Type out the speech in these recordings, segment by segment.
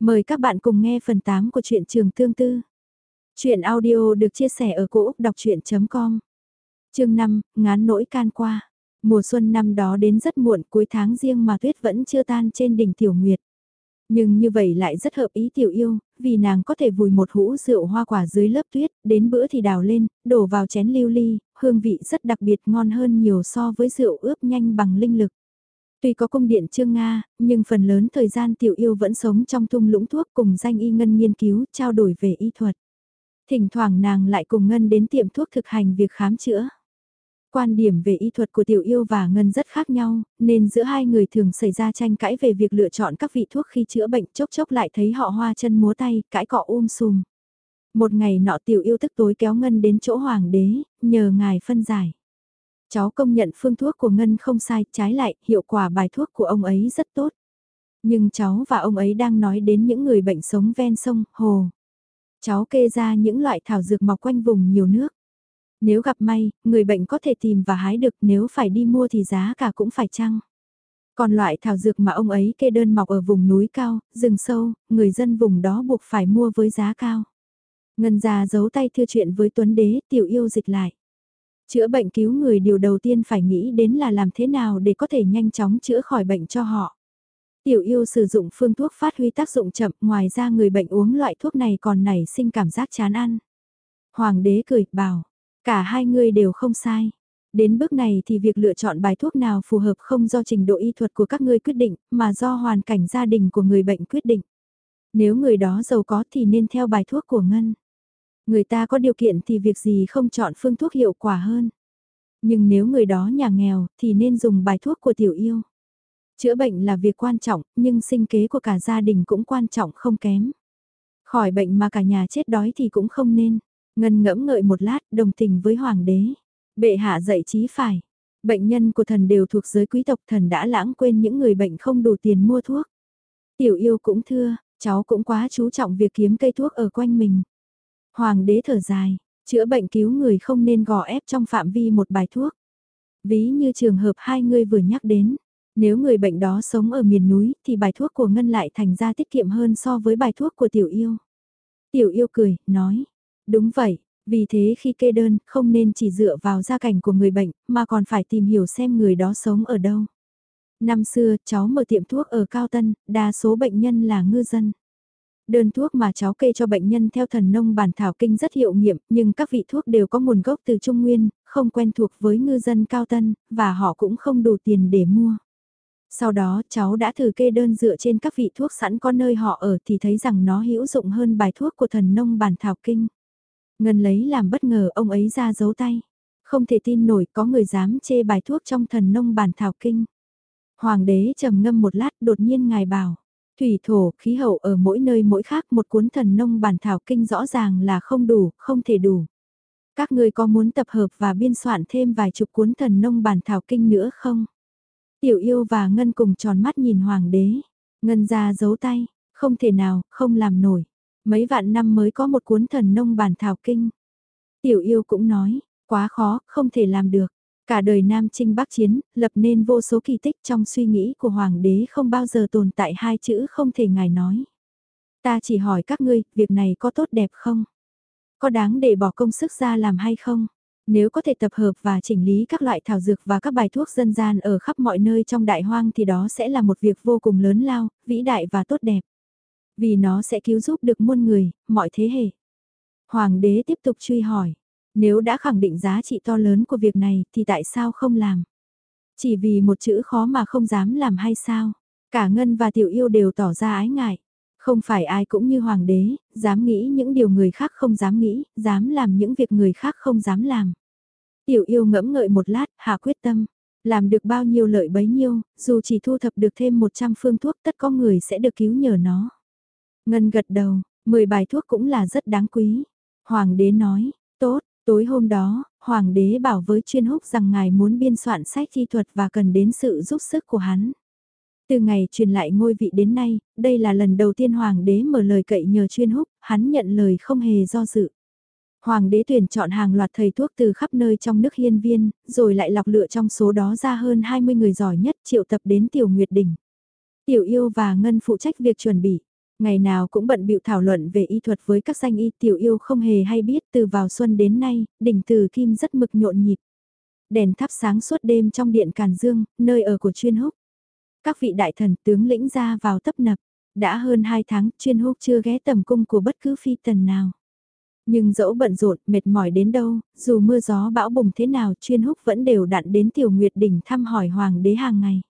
Mời các bạn cùng nghe phần 8 của truyện trường tương tư. Chuyện audio được chia sẻ ở cỗ đọc chuyện.com Chương 5, ngán nỗi can qua. Mùa xuân năm đó đến rất muộn cuối tháng riêng mà tuyết vẫn chưa tan trên đỉnh Tiểu Nguyệt. Nhưng như vậy lại rất hợp ý Tiểu Yêu, vì nàng có thể vùi một hũ rượu hoa quả dưới lớp tuyết, đến bữa thì đào lên, đổ vào chén lưu ly, hương vị rất đặc biệt ngon hơn nhiều so với rượu ướp nhanh bằng linh lực. Tuy có cung điện Trương Nga, nhưng phần lớn thời gian tiểu yêu vẫn sống trong thung lũng thuốc cùng danh y ngân nghiên cứu, trao đổi về y thuật. Thỉnh thoảng nàng lại cùng ngân đến tiệm thuốc thực hành việc khám chữa. Quan điểm về y thuật của tiểu yêu và ngân rất khác nhau, nên giữa hai người thường xảy ra tranh cãi về việc lựa chọn các vị thuốc khi chữa bệnh chốc chốc lại thấy họ hoa chân múa tay, cãi cọ um sùm. Một ngày nọ tiểu yêu tức tối kéo ngân đến chỗ hoàng đế, nhờ ngài phân giải. Cháu công nhận phương thuốc của Ngân không sai, trái lại, hiệu quả bài thuốc của ông ấy rất tốt. Nhưng cháu và ông ấy đang nói đến những người bệnh sống ven sông, hồ. Cháu kê ra những loại thảo dược mọc quanh vùng nhiều nước. Nếu gặp may, người bệnh có thể tìm và hái được, nếu phải đi mua thì giá cả cũng phải chăng. Còn loại thảo dược mà ông ấy kê đơn mọc ở vùng núi cao, rừng sâu, người dân vùng đó buộc phải mua với giá cao. Ngân già giấu tay thưa chuyện với Tuấn Đế, tiểu yêu dịch lại. Chữa bệnh cứu người điều đầu tiên phải nghĩ đến là làm thế nào để có thể nhanh chóng chữa khỏi bệnh cho họ. Tiểu yêu sử dụng phương thuốc phát huy tác dụng chậm, ngoài ra người bệnh uống loại thuốc này còn nảy sinh cảm giác chán ăn. Hoàng đế cười, bảo, cả hai người đều không sai. Đến bước này thì việc lựa chọn bài thuốc nào phù hợp không do trình độ y thuật của các ngươi quyết định, mà do hoàn cảnh gia đình của người bệnh quyết định. Nếu người đó giàu có thì nên theo bài thuốc của Ngân. Người ta có điều kiện thì việc gì không chọn phương thuốc hiệu quả hơn. Nhưng nếu người đó nhà nghèo thì nên dùng bài thuốc của tiểu yêu. Chữa bệnh là việc quan trọng, nhưng sinh kế của cả gia đình cũng quan trọng không kém. Khỏi bệnh mà cả nhà chết đói thì cũng không nên. Ngân ngẫm ngợi một lát, đồng tình với hoàng đế. Bệ hạ dạy trí phải. Bệnh nhân của thần đều thuộc giới quý tộc thần đã lãng quên những người bệnh không đủ tiền mua thuốc. Tiểu yêu cũng thưa, cháu cũng quá chú trọng việc kiếm cây thuốc ở quanh mình. Hoàng đế thở dài, chữa bệnh cứu người không nên gò ép trong phạm vi một bài thuốc. Ví như trường hợp hai người vừa nhắc đến, nếu người bệnh đó sống ở miền núi thì bài thuốc của Ngân lại thành ra tiết kiệm hơn so với bài thuốc của Tiểu Yêu. Tiểu Yêu cười, nói, đúng vậy, vì thế khi kê đơn không nên chỉ dựa vào gia cảnh của người bệnh mà còn phải tìm hiểu xem người đó sống ở đâu. Năm xưa cháu mở tiệm thuốc ở Cao Tân, đa số bệnh nhân là ngư dân. Đơn thuốc mà cháu kê cho bệnh nhân theo thần nông bản thảo kinh rất hiệu nghiệm, nhưng các vị thuốc đều có nguồn gốc từ Trung Nguyên, không quen thuộc với ngư dân cao tân, và họ cũng không đủ tiền để mua. Sau đó cháu đã thử kê đơn dựa trên các vị thuốc sẵn có nơi họ ở thì thấy rằng nó hữu dụng hơn bài thuốc của thần nông bản thảo kinh. Ngân lấy làm bất ngờ ông ấy ra giấu tay. Không thể tin nổi có người dám chê bài thuốc trong thần nông bản thảo kinh. Hoàng đế trầm ngâm một lát đột nhiên ngài bảo. Thủy thổ, khí hậu ở mỗi nơi mỗi khác một cuốn thần nông bản thảo kinh rõ ràng là không đủ, không thể đủ. Các người có muốn tập hợp và biên soạn thêm vài chục cuốn thần nông bản thảo kinh nữa không? Tiểu yêu và Ngân cùng tròn mắt nhìn hoàng đế. Ngân ra giấu tay, không thể nào, không làm nổi. Mấy vạn năm mới có một cuốn thần nông bản thảo kinh. Tiểu yêu cũng nói, quá khó, không thể làm được. Cả đời Nam Trinh Bắc Chiến, lập nên vô số kỳ tích trong suy nghĩ của Hoàng đế không bao giờ tồn tại hai chữ không thể ngài nói. Ta chỉ hỏi các ngươi, việc này có tốt đẹp không? Có đáng để bỏ công sức ra làm hay không? Nếu có thể tập hợp và chỉnh lý các loại thảo dược và các bài thuốc dân gian ở khắp mọi nơi trong đại hoang thì đó sẽ là một việc vô cùng lớn lao, vĩ đại và tốt đẹp. Vì nó sẽ cứu giúp được muôn người, mọi thế hệ. Hoàng đế tiếp tục truy hỏi. Nếu đã khẳng định giá trị to lớn của việc này thì tại sao không làm? Chỉ vì một chữ khó mà không dám làm hay sao? Cả Ngân và Tiểu Yêu đều tỏ ra ái ngại. Không phải ai cũng như hoàng đế, dám nghĩ những điều người khác không dám nghĩ, dám làm những việc người khác không dám làm. Tiểu yêu ngẫm ngợi một lát, hạ quyết tâm. Làm được bao nhiêu lợi bấy nhiêu, dù chỉ thu thập được thêm 100 phương thuốc tất có người sẽ được cứu nhờ nó. Ngân gật đầu, 10 bài thuốc cũng là rất đáng quý. Hoàng đế nói, tốt, Tối hôm đó, Hoàng đế bảo với chuyên húc rằng ngài muốn biên soạn sách thi thuật và cần đến sự giúp sức của hắn. Từ ngày truyền lại ngôi vị đến nay, đây là lần đầu tiên Hoàng đế mở lời cậy nhờ chuyên húc, hắn nhận lời không hề do dự. Hoàng đế tuyển chọn hàng loạt thầy thuốc từ khắp nơi trong nước hiên viên, rồi lại lọc lựa trong số đó ra hơn 20 người giỏi nhất triệu tập đến Tiểu Nguyệt Đỉnh. Tiểu Yêu và Ngân phụ trách việc chuẩn bị. Ngày nào cũng bận bịu thảo luận về y thuật với các danh y tiểu yêu không hề hay biết từ vào xuân đến nay, đỉnh từ kim rất mực nhộn nhịp. Đèn thắp sáng suốt đêm trong điện Càn Dương, nơi ở của chuyên húc. Các vị đại thần tướng lĩnh ra vào tấp nập, đã hơn hai tháng chuyên húc chưa ghé tầm cung của bất cứ phi tần nào. Nhưng dẫu bận rộn, mệt mỏi đến đâu, dù mưa gió bão bùng thế nào chuyên húc vẫn đều đặn đến tiểu nguyệt đỉnh thăm hỏi hoàng đế hàng ngày.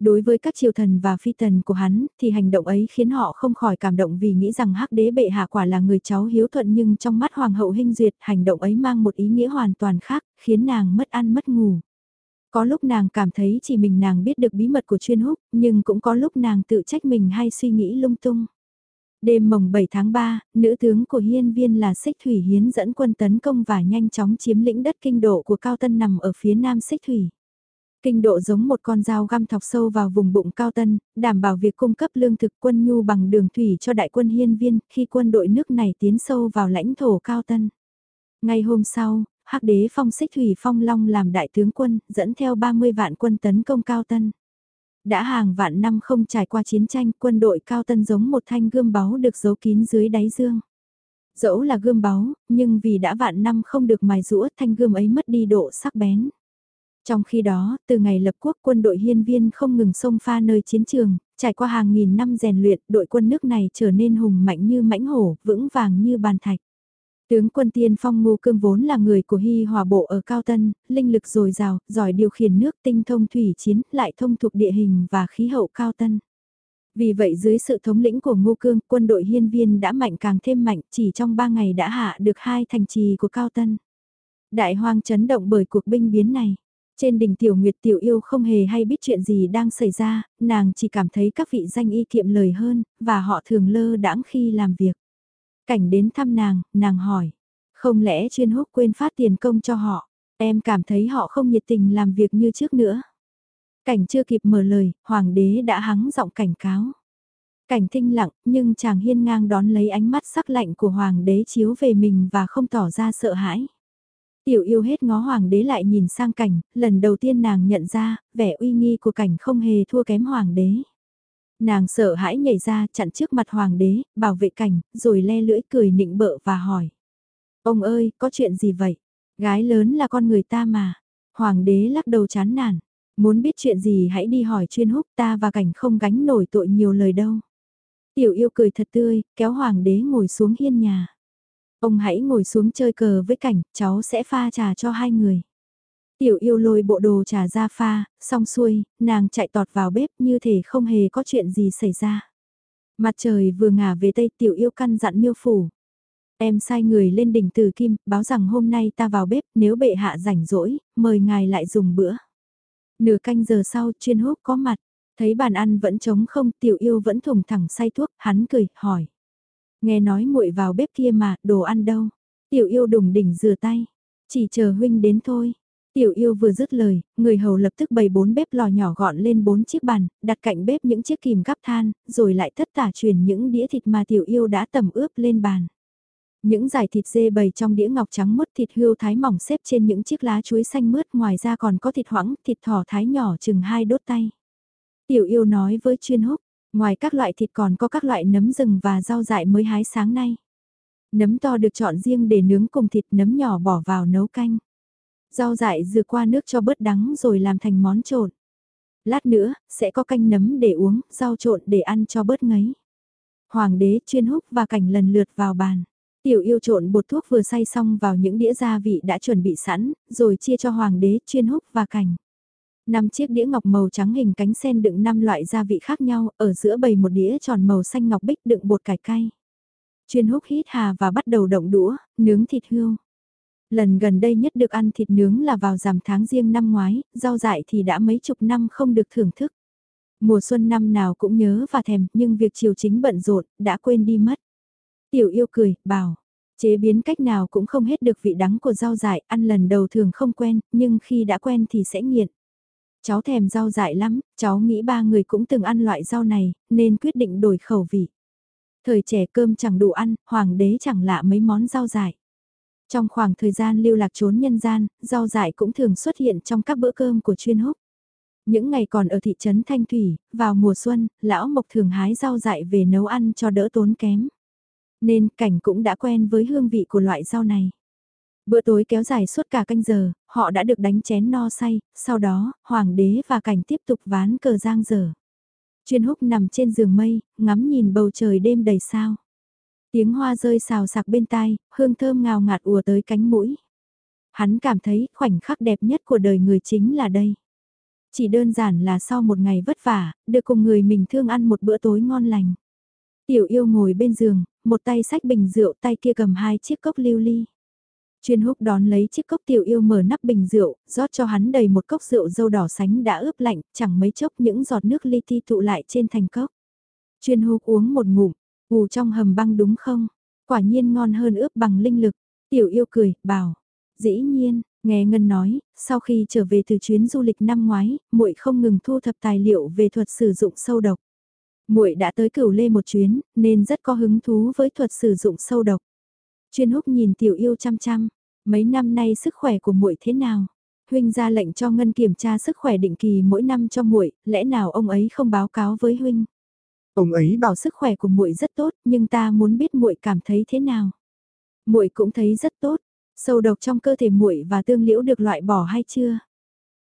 Đối với các triều thần và phi tần của hắn, thì hành động ấy khiến họ không khỏi cảm động vì nghĩ rằng hắc đế bệ hạ quả là người cháu hiếu thuận nhưng trong mắt hoàng hậu hình duyệt hành động ấy mang một ý nghĩa hoàn toàn khác, khiến nàng mất ăn mất ngủ. Có lúc nàng cảm thấy chỉ mình nàng biết được bí mật của chuyên húc, nhưng cũng có lúc nàng tự trách mình hay suy nghĩ lung tung. Đêm mồng 7 tháng 3, nữ tướng của hiên viên là Xích Thủy Hiến dẫn quân tấn công và nhanh chóng chiếm lĩnh đất kinh độ của Cao Tân nằm ở phía nam Xích Thủy. Kinh độ giống một con dao găm thọc sâu vào vùng bụng Cao Tân, đảm bảo việc cung cấp lương thực quân nhu bằng đường thủy cho đại quân hiên viên khi quân đội nước này tiến sâu vào lãnh thổ Cao Tân. Ngày hôm sau, Hắc đế phong xích thủy phong long làm đại tướng quân, dẫn theo 30 vạn quân tấn công Cao Tân. Đã hàng vạn năm không trải qua chiến tranh, quân đội Cao Tân giống một thanh gươm báu được giấu kín dưới đáy dương. Dẫu là gươm báu, nhưng vì đã vạn năm không được mài rũa thanh gươm ấy mất đi độ sắc bén. Trong khi đó, từ ngày lập quốc quân đội hiên viên không ngừng xông pha nơi chiến trường, trải qua hàng nghìn năm rèn luyện, đội quân nước này trở nên hùng mạnh như mãnh hổ, vững vàng như bàn thạch. Tướng quân tiên phong ngô cương vốn là người của hy hòa bộ ở Cao Tân, linh lực dồi dào, giỏi điều khiển nước tinh thông thủy chiến, lại thông thuộc địa hình và khí hậu Cao Tân. Vì vậy dưới sự thống lĩnh của Ngô Cương, quân đội hiên viên đã mạnh càng thêm mạnh, chỉ trong 3 ngày đã hạ được hai thành trì của Cao Tân. Đại hoang chấn động bởi cuộc binh biến này. Trên đỉnh tiểu nguyệt tiểu yêu không hề hay biết chuyện gì đang xảy ra, nàng chỉ cảm thấy các vị danh y kiệm lời hơn, và họ thường lơ đãng khi làm việc. Cảnh đến thăm nàng, nàng hỏi. Không lẽ chuyên húc quên phát tiền công cho họ? Em cảm thấy họ không nhiệt tình làm việc như trước nữa. Cảnh chưa kịp mở lời, hoàng đế đã hắng giọng cảnh cáo. Cảnh thinh lặng, nhưng chàng hiên ngang đón lấy ánh mắt sắc lạnh của hoàng đế chiếu về mình và không tỏ ra sợ hãi. Tiểu yêu hết ngó hoàng đế lại nhìn sang cảnh, lần đầu tiên nàng nhận ra, vẻ uy nghi của cảnh không hề thua kém hoàng đế. Nàng sợ hãi nhảy ra chặn trước mặt hoàng đế, bảo vệ cảnh, rồi le lưỡi cười nịnh bợ và hỏi. Ông ơi, có chuyện gì vậy? Gái lớn là con người ta mà. Hoàng đế lắc đầu chán nản. Muốn biết chuyện gì hãy đi hỏi chuyên húc ta và cảnh không gánh nổi tội nhiều lời đâu. Tiểu yêu cười thật tươi, kéo hoàng đế ngồi xuống hiên nhà. Ông hãy ngồi xuống chơi cờ với cảnh, cháu sẽ pha trà cho hai người. Tiểu yêu lôi bộ đồ trà ra pha, xong xuôi, nàng chạy tọt vào bếp như thể không hề có chuyện gì xảy ra. Mặt trời vừa ngả về tây tiểu yêu căn dặn miêu phủ. Em sai người lên đỉnh từ kim, báo rằng hôm nay ta vào bếp, nếu bệ hạ rảnh rỗi, mời ngài lại dùng bữa. Nửa canh giờ sau, chuyên húc có mặt, thấy bàn ăn vẫn trống không, tiểu yêu vẫn thùng thẳng say thuốc, hắn cười, hỏi. Nghe nói muội vào bếp kia mà, đồ ăn đâu? Tiểu yêu đùng đỉnh rửa tay, chỉ chờ huynh đến thôi. Tiểu yêu vừa dứt lời, người hầu lập tức bày bốn bếp lò nhỏ gọn lên bốn chiếc bàn, đặt cạnh bếp những chiếc kìm gắp than, rồi lại tất tả truyền những đĩa thịt mà tiểu yêu đã tẩm ướp lên bàn. Những giải thịt dê bày trong đĩa ngọc trắng mứt thịt hươu thái mỏng xếp trên những chiếc lá chuối xanh mướt ngoài ra còn có thịt hoãng, thịt thỏ thái nhỏ chừng hai đốt tay. Tiểu yêu nói với chuyên húc, ngoài các loại thịt còn có các loại nấm rừng và rau dại mới hái sáng nay. Nấm to được chọn riêng để nướng cùng thịt nấm nhỏ bỏ vào nấu canh. Rau dại rửa qua nước cho bớt đắng rồi làm thành món trộn. Lát nữa, sẽ có canh nấm để uống, rau trộn để ăn cho bớt ngấy. Hoàng đế chuyên húc và cảnh lần lượt vào bàn. Tiểu yêu trộn bột thuốc vừa xay xong vào những đĩa gia vị đã chuẩn bị sẵn, rồi chia cho hoàng đế chuyên húc và cảnh. Năm chiếc đĩa ngọc màu trắng hình cánh sen đựng năm loại gia vị khác nhau, ở giữa bầy một đĩa tròn màu xanh ngọc bích đựng bột cải cay. Chuyên húc hít hà và bắt đầu động đũa, nướng thịt hươu. Lần gần đây nhất được ăn thịt nướng là vào rằm tháng riêng năm ngoái, rau dại thì đã mấy chục năm không được thưởng thức. Mùa xuân năm nào cũng nhớ và thèm, nhưng việc chiều chính bận rộn, đã quên đi mất. Tiểu yêu cười, bảo, chế biến cách nào cũng không hết được vị đắng của rau dại, ăn lần đầu thường không quen, nhưng khi đã quen thì sẽ nghiện. Cháu thèm rau dại lắm, cháu nghĩ ba người cũng từng ăn loại rau này, nên quyết định đổi khẩu vị. Thời trẻ cơm chẳng đủ ăn, hoàng đế chẳng lạ mấy món rau dại. Trong khoảng thời gian lưu lạc trốn nhân gian, rau dại cũng thường xuất hiện trong các bữa cơm của chuyên húc. Những ngày còn ở thị trấn Thanh Thủy, vào mùa xuân, lão Mộc thường hái rau dại về nấu ăn cho đỡ tốn kém. Nên cảnh cũng đã quen với hương vị của loại rau này. Bữa tối kéo dài suốt cả canh giờ, họ đã được đánh chén no say, sau đó, hoàng đế và cảnh tiếp tục ván cờ giang dở. Chuyên húc nằm trên giường mây, ngắm nhìn bầu trời đêm đầy sao. Tiếng hoa rơi xào sạc bên tai, hương thơm ngào ngạt ùa tới cánh mũi. Hắn cảm thấy khoảnh khắc đẹp nhất của đời người chính là đây. Chỉ đơn giản là sau một ngày vất vả, được cùng người mình thương ăn một bữa tối ngon lành. Tiểu yêu ngồi bên giường, một tay sách bình rượu tay kia cầm hai chiếc cốc lưu ly. Chuyên húc đón lấy chiếc cốc tiểu yêu mở nắp bình rượu, rót cho hắn đầy một cốc rượu dâu đỏ sánh đã ướp lạnh, chẳng mấy chốc những giọt nước li ti tụ lại trên thành cốc. Chuyên húc uống một ngụm, ngủ trong hầm băng đúng không? Quả nhiên ngon hơn ướp bằng linh lực. Tiểu yêu cười, bảo. Dĩ nhiên, nghe Ngân nói, sau khi trở về từ chuyến du lịch năm ngoái, muội không ngừng thu thập tài liệu về thuật sử dụng sâu độc. Muội đã tới cửu lê một chuyến, nên rất có hứng thú với thuật sử dụng sâu độc. Chuyên húc nhìn tiểu yêu chăm chăm, mấy năm nay sức khỏe của muội thế nào? Huynh ra lệnh cho Ngân kiểm tra sức khỏe định kỳ mỗi năm cho muội, lẽ nào ông ấy không báo cáo với huynh? Ông ấy bảo sức khỏe của muội rất tốt, nhưng ta muốn biết muội cảm thấy thế nào. Muội cũng thấy rất tốt, sâu độc trong cơ thể muội và tương liễu được loại bỏ hay chưa?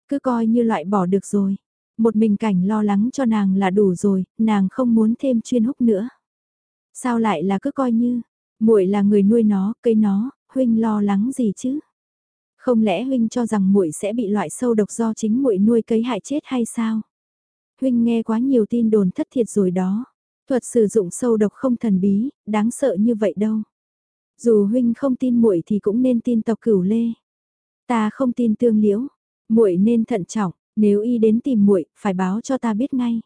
Cứ coi như loại bỏ được rồi. Một mình cảnh lo lắng cho nàng là đủ rồi, nàng không muốn thêm chuyên húc nữa. Sao lại là cứ coi như, muội là người nuôi nó, cây nó, huynh lo lắng gì chứ? Không lẽ huynh cho rằng muội sẽ bị loại sâu độc do chính muội nuôi cấy hại chết hay sao? Huynh nghe quá nhiều tin đồn thất thiệt rồi đó. Thuật sử dụng sâu độc không thần bí, đáng sợ như vậy đâu. Dù huynh không tin muội thì cũng nên tin tộc cửu lê. Ta không tin tương liễu, muội nên thận trọng, nếu y đến tìm muội, phải báo cho ta biết ngay.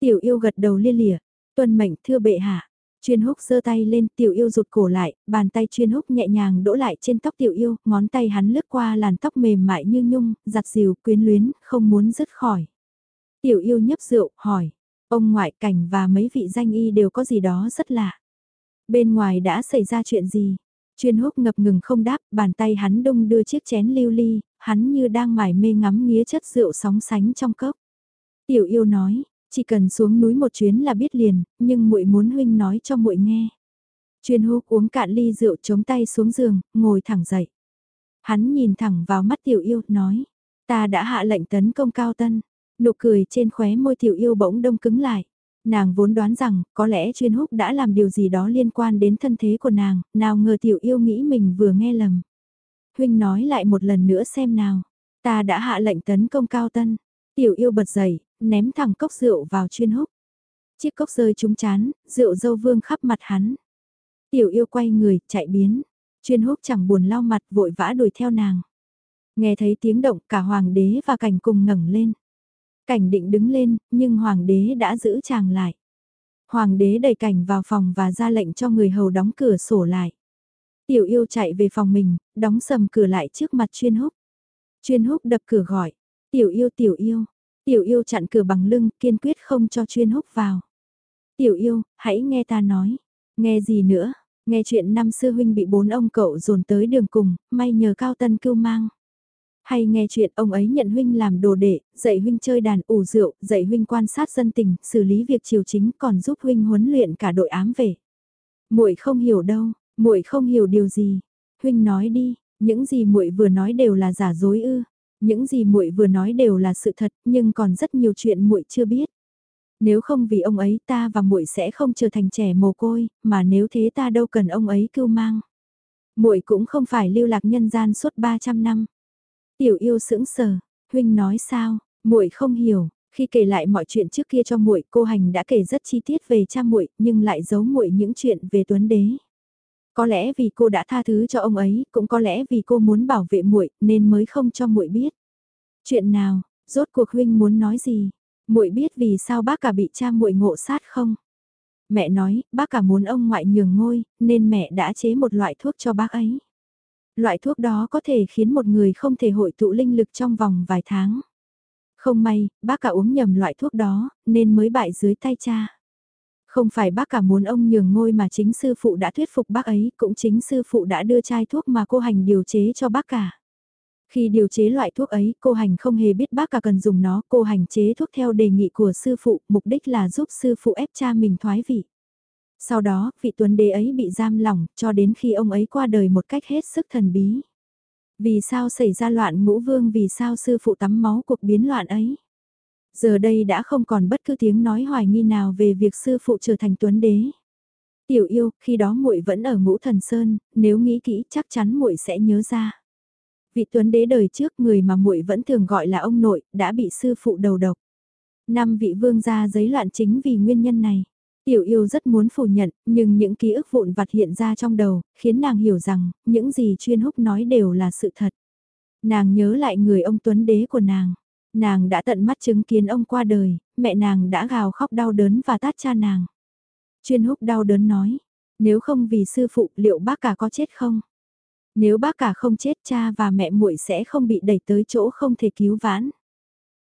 Tiểu yêu gật đầu lia lịa, tuân mệnh thưa bệ hạ. Chuyên húc giơ tay lên, tiểu yêu rụt cổ lại, bàn tay chuyên húc nhẹ nhàng đỗ lại trên tóc tiểu yêu, ngón tay hắn lướt qua làn tóc mềm mại như nhung, giặt dìu, quyến luyến, không muốn dứt khỏi. Tiểu yêu nhấp rượu, hỏi, ông ngoại cảnh và mấy vị danh y đều có gì đó rất lạ. Bên ngoài đã xảy ra chuyện gì? Chuyên húc ngập ngừng không đáp, bàn tay hắn đông đưa chiếc chén lưu ly, hắn như đang mải mê ngắm nghía chất rượu sóng sánh trong cốc. Tiểu yêu nói, chỉ cần xuống núi một chuyến là biết liền, nhưng muội muốn huynh nói cho muội nghe. Chuyên húc uống cạn ly rượu chống tay xuống giường, ngồi thẳng dậy. Hắn nhìn thẳng vào mắt tiểu yêu, nói, ta đã hạ lệnh tấn công cao tân, Nụ cười trên khóe môi tiểu yêu bỗng đông cứng lại. Nàng vốn đoán rằng, có lẽ chuyên húc đã làm điều gì đó liên quan đến thân thế của nàng, nào ngờ tiểu yêu nghĩ mình vừa nghe lầm. Huynh nói lại một lần nữa xem nào. Ta đã hạ lệnh tấn công cao tân. Tiểu yêu bật dậy, ném thẳng cốc rượu vào chuyên húc. Chiếc cốc rơi trúng chán, rượu dâu vương khắp mặt hắn. Tiểu yêu quay người, chạy biến. Chuyên húc chẳng buồn lau mặt vội vã đuổi theo nàng. Nghe thấy tiếng động cả hoàng đế và cảnh cùng ngẩng lên. Cảnh định đứng lên, nhưng hoàng đế đã giữ chàng lại. Hoàng đế đẩy cảnh vào phòng và ra lệnh cho người hầu đóng cửa sổ lại. Tiểu yêu chạy về phòng mình, đóng sầm cửa lại trước mặt chuyên húc. Chuyên húc đập cửa gọi. Tiểu yêu tiểu yêu. Tiểu yêu chặn cửa bằng lưng, kiên quyết không cho chuyên húc vào. Tiểu yêu, hãy nghe ta nói. Nghe gì nữa? Nghe chuyện năm xưa huynh bị bốn ông cậu dồn tới đường cùng, may nhờ cao tân cưu mang. Hay nghe chuyện ông ấy nhận huynh làm đồ đệ, dạy huynh chơi đàn ủ rượu, dạy huynh quan sát dân tình, xử lý việc triều chính còn giúp huynh huấn luyện cả đội ám về. Muội không hiểu đâu, muội không hiểu điều gì. Huynh nói đi, những gì muội vừa nói đều là giả dối ư? Những gì muội vừa nói đều là sự thật, nhưng còn rất nhiều chuyện muội chưa biết. Nếu không vì ông ấy ta và muội sẽ không trở thành trẻ mồ côi, mà nếu thế ta đâu cần ông ấy cưu mang. Muội cũng không phải lưu lạc nhân gian suốt 300 năm. Tiểu yêu sững sờ, huynh nói sao, muội không hiểu, khi kể lại mọi chuyện trước kia cho muội, cô hành đã kể rất chi tiết về cha muội, nhưng lại giấu muội những chuyện về Tuấn đế. Có lẽ vì cô đã tha thứ cho ông ấy, cũng có lẽ vì cô muốn bảo vệ muội nên mới không cho muội biết. Chuyện nào, rốt cuộc huynh muốn nói gì? Muội biết vì sao bác cả bị cha muội ngộ sát không? Mẹ nói, bác cả muốn ông ngoại nhường ngôi, nên mẹ đã chế một loại thuốc cho bác ấy. Loại thuốc đó có thể khiến một người không thể hội tụ linh lực trong vòng vài tháng. Không may, bác cả uống nhầm loại thuốc đó, nên mới bại dưới tay cha. Không phải bác cả muốn ông nhường ngôi mà chính sư phụ đã thuyết phục bác ấy, cũng chính sư phụ đã đưa chai thuốc mà cô hành điều chế cho bác cả. Khi điều chế loại thuốc ấy, cô hành không hề biết bác cả cần dùng nó, cô hành chế thuốc theo đề nghị của sư phụ, mục đích là giúp sư phụ ép cha mình thoái vị. Sau đó, vị tuấn đế ấy bị giam lỏng, cho đến khi ông ấy qua đời một cách hết sức thần bí. Vì sao xảy ra loạn ngũ vương vì sao sư phụ tắm máu cuộc biến loạn ấy? Giờ đây đã không còn bất cứ tiếng nói hoài nghi nào về việc sư phụ trở thành tuấn đế. Tiểu yêu, khi đó muội vẫn ở ngũ thần sơn, nếu nghĩ kỹ chắc chắn muội sẽ nhớ ra. Vị tuấn đế đời trước người mà muội vẫn thường gọi là ông nội, đã bị sư phụ đầu độc. Năm vị vương gia giấy loạn chính vì nguyên nhân này. Tiểu yêu rất muốn phủ nhận, nhưng những ký ức vụn vặt hiện ra trong đầu, khiến nàng hiểu rằng, những gì chuyên húc nói đều là sự thật. Nàng nhớ lại người ông tuấn đế của nàng. Nàng đã tận mắt chứng kiến ông qua đời, mẹ nàng đã gào khóc đau đớn và tát cha nàng. Chuyên húc đau đớn nói, nếu không vì sư phụ liệu bác cả có chết không? Nếu bác cả không chết cha và mẹ muội sẽ không bị đẩy tới chỗ không thể cứu vãn.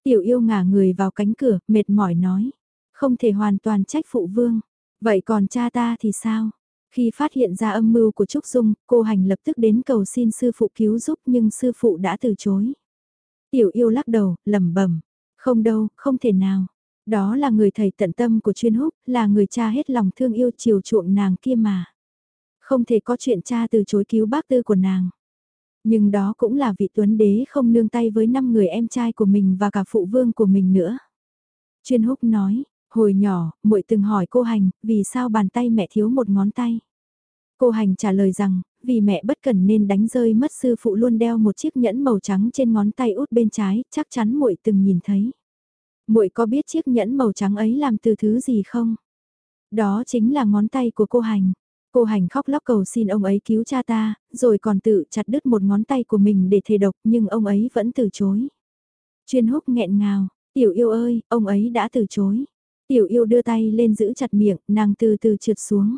Tiểu yêu ngả người vào cánh cửa, mệt mỏi nói. Không thể hoàn toàn trách phụ vương. Vậy còn cha ta thì sao? Khi phát hiện ra âm mưu của Trúc Dung, cô hành lập tức đến cầu xin sư phụ cứu giúp nhưng sư phụ đã từ chối. Tiểu yêu lắc đầu, lẩm bẩm, không đâu, không thể nào. Đó là người thầy tận tâm của chuyên húc, là người cha hết lòng thương yêu chiều chuộng nàng kia mà. Không thể có chuyện cha từ chối cứu bác tư của nàng. Nhưng đó cũng là vị tuấn đế không nương tay với năm người em trai của mình và cả phụ vương của mình nữa. Chuyên húc nói, hồi nhỏ, muội từng hỏi cô Hành, vì sao bàn tay mẹ thiếu một ngón tay? Cô Hành trả lời rằng, vì mẹ bất cần nên đánh rơi mất sư phụ luôn đeo một chiếc nhẫn màu trắng trên ngón tay út bên trái, chắc chắn muội từng nhìn thấy. Muội có biết chiếc nhẫn màu trắng ấy làm từ thứ gì không? Đó chính là ngón tay của cô Hành. Cô Hành khóc lóc cầu xin ông ấy cứu cha ta, rồi còn tự chặt đứt một ngón tay của mình để thề độc nhưng ông ấy vẫn từ chối. Chuyên húc nghẹn ngào, tiểu yêu ơi, ông ấy đã từ chối. Tiểu yêu đưa tay lên giữ chặt miệng, nàng từ từ trượt xuống.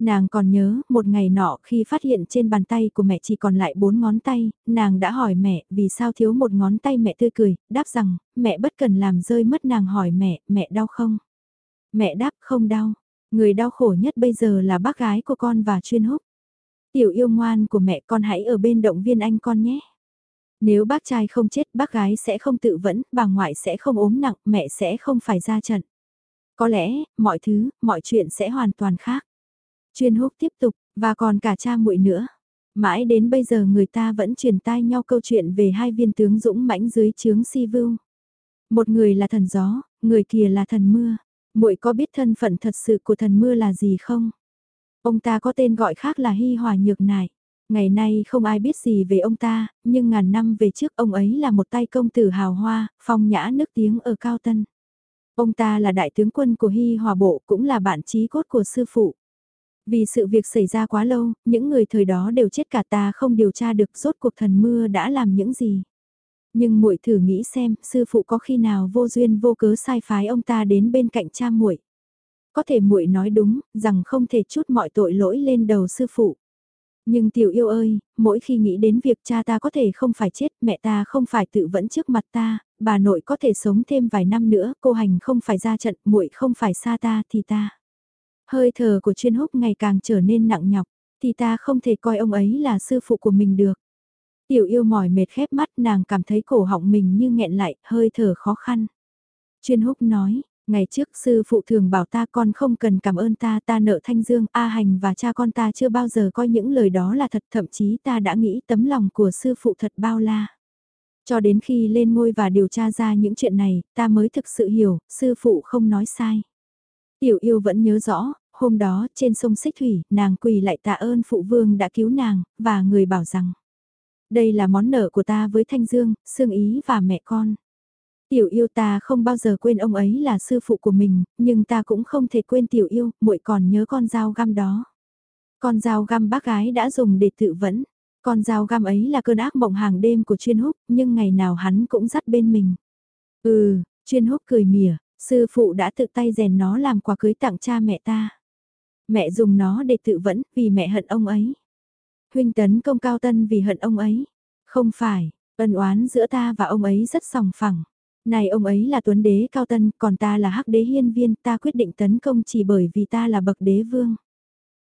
Nàng còn nhớ, một ngày nọ khi phát hiện trên bàn tay của mẹ chỉ còn lại bốn ngón tay, nàng đã hỏi mẹ vì sao thiếu một ngón tay mẹ tươi cười, đáp rằng, mẹ bất cần làm rơi mất nàng hỏi mẹ, mẹ đau không? Mẹ đáp không đau, người đau khổ nhất bây giờ là bác gái của con và chuyên húc. Tiểu yêu ngoan của mẹ con hãy ở bên động viên anh con nhé. Nếu bác trai không chết bác gái sẽ không tự vẫn, bà ngoại sẽ không ốm nặng, mẹ sẽ không phải ra trận. Có lẽ, mọi thứ, mọi chuyện sẽ hoàn toàn khác. Chuyên húc tiếp tục, và còn cả cha muội nữa. Mãi đến bây giờ người ta vẫn truyền tai nhau câu chuyện về hai viên tướng dũng mãnh dưới chướng si vưu. Một người là thần gió, người kia là thần mưa. muội có biết thân phận thật sự của thần mưa là gì không? Ông ta có tên gọi khác là Hy Hòa Nhược Nải. Ngày nay không ai biết gì về ông ta, nhưng ngàn năm về trước ông ấy là một tay công tử hào hoa, phong nhã nước tiếng ở Cao Tân. Ông ta là đại tướng quân của Hy Hòa Bộ cũng là bạn trí cốt của sư phụ. Vì sự việc xảy ra quá lâu, những người thời đó đều chết cả ta không điều tra được rốt cuộc thần mưa đã làm những gì. Nhưng muội thử nghĩ xem, sư phụ có khi nào vô duyên vô cớ sai phái ông ta đến bên cạnh cha muội. Có thể muội nói đúng, rằng không thể chút mọi tội lỗi lên đầu sư phụ. Nhưng tiểu yêu ơi, mỗi khi nghĩ đến việc cha ta có thể không phải chết, mẹ ta không phải tự vẫn trước mặt ta, bà nội có thể sống thêm vài năm nữa, cô hành không phải ra trận, muội không phải xa ta thì ta. Hơi thở của chuyên húc ngày càng trở nên nặng nhọc, thì ta không thể coi ông ấy là sư phụ của mình được. Tiểu yêu mỏi mệt khép mắt nàng cảm thấy cổ họng mình như nghẹn lại, hơi thở khó khăn. Chuyên húc nói, ngày trước sư phụ thường bảo ta con không cần cảm ơn ta ta nợ thanh dương, A hành và cha con ta chưa bao giờ coi những lời đó là thật thậm chí ta đã nghĩ tấm lòng của sư phụ thật bao la. Cho đến khi lên ngôi và điều tra ra những chuyện này, ta mới thực sự hiểu, sư phụ không nói sai. Tiểu yêu vẫn nhớ rõ, hôm đó trên sông Xích Thủy, nàng quỳ lại tạ ơn phụ vương đã cứu nàng, và người bảo rằng đây là món nợ của ta với Thanh Dương, Sương Ý và mẹ con. Tiểu yêu ta không bao giờ quên ông ấy là sư phụ của mình, nhưng ta cũng không thể quên tiểu yêu, muội còn nhớ con dao găm đó. Con dao găm bác gái đã dùng để tự vẫn. Con dao găm ấy là cơn ác mộng hàng đêm của chuyên húc, nhưng ngày nào hắn cũng dắt bên mình. Ừ, chuyên húc cười mỉa, sư phụ đã tự tay rèn nó làm quà cưới tặng cha mẹ ta. Mẹ dùng nó để tự vẫn vì mẹ hận ông ấy. Huynh tấn công cao tân vì hận ông ấy. Không phải, ân oán giữa ta và ông ấy rất sòng phẳng. Này ông ấy là tuấn đế cao tân, còn ta là hắc đế hiên viên, ta quyết định tấn công chỉ bởi vì ta là bậc đế vương.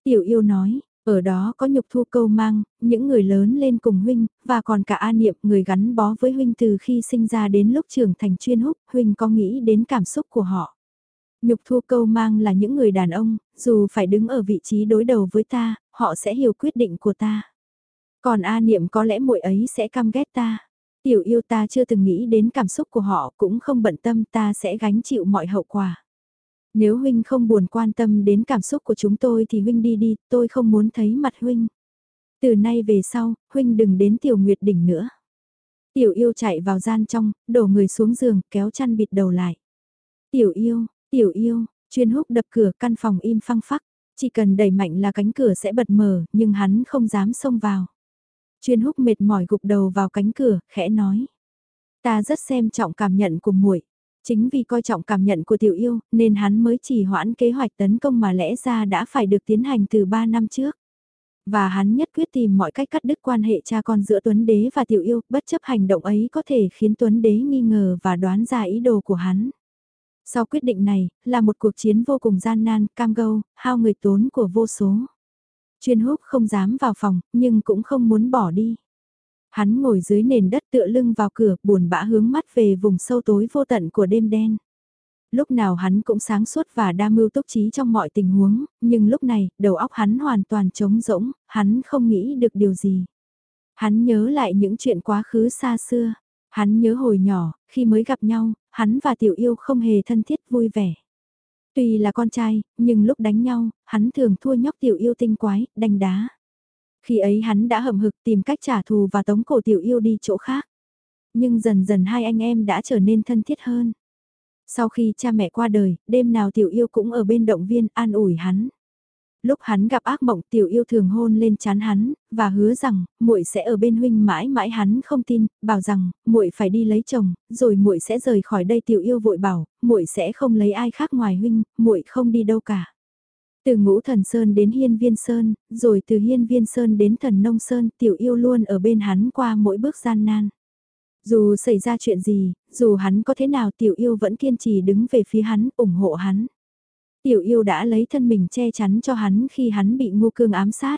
Tiểu yêu nói, Ở đó có nhục thu câu mang, những người lớn lên cùng huynh, và còn cả A Niệm người gắn bó với huynh từ khi sinh ra đến lúc trưởng thành chuyên húc, huynh có nghĩ đến cảm xúc của họ. Nhục thu câu mang là những người đàn ông, dù phải đứng ở vị trí đối đầu với ta, họ sẽ hiểu quyết định của ta. Còn A Niệm có lẽ muội ấy sẽ căm ghét ta. Tiểu yêu ta chưa từng nghĩ đến cảm xúc của họ cũng không bận tâm ta sẽ gánh chịu mọi hậu quả. Nếu huynh không buồn quan tâm đến cảm xúc của chúng tôi thì huynh đi đi, tôi không muốn thấy mặt huynh. Từ nay về sau, huynh đừng đến tiểu nguyệt đỉnh nữa. Tiểu yêu chạy vào gian trong, đổ người xuống giường, kéo chăn bịt đầu lại. Tiểu yêu, tiểu yêu, chuyên húc đập cửa căn phòng im phăng phắc, chỉ cần đẩy mạnh là cánh cửa sẽ bật mở, nhưng hắn không dám xông vào. Chuyên húc mệt mỏi gục đầu vào cánh cửa, khẽ nói. Ta rất xem trọng cảm nhận của muội Chính vì coi trọng cảm nhận của tiểu yêu, nên hắn mới chỉ hoãn kế hoạch tấn công mà lẽ ra đã phải được tiến hành từ 3 năm trước. Và hắn nhất quyết tìm mọi cách cắt đứt quan hệ cha con giữa Tuấn Đế và tiểu yêu, bất chấp hành động ấy có thể khiến Tuấn Đế nghi ngờ và đoán ra ý đồ của hắn. Sau quyết định này, là một cuộc chiến vô cùng gian nan, cam go, hao người tốn của vô số. Chuyên húc không dám vào phòng, nhưng cũng không muốn bỏ đi. Hắn ngồi dưới nền đất tựa lưng vào cửa, buồn bã hướng mắt về vùng sâu tối vô tận của đêm đen. Lúc nào hắn cũng sáng suốt và đa mưu túc trí trong mọi tình huống, nhưng lúc này, đầu óc hắn hoàn toàn trống rỗng, hắn không nghĩ được điều gì. Hắn nhớ lại những chuyện quá khứ xa xưa. Hắn nhớ hồi nhỏ, khi mới gặp nhau, hắn và tiểu yêu không hề thân thiết vui vẻ. Tuy là con trai, nhưng lúc đánh nhau, hắn thường thua nhóc tiểu yêu tinh quái, đánh đá. Khi ấy hắn đã hầm hực tìm cách trả thù và tống cổ tiểu yêu đi chỗ khác. Nhưng dần dần hai anh em đã trở nên thân thiết hơn. Sau khi cha mẹ qua đời, đêm nào tiểu yêu cũng ở bên động viên an ủi hắn. Lúc hắn gặp ác mộng tiểu yêu thường hôn lên chán hắn, và hứa rằng, muội sẽ ở bên huynh mãi mãi hắn không tin, bảo rằng, muội phải đi lấy chồng, rồi muội sẽ rời khỏi đây tiểu yêu vội bảo, muội sẽ không lấy ai khác ngoài huynh, muội không đi đâu cả. Từ ngũ thần Sơn đến hiên viên Sơn, rồi từ hiên viên Sơn đến thần nông Sơn, tiểu yêu luôn ở bên hắn qua mỗi bước gian nan. Dù xảy ra chuyện gì, dù hắn có thế nào tiểu yêu vẫn kiên trì đứng về phía hắn, ủng hộ hắn. Tiểu yêu đã lấy thân mình che chắn cho hắn khi hắn bị ngu cương ám sát.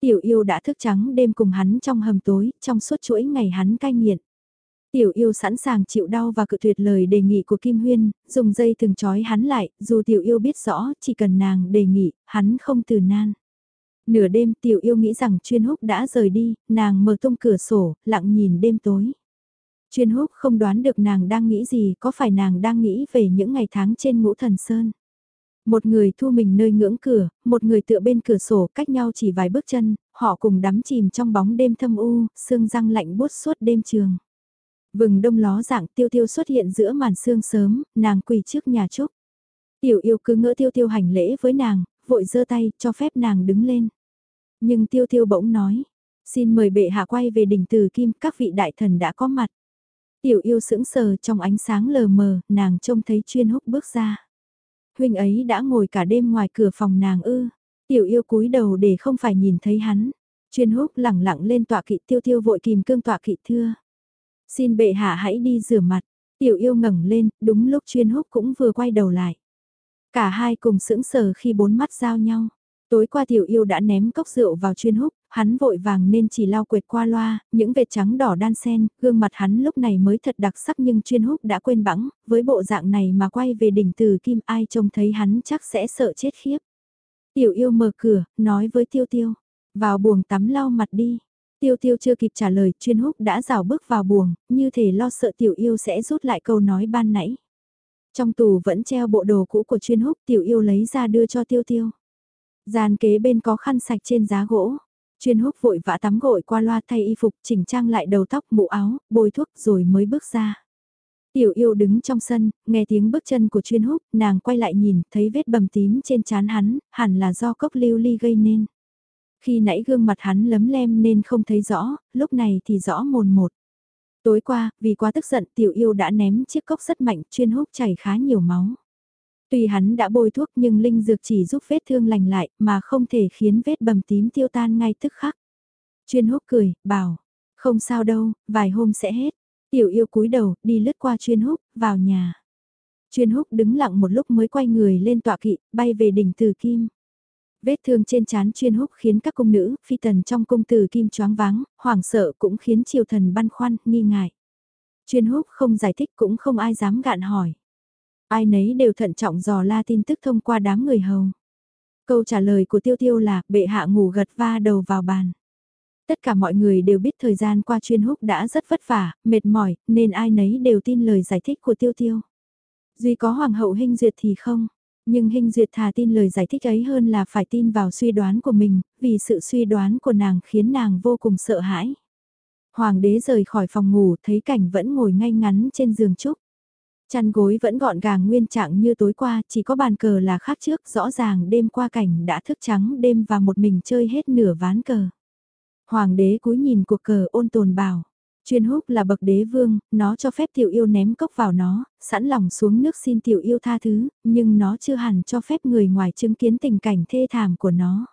Tiểu yêu đã thức trắng đêm cùng hắn trong hầm tối, trong suốt chuỗi ngày hắn cai nghiện. Tiểu yêu sẵn sàng chịu đau và cự tuyệt lời đề nghị của Kim Huyên, dùng dây từng trói hắn lại, dù tiểu yêu biết rõ chỉ cần nàng đề nghị, hắn không từ nan. Nửa đêm tiểu yêu nghĩ rằng chuyên húc đã rời đi, nàng mở tung cửa sổ, lặng nhìn đêm tối. Chuyên húc không đoán được nàng đang nghĩ gì, có phải nàng đang nghĩ về những ngày tháng trên ngũ thần sơn. Một người thu mình nơi ngưỡng cửa, một người tựa bên cửa sổ cách nhau chỉ vài bước chân, họ cùng đắm chìm trong bóng đêm thâm u, sương răng lạnh buốt suốt đêm trường. Vừng đông ló dạng tiêu tiêu xuất hiện giữa màn sương sớm, nàng quỳ trước nhà trúc. Tiểu yêu cứ ngỡ tiêu tiêu hành lễ với nàng, vội giơ tay cho phép nàng đứng lên. Nhưng tiêu tiêu bỗng nói, xin mời bệ hạ quay về đỉnh từ kim, các vị đại thần đã có mặt. Tiểu yêu sững sờ trong ánh sáng lờ mờ, nàng trông thấy chuyên húc bước ra. Huynh ấy đã ngồi cả đêm ngoài cửa phòng nàng ư. Tiểu yêu cúi đầu để không phải nhìn thấy hắn. Chuyên húc lẳng lặng lên tọa kỵ tiêu tiêu vội kìm cương tọa kỵ thưa. Xin bệ hạ hãy đi rửa mặt. Tiểu yêu ngẩng lên, đúng lúc chuyên húc cũng vừa quay đầu lại. Cả hai cùng sững sờ khi bốn mắt giao nhau. Tối qua tiểu yêu đã ném cốc rượu vào chuyên húc, hắn vội vàng nên chỉ lau quệt qua loa, những vệt trắng đỏ đan sen, gương mặt hắn lúc này mới thật đặc sắc nhưng chuyên húc đã quên bẵng, với bộ dạng này mà quay về đỉnh từ kim ai trông thấy hắn chắc sẽ sợ chết khiếp. Tiểu yêu mở cửa, nói với tiêu tiêu, vào buồng tắm lau mặt đi. Tiêu tiêu chưa kịp trả lời, chuyên húc đã rào bước vào buồng, như thể lo sợ tiểu yêu sẽ rút lại câu nói ban nãy. Trong tù vẫn treo bộ đồ cũ của chuyên húc, tiểu yêu lấy ra đưa cho tiêu tiêu. Gian kế bên có khăn sạch trên giá gỗ. Chuyên húc vội vã tắm gội qua loa thay y phục, chỉnh trang lại đầu tóc, mũ áo, bôi thuốc rồi mới bước ra. Tiểu yêu đứng trong sân, nghe tiếng bước chân của chuyên húc, nàng quay lại nhìn, thấy vết bầm tím trên trán hắn, hẳn là do cốc lưu ly gây nên. Khi nãy gương mặt hắn lấm lem nên không thấy rõ, lúc này thì rõ mồn một. Tối qua, vì quá tức giận tiểu yêu đã ném chiếc cốc rất mạnh chuyên húc chảy khá nhiều máu. Tuy hắn đã bôi thuốc nhưng linh dược chỉ giúp vết thương lành lại mà không thể khiến vết bầm tím tiêu tan ngay tức khắc. Chuyên húc cười, bảo, không sao đâu, vài hôm sẽ hết. Tiểu yêu cúi đầu, đi lướt qua chuyên húc, vào nhà. Chuyên húc đứng lặng một lúc mới quay người lên tọa kỵ, bay về đỉnh từ kim. Vết thương trên trán chuyên húc khiến các cung nữ, phi tần trong cung từ kim choáng váng, hoảng sợ cũng khiến triều thần băn khoăn, nghi ngại. Chuyên húc không giải thích cũng không ai dám gạn hỏi. Ai nấy đều thận trọng dò la tin tức thông qua đám người hầu. Câu trả lời của tiêu tiêu là bệ hạ ngủ gật va đầu vào bàn. Tất cả mọi người đều biết thời gian qua chuyên húc đã rất vất vả, mệt mỏi, nên ai nấy đều tin lời giải thích của tiêu tiêu. Duy có hoàng hậu hình duyệt thì không, nhưng hình duyệt thà tin lời giải thích ấy hơn là phải tin vào suy đoán của mình, vì sự suy đoán của nàng khiến nàng vô cùng sợ hãi. Hoàng đế rời khỏi phòng ngủ thấy cảnh vẫn ngồi ngay ngắn trên giường trúc. Chăn gối vẫn gọn gàng nguyên trạng như tối qua, chỉ có bàn cờ là khác trước, rõ ràng đêm qua cảnh đã thức trắng đêm và một mình chơi hết nửa ván cờ. Hoàng đế cúi nhìn cuộc cờ ôn tồn bảo. Chuyên húc là bậc đế vương, nó cho phép tiểu yêu ném cốc vào nó, sẵn lòng xuống nước xin tiểu yêu tha thứ, nhưng nó chưa hẳn cho phép người ngoài chứng kiến tình cảnh thê thảm của nó.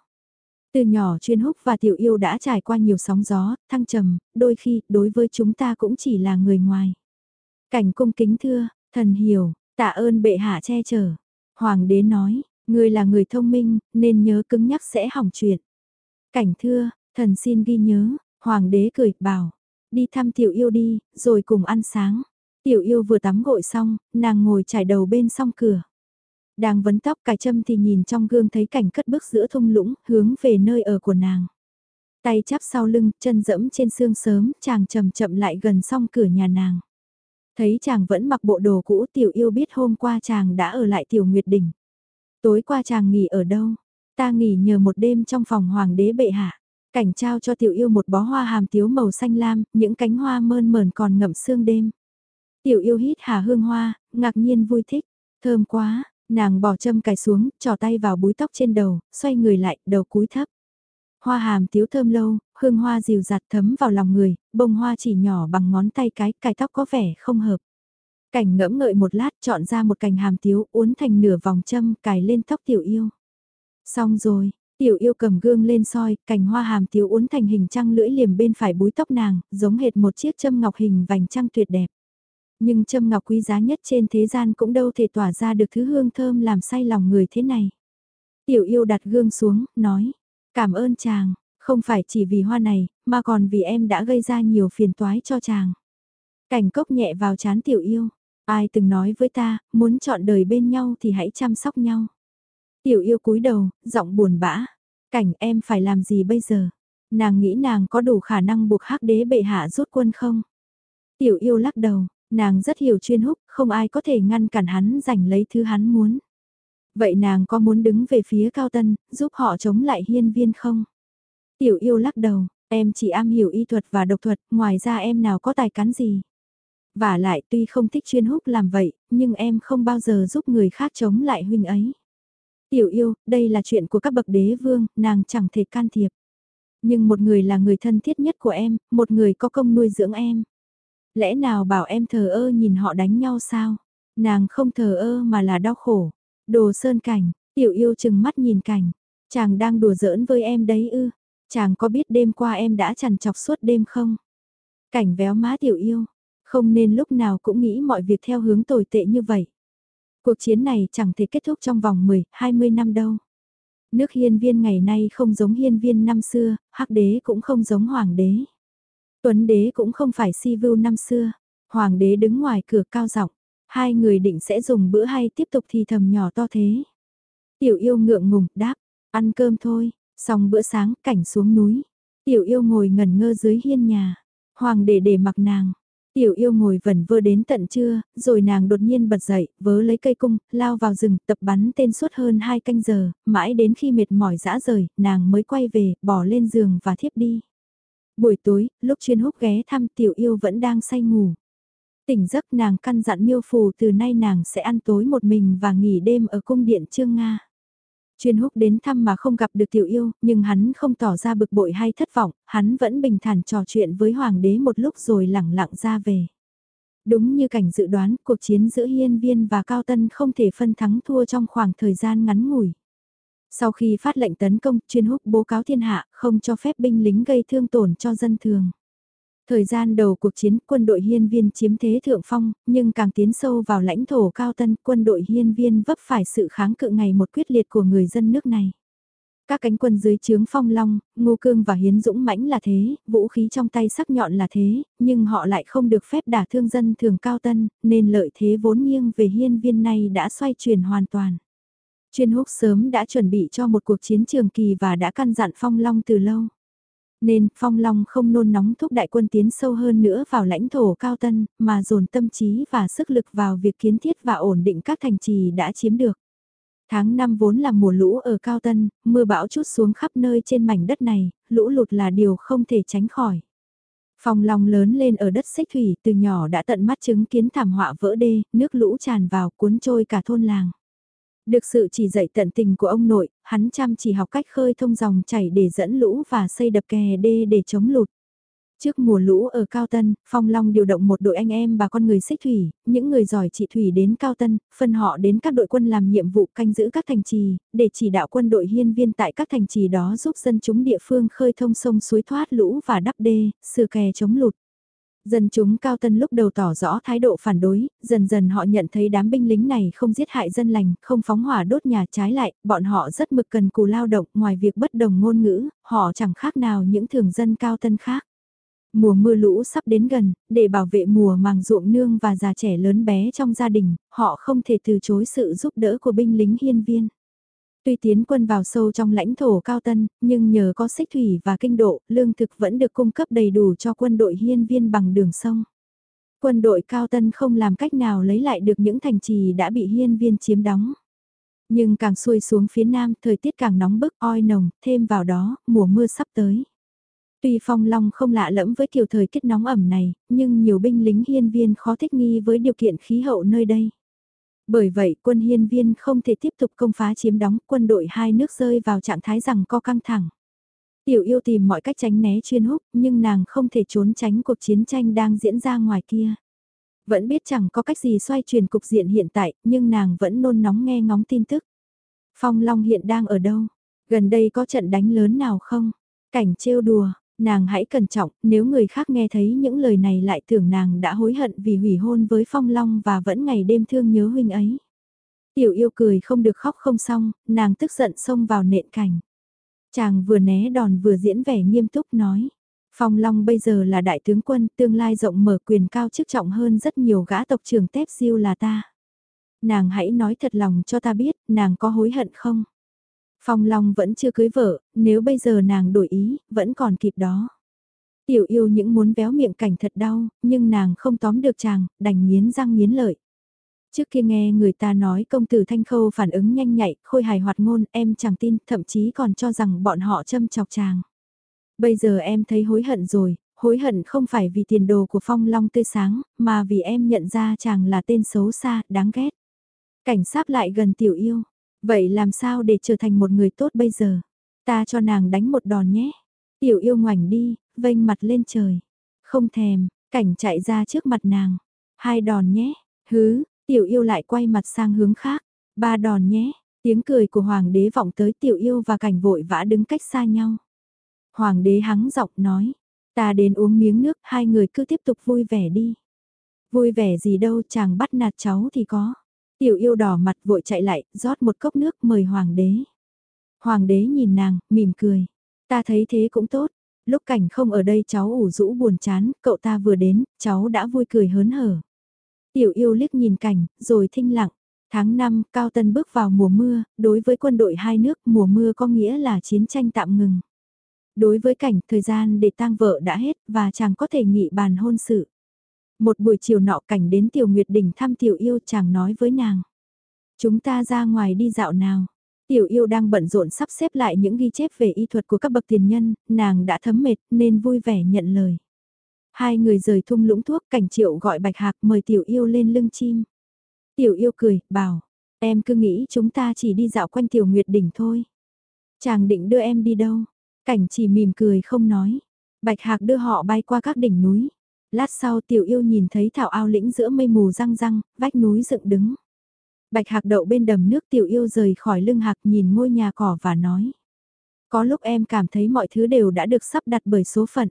Từ nhỏ chuyên húc và tiểu yêu đã trải qua nhiều sóng gió, thăng trầm, đôi khi đối với chúng ta cũng chỉ là người ngoài. Cảnh cung kính thưa, thần hiểu, tạ ơn bệ hạ che chở. Hoàng đế nói, người là người thông minh, nên nhớ cứng nhắc sẽ hỏng chuyện. Cảnh thưa, thần xin ghi nhớ, hoàng đế cười, bảo, đi thăm tiểu yêu đi, rồi cùng ăn sáng. Tiểu yêu vừa tắm gội xong, nàng ngồi trải đầu bên song cửa. Đang vấn tóc cài châm thì nhìn trong gương thấy cảnh cất bước giữa thung lũng, hướng về nơi ở của nàng. Tay chắp sau lưng, chân dẫm trên xương sớm, chàng chậm chậm lại gần song cửa nhà nàng. Thấy chàng vẫn mặc bộ đồ cũ tiểu yêu biết hôm qua chàng đã ở lại tiểu nguyệt đỉnh. Tối qua chàng nghỉ ở đâu? Ta nghỉ nhờ một đêm trong phòng hoàng đế bệ hạ. Cảnh trao cho tiểu yêu một bó hoa hàm tiếu màu xanh lam, những cánh hoa mơn mờn còn ngậm sương đêm. Tiểu yêu hít hà hương hoa, ngạc nhiên vui thích. Thơm quá, nàng bỏ châm cài xuống, trò tay vào búi tóc trên đầu, xoay người lại, đầu cúi thấp. Hoa hàm tiếu thơm lâu, hương hoa dịu dạt thấm vào lòng người, bông hoa chỉ nhỏ bằng ngón tay cái, cài tóc có vẻ không hợp. Cảnh ngẫm ngợi một lát chọn ra một cành hàm tiếu uốn thành nửa vòng châm cài lên tóc tiểu yêu. Xong rồi, tiểu yêu cầm gương lên soi, cành hoa hàm tiếu uốn thành hình trăng lưỡi liềm bên phải búi tóc nàng, giống hệt một chiếc châm ngọc hình vành trăng tuyệt đẹp. Nhưng châm ngọc quý giá nhất trên thế gian cũng đâu thể tỏa ra được thứ hương thơm làm say lòng người thế này. Tiểu yêu đặt gương xuống, nói, cảm ơn chàng, không phải chỉ vì hoa này, mà còn vì em đã gây ra nhiều phiền toái cho chàng. Cảnh cốc nhẹ vào chán tiểu yêu, ai từng nói với ta, muốn chọn đời bên nhau thì hãy chăm sóc nhau. Tiểu yêu cúi đầu, giọng buồn bã, cảnh em phải làm gì bây giờ? Nàng nghĩ nàng có đủ khả năng buộc hắc đế bệ hạ rút quân không? Tiểu yêu lắc đầu, Nàng rất hiểu chuyên húc, không ai có thể ngăn cản hắn giành lấy thứ hắn muốn. Vậy nàng có muốn đứng về phía cao tân, giúp họ chống lại hiên viên không? Tiểu yêu lắc đầu, em chỉ am hiểu y thuật và độc thuật, ngoài ra em nào có tài cán gì. Và lại tuy không thích chuyên húc làm vậy, nhưng em không bao giờ giúp người khác chống lại huynh ấy. Tiểu yêu, đây là chuyện của các bậc đế vương, nàng chẳng thể can thiệp. Nhưng một người là người thân thiết nhất của em, một người có công nuôi dưỡng em. Lẽ nào bảo em thờ ơ nhìn họ đánh nhau sao? Nàng không thờ ơ mà là đau khổ. Đồ sơn cảnh, tiểu yêu chừng mắt nhìn cảnh. Chàng đang đùa giỡn với em đấy ư. Chàng có biết đêm qua em đã chằn chọc suốt đêm không? Cảnh véo má tiểu yêu. Không nên lúc nào cũng nghĩ mọi việc theo hướng tồi tệ như vậy. Cuộc chiến này chẳng thể kết thúc trong vòng 10, 20 năm đâu. Nước hiên viên ngày nay không giống hiên viên năm xưa, hắc đế cũng không giống hoàng đế. Tuấn đế cũng không phải si vưu năm xưa. Hoàng đế đứng ngoài cửa cao giọng Hai người định sẽ dùng bữa hay tiếp tục thì thầm nhỏ to thế. Tiểu yêu ngượng ngùng đáp. Ăn cơm thôi. Xong bữa sáng cảnh xuống núi. Tiểu yêu ngồi ngẩn ngơ dưới hiên nhà. Hoàng đế để mặc nàng. Tiểu yêu ngồi vẩn vơ đến tận trưa, rồi nàng đột nhiên bật dậy, vớ lấy cây cung, lao vào rừng, tập bắn tên suốt hơn hai canh giờ, mãi đến khi mệt mỏi dã rời, nàng mới quay về, bỏ lên giường và thiếp đi. Buổi tối, lúc chuyên húc ghé thăm tiểu yêu vẫn đang say ngủ. Tỉnh giấc nàng căn dặn miêu phù từ nay nàng sẽ ăn tối một mình và nghỉ đêm ở cung điện Trương Nga. Chuyên húc đến thăm mà không gặp được tiểu yêu, nhưng hắn không tỏ ra bực bội hay thất vọng, hắn vẫn bình thản trò chuyện với hoàng đế một lúc rồi lẳng lặng ra về. Đúng như cảnh dự đoán, cuộc chiến giữa hiên viên và cao tân không thể phân thắng thua trong khoảng thời gian ngắn ngủi. Sau khi phát lệnh tấn công, chuyên húc bố cáo thiên hạ, không cho phép binh lính gây thương tổn cho dân thường. Thời gian đầu cuộc chiến, quân đội hiên viên chiếm thế thượng phong, nhưng càng tiến sâu vào lãnh thổ cao tân, quân đội hiên viên vấp phải sự kháng cự ngày một quyết liệt của người dân nước này. Các cánh quân dưới trướng phong long, ngô cương và hiến dũng mãnh là thế, vũ khí trong tay sắc nhọn là thế, nhưng họ lại không được phép đả thương dân thường cao tân, nên lợi thế vốn nghiêng về hiên viên này đã xoay chuyển hoàn toàn. Chuyên húc sớm đã chuẩn bị cho một cuộc chiến trường kỳ và đã căn dặn phong long từ lâu. Nên phong long không nôn nóng thúc đại quân tiến sâu hơn nữa vào lãnh thổ cao tân, mà dồn tâm trí và sức lực vào việc kiến thiết và ổn định các thành trì đã chiếm được. Tháng 5 vốn là mùa lũ ở Cao Tân, mưa bão chút xuống khắp nơi trên mảnh đất này, lũ lụt là điều không thể tránh khỏi. Phong long lớn lên ở đất xích thủy từ nhỏ đã tận mắt chứng kiến thảm họa vỡ đê, nước lũ tràn vào cuốn trôi cả thôn làng. Được sự chỉ dạy tận tình của ông nội, hắn chăm chỉ học cách khơi thông dòng chảy để dẫn lũ và xây đập kè đê để chống lụt. Trước mùa lũ ở Cao Tân, Phong Long điều động một đội anh em và con người xích thủy, những người giỏi trị thủy đến Cao Tân, phân họ đến các đội quân làm nhiệm vụ canh giữ các thành trì, để chỉ đạo quân đội hiên viên tại các thành trì đó giúp dân chúng địa phương khơi thông sông suối thoát lũ và đắp đê, sửa kè chống lụt. Dân chúng cao tân lúc đầu tỏ rõ thái độ phản đối, dần dần họ nhận thấy đám binh lính này không giết hại dân lành, không phóng hỏa đốt nhà trái lại, bọn họ rất mực cần cù lao động, ngoài việc bất đồng ngôn ngữ, họ chẳng khác nào những thường dân cao tân khác. Mùa mưa lũ sắp đến gần, để bảo vệ mùa màng ruộng nương và già trẻ lớn bé trong gia đình, họ không thể từ chối sự giúp đỡ của binh lính hiên viên. Tuy tiến quân vào sâu trong lãnh thổ cao tân, nhưng nhờ có xích thủy và kinh độ, lương thực vẫn được cung cấp đầy đủ cho quân đội hiên viên bằng đường sông. Quân đội cao tân không làm cách nào lấy lại được những thành trì đã bị hiên viên chiếm đóng. Nhưng càng xuôi xuống phía nam, thời tiết càng nóng bức oi nồng, thêm vào đó, mùa mưa sắp tới. Tuy phong long không lạ lẫm với kiểu thời tiết nóng ẩm này, nhưng nhiều binh lính hiên viên khó thích nghi với điều kiện khí hậu nơi đây. Bởi vậy quân hiên viên không thể tiếp tục công phá chiếm đóng quân đội hai nước rơi vào trạng thái rằng co căng thẳng. Tiểu yêu tìm mọi cách tránh né chuyên húc nhưng nàng không thể trốn tránh cuộc chiến tranh đang diễn ra ngoài kia. Vẫn biết chẳng có cách gì xoay chuyển cục diện hiện tại nhưng nàng vẫn nôn nóng nghe ngóng tin tức. Phong Long hiện đang ở đâu? Gần đây có trận đánh lớn nào không? Cảnh trêu đùa, nàng hãy cẩn trọng, nếu người khác nghe thấy những lời này lại tưởng nàng đã hối hận vì hủy hôn với Phong Long và vẫn ngày đêm thương nhớ huynh ấy. Tiểu yêu cười không được khóc không xong, nàng tức giận xông vào nện cảnh. Chàng vừa né đòn vừa diễn vẻ nghiêm túc nói. Phong Long bây giờ là đại tướng quân, tương lai rộng mở quyền cao chức trọng hơn rất nhiều gã tộc trưởng tép siêu là ta. Nàng hãy nói thật lòng cho ta biết, nàng có hối hận không? Phong Long vẫn chưa cưới vợ, nếu bây giờ nàng đổi ý, vẫn còn kịp đó. Tiểu yêu những muốn véo miệng cảnh thật đau, nhưng nàng không tóm được chàng, đành nghiến răng nghiến lợi. Trước kia nghe người ta nói công tử Thanh Khâu phản ứng nhanh nhạy, khôi hài hoạt ngôn, em chẳng tin, thậm chí còn cho rằng bọn họ châm chọc chàng. Bây giờ em thấy hối hận rồi, hối hận không phải vì tiền đồ của Phong Long tươi sáng, mà vì em nhận ra chàng là tên xấu xa, đáng ghét. Cảnh sát lại gần tiểu yêu, Vậy làm sao để trở thành một người tốt bây giờ? Ta cho nàng đánh một đòn nhé. Tiểu yêu ngoảnh đi, vênh mặt lên trời. Không thèm, cảnh chạy ra trước mặt nàng. Hai đòn nhé. Hứ, tiểu yêu lại quay mặt sang hướng khác. Ba đòn nhé. Tiếng cười của hoàng đế vọng tới tiểu yêu và cảnh vội vã đứng cách xa nhau. Hoàng đế hắng giọng nói. Ta đến uống miếng nước, hai người cứ tiếp tục vui vẻ đi. Vui vẻ gì đâu, chàng bắt nạt cháu thì có. Tiểu yêu đỏ mặt vội chạy lại, rót một cốc nước mời hoàng đế. Hoàng đế nhìn nàng, mỉm cười. Ta thấy thế cũng tốt. Lúc cảnh không ở đây cháu ủ rũ buồn chán, cậu ta vừa đến, cháu đã vui cười hớn hở. Tiểu yêu liếc nhìn cảnh, rồi thinh lặng. Tháng 5, Cao Tân bước vào mùa mưa, đối với quân đội hai nước mùa mưa có nghĩa là chiến tranh tạm ngừng. Đối với cảnh, thời gian để tang vợ đã hết và chàng có thể nghị bàn hôn sự. Một buổi chiều nọ cảnh đến Tiểu Nguyệt Đình thăm Tiểu Yêu chàng nói với nàng. Chúng ta ra ngoài đi dạo nào. Tiểu yêu đang bận rộn sắp xếp lại những ghi chép về y thuật của các bậc tiền nhân, nàng đã thấm mệt nên vui vẻ nhận lời. Hai người rời thung lũng thuốc cảnh triệu gọi bạch hạc mời tiểu yêu lên lưng chim. Tiểu yêu cười, bảo, em cứ nghĩ chúng ta chỉ đi dạo quanh tiểu nguyệt đỉnh thôi. Chàng định đưa em đi đâu? Cảnh chỉ mỉm cười không nói. Bạch hạc đưa họ bay qua các đỉnh núi. Lát sau tiểu yêu nhìn thấy thảo ao lĩnh giữa mây mù răng răng, vách núi dựng đứng. Bạch hạc đậu bên đầm nước tiểu yêu rời khỏi lưng hạc nhìn ngôi nhà cỏ và nói. Có lúc em cảm thấy mọi thứ đều đã được sắp đặt bởi số phận.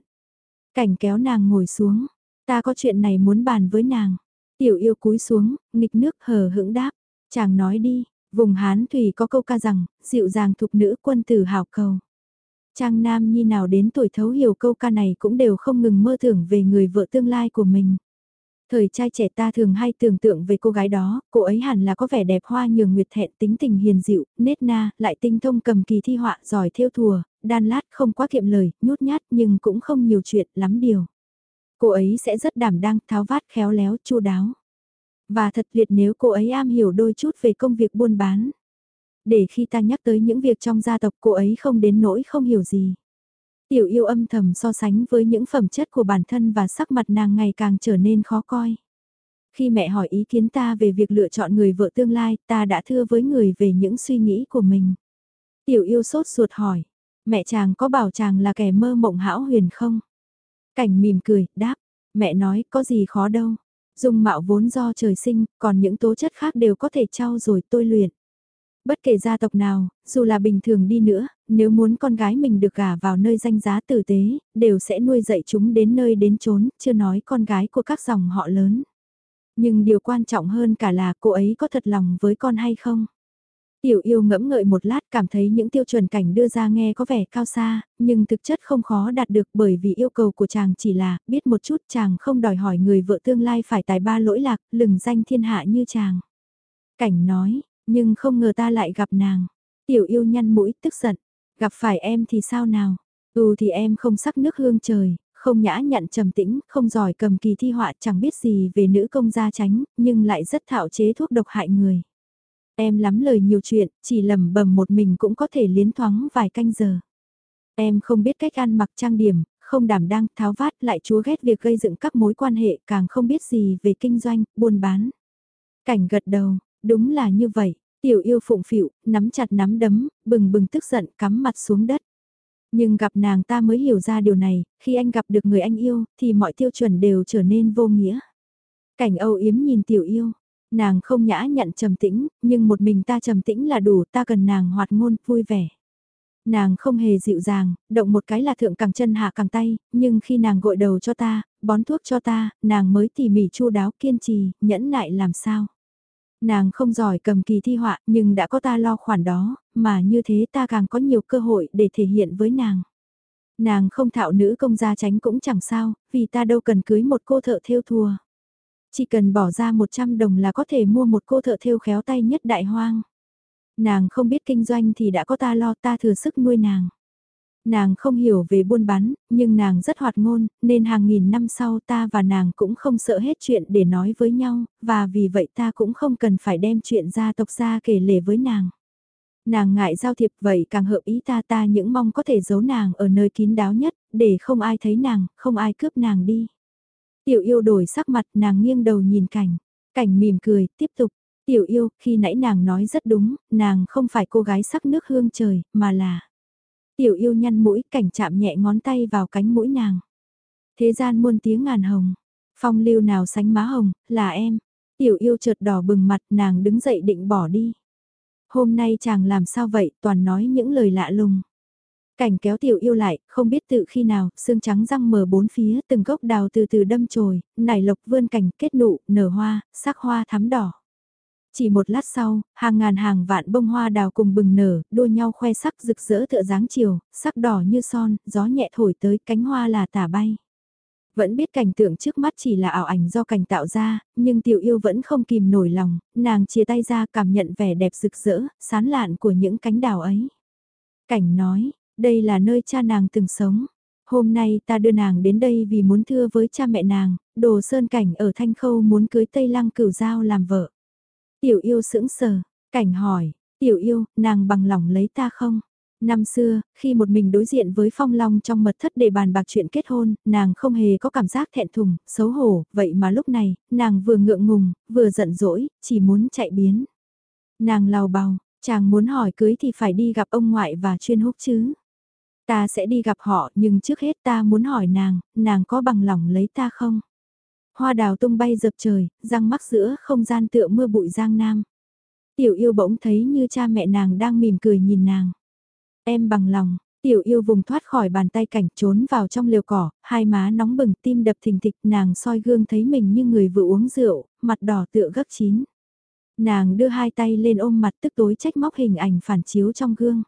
Cảnh kéo nàng ngồi xuống, ta có chuyện này muốn bàn với nàng. Tiểu yêu cúi xuống, nghịch nước hờ hững đáp. Chàng nói đi, Vùng Hán Thủy có câu ca rằng, dịu dàng thục nữ quân tử hào cầu. Trang Nam Nhi nào đến tuổi thấu hiểu câu ca này cũng đều không ngừng mơ tưởng về người vợ tương lai của mình. Thời trai trẻ ta thường hay tưởng tượng về cô gái đó, cô ấy hẳn là có vẻ đẹp hoa nhường nguyệt thẹn tính tình hiền dịu, nết na, lại tinh thông cầm kỳ thi họa, giỏi theo thùa, đan lát không quá kiệm lời, nhút nhát nhưng cũng không nhiều chuyện lắm điều. Cô ấy sẽ rất đảm đang, tháo vát khéo léo, chu đáo. Và thật liệt nếu cô ấy am hiểu đôi chút về công việc buôn bán. Để khi ta nhắc tới những việc trong gia tộc cô ấy không đến nỗi không hiểu gì. Tiểu yêu âm thầm so sánh với những phẩm chất của bản thân và sắc mặt nàng ngày càng trở nên khó coi. Khi mẹ hỏi ý kiến ta về việc lựa chọn người vợ tương lai, ta đã thưa với người về những suy nghĩ của mình. Tiểu yêu sốt ruột hỏi, mẹ chàng có bảo chàng là kẻ mơ mộng hão huyền không? Cảnh mỉm cười, đáp, mẹ nói có gì khó đâu. Dung mạo vốn do trời sinh, còn những tố chất khác đều có thể trau rồi tôi luyện. Bất kể gia tộc nào, dù là bình thường đi nữa, nếu muốn con gái mình được gả vào nơi danh giá tử tế, đều sẽ nuôi dạy chúng đến nơi đến chốn, chưa nói con gái của các dòng họ lớn. Nhưng điều quan trọng hơn cả là cô ấy có thật lòng với con hay không? Tiểu yêu ngẫm ngợi một lát cảm thấy những tiêu chuẩn cảnh đưa ra nghe có vẻ cao xa, nhưng thực chất không khó đạt được bởi vì yêu cầu của chàng chỉ là biết một chút chàng không đòi hỏi người vợ tương lai phải tài ba lỗi lạc, lừng danh thiên hạ như chàng. Cảnh nói, nhưng không ngờ ta lại gặp nàng. Tiểu yêu nhăn mũi tức giận. Gặp phải em thì sao nào? Ừ thì em không sắc nước hương trời, không nhã nhặn trầm tĩnh, không giỏi cầm kỳ thi họa chẳng biết gì về nữ công gia tránh, nhưng lại rất thạo chế thuốc độc hại người. Em lắm lời nhiều chuyện, chỉ lầm bầm một mình cũng có thể liến thoáng vài canh giờ. Em không biết cách ăn mặc trang điểm, không đảm đang tháo vát lại chúa ghét việc gây dựng các mối quan hệ càng không biết gì về kinh doanh, buôn bán. Cảnh gật đầu, Đúng là như vậy, tiểu yêu phụng phịu, nắm chặt nắm đấm, bừng bừng tức giận cắm mặt xuống đất. Nhưng gặp nàng ta mới hiểu ra điều này, khi anh gặp được người anh yêu, thì mọi tiêu chuẩn đều trở nên vô nghĩa. Cảnh âu yếm nhìn tiểu yêu, nàng không nhã nhận trầm tĩnh, nhưng một mình ta trầm tĩnh là đủ, ta cần nàng hoạt ngôn, vui vẻ. Nàng không hề dịu dàng, động một cái là thượng càng chân hạ càng tay, nhưng khi nàng gội đầu cho ta, bón thuốc cho ta, nàng mới tỉ mỉ chu đáo kiên trì, nhẫn nại làm sao. Nàng không giỏi cầm kỳ thi họa nhưng đã có ta lo khoản đó, mà như thế ta càng có nhiều cơ hội để thể hiện với nàng. Nàng không thạo nữ công gia tránh cũng chẳng sao, vì ta đâu cần cưới một cô thợ theo thùa. Chỉ cần bỏ ra 100 đồng là có thể mua một cô thợ theo khéo tay nhất đại hoang. Nàng không biết kinh doanh thì đã có ta lo ta thừa sức nuôi nàng. Nàng không hiểu về buôn bán, nhưng nàng rất hoạt ngôn, nên hàng nghìn năm sau ta và nàng cũng không sợ hết chuyện để nói với nhau, và vì vậy ta cũng không cần phải đem chuyện gia tộc ra kể lể với nàng. Nàng ngại giao thiệp vậy càng hợp ý ta ta những mong có thể giấu nàng ở nơi kín đáo nhất, để không ai thấy nàng, không ai cướp nàng đi. Tiểu yêu đổi sắc mặt nàng nghiêng đầu nhìn cảnh, cảnh mỉm cười, tiếp tục. Tiểu yêu, khi nãy nàng nói rất đúng, nàng không phải cô gái sắc nước hương trời, mà là Tiểu yêu nhăn mũi cảnh chạm nhẹ ngón tay vào cánh mũi nàng. Thế gian muôn tiếng ngàn hồng. Phong lưu nào sánh má hồng, là em. Tiểu yêu chợt đỏ bừng mặt nàng đứng dậy định bỏ đi. Hôm nay chàng làm sao vậy, toàn nói những lời lạ lùng. Cảnh kéo tiểu yêu lại, không biết tự khi nào, xương trắng răng mờ bốn phía, từng gốc đào từ từ đâm chồi, nảy lộc vươn cảnh, kết nụ, nở hoa, sắc hoa thắm đỏ. Chỉ một lát sau, hàng ngàn hàng vạn bông hoa đào cùng bừng nở, đua nhau khoe sắc rực rỡ tựa dáng chiều, sắc đỏ như son, gió nhẹ thổi tới cánh hoa là tả bay. Vẫn biết cảnh tượng trước mắt chỉ là ảo ảnh do cảnh tạo ra, nhưng tiểu yêu vẫn không kìm nổi lòng, nàng chia tay ra cảm nhận vẻ đẹp rực rỡ, sán lạn của những cánh đào ấy. Cảnh nói, đây là nơi cha nàng từng sống. Hôm nay ta đưa nàng đến đây vì muốn thưa với cha mẹ nàng, đồ sơn cảnh ở Thanh Khâu muốn cưới Tây Lăng cửu giao làm vợ. Tiểu yêu sững sờ, cảnh hỏi, tiểu yêu, nàng bằng lòng lấy ta không? Năm xưa, khi một mình đối diện với Phong Long trong mật thất để bàn bạc chuyện kết hôn, nàng không hề có cảm giác thẹn thùng, xấu hổ, vậy mà lúc này, nàng vừa ngượng ngùng, vừa giận dỗi, chỉ muốn chạy biến. Nàng lào bào, chàng muốn hỏi cưới thì phải đi gặp ông ngoại và chuyên húc chứ. Ta sẽ đi gặp họ nhưng trước hết ta muốn hỏi nàng, nàng có bằng lòng lấy ta không? Hoa đào tung bay dập trời, răng mắc giữa không gian tựa mưa bụi giang nam. Tiểu yêu bỗng thấy như cha mẹ nàng đang mỉm cười nhìn nàng. Em bằng lòng, tiểu yêu vùng thoát khỏi bàn tay cảnh trốn vào trong liều cỏ, hai má nóng bừng tim đập thình thịch nàng soi gương thấy mình như người vừa uống rượu, mặt đỏ tựa gấp chín. Nàng đưa hai tay lên ôm mặt tức tối trách móc hình ảnh phản chiếu trong gương.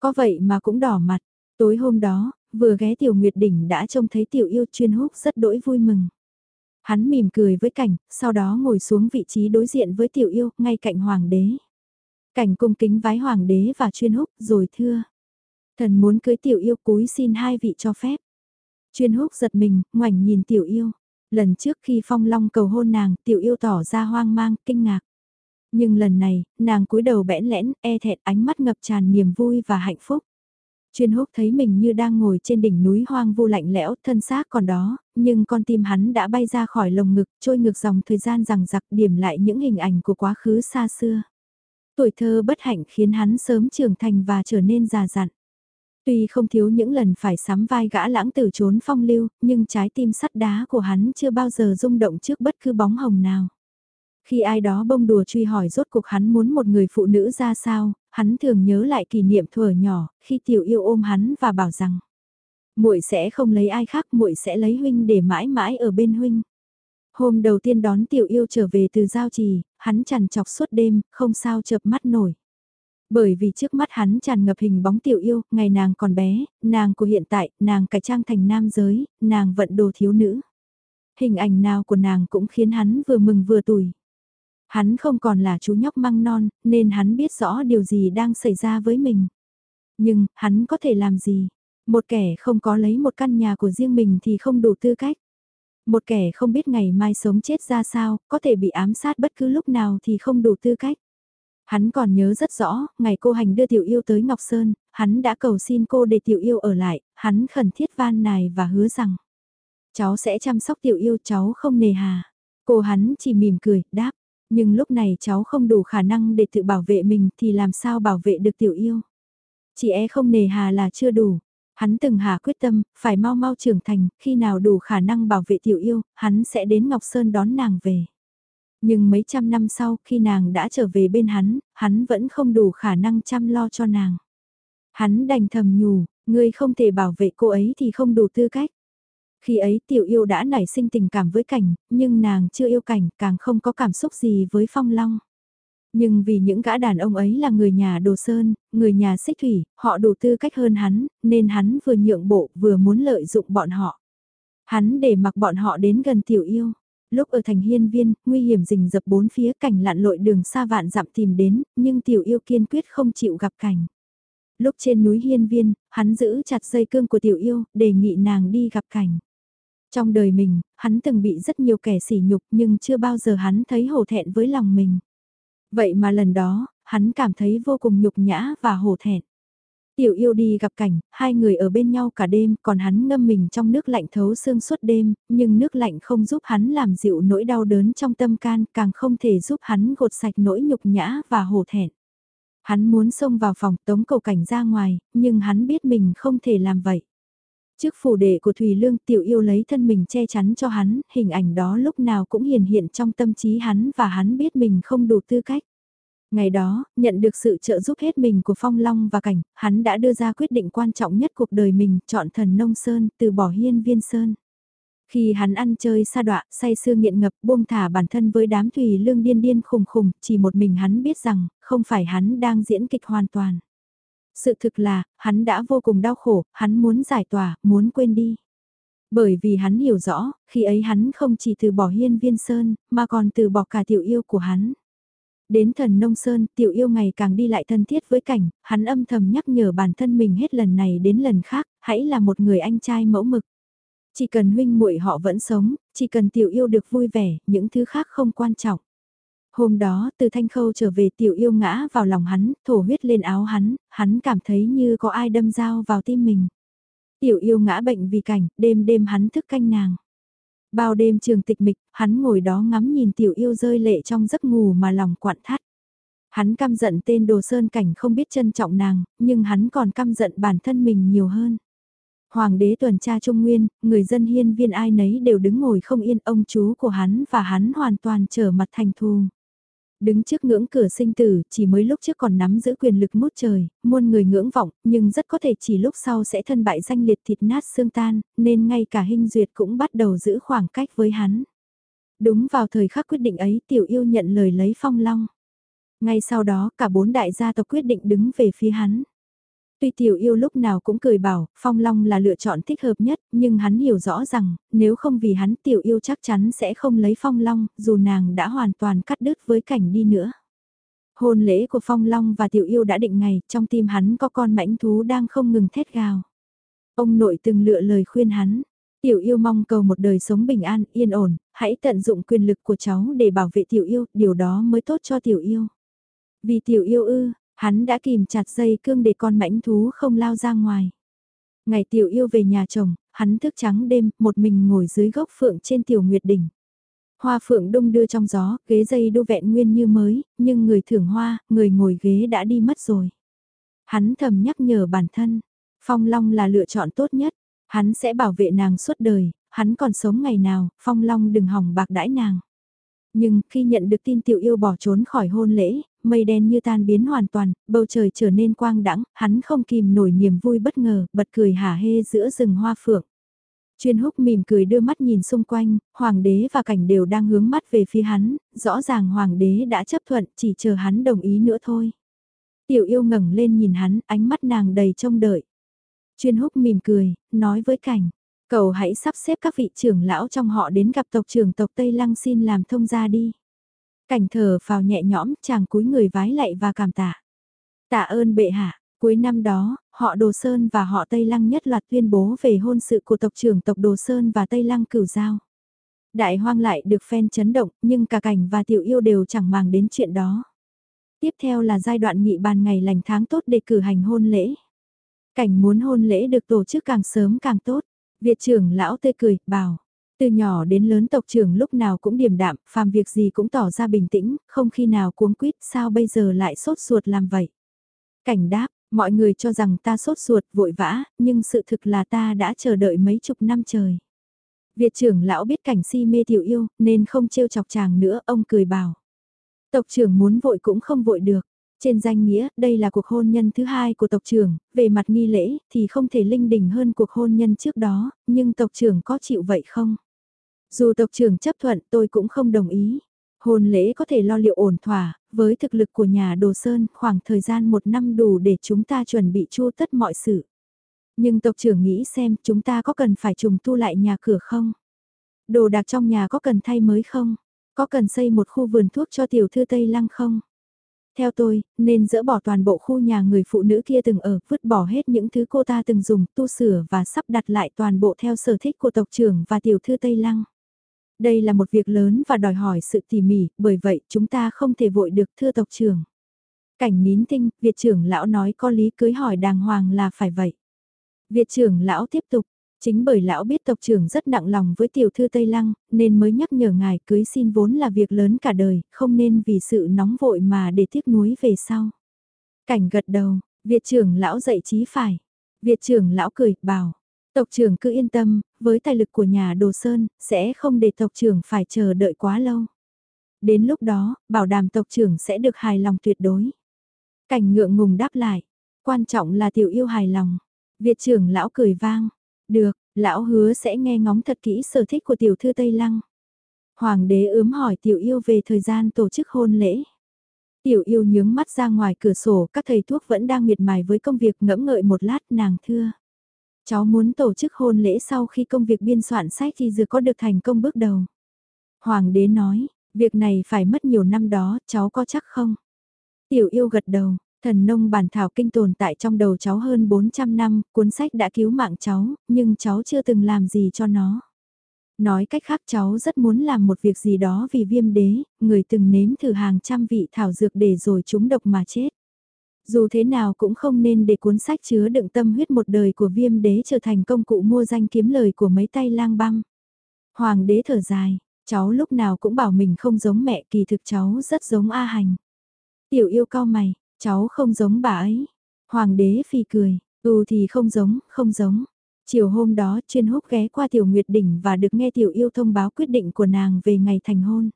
Có vậy mà cũng đỏ mặt, tối hôm đó, vừa ghé tiểu nguyệt đỉnh đã trông thấy tiểu yêu chuyên húc rất đỗi vui mừng. Hắn mỉm cười với cảnh, sau đó ngồi xuống vị trí đối diện với tiểu yêu, ngay cạnh hoàng đế. Cảnh cung kính vái hoàng đế và chuyên húc, rồi thưa. Thần muốn cưới tiểu yêu cúi xin hai vị cho phép. Chuyên húc giật mình, ngoảnh nhìn tiểu yêu. Lần trước khi phong long cầu hôn nàng, tiểu yêu tỏ ra hoang mang, kinh ngạc. Nhưng lần này, nàng cúi đầu bẽn lẽn, e thẹn ánh mắt ngập tràn niềm vui và hạnh phúc. Chuyên húc thấy mình như đang ngồi trên đỉnh núi hoang vu lạnh lẽo, thân xác còn đó, nhưng con tim hắn đã bay ra khỏi lồng ngực, trôi ngược dòng thời gian rằng giặc điểm lại những hình ảnh của quá khứ xa xưa. Tuổi thơ bất hạnh khiến hắn sớm trưởng thành và trở nên già dặn. Tuy không thiếu những lần phải sắm vai gã lãng tử trốn phong lưu, nhưng trái tim sắt đá của hắn chưa bao giờ rung động trước bất cứ bóng hồng nào. Khi ai đó bông đùa truy hỏi rốt cuộc hắn muốn một người phụ nữ ra sao, hắn thường nhớ lại kỷ niệm thuở nhỏ, khi tiểu yêu ôm hắn và bảo rằng muội sẽ không lấy ai khác, muội sẽ lấy huynh để mãi mãi ở bên huynh. Hôm đầu tiên đón tiểu yêu trở về từ giao trì, hắn chằn chọc suốt đêm, không sao chợp mắt nổi. Bởi vì trước mắt hắn tràn ngập hình bóng tiểu yêu, ngày nàng còn bé, nàng của hiện tại, nàng cải trang thành nam giới, nàng vận đồ thiếu nữ. Hình ảnh nào của nàng cũng khiến hắn vừa mừng vừa tủi. Hắn không còn là chú nhóc măng non, nên hắn biết rõ điều gì đang xảy ra với mình. Nhưng, hắn có thể làm gì? Một kẻ không có lấy một căn nhà của riêng mình thì không đủ tư cách. Một kẻ không biết ngày mai sống chết ra sao, có thể bị ám sát bất cứ lúc nào thì không đủ tư cách. Hắn còn nhớ rất rõ, ngày cô hành đưa tiểu yêu tới Ngọc Sơn, hắn đã cầu xin cô để tiểu yêu ở lại, hắn khẩn thiết van nài và hứa rằng. Cháu sẽ chăm sóc tiểu yêu cháu không nề hà. Cô hắn chỉ mỉm cười, đáp. Nhưng lúc này cháu không đủ khả năng để tự bảo vệ mình thì làm sao bảo vệ được tiểu yêu. Chị é không nề hà là chưa đủ. Hắn từng hà quyết tâm, phải mau mau trưởng thành, khi nào đủ khả năng bảo vệ tiểu yêu, hắn sẽ đến Ngọc Sơn đón nàng về. Nhưng mấy trăm năm sau, khi nàng đã trở về bên hắn, hắn vẫn không đủ khả năng chăm lo cho nàng. Hắn đành thầm nhủ, ngươi không thể bảo vệ cô ấy thì không đủ tư cách. Khi ấy tiểu yêu đã nảy sinh tình cảm với cảnh, nhưng nàng chưa yêu cảnh, càng không có cảm xúc gì với phong long. Nhưng vì những gã đàn ông ấy là người nhà đồ sơn, người nhà xích thủy, họ đủ tư cách hơn hắn, nên hắn vừa nhượng bộ vừa muốn lợi dụng bọn họ. Hắn để mặc bọn họ đến gần tiểu yêu. Lúc ở thành hiên viên, nguy hiểm rình dập bốn phía cảnh lặn lội đường xa vạn dặm tìm đến, nhưng tiểu yêu kiên quyết không chịu gặp cảnh. Lúc trên núi hiên viên, hắn giữ chặt dây cương của tiểu yêu, đề nghị nàng đi gặp cảnh. Trong đời mình, hắn từng bị rất nhiều kẻ sỉ nhục nhưng chưa bao giờ hắn thấy hổ thẹn với lòng mình. Vậy mà lần đó, hắn cảm thấy vô cùng nhục nhã và hổ thẹn. Tiểu yêu đi gặp cảnh, hai người ở bên nhau cả đêm, còn hắn ngâm mình trong nước lạnh thấu xương suốt đêm, nhưng nước lạnh không giúp hắn làm dịu nỗi đau đớn trong tâm can, càng không thể giúp hắn gột sạch nỗi nhục nhã và hổ thẹn. Hắn muốn xông vào phòng tống cầu cảnh ra ngoài, nhưng hắn biết mình không thể làm vậy. Trước phủ đệ của Thùy Lương tiểu yêu lấy thân mình che chắn cho hắn, hình ảnh đó lúc nào cũng hiền hiện trong tâm trí hắn và hắn biết mình không đủ tư cách. Ngày đó, nhận được sự trợ giúp hết mình của Phong Long và Cảnh, hắn đã đưa ra quyết định quan trọng nhất cuộc đời mình, chọn thần nông sơn, từ bỏ hiên viên sơn. Khi hắn ăn chơi sa đọa, say sưa nghiện ngập, buông thả bản thân với đám thùy lương điên điên khùng khùng, chỉ một mình hắn biết rằng, không phải hắn đang diễn kịch hoàn toàn. Sự thực là, hắn đã vô cùng đau khổ, hắn muốn giải tỏa, muốn quên đi. Bởi vì hắn hiểu rõ, khi ấy hắn không chỉ từ bỏ hiên viên sơn, mà còn từ bỏ cả tiểu yêu của hắn. Đến thần nông sơn, tiểu yêu ngày càng đi lại thân thiết với cảnh, hắn âm thầm nhắc nhở bản thân mình hết lần này đến lần khác, hãy là một người anh trai mẫu mực. Chỉ cần huynh muội họ vẫn sống, chỉ cần tiểu yêu được vui vẻ, những thứ khác không quan trọng. Hôm đó, từ thanh khâu trở về tiểu yêu ngã vào lòng hắn, thổ huyết lên áo hắn, hắn cảm thấy như có ai đâm dao vào tim mình. Tiểu yêu ngã bệnh vì cảnh, đêm đêm hắn thức canh nàng. Bao đêm trường tịch mịch, hắn ngồi đó ngắm nhìn tiểu yêu rơi lệ trong giấc ngủ mà lòng quặn thắt. Hắn căm giận tên đồ sơn cảnh không biết trân trọng nàng, nhưng hắn còn căm giận bản thân mình nhiều hơn. Hoàng đế tuần tra Trung Nguyên, người dân hiên viên ai nấy đều đứng ngồi không yên ông chú của hắn và hắn hoàn toàn trở mặt thành thù. Đứng trước ngưỡng cửa sinh tử, chỉ mới lúc trước còn nắm giữ quyền lực mút trời, muôn người ngưỡng vọng, nhưng rất có thể chỉ lúc sau sẽ thân bại danh liệt thịt nát xương tan, nên ngay cả hình duyệt cũng bắt đầu giữ khoảng cách với hắn. Đúng vào thời khắc quyết định ấy tiểu yêu nhận lời lấy phong long. Ngay sau đó cả bốn đại gia tộc quyết định đứng về phía hắn. Tuy tiểu yêu lúc nào cũng cười bảo, phong long là lựa chọn thích hợp nhất, nhưng hắn hiểu rõ rằng, nếu không vì hắn tiểu yêu chắc chắn sẽ không lấy phong long, dù nàng đã hoàn toàn cắt đứt với cảnh đi nữa. Hôn lễ của phong long và tiểu yêu đã định ngày, trong tim hắn có con mãnh thú đang không ngừng thét gào. Ông nội từng lựa lời khuyên hắn, tiểu yêu mong cầu một đời sống bình an, yên ổn, hãy tận dụng quyền lực của cháu để bảo vệ tiểu yêu, điều đó mới tốt cho tiểu yêu. Vì tiểu yêu ư, Hắn đã kìm chặt dây cương để con mãnh thú không lao ra ngoài. Ngày tiểu yêu về nhà chồng, hắn thức trắng đêm, một mình ngồi dưới gốc phượng trên tiểu nguyệt đỉnh. Hoa phượng đông đưa trong gió, ghế dây đô vẹn nguyên như mới, nhưng người thưởng hoa, người ngồi ghế đã đi mất rồi. Hắn thầm nhắc nhở bản thân, phong long là lựa chọn tốt nhất, hắn sẽ bảo vệ nàng suốt đời, hắn còn sống ngày nào, phong long đừng hỏng bạc đãi nàng. Nhưng khi nhận được tin tiểu yêu bỏ trốn khỏi hôn lễ, mây đen như tan biến hoàn toàn, bầu trời trở nên quang đãng, hắn không kìm nổi niềm vui bất ngờ, bật cười hả hê giữa rừng hoa phượng. Chuyên húc mỉm cười đưa mắt nhìn xung quanh, hoàng đế và cảnh đều đang hướng mắt về phía hắn, rõ ràng hoàng đế đã chấp thuận, chỉ chờ hắn đồng ý nữa thôi. Tiểu yêu ngẩng lên nhìn hắn, ánh mắt nàng đầy trông đợi. Chuyên húc mỉm cười, nói với cảnh, Cậu hãy sắp xếp các vị trưởng lão trong họ đến gặp tộc trưởng tộc Tây Lăng xin làm thông gia đi. Cảnh thở vào nhẹ nhõm chàng cúi người vái lạy và cảm tạ. Tạ ơn bệ hạ, cuối năm đó, họ Đồ Sơn và họ Tây Lăng nhất loạt tuyên bố về hôn sự của tộc trưởng tộc Đồ Sơn và Tây Lăng cửu giao. Đại hoang lại được phen chấn động nhưng cả cảnh và tiểu yêu đều chẳng màng đến chuyện đó. Tiếp theo là giai đoạn nghị bàn ngày lành tháng tốt để cử hành hôn lễ. Cảnh muốn hôn lễ được tổ chức càng sớm càng tốt. Việt trưởng lão tê cười, bảo. Từ nhỏ đến lớn tộc trưởng lúc nào cũng điềm đạm, phàm việc gì cũng tỏ ra bình tĩnh, không khi nào cuống quýt sao bây giờ lại sốt ruột làm vậy. Cảnh đáp, mọi người cho rằng ta sốt ruột vội vã, nhưng sự thực là ta đã chờ đợi mấy chục năm trời. Việt trưởng lão biết cảnh si mê tiểu yêu, nên không trêu chọc chàng nữa, ông cười bảo. Tộc trưởng muốn vội cũng không vội được. Trên danh nghĩa, đây là cuộc hôn nhân thứ hai của tộc trưởng, về mặt nghi lễ thì không thể linh đình hơn cuộc hôn nhân trước đó, nhưng tộc trưởng có chịu vậy không? Dù tộc trưởng chấp thuận tôi cũng không đồng ý. Hôn lễ có thể lo liệu ổn thỏa, với thực lực của nhà Đồ Sơn khoảng thời gian một năm đủ để chúng ta chuẩn bị chu tất mọi sự. Nhưng tộc trưởng nghĩ xem chúng ta có cần phải trùng tu lại nhà cửa không? Đồ đạc trong nhà có cần thay mới không? Có cần xây một khu vườn thuốc cho tiểu thư Tây Lăng không? Theo tôi, nên dỡ bỏ toàn bộ khu nhà người phụ nữ kia từng ở, vứt bỏ hết những thứ cô ta từng dùng, tu sửa và sắp đặt lại toàn bộ theo sở thích của tộc trưởng và tiểu thư Tây Lăng. Đây là một việc lớn và đòi hỏi sự tỉ mỉ, bởi vậy chúng ta không thể vội được thưa tộc trưởng. Cảnh nín tinh, Việt trưởng lão nói có lý cưới hỏi đàng hoàng là phải vậy. Việt trưởng lão tiếp tục, Chính bởi lão biết tộc trưởng rất nặng lòng với tiểu thư Tây Lăng, nên mới nhắc nhở ngài cưới xin vốn là việc lớn cả đời, không nên vì sự nóng vội mà để tiếc nuối về sau. Cảnh gật đầu, Việt trưởng lão dạy trí phải. Việt trưởng lão cười, bảo, tộc trưởng cứ yên tâm, với tài lực của nhà Đồ Sơn, sẽ không để tộc trưởng phải chờ đợi quá lâu. Đến lúc đó, bảo đảm tộc trưởng sẽ được hài lòng tuyệt đối. Cảnh ngượng ngùng đáp lại, quan trọng là tiểu yêu hài lòng. Việt trưởng lão cười vang, được, lão hứa sẽ nghe ngóng thật kỹ sở thích của tiểu thư Tây Lăng. Hoàng đế ướm hỏi tiểu yêu về thời gian tổ chức hôn lễ. Tiểu yêu nhướng mắt ra ngoài cửa sổ, các thầy thuốc vẫn đang miệt mài với công việc ngẫm ngợi một lát nàng thưa. Cháu muốn tổ chức hôn lễ sau khi công việc biên soạn sách thì dược có được thành công bước đầu. Hoàng đế nói, việc này phải mất nhiều năm đó, cháu có chắc không? Tiểu yêu gật đầu, Thần nông bản thảo kinh tồn tại trong đầu cháu hơn 400 năm, cuốn sách đã cứu mạng cháu, nhưng cháu chưa từng làm gì cho nó. Nói cách khác cháu rất muốn làm một việc gì đó vì viêm đế, người từng nếm thử hàng trăm vị thảo dược để rồi chúng độc mà chết. Dù thế nào cũng không nên để cuốn sách chứa đựng tâm huyết một đời của viêm đế trở thành công cụ mua danh kiếm lời của mấy tay lang băm. Hoàng đế thở dài, cháu lúc nào cũng bảo mình không giống mẹ kỳ thực cháu rất giống A Hành. Tiểu yêu cao mày, Cháu không giống bà ấy. Hoàng đế phì cười, ừ thì không giống, không giống. Chiều hôm đó chuyên húc ghé qua tiểu nguyệt đỉnh và được nghe tiểu yêu thông báo quyết định của nàng về ngày thành hôn.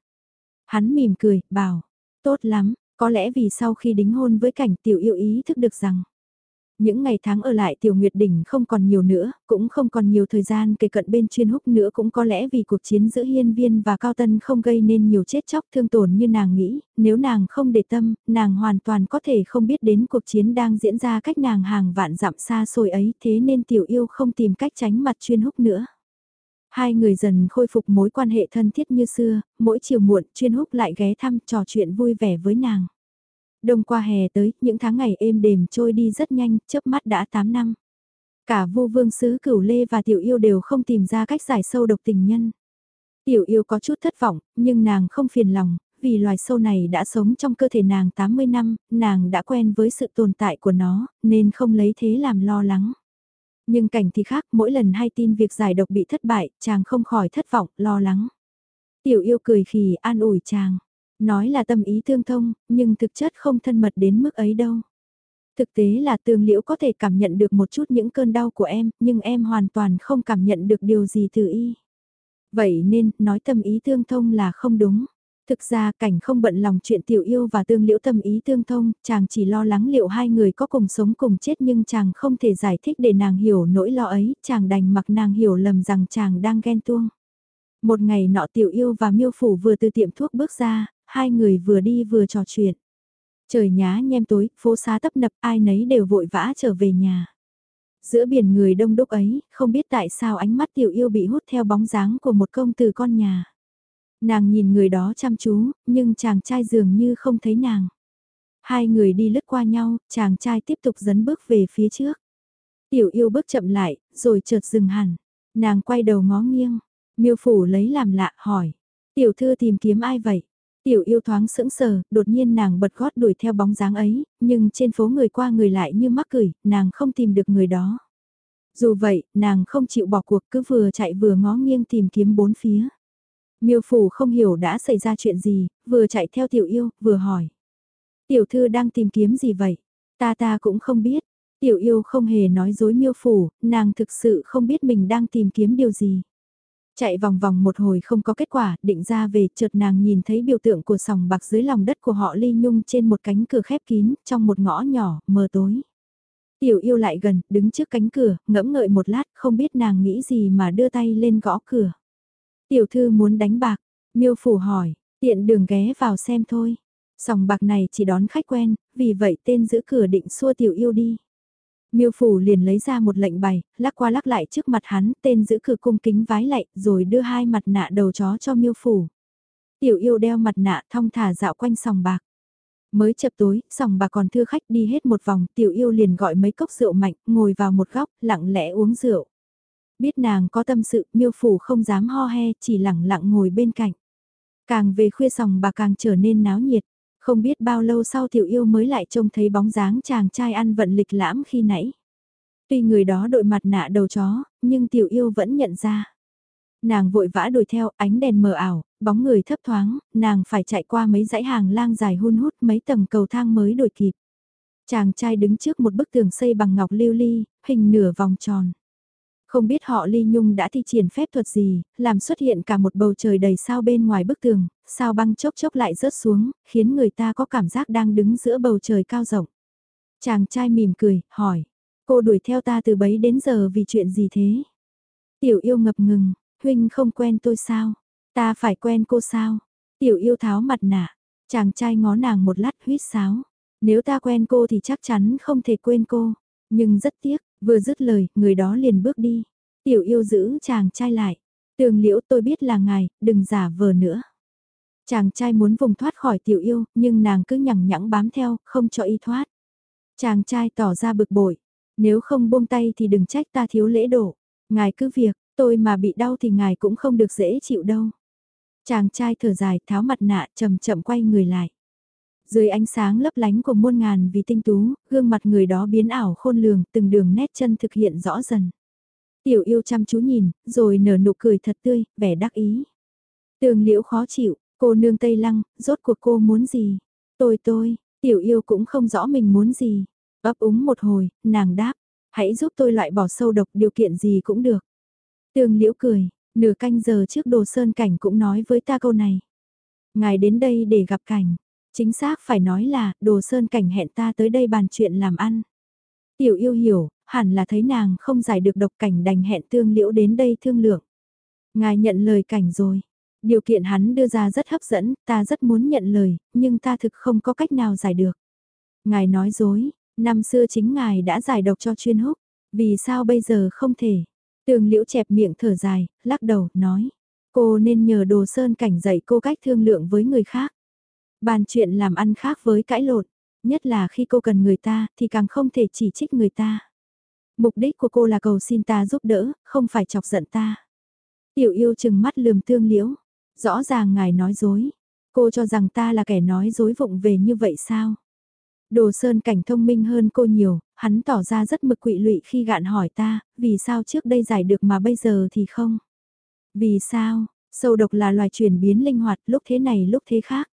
Hắn mỉm cười, bảo, tốt lắm, có lẽ vì sau khi đính hôn với cảnh tiểu yêu ý thức được rằng Những ngày tháng ở lại Tiểu Nguyệt Đỉnh không còn nhiều nữa, cũng không còn nhiều thời gian kề cận bên chuyên húc nữa cũng có lẽ vì cuộc chiến giữa Hiên Viên và Cao Tân không gây nên nhiều chết chóc thương tổn như nàng nghĩ, nếu nàng không để tâm, nàng hoàn toàn có thể không biết đến cuộc chiến đang diễn ra cách nàng hàng vạn dặm xa xôi ấy thế nên Tiểu Yêu không tìm cách tránh mặt chuyên húc nữa. Hai người dần khôi phục mối quan hệ thân thiết như xưa, mỗi chiều muộn chuyên húc lại ghé thăm trò chuyện vui vẻ với nàng. Đông qua hè tới, những tháng ngày êm đềm trôi đi rất nhanh, chớp mắt đã 8 năm. Cả vô vương sứ cửu lê và tiểu yêu đều không tìm ra cách giải sâu độc tình nhân. Tiểu yêu có chút thất vọng, nhưng nàng không phiền lòng, vì loài sâu này đã sống trong cơ thể nàng 80 năm, nàng đã quen với sự tồn tại của nó, nên không lấy thế làm lo lắng. Nhưng cảnh thì khác, mỗi lần hay tin việc giải độc bị thất bại, chàng không khỏi thất vọng, lo lắng. Tiểu yêu cười khì an ủi chàng. Nói là tâm ý tương thông, nhưng thực chất không thân mật đến mức ấy đâu. Thực tế là tương liễu có thể cảm nhận được một chút những cơn đau của em, nhưng em hoàn toàn không cảm nhận được điều gì từ y. Vậy nên, nói tâm ý tương thông là không đúng. Thực ra cảnh không bận lòng chuyện tiểu yêu và tương liễu tâm ý tương thông, chàng chỉ lo lắng liệu hai người có cùng sống cùng chết nhưng chàng không thể giải thích để nàng hiểu nỗi lo ấy, chàng đành mặc nàng hiểu lầm rằng chàng đang ghen tuông. Một ngày nọ tiểu yêu và miêu phủ vừa từ tiệm thuốc bước ra, hai người vừa đi vừa trò chuyện. Trời nhá nhem tối, phố xá tấp nập ai nấy đều vội vã trở về nhà. Giữa biển người đông đúc ấy, không biết tại sao ánh mắt tiểu yêu bị hút theo bóng dáng của một công tử con nhà. Nàng nhìn người đó chăm chú, nhưng chàng trai dường như không thấy nàng. Hai người đi lướt qua nhau, chàng trai tiếp tục dấn bước về phía trước. Tiểu yêu bước chậm lại, rồi chợt dừng hẳn. Nàng quay đầu ngó nghiêng, miêu phủ lấy làm lạ hỏi. Tiểu thư tìm kiếm ai vậy? Tiểu yêu thoáng sững sờ, đột nhiên nàng bật gót đuổi theo bóng dáng ấy, nhưng trên phố người qua người lại như mắc cười, nàng không tìm được người đó. Dù vậy, nàng không chịu bỏ cuộc cứ vừa chạy vừa ngó nghiêng tìm kiếm bốn phía. Miêu phủ không hiểu đã xảy ra chuyện gì, vừa chạy theo tiểu yêu, vừa hỏi. Tiểu thư đang tìm kiếm gì vậy? Ta ta cũng không biết. Tiểu yêu không hề nói dối miêu phủ, nàng thực sự không biết mình đang tìm kiếm điều gì. Chạy vòng vòng một hồi không có kết quả, định ra về, chợt nàng nhìn thấy biểu tượng của sòng bạc dưới lòng đất của họ ly nhung trên một cánh cửa khép kín, trong một ngõ nhỏ, mờ tối. Tiểu yêu lại gần, đứng trước cánh cửa, ngẫm ngợi một lát, không biết nàng nghĩ gì mà đưa tay lên gõ cửa. Tiểu thư muốn đánh bạc, miêu phủ hỏi, tiện đường ghé vào xem thôi. Sòng bạc này chỉ đón khách quen, vì vậy tên giữ cửa định xua tiểu yêu đi. Miêu phủ liền lấy ra một lệnh bài, lắc qua lắc lại trước mặt hắn, tên giữ cửa cung kính vái lạy, rồi đưa hai mặt nạ đầu chó cho miêu phủ. Tiểu yêu đeo mặt nạ thong thả dạo quanh sòng bạc. Mới chập tối, sòng bạc còn thưa khách đi hết một vòng, tiểu yêu liền gọi mấy cốc rượu mạnh, ngồi vào một góc, lặng lẽ uống rượu. Biết nàng có tâm sự, miêu phủ không dám ho he, chỉ lặng lặng ngồi bên cạnh. Càng về khuya sòng bà càng trở nên náo nhiệt. Không biết bao lâu sau tiểu yêu mới lại trông thấy bóng dáng chàng trai ăn vận lịch lãm khi nãy. Tuy người đó đội mặt nạ đầu chó, nhưng tiểu yêu vẫn nhận ra. Nàng vội vã đuổi theo ánh đèn mờ ảo, bóng người thấp thoáng, nàng phải chạy qua mấy dãy hàng lang dài hun hút mấy tầng cầu thang mới đuổi kịp. Chàng trai đứng trước một bức tường xây bằng ngọc lưu ly, hình nửa vòng tròn. Không biết họ ly nhung đã thi triển phép thuật gì, làm xuất hiện cả một bầu trời đầy sao bên ngoài bức tường, sao băng chốc chốc lại rớt xuống, khiến người ta có cảm giác đang đứng giữa bầu trời cao rộng. Chàng trai mỉm cười, hỏi, cô đuổi theo ta từ bấy đến giờ vì chuyện gì thế? Tiểu yêu ngập ngừng, huynh không quen tôi sao? Ta phải quen cô sao? Tiểu yêu tháo mặt nạ, chàng trai ngó nàng một lát huyết sáo. Nếu ta quen cô thì chắc chắn không thể quên cô. Nhưng rất tiếc, vừa dứt lời, người đó liền bước đi. Tiểu yêu giữ chàng trai lại. Tường liễu tôi biết là ngài, đừng giả vờ nữa. Chàng trai muốn vùng thoát khỏi tiểu yêu, nhưng nàng cứ nhẳng nhẵng bám theo, không cho y thoát. Chàng trai tỏ ra bực bội. Nếu không buông tay thì đừng trách ta thiếu lễ độ. Ngài cứ việc, tôi mà bị đau thì ngài cũng không được dễ chịu đâu. Chàng trai thở dài, tháo mặt nạ, chậm chậm quay người lại. Dưới ánh sáng lấp lánh của muôn ngàn vì tinh tú, gương mặt người đó biến ảo khôn lường, từng đường nét chân thực hiện rõ dần. Tiểu yêu chăm chú nhìn, rồi nở nụ cười thật tươi, vẻ đắc ý. Tường liễu khó chịu, cô nương Tây Lăng, rốt cuộc cô muốn gì? Tôi tôi, tiểu yêu cũng không rõ mình muốn gì. ấp úng một hồi, nàng đáp, hãy giúp tôi loại bỏ sâu độc điều kiện gì cũng được. Tường liễu cười, nửa canh giờ trước đồ sơn cảnh cũng nói với ta câu này. Ngài đến đây để gặp cảnh, Chính xác phải nói là, đồ sơn cảnh hẹn ta tới đây bàn chuyện làm ăn. Tiểu yêu hiểu, hẳn là thấy nàng không giải được độc cảnh đành hẹn tương liễu đến đây thương lượng. Ngài nhận lời cảnh rồi. Điều kiện hắn đưa ra rất hấp dẫn, ta rất muốn nhận lời, nhưng ta thực không có cách nào giải được. Ngài nói dối, năm xưa chính ngài đã giải độc cho chuyên húc, vì sao bây giờ không thể? Tường liễu chẹp miệng thở dài, lắc đầu, nói. Cô nên nhờ đồ sơn cảnh dạy cô cách thương lượng với người khác. Bàn chuyện làm ăn khác với cãi lộn, nhất là khi cô cần người ta thì càng không thể chỉ trích người ta. Mục đích của cô là cầu xin ta giúp đỡ, không phải chọc giận ta. Tiểu yêu chừng mắt lườm tương liễu, rõ ràng ngài nói dối. Cô cho rằng ta là kẻ nói dối vụng về như vậy sao? Đồ Sơn cảnh thông minh hơn cô nhiều, hắn tỏ ra rất mực quỵ lụy khi gạn hỏi ta, vì sao trước đây giải được mà bây giờ thì không? Vì sao? Sâu độc là loài chuyển biến linh hoạt lúc thế này lúc thế khác.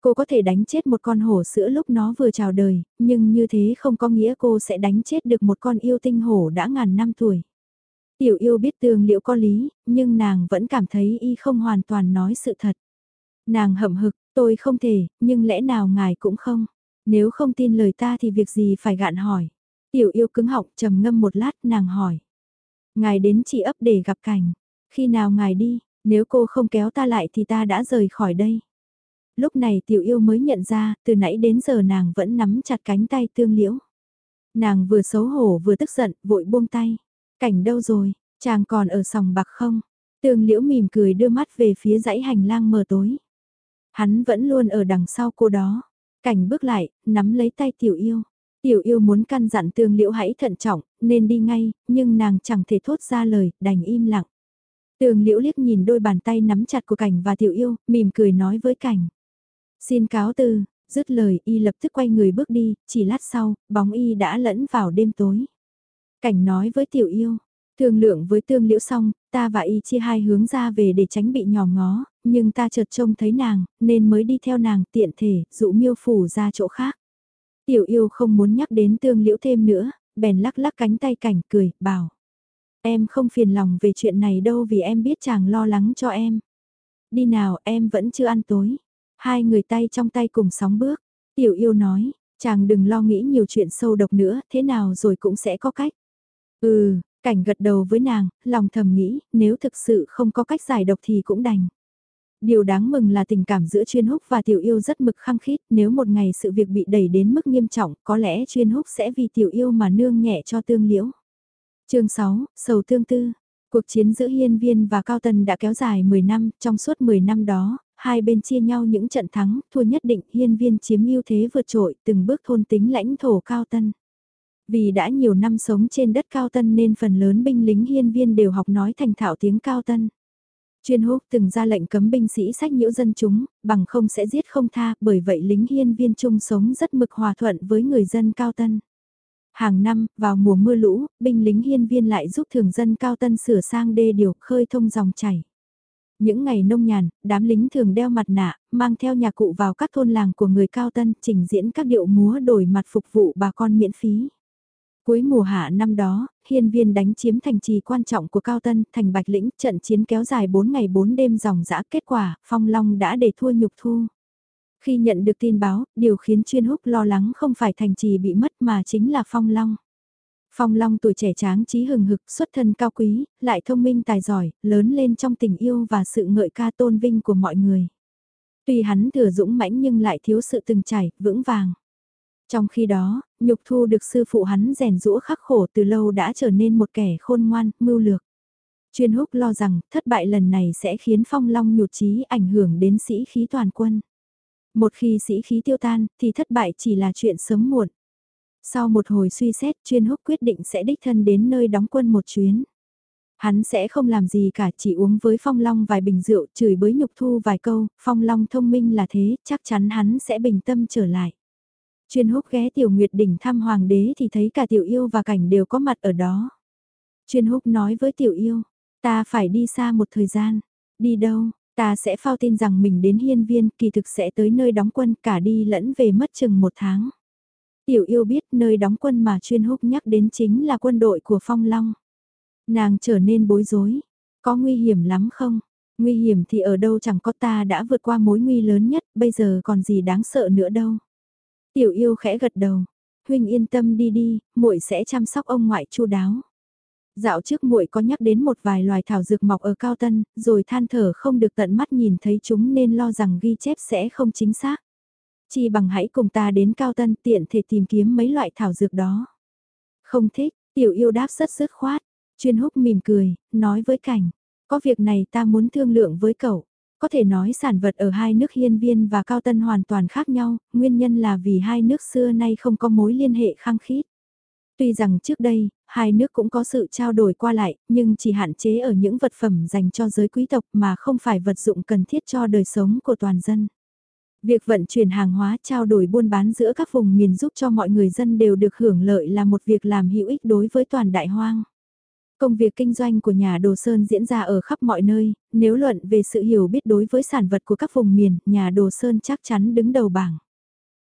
Cô có thể đánh chết một con hổ sữa lúc nó vừa chào đời, nhưng như thế không có nghĩa cô sẽ đánh chết được một con yêu tinh hổ đã ngàn năm tuổi. Tiểu yêu biết tường liệu có lý, nhưng nàng vẫn cảm thấy y không hoàn toàn nói sự thật. Nàng hậm hực, tôi không thể, nhưng lẽ nào ngài cũng không. Nếu không tin lời ta thì việc gì phải gạn hỏi. Tiểu yêu cứng họng trầm ngâm một lát nàng hỏi. Ngài đến chỉ ấp để gặp cảnh. Khi nào ngài đi, nếu cô không kéo ta lại thì ta đã rời khỏi đây. Lúc này tiểu yêu mới nhận ra, từ nãy đến giờ nàng vẫn nắm chặt cánh tay tương liễu. Nàng vừa xấu hổ vừa tức giận, vội buông tay. Cảnh đâu rồi, chàng còn ở sòng bạc không? Tương liễu mỉm cười đưa mắt về phía dãy hành lang mờ tối. Hắn vẫn luôn ở đằng sau cô đó. Cảnh bước lại, nắm lấy tay tiểu yêu. Tiểu yêu muốn căn dặn tương liễu hãy thận trọng, nên đi ngay, nhưng nàng chẳng thể thốt ra lời, đành im lặng. Tường liễu liếc nhìn đôi bàn tay nắm chặt của cảnh và tiểu yêu, mỉm cười nói với cảnh. Xin cáo từ, dứt lời y lập tức quay người bước đi, chỉ lát sau, bóng y đã lẫn vào đêm tối. Cảnh nói với tiểu yêu, thương lượng với tương liễu xong, ta và y chia hai hướng ra về để tránh bị nhòm ngó, nhưng ta chợt trông thấy nàng, nên mới đi theo nàng tiện thể, dụ miêu phủ ra chỗ khác. Tiểu yêu không muốn nhắc đến tương liễu thêm nữa, bèn lắc lắc cánh tay cảnh cười, bảo. Em không phiền lòng về chuyện này đâu vì em biết chàng lo lắng cho em. Đi nào em vẫn chưa ăn tối. Hai người tay trong tay cùng sóng bước. Tiểu yêu nói, chàng đừng lo nghĩ nhiều chuyện sâu độc nữa, thế nào rồi cũng sẽ có cách. Ừ, cảnh gật đầu với nàng, lòng thầm nghĩ, nếu thực sự không có cách giải độc thì cũng đành. Điều đáng mừng là tình cảm giữa chuyên húc và tiểu yêu rất mực khăng khít, nếu một ngày sự việc bị đẩy đến mức nghiêm trọng, có lẽ chuyên húc sẽ vì tiểu yêu mà nương nhẹ cho tương liễu. chương 6, Sầu Tương Tư Cuộc chiến giữa Hiên Viên và Cao Tân đã kéo dài 10 năm, trong suốt 10 năm đó, hai bên chia nhau những trận thắng, thua nhất định Hiên Viên chiếm ưu thế vượt trội, từng bước thôn tính lãnh thổ Cao Tân. Vì đã nhiều năm sống trên đất Cao Tân nên phần lớn binh lính Hiên Viên đều học nói thành thạo tiếng Cao Tân. Chuyên húc từng ra lệnh cấm binh sĩ sách nhiễu dân chúng, bằng không sẽ giết không tha, bởi vậy lính hiên viên chung sống rất mực hòa thuận với người dân cao tân. Hàng năm, vào mùa mưa lũ, binh lính hiên viên lại giúp thường dân cao tân sửa sang đê điều khơi thông dòng chảy. Những ngày nông nhàn, đám lính thường đeo mặt nạ, mang theo nhà cụ vào các thôn làng của người cao tân, trình diễn các điệu múa đổi mặt phục vụ bà con miễn phí. Cuối mùa hạ năm đó, hiên viên đánh chiếm thành trì quan trọng của Cao Tân, thành Bạch Lĩnh, trận chiến kéo dài 4 ngày 4 đêm dòng dã kết quả, Phong Long đã để thua nhục thu. Khi nhận được tin báo, điều khiến chuyên húc lo lắng không phải thành trì bị mất mà chính là Phong Long. Phong Long tuổi trẻ tráng trí hừng hực, xuất thân cao quý, lại thông minh tài giỏi, lớn lên trong tình yêu và sự ngợi ca tôn vinh của mọi người. Tuy hắn thừa dũng mãnh nhưng lại thiếu sự từng trải, vững vàng. Trong khi đó, nhục thu được sư phụ hắn rèn rũa khắc khổ từ lâu đã trở nên một kẻ khôn ngoan, mưu lược. Chuyên húc lo rằng thất bại lần này sẽ khiến phong long nhụt chí ảnh hưởng đến sĩ khí toàn quân. Một khi sĩ khí tiêu tan thì thất bại chỉ là chuyện sớm muộn. Sau một hồi suy xét chuyên húc quyết định sẽ đích thân đến nơi đóng quân một chuyến. Hắn sẽ không làm gì cả chỉ uống với Phong Long vài bình rượu chửi bới nhục thu vài câu, Phong Long thông minh là thế, chắc chắn hắn sẽ bình tâm trở lại. Chuyên húc ghé tiểu nguyệt đỉnh thăm hoàng đế thì thấy cả tiểu yêu và cảnh đều có mặt ở đó. Chuyên húc nói với tiểu yêu, ta phải đi xa một thời gian. Đi đâu, ta sẽ phao tin rằng mình đến hiên viên kỳ thực sẽ tới nơi đóng quân cả đi lẫn về mất chừng một tháng. Tiểu yêu biết nơi đóng quân mà chuyên húc nhắc đến chính là quân đội của Phong Long. Nàng trở nên bối rối. Có nguy hiểm lắm không? Nguy hiểm thì ở đâu chẳng có ta đã vượt qua mối nguy lớn nhất, bây giờ còn gì đáng sợ nữa đâu. Tiểu yêu khẽ gật đầu. huynh yên tâm đi đi, muội sẽ chăm sóc ông ngoại chu đáo. Dạo trước muội có nhắc đến một vài loài thảo dược mọc ở Cao Tân, rồi than thở không được tận mắt nhìn thấy chúng nên lo rằng ghi chép sẽ không chính xác. Chi bằng hãy cùng ta đến Cao Tân tiện thể tìm kiếm mấy loại thảo dược đó. Không thích, tiểu yêu đáp rất dứt khoát, chuyên húc mỉm cười, nói với cảnh, có việc này ta muốn thương lượng với cậu. Có thể nói sản vật ở hai nước Hiên Viên và Cao Tân hoàn toàn khác nhau, nguyên nhân là vì hai nước xưa nay không có mối liên hệ khăng khít. Tuy rằng trước đây, hai nước cũng có sự trao đổi qua lại, nhưng chỉ hạn chế ở những vật phẩm dành cho giới quý tộc mà không phải vật dụng cần thiết cho đời sống của toàn dân. Việc vận chuyển hàng hóa trao đổi buôn bán giữa các vùng miền giúp cho mọi người dân đều được hưởng lợi là một việc làm hữu ích đối với toàn đại hoang. Công việc kinh doanh của nhà Đồ Sơn diễn ra ở khắp mọi nơi, nếu luận về sự hiểu biết đối với sản vật của các vùng miền, nhà Đồ Sơn chắc chắn đứng đầu bảng.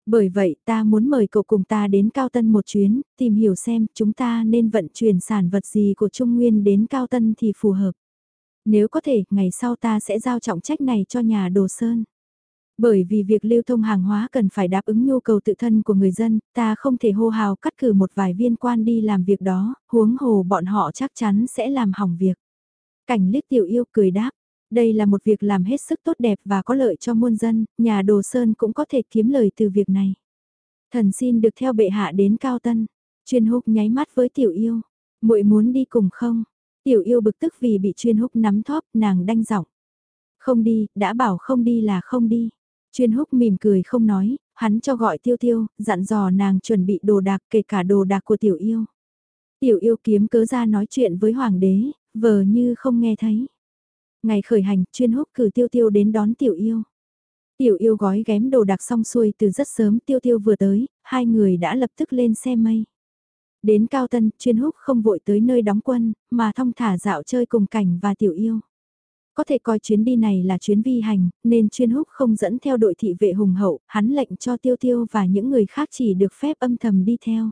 Bởi vậy ta muốn mời cậu cùng ta đến Cao Tân một chuyến, tìm hiểu xem chúng ta nên vận chuyển sản vật gì của Trung Nguyên đến Cao Tân thì phù hợp. Nếu có thể, ngày sau ta sẽ giao trọng trách này cho nhà Đồ Sơn. Bởi vì việc lưu thông hàng hóa cần phải đáp ứng nhu cầu tự thân của người dân, ta không thể hô hào cắt cử một vài viên quan đi làm việc đó, huống hồ bọn họ chắc chắn sẽ làm hỏng việc. Cảnh liếc tiểu yêu cười đáp, đây là một việc làm hết sức tốt đẹp và có lợi cho muôn dân, nhà đồ sơn cũng có thể kiếm lời từ việc này. Thần xin được theo bệ hạ đến Cao Tân, chuyên húc nháy mắt với tiểu yêu, muội muốn đi cùng không? Tiểu yêu bực tức vì bị chuyên húc nắm thóp, nàng đanh giọng. Không đi, đã bảo không đi là không đi. Chuyên húc mỉm cười không nói, hắn cho gọi tiêu tiêu, dặn dò nàng chuẩn bị đồ đạc kể cả đồ đạc của tiểu yêu. Tiểu yêu kiếm cớ ra nói chuyện với hoàng đế, vờ như không nghe thấy. Ngày khởi hành, chuyên húc cử tiêu tiêu đến đón tiểu yêu. Tiểu yêu gói ghém đồ đạc xong xuôi từ rất sớm tiêu tiêu vừa tới, hai người đã lập tức lên xe mây. Đến Cao Tân, chuyên húc không vội tới nơi đóng quân, mà thong thả dạo chơi cùng cảnh và tiểu yêu. Có thể coi chuyến đi này là chuyến vi hành, nên chuyên húc không dẫn theo đội thị vệ hùng hậu, hắn lệnh cho tiêu tiêu và những người khác chỉ được phép âm thầm đi theo.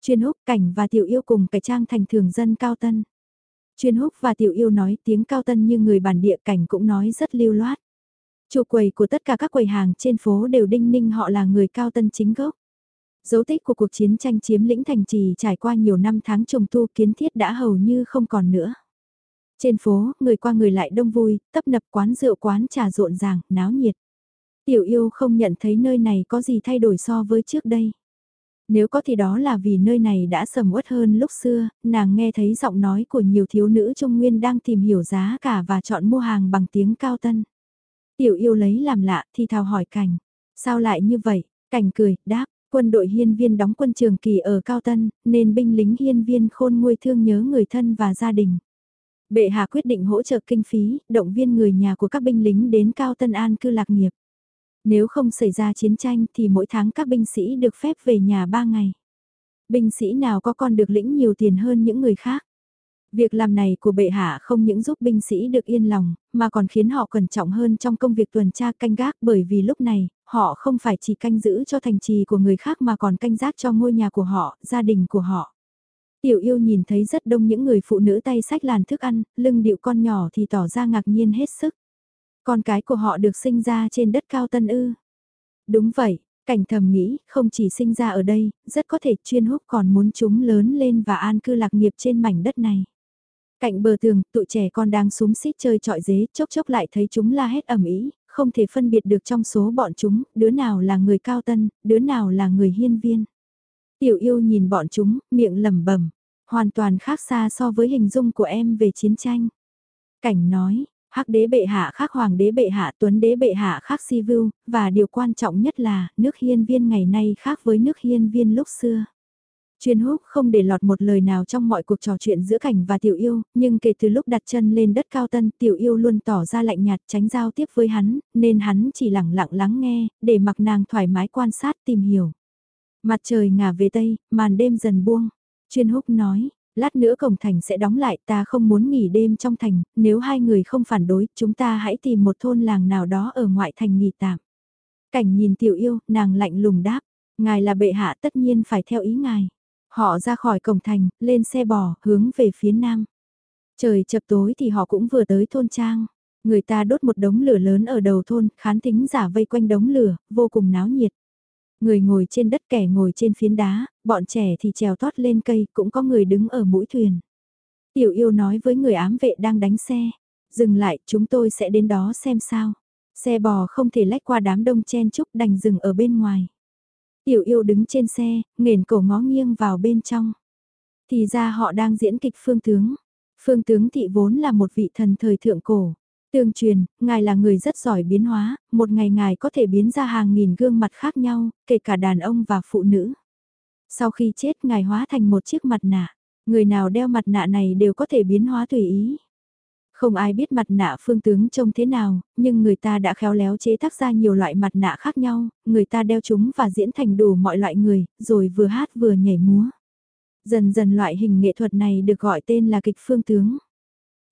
Chuyên húc cảnh và tiểu yêu cùng cải trang thành thường dân cao tân. Chuyên húc và tiểu yêu nói tiếng cao tân như người bản địa cảnh cũng nói rất lưu loát. Chủ quầy của tất cả các quầy hàng trên phố đều đinh ninh họ là người cao tân chính gốc. Dấu tích của cuộc chiến tranh chiếm lĩnh thành trì trải qua nhiều năm tháng trùng tu kiến thiết đã hầu như không còn nữa. Trên phố, người qua người lại đông vui, tấp nập quán rượu quán trà rộn ràng, náo nhiệt. Tiểu yêu không nhận thấy nơi này có gì thay đổi so với trước đây. Nếu có thì đó là vì nơi này đã sầm uất hơn lúc xưa, nàng nghe thấy giọng nói của nhiều thiếu nữ Trung Nguyên đang tìm hiểu giá cả và chọn mua hàng bằng tiếng cao tân. Tiểu yêu lấy làm lạ thì thào hỏi cảnh. Sao lại như vậy? Cảnh cười, đáp, quân đội hiên viên đóng quân trường kỳ ở Cao Tân, nên binh lính hiên viên khôn nguôi thương nhớ người thân và gia đình. Bệ hạ quyết định hỗ trợ kinh phí, động viên người nhà của các binh lính đến Cao Tân An cư lạc nghiệp. Nếu không xảy ra chiến tranh thì mỗi tháng các binh sĩ được phép về nhà 3 ngày. Binh sĩ nào có con được lĩnh nhiều tiền hơn những người khác. Việc làm này của bệ hạ không những giúp binh sĩ được yên lòng, mà còn khiến họ cẩn trọng hơn trong công việc tuần tra canh gác bởi vì lúc này, họ không phải chỉ canh giữ cho thành trì của người khác mà còn canh gác cho ngôi nhà của họ, gia đình của họ. Tiểu yêu nhìn thấy rất đông những người phụ nữ tay sách làn thức ăn, lưng điệu con nhỏ thì tỏ ra ngạc nhiên hết sức. Con cái của họ được sinh ra trên đất cao tân ư. Đúng vậy, cảnh thầm nghĩ, không chỉ sinh ra ở đây, rất có thể chuyên húc còn muốn chúng lớn lên và an cư lạc nghiệp trên mảnh đất này. Cạnh bờ tường, tụi trẻ con đang súng xít chơi trọi dế, chốc chốc lại thấy chúng la hét ẩm ý, không thể phân biệt được trong số bọn chúng, đứa nào là người cao tân, đứa nào là người hiên viên. Tiểu yêu nhìn bọn chúng, miệng lẩm bẩm, hoàn toàn khác xa so với hình dung của em về chiến tranh. Cảnh nói, hắc đế bệ hạ khác hoàng đế bệ hạ tuấn đế bệ hạ khác si vưu, và điều quan trọng nhất là nước hiên viên ngày nay khác với nước hiên viên lúc xưa. Chuyên húc không để lọt một lời nào trong mọi cuộc trò chuyện giữa cảnh và tiểu yêu, nhưng kể từ lúc đặt chân lên đất cao tân tiểu yêu luôn tỏ ra lạnh nhạt tránh giao tiếp với hắn, nên hắn chỉ lặng lặng lắng nghe, để mặc nàng thoải mái quan sát tìm hiểu. Mặt trời ngả về tây, màn đêm dần buông. Chuyên húc nói, lát nữa cổng thành sẽ đóng lại ta không muốn nghỉ đêm trong thành, nếu hai người không phản đối, chúng ta hãy tìm một thôn làng nào đó ở ngoại thành nghỉ tạm. Cảnh nhìn tiểu yêu, nàng lạnh lùng đáp, ngài là bệ hạ tất nhiên phải theo ý ngài. Họ ra khỏi cổng thành, lên xe bò, hướng về phía nam. Trời chập tối thì họ cũng vừa tới thôn trang. Người ta đốt một đống lửa lớn ở đầu thôn, khán thính giả vây quanh đống lửa, vô cùng náo nhiệt. Người ngồi trên đất kẻ ngồi trên phiến đá, bọn trẻ thì trèo tót lên cây, cũng có người đứng ở mũi thuyền. Tiểu yêu nói với người ám vệ đang đánh xe, dừng lại, chúng tôi sẽ đến đó xem sao. Xe bò không thể lách qua đám đông chen chúc đành dừng ở bên ngoài. Tiểu yêu đứng trên xe, nghền cổ ngó nghiêng vào bên trong. Thì ra họ đang diễn kịch phương tướng. Phương tướng thị vốn là một vị thần thời thượng cổ. Tương truyền, ngài là người rất giỏi biến hóa, một ngày ngài có thể biến ra hàng nghìn gương mặt khác nhau, kể cả đàn ông và phụ nữ. Sau khi chết ngài hóa thành một chiếc mặt nạ, người nào đeo mặt nạ này đều có thể biến hóa tùy ý. Không ai biết mặt nạ phương tướng trông thế nào, nhưng người ta đã khéo léo chế tác ra nhiều loại mặt nạ khác nhau, người ta đeo chúng và diễn thành đủ mọi loại người, rồi vừa hát vừa nhảy múa. Dần dần loại hình nghệ thuật này được gọi tên là kịch phương tướng.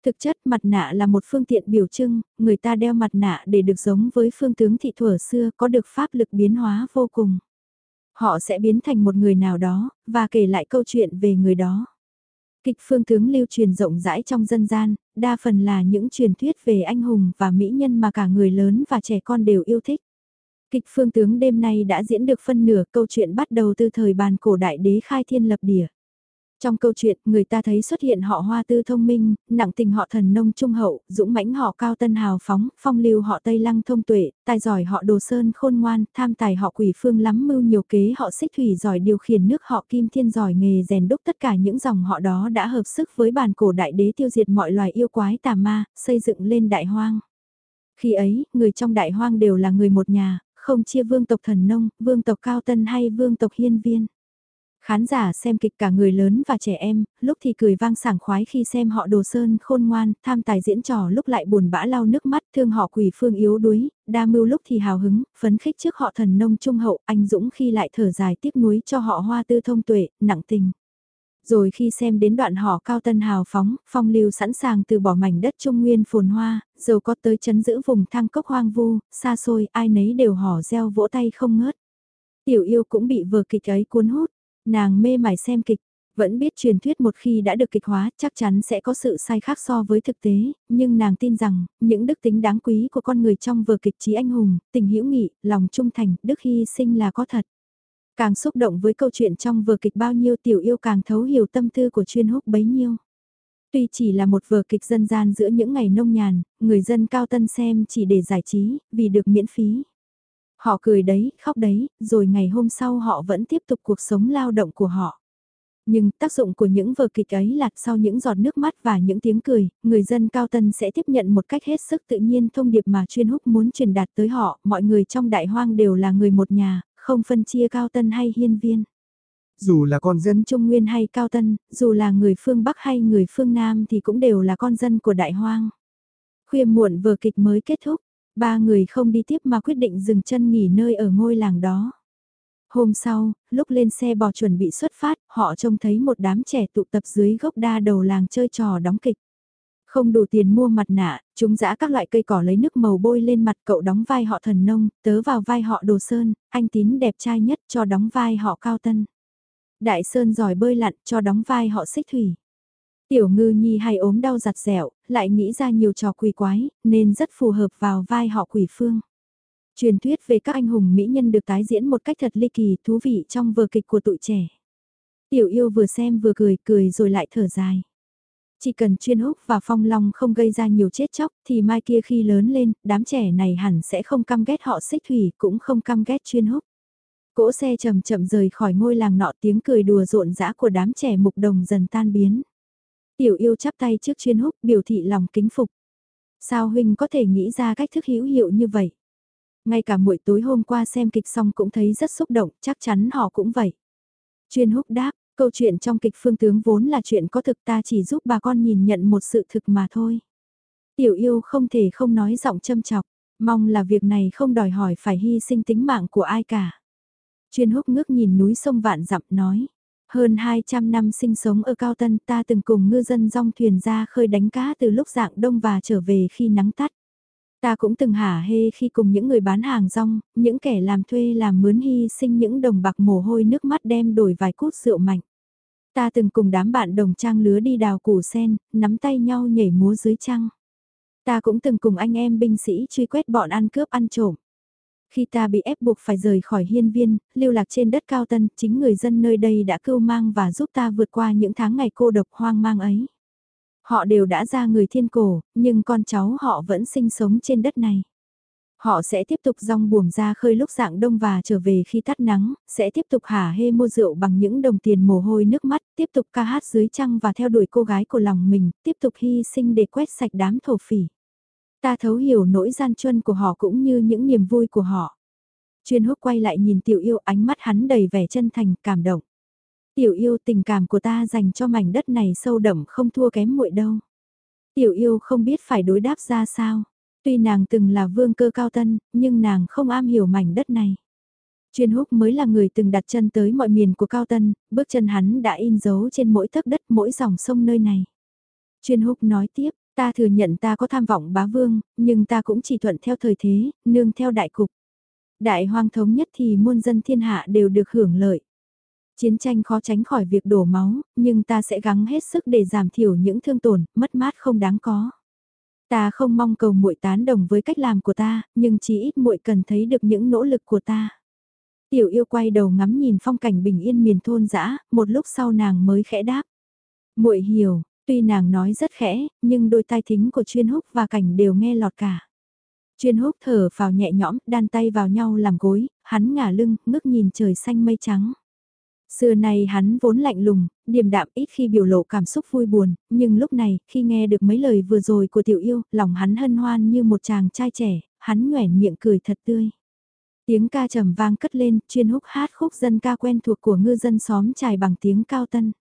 Thực chất mặt nạ là một phương tiện biểu trưng, người ta đeo mặt nạ để được giống với phương tướng thị thuở xưa có được pháp lực biến hóa vô cùng. Họ sẽ biến thành một người nào đó, và kể lại câu chuyện về người đó. Kịch phương tướng lưu truyền rộng rãi trong dân gian, đa phần là những truyền thuyết về anh hùng và mỹ nhân mà cả người lớn và trẻ con đều yêu thích. Kịch phương tướng đêm nay đã diễn được phân nửa câu chuyện bắt đầu từ thời bàn cổ đại đế khai thiên lập địa. Trong câu chuyện, người ta thấy xuất hiện họ hoa tư thông minh, nặng tình họ thần nông trung hậu, dũng mãnh họ cao tân hào phóng, phong lưu họ tây lăng thông tuệ, tài giỏi họ đồ sơn khôn ngoan, tham tài họ quỷ phương lắm mưu nhiều kế họ xích thủy giỏi điều khiển nước họ kim thiên giỏi nghề rèn đúc tất cả những dòng họ đó đã hợp sức với bàn cổ đại đế tiêu diệt mọi loài yêu quái tà ma, xây dựng lên đại hoang. Khi ấy, người trong đại hoang đều là người một nhà, không chia vương tộc thần nông, vương tộc cao tân hay vương tộc hiên viên. Khán giả xem kịch cả người lớn và trẻ em, lúc thì cười vang sảng khoái khi xem họ đồ sơn khôn ngoan, tham tài diễn trò lúc lại buồn bã lau nước mắt thương họ quỷ phương yếu đuối, đa mưu lúc thì hào hứng, phấn khích trước họ thần nông trung hậu, anh dũng khi lại thở dài tiếc nuối cho họ hoa tư thông tuệ, nặng tình. Rồi khi xem đến đoạn họ cao tân hào phóng, phong lưu sẵn sàng từ bỏ mảnh đất trung nguyên phồn hoa, dầu có tới chấn giữ vùng thang cốc hoang vu, xa xôi, ai nấy đều hò reo vỗ tay không ngớt. Tiểu yêu cũng bị vờ kịch ấy cuốn hút Nàng mê mải xem kịch, vẫn biết truyền thuyết một khi đã được kịch hóa chắc chắn sẽ có sự sai khác so với thực tế, nhưng nàng tin rằng, những đức tính đáng quý của con người trong vở kịch trí anh hùng, tình hữu nghị, lòng trung thành, đức hy sinh là có thật. Càng xúc động với câu chuyện trong vở kịch bao nhiêu tiểu yêu càng thấu hiểu tâm tư của chuyên húc bấy nhiêu. Tuy chỉ là một vở kịch dân gian giữa những ngày nông nhàn, người dân cao tân xem chỉ để giải trí, vì được miễn phí. Họ cười đấy, khóc đấy, rồi ngày hôm sau họ vẫn tiếp tục cuộc sống lao động của họ. Nhưng tác dụng của những vở kịch ấy là sau những giọt nước mắt và những tiếng cười, người dân cao tân sẽ tiếp nhận một cách hết sức tự nhiên thông điệp mà chuyên húc muốn truyền đạt tới họ, mọi người trong đại hoang đều là người một nhà, không phân chia cao tân hay hiên viên. Dù là con dân Trung Nguyên hay Cao Tân, dù là người phương Bắc hay người phương Nam thì cũng đều là con dân của đại hoang. Khuya muộn vở kịch mới kết thúc, Ba người không đi tiếp mà quyết định dừng chân nghỉ nơi ở ngôi làng đó. Hôm sau, lúc lên xe bò chuẩn bị xuất phát, họ trông thấy một đám trẻ tụ tập dưới gốc đa đầu làng chơi trò đóng kịch. Không đủ tiền mua mặt nạ, chúng dã các loại cây cỏ lấy nước màu bôi lên mặt cậu đóng vai họ thần nông, tớ vào vai họ đồ sơn, anh tín đẹp trai nhất cho đóng vai họ cao tân. Đại sơn giỏi bơi lặn cho đóng vai họ xích thủy. Tiểu ngư nhi hay ốm đau giặt dẻo, lại nghĩ ra nhiều trò quỷ quái, nên rất phù hợp vào vai họ quỷ phương. Truyền thuyết về các anh hùng mỹ nhân được tái diễn một cách thật ly kỳ thú vị trong vở kịch của tụi trẻ. Tiểu yêu vừa xem vừa cười, cười rồi lại thở dài. Chỉ cần chuyên húc và phong long không gây ra nhiều chết chóc thì mai kia khi lớn lên, đám trẻ này hẳn sẽ không căm ghét họ xích thủy cũng không căm ghét chuyên húc. Cỗ xe chậm chậm rời khỏi ngôi làng nọ tiếng cười đùa rộn rã của đám trẻ mục đồng dần tan biến. Tiểu yêu chắp tay trước chuyên húc biểu thị lòng kính phục. Sao huynh có thể nghĩ ra cách thức hữu hiệu như vậy? Ngay cả buổi tối hôm qua xem kịch xong cũng thấy rất xúc động, chắc chắn họ cũng vậy. Chuyên húc đáp, câu chuyện trong kịch phương tướng vốn là chuyện có thực ta chỉ giúp bà con nhìn nhận một sự thực mà thôi. Tiểu yêu không thể không nói giọng châm chọc, mong là việc này không đòi hỏi phải hy sinh tính mạng của ai cả. Chuyên húc ngước nhìn núi sông vạn dặm nói, hơn 200 năm sinh sống ở Cao Tân ta từng cùng ngư dân rong thuyền ra khơi đánh cá từ lúc dạng đông và trở về khi nắng tắt. Ta cũng từng hả hê khi cùng những người bán hàng rong, những kẻ làm thuê làm mướn hy sinh những đồng bạc mồ hôi nước mắt đem đổi vài cút rượu mạnh. Ta từng cùng đám bạn đồng trang lứa đi đào củ sen, nắm tay nhau nhảy múa dưới trăng. Ta cũng từng cùng anh em binh sĩ truy quét bọn ăn cướp ăn trộm. Khi ta bị ép buộc phải rời khỏi hiên viên, lưu lạc trên đất cao tân, chính người dân nơi đây đã cưu mang và giúp ta vượt qua những tháng ngày cô độc hoang mang ấy. Họ đều đã ra người thiên cổ, nhưng con cháu họ vẫn sinh sống trên đất này. Họ sẽ tiếp tục rong buồm ra khơi lúc dạng đông và trở về khi tắt nắng, sẽ tiếp tục hả hê mua rượu bằng những đồng tiền mồ hôi nước mắt, tiếp tục ca hát dưới trăng và theo đuổi cô gái của lòng mình, tiếp tục hy sinh để quét sạch đám thổ phỉ. Ta thấu hiểu nỗi gian truân của họ cũng như những niềm vui của họ. Chuyên húc quay lại nhìn tiểu yêu ánh mắt hắn đầy vẻ chân thành, cảm động. Tiểu yêu tình cảm của ta dành cho mảnh đất này sâu đậm không thua kém muội đâu. Tiểu yêu không biết phải đối đáp ra sao. Tuy nàng từng là vương cơ cao tân, nhưng nàng không am hiểu mảnh đất này. Chuyên húc mới là người từng đặt chân tới mọi miền của Cao Tân, bước chân hắn đã in dấu trên mỗi tấc đất mỗi dòng sông nơi này. Chuyên húc nói tiếp, ta thừa nhận ta có tham vọng bá vương, nhưng ta cũng chỉ thuận theo thời thế, nương theo đại cục. Đại hoang thống nhất thì muôn dân thiên hạ đều được hưởng lợi. Chiến tranh khó tránh khỏi việc đổ máu, nhưng ta sẽ gắng hết sức để giảm thiểu những thương tổn, mất mát không đáng có. Ta không mong cầu muội tán đồng với cách làm của ta, nhưng chỉ ít muội cần thấy được những nỗ lực của ta. Tiểu yêu quay đầu ngắm nhìn phong cảnh bình yên miền thôn dã, một lúc sau nàng mới khẽ đáp. Muội hiểu, tuy nàng nói rất khẽ, nhưng đôi tai thính của chuyên húc và cảnh đều nghe lọt cả. Chuyên húc thở vào nhẹ nhõm, đan tay vào nhau làm gối, hắn ngả lưng, ngước nhìn trời xanh mây trắng. Xưa này hắn vốn lạnh lùng, điềm đạm ít khi biểu lộ cảm xúc vui buồn, nhưng lúc này, khi nghe được mấy lời vừa rồi của tiểu yêu, lòng hắn hân hoan như một chàng trai trẻ, hắn nhoẻn miệng cười thật tươi. Tiếng ca trầm vang cất lên, chuyên húc hát khúc dân ca quen thuộc của ngư dân xóm trải bằng tiếng cao tân.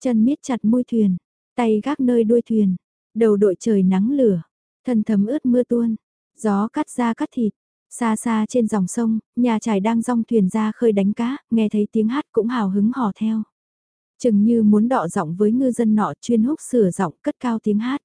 Chân miết chặt môi thuyền, tay gác nơi đuôi thuyền, đầu đội trời nắng lửa, thân thấm ướt mưa tuôn, gió cắt da cắt thịt, Xa xa trên dòng sông, nhà trải đang rong thuyền ra khơi đánh cá, nghe thấy tiếng hát cũng hào hứng hò theo. Chừng như muốn đọ giọng với ngư dân nọ chuyên húc sửa giọng cất cao tiếng hát.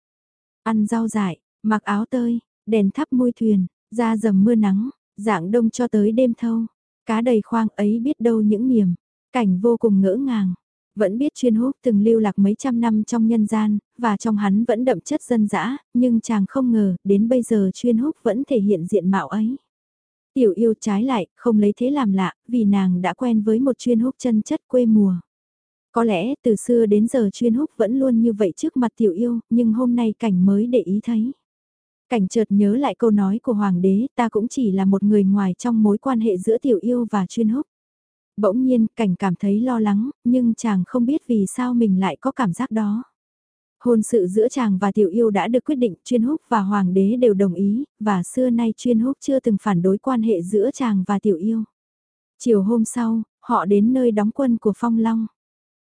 Ăn rau dại, mặc áo tơi, đèn thắp môi thuyền, ra dầm mưa nắng, dạng đông cho tới đêm thâu. Cá đầy khoang ấy biết đâu những niềm, cảnh vô cùng ngỡ ngàng. Vẫn biết chuyên húc từng lưu lạc mấy trăm năm trong nhân gian, và trong hắn vẫn đậm chất dân dã, nhưng chàng không ngờ, đến bây giờ chuyên húc vẫn thể hiện diện mạo ấy. Tiểu yêu trái lại, không lấy thế làm lạ, vì nàng đã quen với một chuyên húc chân chất quê mùa. Có lẽ từ xưa đến giờ chuyên húc vẫn luôn như vậy trước mặt tiểu yêu, nhưng hôm nay cảnh mới để ý thấy. Cảnh chợt nhớ lại câu nói của hoàng đế, ta cũng chỉ là một người ngoài trong mối quan hệ giữa tiểu yêu và chuyên húc. Bỗng nhiên, cảnh cảm thấy lo lắng, nhưng chàng không biết vì sao mình lại có cảm giác đó. Hôn sự giữa chàng và tiểu yêu đã được quyết định, chuyên húc và hoàng đế đều đồng ý, và xưa nay chuyên húc chưa từng phản đối quan hệ giữa chàng và tiểu yêu. Chiều hôm sau, họ đến nơi đóng quân của Phong Long.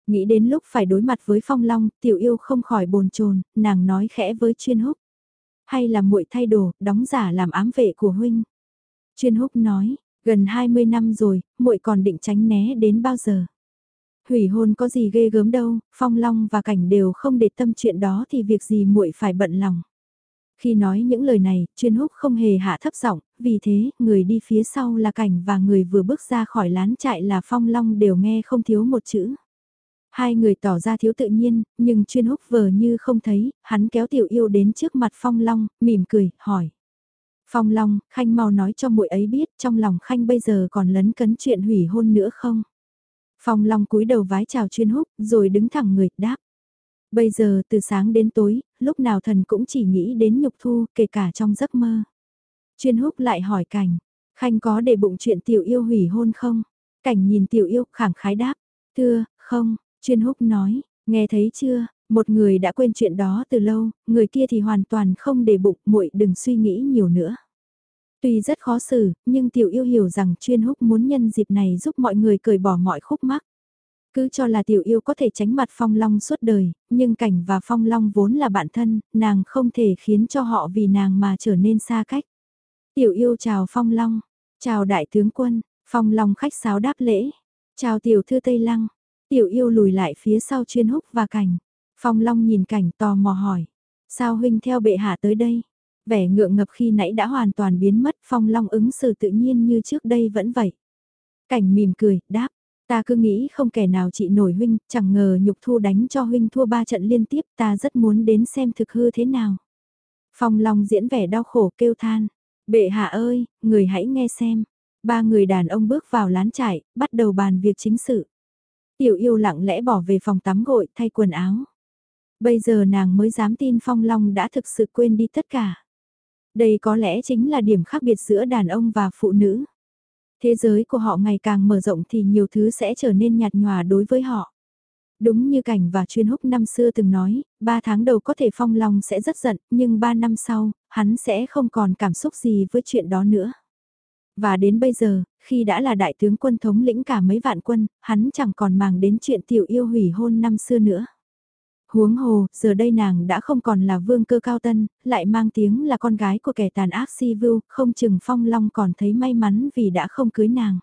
Nghĩ đến lúc phải đối mặt với Phong Long, tiểu yêu không khỏi bồn chồn, nàng nói khẽ với chuyên húc. Hay là muội thay đồ, đóng giả làm ám vệ của huynh. Chuyên húc nói, gần 20 năm rồi, muội còn định tránh né đến bao giờ. Hủy hôn có gì ghê gớm đâu, Phong Long và Cảnh đều không để tâm chuyện đó thì việc gì muội phải bận lòng. Khi nói những lời này, chuyên húc không hề hạ thấp giọng, vì thế, người đi phía sau là Cảnh và người vừa bước ra khỏi lán trại là Phong Long đều nghe không thiếu một chữ. Hai người tỏ ra thiếu tự nhiên, nhưng chuyên húc vờ như không thấy, hắn kéo tiểu yêu đến trước mặt Phong Long, mỉm cười, hỏi. Phong Long, Khanh mau nói cho muội ấy biết trong lòng Khanh bây giờ còn lấn cấn chuyện hủy hôn nữa không? Phong Long cúi đầu vái chào chuyên húc, rồi đứng thẳng người, đáp. Bây giờ từ sáng đến tối, lúc nào thần cũng chỉ nghĩ đến nhục thu, kể cả trong giấc mơ. Chuyên húc lại hỏi cảnh, Khanh có để bụng chuyện tiểu yêu hủy hôn không? Cảnh nhìn tiểu yêu khẳng khái đáp, thưa, không, chuyên húc nói, nghe thấy chưa, một người đã quên chuyện đó từ lâu, người kia thì hoàn toàn không để bụng, muội đừng suy nghĩ nhiều nữa. Tuy rất khó xử, nhưng tiểu yêu hiểu rằng chuyên húc muốn nhân dịp này giúp mọi người cởi bỏ mọi khúc mắc. Cứ cho là tiểu yêu có thể tránh mặt phong long suốt đời, nhưng cảnh và phong long vốn là bạn thân, nàng không thể khiến cho họ vì nàng mà trở nên xa cách. Tiểu yêu chào phong long, chào đại tướng quân, phong long khách sáo đáp lễ, chào tiểu thư Tây Lăng, tiểu yêu lùi lại phía sau chuyên húc và cảnh. Phong long nhìn cảnh tò mò hỏi, sao huynh theo bệ hạ tới đây? Vẻ ngượng ngập khi nãy đã hoàn toàn biến mất, phong long ứng xử tự nhiên như trước đây vẫn vậy. Cảnh mỉm cười, đáp, ta cứ nghĩ không kẻ nào trị nổi huynh, chẳng ngờ nhục thu đánh cho huynh thua ba trận liên tiếp, ta rất muốn đến xem thực hư thế nào. Phong long diễn vẻ đau khổ kêu than, Bệ hạ ơi, người hãy nghe xem. Ba người đàn ông bước vào lán trại, bắt đầu bàn việc chính sự. Tiểu yêu lặng lẽ bỏ về phòng tắm gội thay quần áo. Bây giờ nàng mới dám tin Phong Long đã thực sự quên đi tất cả. Đây có lẽ chính là điểm khác biệt giữa đàn ông và phụ nữ. Thế giới của họ ngày càng mở rộng thì nhiều thứ sẽ trở nên nhạt nhòa đối với họ. Đúng như cảnh và chuyên húc năm xưa từng nói, ba tháng đầu có thể Phong Long sẽ rất giận, nhưng ba năm sau, hắn sẽ không còn cảm xúc gì với chuyện đó nữa. Và đến bây giờ, khi đã là đại tướng quân thống lĩnh cả mấy vạn quân, hắn chẳng còn màng đến chuyện tiểu yêu hủy hôn năm xưa nữa. Huống hồ, giờ đây nàng đã không còn là vương cơ cao tân, lại mang tiếng là con gái của kẻ tàn ác si vưu, không chừng phong long còn thấy may mắn vì đã không cưới nàng.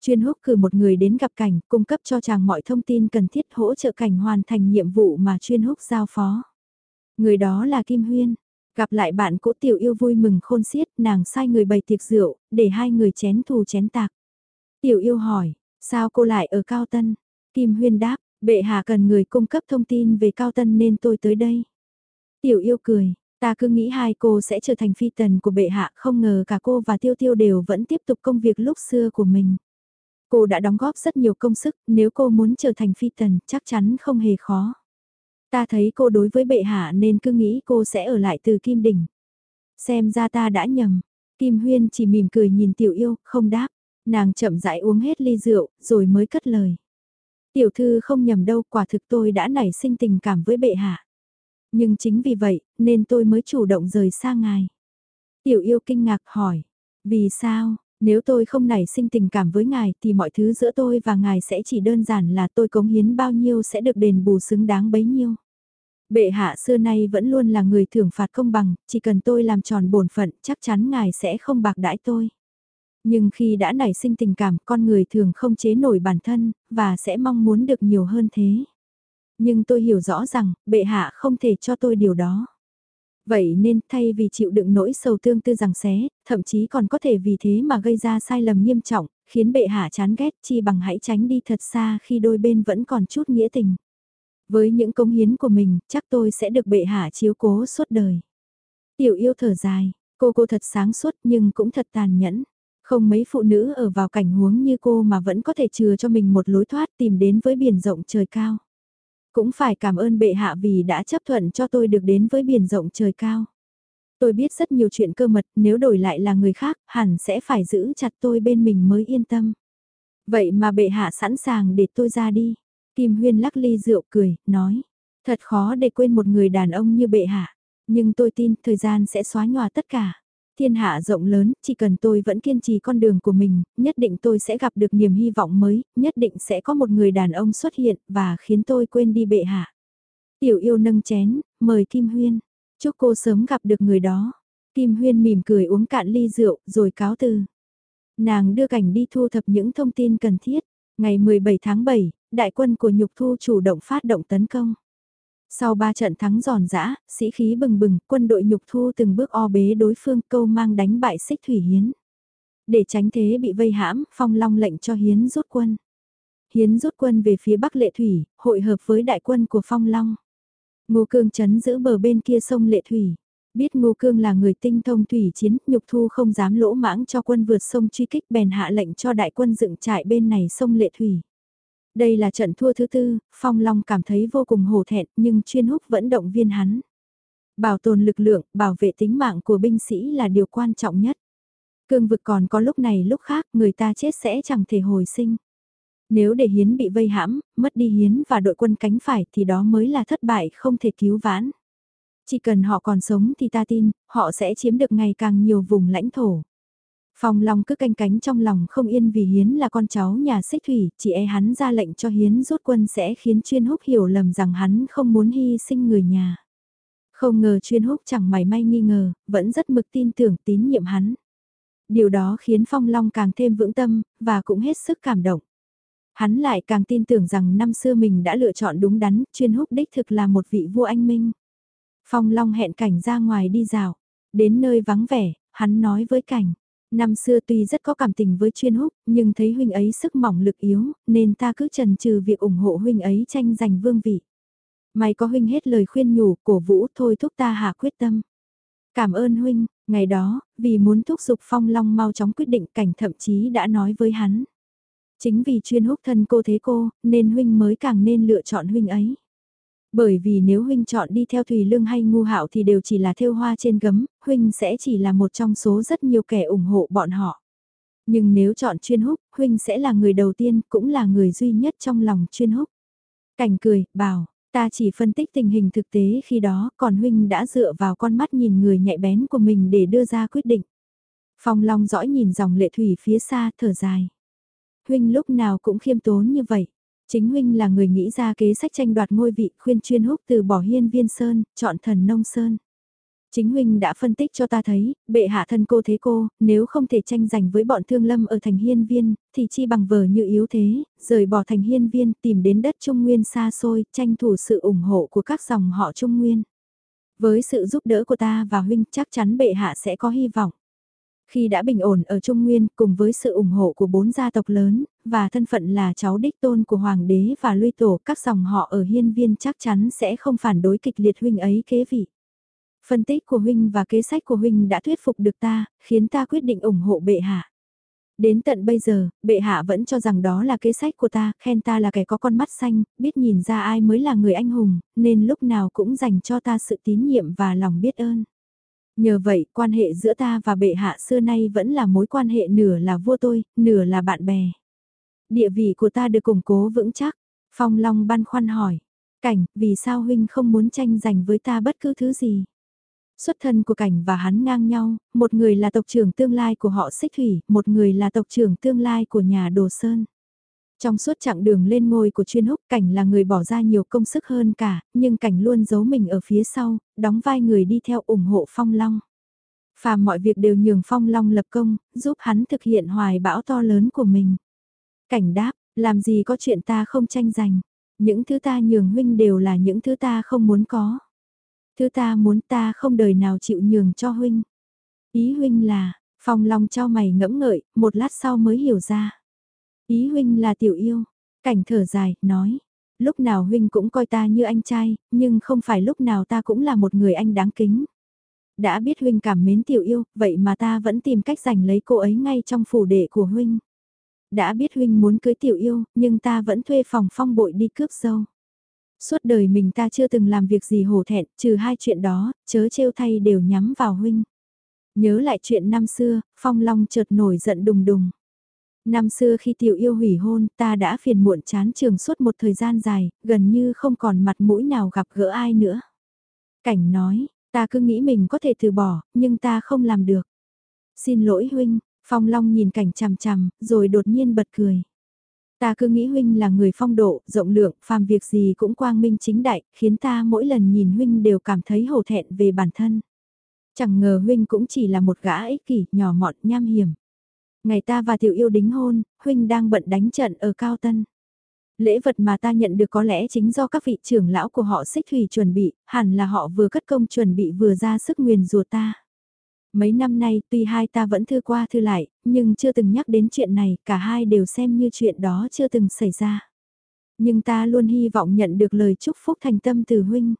Chuyên húc cử một người đến gặp cảnh, cung cấp cho chàng mọi thông tin cần thiết hỗ trợ cảnh hoàn thành nhiệm vụ mà chuyên húc giao phó. Người đó là Kim Huyên. Gặp lại bạn cũ tiểu yêu vui mừng khôn xiết, nàng sai người bày tiệc rượu, để hai người chén thù chén tạc. Tiểu yêu hỏi, sao cô lại ở Cao Tân? Kim Huyên đáp, bệ hạ cần người cung cấp thông tin về Cao Tân nên tôi tới đây. Tiểu yêu cười, ta cứ nghĩ hai cô sẽ trở thành phi tần của bệ hạ, không ngờ cả cô và Tiêu Tiêu đều vẫn tiếp tục công việc lúc xưa của mình. Cô đã đóng góp rất nhiều công sức, nếu cô muốn trở thành phi tần, chắc chắn không hề khó. Ta thấy cô đối với bệ hạ nên cứ nghĩ cô sẽ ở lại từ Kim Đỉnh. Xem ra ta đã nhầm. Kim Huyên chỉ mỉm cười nhìn tiểu yêu, không đáp. Nàng chậm rãi uống hết ly rượu, rồi mới cất lời. Tiểu thư không nhầm đâu, quả thực tôi đã nảy sinh tình cảm với bệ hạ. Nhưng chính vì vậy, nên tôi mới chủ động rời xa ngài. Tiểu yêu kinh ngạc hỏi, vì sao, nếu tôi không nảy sinh tình cảm với ngài thì mọi thứ giữa tôi và ngài sẽ chỉ đơn giản là tôi cống hiến bao nhiêu sẽ được đền bù xứng đáng bấy nhiêu. Bệ hạ xưa nay vẫn luôn là người thưởng phạt công bằng, chỉ cần tôi làm tròn bổn phận chắc chắn ngài sẽ không bạc đãi tôi. Nhưng khi đã nảy sinh tình cảm con người thường không chế nổi bản thân, và sẽ mong muốn được nhiều hơn thế. Nhưng tôi hiểu rõ rằng, bệ hạ không thể cho tôi điều đó. Vậy nên thay vì chịu đựng nỗi sầu tương tư rằng xé, thậm chí còn có thể vì thế mà gây ra sai lầm nghiêm trọng, khiến bệ hạ chán ghét chi bằng hãy tránh đi thật xa khi đôi bên vẫn còn chút nghĩa tình. Với những công hiến của mình, chắc tôi sẽ được bệ hạ chiếu cố suốt đời. Tiểu yêu thở dài, cô cô thật sáng suốt nhưng cũng thật tàn nhẫn. Không mấy phụ nữ ở vào cảnh huống như cô mà vẫn có thể chừa cho mình một lối thoát tìm đến với biển rộng trời cao. Cũng phải cảm ơn bệ hạ vì đã chấp thuận cho tôi được đến với biển rộng trời cao. Tôi biết rất nhiều chuyện cơ mật, nếu đổi lại là người khác, hẳn sẽ phải giữ chặt tôi bên mình mới yên tâm. Vậy mà bệ hạ sẵn sàng để tôi ra đi. Kim Huyên lắc ly rượu cười, nói. Thật khó để quên một người đàn ông như bệ hạ. Nhưng tôi tin thời gian sẽ xóa nhòa tất cả. Thiên hạ rộng lớn, chỉ cần tôi vẫn kiên trì con đường của mình, nhất định tôi sẽ gặp được niềm hy vọng mới, nhất định sẽ có một người đàn ông xuất hiện và khiến tôi quên đi bệ hạ. Tiểu yêu nâng chén, mời Kim Huyên. Chúc cô sớm gặp được người đó. Kim Huyên mỉm cười uống cạn ly rượu rồi cáo từ. Nàng đưa cảnh đi thu thập những thông tin cần thiết. Ngày 17 tháng 7, đại quân của Nhục Thu chủ động phát động tấn công. Sau ba trận thắng giòn giã, sĩ khí bừng bừng, quân đội Nhục Thu từng bước o bế đối phương câu mang đánh bại xích thủy hiến. Để tránh thế bị vây hãm, Phong Long lệnh cho Hiến rút quân. Hiến rút quân về phía Bắc Lệ Thủy, hội hợp với đại quân của Phong Long. Ngô Cương chấn giữ bờ bên kia sông Lệ Thủy. Biết Ngô Cương là người tinh thông thủy chiến, nhục thu không dám lỗ mãng cho quân vượt sông truy kích bèn hạ lệnh cho đại quân dựng trại bên này sông Lệ Thủy. Đây là trận thua thứ tư, Phong Long cảm thấy vô cùng hổ thẹn nhưng chuyên húc vẫn động viên hắn. Bảo tồn lực lượng, bảo vệ tính mạng của binh sĩ là điều quan trọng nhất. Cương vực còn có lúc này lúc khác người ta chết sẽ chẳng thể hồi sinh. Nếu để Hiến bị vây hãm, mất đi Hiến và đội quân cánh phải thì đó mới là thất bại không thể cứu vãn. Chỉ cần họ còn sống thì ta tin, họ sẽ chiếm được ngày càng nhiều vùng lãnh thổ. Phong Long cứ canh cánh trong lòng không yên vì Hiến là con cháu nhà xích thủy, chỉ e hắn ra lệnh cho Hiến rút quân sẽ khiến chuyên húc hiểu lầm rằng hắn không muốn hy sinh người nhà. Không ngờ chuyên húc chẳng mảy may nghi ngờ, vẫn rất mực tin tưởng tín nhiệm hắn. Điều đó khiến Phong Long càng thêm vững tâm, và cũng hết sức cảm động. Hắn lại càng tin tưởng rằng năm xưa mình đã lựa chọn đúng đắn, chuyên húc đích thực là một vị vua anh minh. Phong Long hẹn cảnh ra ngoài đi dạo, đến nơi vắng vẻ, hắn nói với cảnh. Năm xưa tuy rất có cảm tình với chuyên húc, nhưng thấy huynh ấy sức mỏng lực yếu, nên ta cứ trần trừ việc ủng hộ huynh ấy tranh giành vương vị. May có huynh hết lời khuyên nhủ, cổ vũ thôi thúc ta hạ quyết tâm. Cảm ơn huynh, Ngày đó, vì muốn thúc giục Phong Long mau chóng quyết định cảnh thậm chí đã nói với hắn. Chính vì chuyên húc thân cô thế cô, nên huynh mới càng nên lựa chọn huynh ấy. Bởi vì nếu huynh chọn đi theo Thùy Lương hay Ngu Hạo thì đều chỉ là thêu hoa trên gấm, huynh sẽ chỉ là một trong số rất nhiều kẻ ủng hộ bọn họ. Nhưng nếu chọn chuyên húc, huynh sẽ là người đầu tiên, cũng là người duy nhất trong lòng chuyên húc. Cảnh cười, bảo, ta chỉ phân tích tình hình thực tế khi đó, còn huynh đã dựa vào con mắt nhìn người nhạy bén của mình để đưa ra quyết định. Phong Long dõi nhìn dòng lệ thủy phía xa, thở dài. Huynh lúc nào cũng khiêm tốn như vậy. Chính huynh là người nghĩ ra kế sách tranh đoạt ngôi vị khuyên chuyên húc từ bỏ hiên viên sơn, chọn thần nông sơn. Chính huynh đã phân tích cho ta thấy, bệ hạ thân cô thế cô, nếu không thể tranh giành với bọn thương lâm ở thành hiên viên, thì chi bằng vờ như yếu thế, rời bỏ thành hiên viên, tìm đến đất Trung Nguyên xa xôi, tranh thủ sự ủng hộ của các dòng họ Trung Nguyên. Với sự giúp đỡ của ta và huynh chắc chắn bệ hạ sẽ có hy vọng. Khi đã bình ổn ở Trung Nguyên cùng với sự ủng hộ của bốn gia tộc lớn, và thân phận là cháu đích tôn của Hoàng đế và Luy Tổ các dòng họ ở hiên viên chắc chắn sẽ không phản đối kịch liệt huynh ấy kế vị. Phân tích của huynh và kế sách của huynh đã thuyết phục được ta, khiến ta quyết định ủng hộ bệ hạ. Đến tận bây giờ, bệ hạ vẫn cho rằng đó là kế sách của ta, khen ta là kẻ có con mắt xanh, biết nhìn ra ai mới là người anh hùng, nên lúc nào cũng dành cho ta sự tín nhiệm và lòng biết ơn. Nhờ vậy, quan hệ giữa ta và bệ hạ xưa nay vẫn là mối quan hệ nửa là vua tôi, nửa là bạn bè. Địa vị của ta được củng cố vững chắc. Phong Long băn khoăn hỏi. Cảnh, vì sao huynh không muốn tranh giành với ta bất cứ thứ gì? Xuất thân của cảnh và hắn ngang nhau, một người là tộc trưởng tương lai của họ xích thủy, một người là tộc trưởng tương lai của nhà đồ sơn. Trong suốt chặng đường lên ngôi của chuyên húc cảnh là người bỏ ra nhiều công sức hơn cả, nhưng cảnh luôn giấu mình ở phía sau, đóng vai người đi theo ủng hộ Phong Long. Phàm mọi việc đều nhường Phong Long lập công, giúp hắn thực hiện hoài bão to lớn của mình. Cảnh đáp, làm gì có chuyện ta không tranh giành, những thứ ta nhường huynh đều là những thứ ta không muốn có. Thứ ta muốn ta không đời nào chịu nhường cho huynh. Ý huynh là, Phong Long cho mày ngẫm ngợi, một lát sau mới hiểu ra. Ý huynh là tiểu yêu. Cảnh thở dài, nói. Lúc nào huynh cũng coi ta như anh trai, nhưng không phải lúc nào ta cũng là một người anh đáng kính. Đã biết huynh cảm mến tiểu yêu, vậy mà ta vẫn tìm cách giành lấy cô ấy ngay trong phủ đệ của huynh. Đã biết huynh muốn cưới tiểu yêu, nhưng ta vẫn thuê phòng phong bội đi cướp dâu. Suốt đời mình ta chưa từng làm việc gì hổ thẹn, trừ hai chuyện đó, chớ trêu thay đều nhắm vào huynh. Nhớ lại chuyện năm xưa, Phong Long chợt nổi giận đùng đùng. Năm xưa khi tiểu yêu hủy hôn, ta đã phiền muộn chán trường suốt một thời gian dài, gần như không còn mặt mũi nào gặp gỡ ai nữa. Cảnh nói, ta cứ nghĩ mình có thể từ bỏ, nhưng ta không làm được. Xin lỗi huynh, Phong Long nhìn cảnh chằm chằm, rồi đột nhiên bật cười. Ta cứ nghĩ huynh là người phong độ, rộng lượng, phàm việc gì cũng quang minh chính đại, khiến ta mỗi lần nhìn huynh đều cảm thấy hổ thẹn về bản thân. Chẳng ngờ huynh cũng chỉ là một gã ích kỷ, nhỏ mọn, nham hiểm. Ngày ta và tiểu yêu đính hôn, huynh đang bận đánh trận ở Cao Tân. Lễ vật mà ta nhận được có lẽ chính do các vị trưởng lão của họ xích thủy chuẩn bị, hẳn là họ vừa cất công chuẩn bị vừa ra sức nguyền rùa ta. Mấy năm nay tuy hai ta vẫn thư qua thư lại, nhưng chưa từng nhắc đến chuyện này, cả hai đều xem như chuyện đó chưa từng xảy ra. Nhưng ta luôn hy vọng nhận được lời chúc phúc thành tâm từ huynh.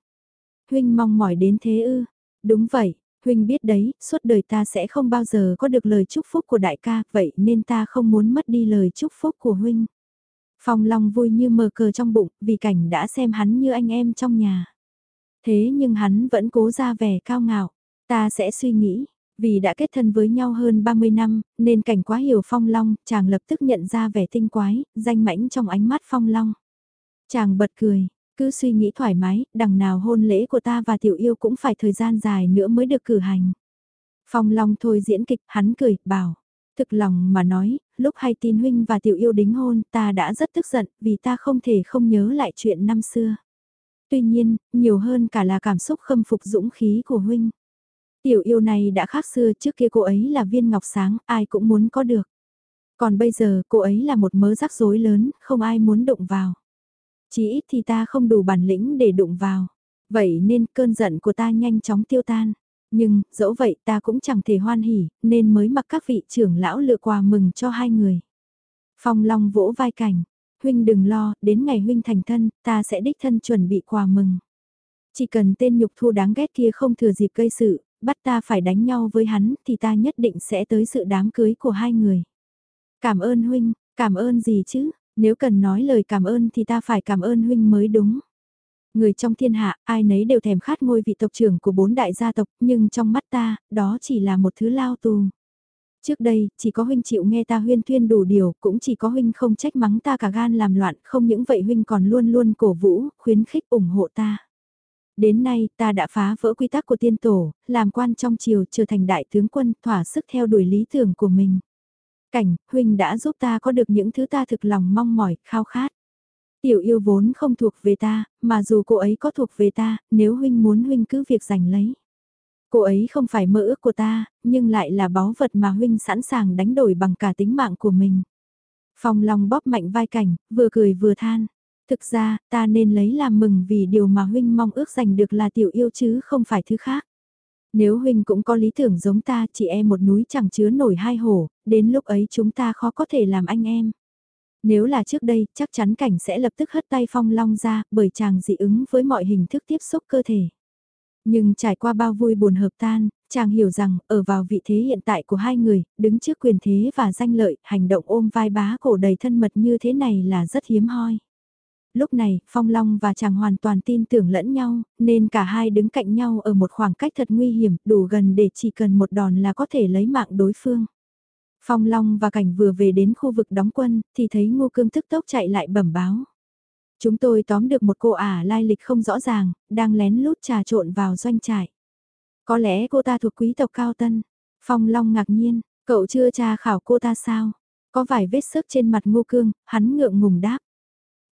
Huynh mong mỏi đến thế ư? Đúng vậy, huynh biết đấy, suốt đời ta sẽ không bao giờ có được lời chúc phúc của đại ca, vậy nên ta không muốn mất đi lời chúc phúc của huynh. Phong Long vui như mờ cờ trong bụng, vì cảnh đã xem hắn như anh em trong nhà. Thế nhưng hắn vẫn cố ra vẻ cao ngạo, ta sẽ suy nghĩ, vì đã kết thân với nhau hơn 30 năm, nên cảnh quá hiểu Phong Long, chàng lập tức nhận ra vẻ tinh quái, danh mãnh trong ánh mắt Phong Long. Chàng bật cười, cứ suy nghĩ thoải mái, đằng nào hôn lễ của ta và tiểu yêu cũng phải thời gian dài nữa mới được cử hành. Phong Long thôi diễn kịch, hắn cười, bảo. Thực lòng mà nói, lúc hay tin huynh và tiểu yêu đính hôn, ta đã rất tức giận, vì ta không thể không nhớ lại chuyện năm xưa. Tuy nhiên, nhiều hơn cả là cảm xúc khâm phục dũng khí của huynh. Tiểu yêu này đã khác xưa trước kia cô ấy là viên ngọc sáng, ai cũng muốn có được. Còn bây giờ cô ấy là một mớ rắc rối lớn, không ai muốn đụng vào. Chỉ ít thì ta không đủ bản lĩnh để đụng vào. Vậy nên cơn giận của ta nhanh chóng tiêu tan. Nhưng, dẫu vậy ta cũng chẳng thể hoan hỉ, nên mới mặc các vị trưởng lão lựa quà mừng cho hai người. Phong Long vỗ vai cảnh, huynh đừng lo, đến ngày huynh thành thân, ta sẽ đích thân chuẩn bị quà mừng. Chỉ cần tên nhục thu đáng ghét kia không thừa dịp gây sự, bắt ta phải đánh nhau với hắn thì ta nhất định sẽ tới sự đám cưới của hai người. Cảm ơn huynh, cảm ơn gì chứ, nếu cần nói lời cảm ơn thì ta phải cảm ơn huynh mới đúng. Người trong thiên hạ, ai nấy đều thèm khát ngôi vị tộc trưởng của bốn đại gia tộc, nhưng trong mắt ta, đó chỉ là một thứ lao tù. Trước đây, chỉ có huynh chịu nghe ta huyên thuyên đủ điều, cũng chỉ có huynh không trách mắng ta cả gan làm loạn, không những vậy huynh còn luôn luôn cổ vũ, khuyến khích ủng hộ ta. Đến nay, ta đã phá vỡ quy tắc của tiên tổ, làm quan trong triều trở thành đại tướng quân, thỏa sức theo đuổi lý tưởng của mình. Cảnh, huynh đã giúp ta có được những thứ ta thực lòng mong mỏi, khao khát. Tiểu yêu vốn không thuộc về ta, mà dù cô ấy có thuộc về ta, nếu huynh muốn huynh cứ việc giành lấy. Cô ấy không phải mơ ước của ta, nhưng lại là báu vật mà huynh sẵn sàng đánh đổi bằng cả tính mạng của mình. Phong Long bóp mạnh vai cảnh, vừa cười vừa than. Thực ra, ta nên lấy làm mừng vì điều mà huynh mong ước giành được là tiểu yêu chứ không phải thứ khác. Nếu huynh cũng có lý tưởng giống ta, chị em một núi chẳng chứa nổi hai hổ, đến lúc ấy chúng ta khó có thể làm anh em. Nếu là trước đây, chắc chắn cảnh sẽ lập tức hất tay phong long ra, bởi chàng dị ứng với mọi hình thức tiếp xúc cơ thể. Nhưng trải qua bao vui buồn hợp tan, chàng hiểu rằng, ở vào vị thế hiện tại của hai người, đứng trước quyền thế và danh lợi, hành động ôm vai bá cổ đầy thân mật như thế này là rất hiếm hoi. Lúc này, Phong Long và chàng hoàn toàn tin tưởng lẫn nhau, nên cả hai đứng cạnh nhau ở một khoảng cách thật nguy hiểm, đủ gần để chỉ cần một đòn là có thể lấy mạng đối phương. Phong Long và Cảnh vừa về đến khu vực đóng quân, thì thấy Ngô Cương tức tốc chạy lại bẩm báo. Chúng tôi tóm được một cô ả lai lịch không rõ ràng, đang lén lút trà trộn vào doanh trại. Có lẽ cô ta thuộc quý tộc Cao Tân. Phong Long ngạc nhiên, cậu chưa tra khảo cô ta sao? Có vài vết sức trên mặt Ngô Cương, hắn ngượng ngùng đáp.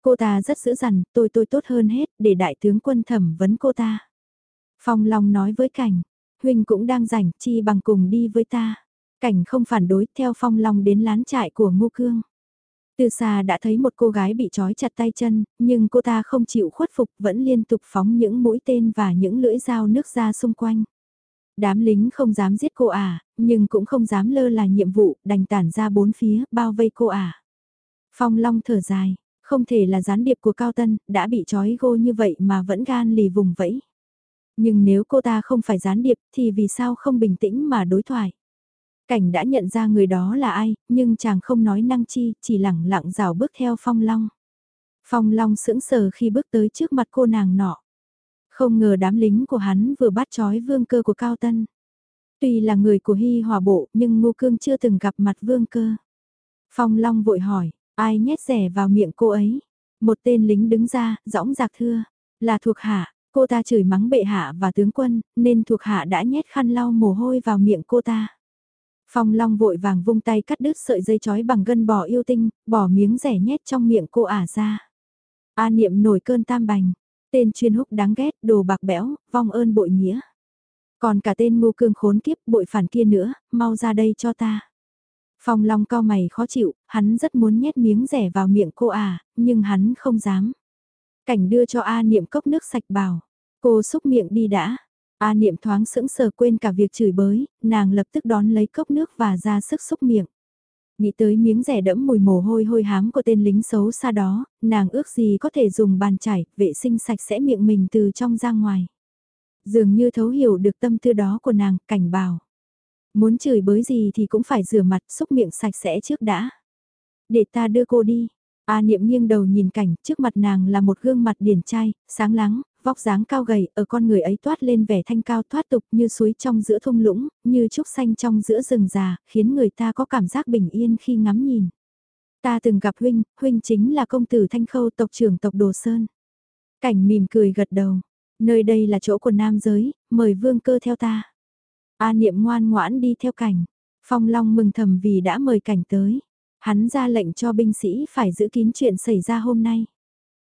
Cô ta rất dữ dằn, tôi tôi tốt hơn hết, để đại tướng quân thẩm vấn cô ta. Phong Long nói với Cảnh, Huynh cũng đang rảnh, chi bằng cùng đi với ta. Cảnh không phản đối, theo Phong Long đến lán trại của Ngô Cương. Từ xa đã thấy một cô gái bị trói chặt tay chân, nhưng cô ta không chịu khuất phục vẫn liên tục phóng những mũi tên và những lưỡi dao nước ra xung quanh. Đám lính không dám giết cô à, nhưng cũng không dám lơ là nhiệm vụ, đành tản ra bốn phía, bao vây cô à. Phong Long thở dài, không thể là gián điệp của Cao Tân, đã bị trói gô như vậy mà vẫn gan lì vùng vẫy. Nhưng nếu cô ta không phải gián điệp thì vì sao không bình tĩnh mà đối thoại? Cảnh đã nhận ra người đó là ai, nhưng chàng không nói năng chi, chỉ lẳng lặng rào bước theo Phong Long. Phong Long sững sờ khi bước tới trước mặt cô nàng nọ. Không ngờ đám lính của hắn vừa bắt trói vương cơ của Cao Tân. Tuy là người của Hy Hòa Bộ nhưng Ngô Cương chưa từng gặp mặt vương cơ. Phong Long vội hỏi, ai nhét rẻ vào miệng cô ấy? Một tên lính đứng ra, dõng dạc thưa, là thuộc hạ, cô ta chửi mắng bệ hạ và tướng quân, nên thuộc hạ đã nhét khăn lau mồ hôi vào miệng cô ta. Phong Long vội vàng vung tay cắt đứt sợi dây chói bằng gân bò yêu tinh, bỏ miếng rẻ nhét trong miệng cô ả ra. A niệm nổi cơn tam bành, tên chuyên húc đáng ghét, đồ bạc bẽo, vong ơn bội nghĩa. Còn cả tên ngu cương khốn kiếp bội phản kia nữa, mau ra đây cho ta. Phong Long cao mày khó chịu, hắn rất muốn nhét miếng rẻ vào miệng cô à, nhưng hắn không dám. Cảnh đưa cho A niệm cốc nước sạch bảo, cô xúc miệng đi đã. A niệm thoáng sững sờ quên cả việc chửi bới, nàng lập tức đón lấy cốc nước và ra sức xúc miệng. Nghĩ tới miếng rẻ đẫm mùi mồ hôi hôi hám của tên lính xấu xa đó, nàng ước gì có thể dùng bàn chải, vệ sinh sạch sẽ miệng mình từ trong ra ngoài. Dường như thấu hiểu được tâm tư đó của nàng, cảnh bảo. Muốn chửi bới gì thì cũng phải rửa mặt, xúc miệng sạch sẽ trước đã. Để ta đưa cô đi. A niệm nghiêng đầu nhìn cảnh, trước mặt nàng là một gương mặt điển trai, sáng láng, vóc dáng cao gầy, ở con người ấy toát lên vẻ thanh cao thoát tục như suối trong giữa thung lũng, như trúc xanh trong giữa rừng già, khiến người ta có cảm giác bình yên khi ngắm nhìn. Ta từng gặp huynh, huynh chính là công tử Thanh Khâu tộc trưởng tộc Đồ Sơn. Cảnh mỉm cười gật đầu, nơi đây là chỗ của nam giới, mời vương cơ theo ta. A niệm ngoan ngoãn đi theo cảnh, Phong Long mừng thầm vì đã mời cảnh tới. Hắn ra lệnh cho binh sĩ phải giữ kín chuyện xảy ra hôm nay.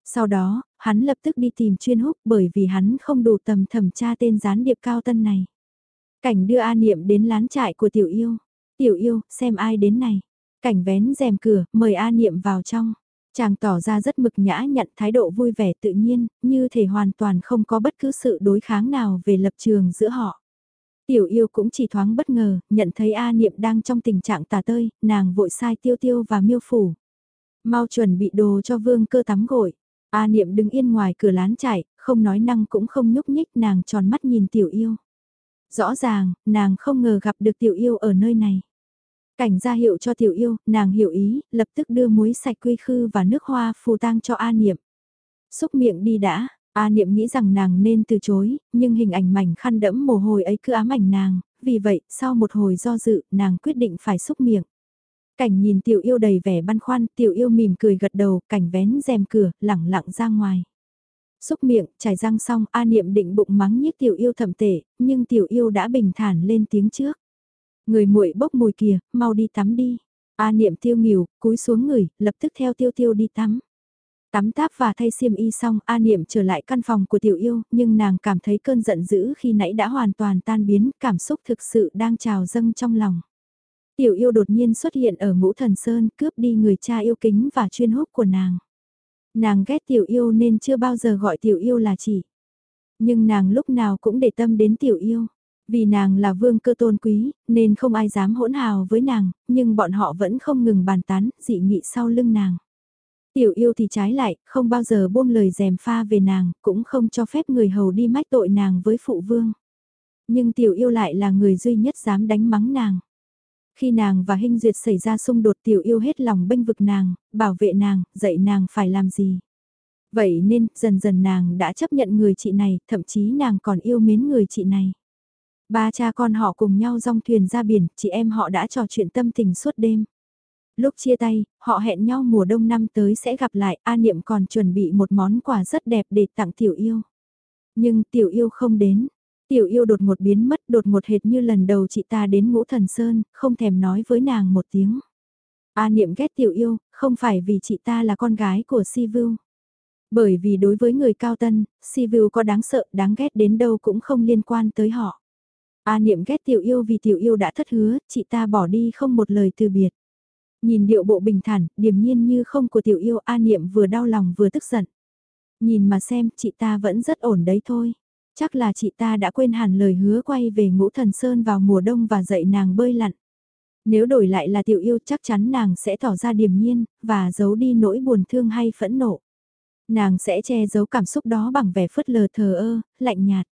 Sau đó, hắn lập tức đi tìm chuyên húc bởi vì hắn không đủ tầm thẩm tra tên gián điệp cao tân này. Cảnh đưa A Niệm đến lán trại của tiểu yêu. Tiểu yêu, xem ai đến này. Cảnh vén rèm cửa, mời A Niệm vào trong. Chàng tỏ ra rất mực nhã nhận thái độ vui vẻ tự nhiên, như thể hoàn toàn không có bất cứ sự đối kháng nào về lập trường giữa họ. Tiểu yêu cũng chỉ thoáng bất ngờ, nhận thấy A Niệm đang trong tình trạng tà tơi, nàng vội sai tiêu tiêu và miêu phủ. Mau chuẩn bị đồ cho vương cơ tắm gội. A Niệm đứng yên ngoài cửa lán trải, không nói năng cũng không nhúc nhích nàng tròn mắt nhìn tiểu yêu. Rõ ràng, nàng không ngờ gặp được tiểu yêu ở nơi này. Cảnh ra hiệu cho tiểu yêu, nàng hiểu ý, lập tức đưa muối sạch quy khư và nước hoa phù tang cho A Niệm. Xúc miệng đi đã, A Niệm nghĩ rằng nàng nên từ chối, nhưng hình ảnh mảnh khăn đẫm mồ hôi ấy cứ ám ảnh nàng, vì vậy, sau một hồi do dự, nàng quyết định phải xúc miệng. Cảnh nhìn tiểu yêu đầy vẻ băn khoăn, tiểu yêu mỉm cười gật đầu, cảnh vén rèm cửa, lẳng lặng ra ngoài. Xúc miệng, chải răng xong, A Niệm định bụng mắng nhiếc tiểu yêu thầm tệ, nhưng tiểu yêu đã bình thản lên tiếng trước. Người muội bốc mùi kìa, mau đi tắm đi. A Niệm tiêu nghỉu, cúi xuống người, lập tức theo tiêu tiêu đi tắm. Tắm táp và thay xiêm y xong, A Niệm trở lại căn phòng của tiểu yêu, nhưng nàng cảm thấy cơn giận dữ khi nãy đã hoàn toàn tan biến, cảm xúc thực sự đang trào dâng trong lòng. Tiểu yêu đột nhiên xuất hiện ở ngũ thần sơn, cướp đi người cha yêu kính và chuyên húc của nàng. Nàng ghét tiểu yêu nên chưa bao giờ gọi tiểu yêu là chỉ. Nhưng nàng lúc nào cũng để tâm đến tiểu yêu. Vì nàng là vương cơ tôn quý, nên không ai dám hỗn hào với nàng, nhưng bọn họ vẫn không ngừng bàn tán, dị nghị sau lưng nàng. Tiểu yêu thì trái lại, không bao giờ buông lời dèm pha về nàng, cũng không cho phép người hầu đi mách tội nàng với phụ vương. Nhưng tiểu yêu lại là người duy nhất dám đánh mắng nàng. Khi nàng và Hinh Duyệt xảy ra xung đột tiểu yêu hết lòng bênh vực nàng, bảo vệ nàng, dạy nàng phải làm gì. Vậy nên, dần dần nàng đã chấp nhận người chị này, thậm chí nàng còn yêu mến người chị này. Ba cha con họ cùng nhau rong thuyền ra biển, chị em họ đã trò chuyện tâm tình suốt đêm. Lúc chia tay, họ hẹn nhau mùa đông năm tới sẽ gặp lại, A Niệm còn chuẩn bị một món quà rất đẹp để tặng tiểu yêu. Nhưng tiểu yêu không đến. Tiểu yêu đột ngột biến mất đột ngột hệt như lần đầu chị ta đến ngũ thần sơn, không thèm nói với nàng một tiếng. A niệm ghét tiểu yêu, không phải vì chị ta là con gái của Si Vưu. Bởi vì đối với người cao tân, Si Vưu có đáng sợ, đáng ghét đến đâu cũng không liên quan tới họ. A niệm ghét tiểu yêu vì tiểu yêu đã thất hứa, chị ta bỏ đi không một lời từ biệt. Nhìn điệu bộ bình thản, điềm nhiên như không của tiểu yêu A niệm vừa đau lòng vừa tức giận. Nhìn mà xem, chị ta vẫn rất ổn đấy thôi. Chắc là chị ta đã quên hẳn lời hứa quay về ngũ thần sơn vào mùa đông và dạy nàng bơi lặn. Nếu đổi lại là tiểu yêu chắc chắn nàng sẽ tỏ ra điềm nhiên, và giấu đi nỗi buồn thương hay phẫn nộ. Nàng sẽ che giấu cảm xúc đó bằng vẻ phớt lờ thờ ơ, lạnh nhạt.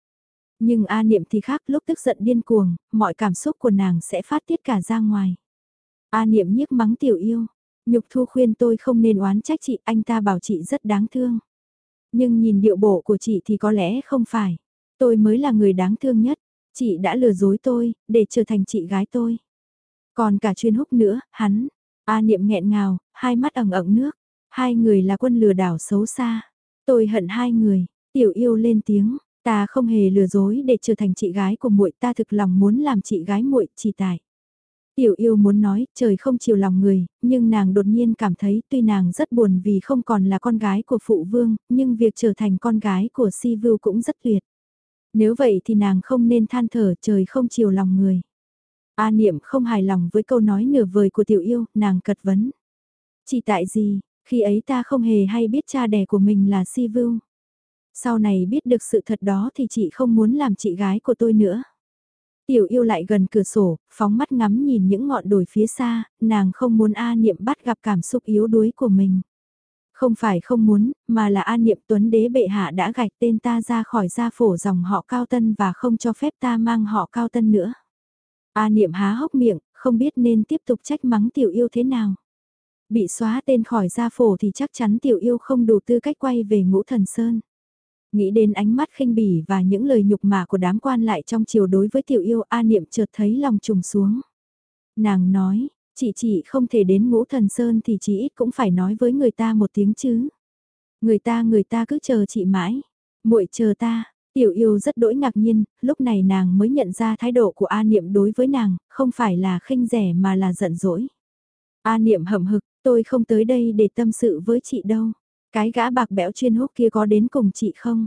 Nhưng A Niệm thì khác lúc tức giận điên cuồng, mọi cảm xúc của nàng sẽ phát tiết cả ra ngoài. A Niệm nhiếc mắng tiểu yêu, nhục thu khuyên tôi không nên oán trách chị, anh ta bảo chị rất đáng thương. Nhưng nhìn điệu bộ của chị thì có lẽ không phải. Tôi mới là người đáng thương nhất, chị đã lừa dối tôi, để trở thành chị gái tôi. Còn cả chuyên húc nữa, hắn, A niệm nghẹn ngào, hai mắt ẩn ẩn nước, hai người là quân lừa đảo xấu xa. Tôi hận hai người, tiểu yêu lên tiếng, ta không hề lừa dối để trở thành chị gái của muội ta thực lòng muốn làm chị gái muội chỉ tại. Tiểu yêu muốn nói, trời không chiều lòng người, nhưng nàng đột nhiên cảm thấy tuy nàng rất buồn vì không còn là con gái của phụ vương, nhưng việc trở thành con gái của si vưu cũng rất tuyệt. Nếu vậy thì nàng không nên than thở trời không chiều lòng người. A niệm không hài lòng với câu nói nửa vời của tiểu yêu, nàng cật vấn. Chỉ tại gì, khi ấy ta không hề hay biết cha đẻ của mình là si vưu. Sau này biết được sự thật đó thì chị không muốn làm chị gái của tôi nữa. Tiểu yêu lại gần cửa sổ, phóng mắt ngắm nhìn những ngọn đồi phía xa, nàng không muốn A Niệm bắt gặp cảm xúc yếu đuối của mình. Không phải không muốn, mà là a Niệm Tuấn Đế bệ hạ đã gạch tên ta ra khỏi gia phổ dòng họ Cao Tân và không cho phép ta mang họ Cao Tân nữa. A Niệm há hốc miệng, không biết nên tiếp tục trách mắng tiểu yêu thế nào. Bị xóa tên khỏi gia phổ thì chắc chắn tiểu yêu không đủ tư cách quay về ngũ thần sơn. Nghĩ đến ánh mắt khinh bỉ và những lời nhục mạ của đám quan lại trong chiều đối với tiểu yêu A Niệm chợt thấy lòng trùng xuống. Nàng nói, Chị chị không thể đến ngũ thần sơn thì chị ít cũng phải nói với người ta một tiếng chứ. Người ta người ta cứ chờ chị mãi. muội chờ ta, tiểu yêu rất đỗi ngạc nhiên, lúc này nàng mới nhận ra thái độ của A Niệm đối với nàng, không phải là khinh rẻ mà là giận dỗi. A Niệm hậm hực, tôi không tới đây để tâm sự với chị đâu. Cái gã bạc bẽo chuyên hút kia có đến cùng chị không?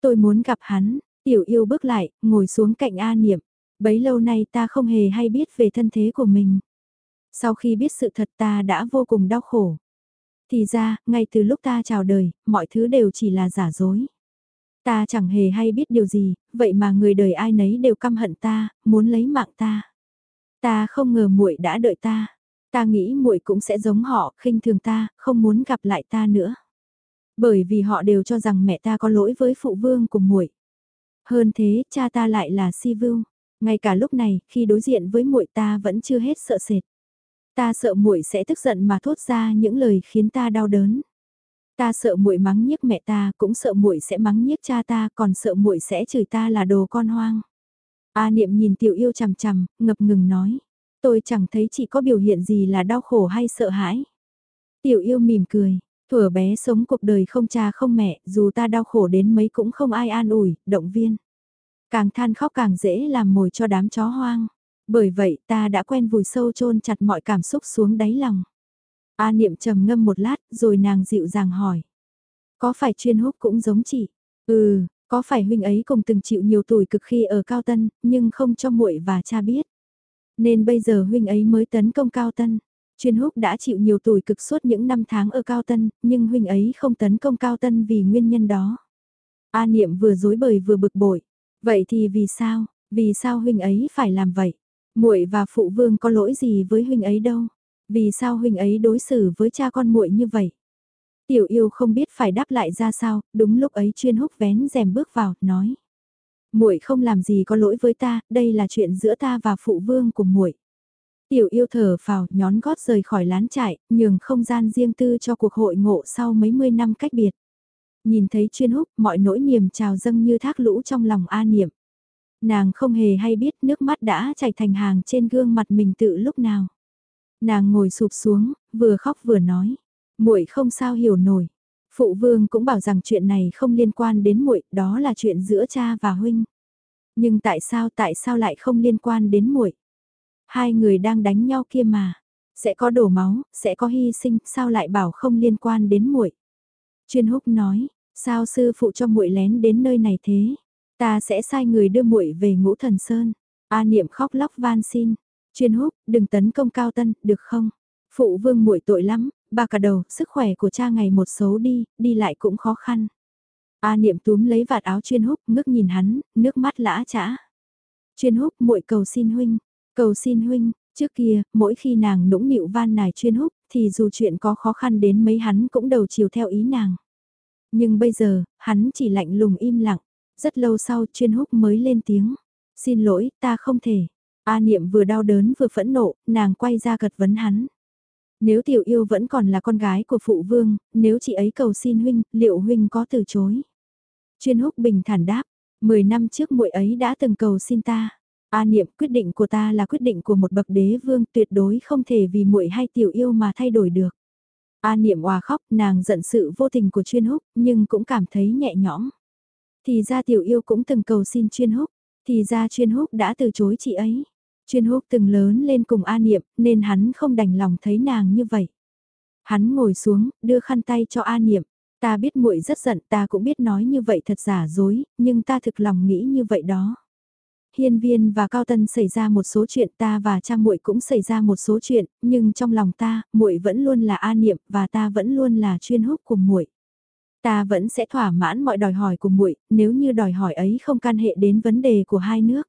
Tôi muốn gặp hắn, tiểu yêu bước lại, ngồi xuống cạnh A Niệm. Bấy lâu nay ta không hề hay biết về thân thế của mình. Sau khi biết sự thật ta đã vô cùng đau khổ. Thì ra, ngay từ lúc ta chào đời, mọi thứ đều chỉ là giả dối. Ta chẳng hề hay biết điều gì, vậy mà người đời ai nấy đều căm hận ta, muốn lấy mạng ta. Ta không ngờ muội đã đợi ta. Ta nghĩ muội cũng sẽ giống họ, khinh thường ta, không muốn gặp lại ta nữa. Bởi vì họ đều cho rằng mẹ ta có lỗi với phụ vương cùng muội. Hơn thế, cha ta lại là si vưu. Ngay cả lúc này, khi đối diện với muội ta vẫn chưa hết sợ sệt. Ta sợ muội sẽ tức giận mà thốt ra những lời khiến ta đau đớn. Ta sợ muội mắng nhiếc mẹ ta, cũng sợ muội sẽ mắng nhiếc cha ta, còn sợ muội sẽ chửi ta là đồ con hoang. A Niệm nhìn Tiểu Yêu chằm chằm, ngập ngừng nói, tôi chẳng thấy chị có biểu hiện gì là đau khổ hay sợ hãi. Tiểu Yêu mỉm cười, thuở bé sống cuộc đời không cha không mẹ, dù ta đau khổ đến mấy cũng không ai an ủi, động viên. Càng than khóc càng dễ làm mồi cho đám chó hoang. Bởi vậy ta đã quen vùi sâu chôn chặt mọi cảm xúc xuống đáy lòng. A niệm trầm ngâm một lát rồi nàng dịu dàng hỏi. Có phải chuyên húc cũng giống chị? Ừ, có phải huynh ấy cùng từng chịu nhiều tuổi cực khi ở Cao Tân, nhưng không cho muội và cha biết. Nên bây giờ huynh ấy mới tấn công Cao Tân. Chuyên húc đã chịu nhiều tuổi cực suốt những năm tháng ở Cao Tân, nhưng huynh ấy không tấn công Cao Tân vì nguyên nhân đó. A niệm vừa dối bời vừa bực bội. Vậy thì vì sao, vì sao huynh ấy phải làm vậy? muội và phụ vương có lỗi gì với huynh ấy đâu? Vì sao huynh ấy đối xử với cha con muội như vậy? Tiểu yêu không biết phải đáp lại ra sao, đúng lúc ấy chuyên húc vén rèm bước vào, nói. muội không làm gì có lỗi với ta, đây là chuyện giữa ta và phụ vương của muội. Tiểu yêu thở phào, nhón gót rời khỏi lán trại, nhường không gian riêng tư cho cuộc hội ngộ sau mấy mươi năm cách biệt. Nhìn thấy chuyên húc, mọi nỗi niềm trào dâng như thác lũ trong lòng A niệm. Nàng không hề hay biết nước mắt đã chảy thành hàng trên gương mặt mình tự lúc nào. Nàng ngồi sụp xuống, vừa khóc vừa nói, muội không sao hiểu nổi. Phụ vương cũng bảo rằng chuyện này không liên quan đến muội, đó là chuyện giữa cha và huynh. Nhưng tại sao tại sao lại không liên quan đến muội? Hai người đang đánh nhau kia mà, sẽ có đổ máu, sẽ có hy sinh, sao lại bảo không liên quan đến muội? Chuyên Húc nói, sao sư phụ cho muội lén đến nơi này thế? Ta sẽ sai người đưa muội về ngũ thần sơn. A niệm khóc lóc van xin. Chuyên húc, đừng tấn công cao tân, được không? Phụ vương muội tội lắm, ba cả đầu, sức khỏe của cha ngày một xấu đi, đi lại cũng khó khăn. A niệm túm lấy vạt áo chuyên húc, ngước nhìn hắn, nước mắt lã chã. Chuyên húc muội cầu xin huynh, cầu xin huynh, trước kia, mỗi khi nàng nũng nịu van nài chuyên húc, thì dù chuyện có khó khăn đến mấy hắn cũng đầu chiều theo ý nàng. Nhưng bây giờ, hắn chỉ lạnh lùng im lặng. Rất lâu sau chuyên húc mới lên tiếng. Xin lỗi, ta không thể. A niệm vừa đau đớn vừa phẫn nộ, nàng quay ra gật vấn hắn. Nếu tiểu yêu vẫn còn là con gái của phụ vương, nếu chị ấy cầu xin huynh, liệu huynh có từ chối? Chuyên húc bình thản đáp, mười năm trước muội ấy đã từng cầu xin ta. A niệm quyết định của ta là quyết định của một bậc đế vương tuyệt đối không thể vì muội hay tiểu yêu mà thay đổi được. A niệm hòa khóc nàng giận sự vô tình của chuyên húc nhưng cũng cảm thấy nhẹ nhõm. Thì ra tiểu yêu cũng từng cầu xin chuyên húc, thì ra chuyên húc đã từ chối chị ấy. Chuyên húc từng lớn lên cùng A Niệm nên hắn không đành lòng thấy nàng như vậy. Hắn ngồi xuống, đưa khăn tay cho A Niệm. Ta biết muội rất giận, ta cũng biết nói như vậy thật giả dối, nhưng ta thực lòng nghĩ như vậy đó. Hiên viên và Cao Tân xảy ra một số chuyện ta và cha muội cũng xảy ra một số chuyện, nhưng trong lòng ta, muội vẫn luôn là A Niệm và ta vẫn luôn là chuyên húc của muội. Ta vẫn sẽ thỏa mãn mọi đòi hỏi của muội, nếu như đòi hỏi ấy không can hệ đến vấn đề của hai nước.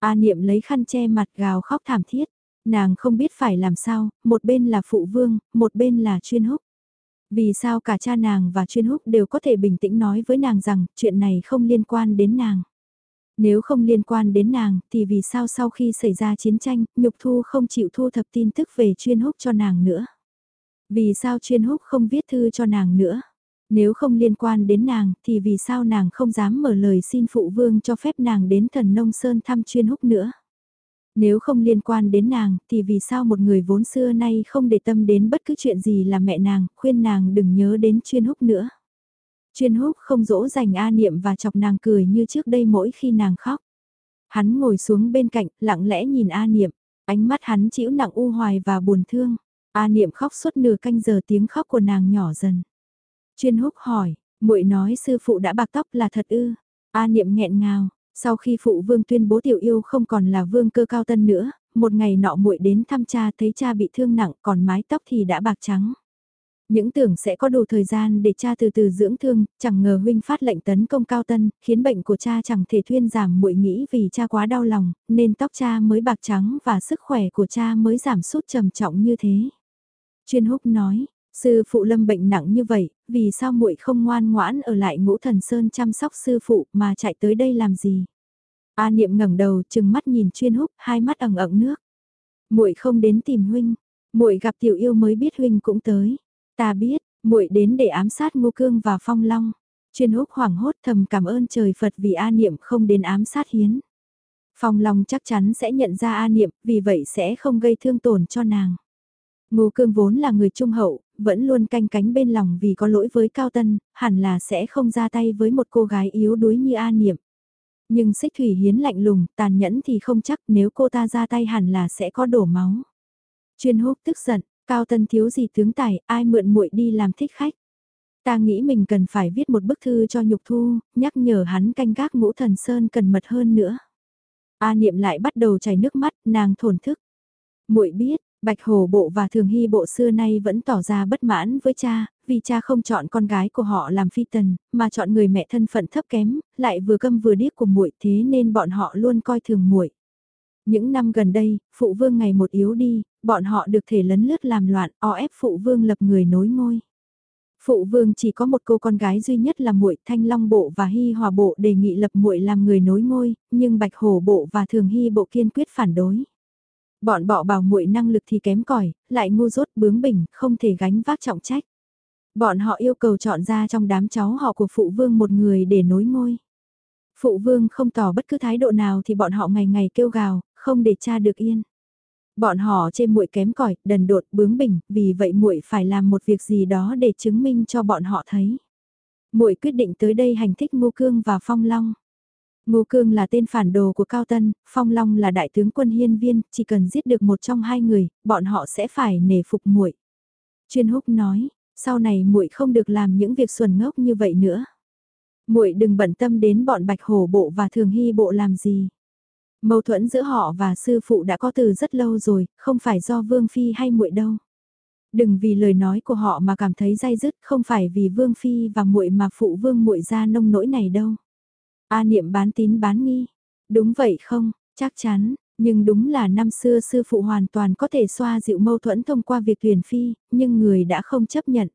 A Niệm lấy khăn che mặt gào khóc thảm thiết, nàng không biết phải làm sao, một bên là phụ vương, một bên là chuyên húc. Vì sao cả cha nàng và chuyên húc đều có thể bình tĩnh nói với nàng rằng chuyện này không liên quan đến nàng. Nếu không liên quan đến nàng thì vì sao sau khi xảy ra chiến tranh, nhục thu không chịu thu thập tin tức về chuyên húc cho nàng nữa. Vì sao chuyên húc không viết thư cho nàng nữa. Nếu không liên quan đến nàng thì vì sao nàng không dám mở lời xin phụ vương cho phép nàng đến thần nông sơn thăm chuyên húc nữa. Nếu không liên quan đến nàng thì vì sao một người vốn xưa nay không để tâm đến bất cứ chuyện gì là mẹ nàng, khuyên nàng đừng nhớ đến chuyên húc nữa. Chuyên húc không dỗ dành A niệm và chọc nàng cười như trước đây mỗi khi nàng khóc. Hắn ngồi xuống bên cạnh, lặng lẽ nhìn A niệm, ánh mắt hắn chịu nặng u hoài và buồn thương. A niệm khóc suốt nửa canh giờ tiếng khóc của nàng nhỏ dần. Chuyên húc hỏi, muội nói sư phụ đã bạc tóc là thật ư? A niệm nghẹn ngào, sau khi phụ vương tuyên bố tiểu yêu không còn là vương cơ cao tân nữa, một ngày nọ muội đến thăm cha thấy cha bị thương nặng còn mái tóc thì đã bạc trắng. Những tưởng sẽ có đủ thời gian để cha từ từ dưỡng thương, chẳng ngờ huynh phát lệnh tấn công cao tân, khiến bệnh của cha chẳng thể thuyên giảm muội nghĩ vì cha quá đau lòng, nên tóc cha mới bạc trắng và sức khỏe của cha mới giảm sút trầm trọng như thế. Chuyên húc nói, Sư phụ lâm bệnh nặng như vậy, vì sao muội không ngoan ngoãn ở lại ngũ thần sơn chăm sóc sư phụ mà chạy tới đây làm gì? A niệm ngẩng đầu chừng mắt nhìn chuyên húc, hai mắt ẩn ẩn nước. muội không đến tìm huynh, muội gặp tiểu yêu mới biết huynh cũng tới. Ta biết, muội đến để ám sát ngô cương và phong long. Chuyên húc hoảng hốt thầm cảm ơn trời Phật vì A niệm không đến ám sát hiến. Phong long chắc chắn sẽ nhận ra A niệm, vì vậy sẽ không gây thương tổn cho nàng. Ngô Cương vốn là người trung hậu, vẫn luôn canh cánh bên lòng vì có lỗi với Cao Tân, hẳn là sẽ không ra tay với một cô gái yếu đuối như A Niệm. Nhưng xích thủy hiến lạnh lùng, tàn nhẫn thì không chắc nếu cô ta ra tay hẳn là sẽ có đổ máu. Chuyên húc tức giận, Cao Tân thiếu gì tướng tài, ai mượn muội đi làm thích khách. Ta nghĩ mình cần phải viết một bức thư cho Nhục Thu, nhắc nhở hắn canh gác ngũ thần sơn cần mật hơn nữa. A Niệm lại bắt đầu chảy nước mắt, nàng thổn thức. Muội biết, Bạch Hồ Bộ và Thường Hy Bộ xưa nay vẫn tỏ ra bất mãn với cha, vì cha không chọn con gái của họ làm phi tần, mà chọn người mẹ thân phận thấp kém, lại vừa câm vừa điếc của muội thế nên bọn họ luôn coi thường muội. Những năm gần đây, phụ vương ngày một yếu đi, bọn họ được thể lấn lướt làm loạn, o ép phụ vương lập người nối ngôi. Phụ vương chỉ có một cô con gái duy nhất là muội Thanh Long bộ và Hy Hòa bộ đề nghị lập muội làm người nối ngôi, nhưng Bạch Hổ bộ và Thường Hy bộ kiên quyết phản đối. Bọn bọ bảo muội năng lực thì kém cỏi, lại ngu dốt bướng bỉnh, không thể gánh vác trọng trách. Bọn họ yêu cầu chọn ra trong đám cháu họ của phụ vương một người để nối ngôi. Phụ vương không tỏ bất cứ thái độ nào thì bọn họ ngày ngày kêu gào, không để cha được yên. Bọn họ chê muội kém cỏi, đần độn bướng bỉnh, vì vậy muội phải làm một việc gì đó để chứng minh cho bọn họ thấy. Muội quyết định tới đây hành thích Ngô Cương và Phong Long. Ngô Cương là tên phản đồ của Cao Tân, Phong Long là đại tướng quân hiên viên, chỉ cần giết được một trong hai người, bọn họ sẽ phải nể phục muội. Chuyên Húc nói, sau này muội không được làm những việc xuẩn ngốc như vậy nữa. Muội đừng bận tâm đến bọn Bạch Hổ bộ và Thường Hy bộ làm gì. Mâu thuẫn giữa họ và sư phụ đã có từ rất lâu rồi, không phải do Vương Phi hay muội đâu. Đừng vì lời nói của họ mà cảm thấy dai dứt, không phải vì Vương Phi và muội mà phụ Vương muội ra nông nỗi này đâu. A niệm bán tín bán nghi. Đúng vậy không, chắc chắn, nhưng đúng là năm xưa sư phụ hoàn toàn có thể xoa dịu mâu thuẫn thông qua việc tuyển phi, nhưng người đã không chấp nhận.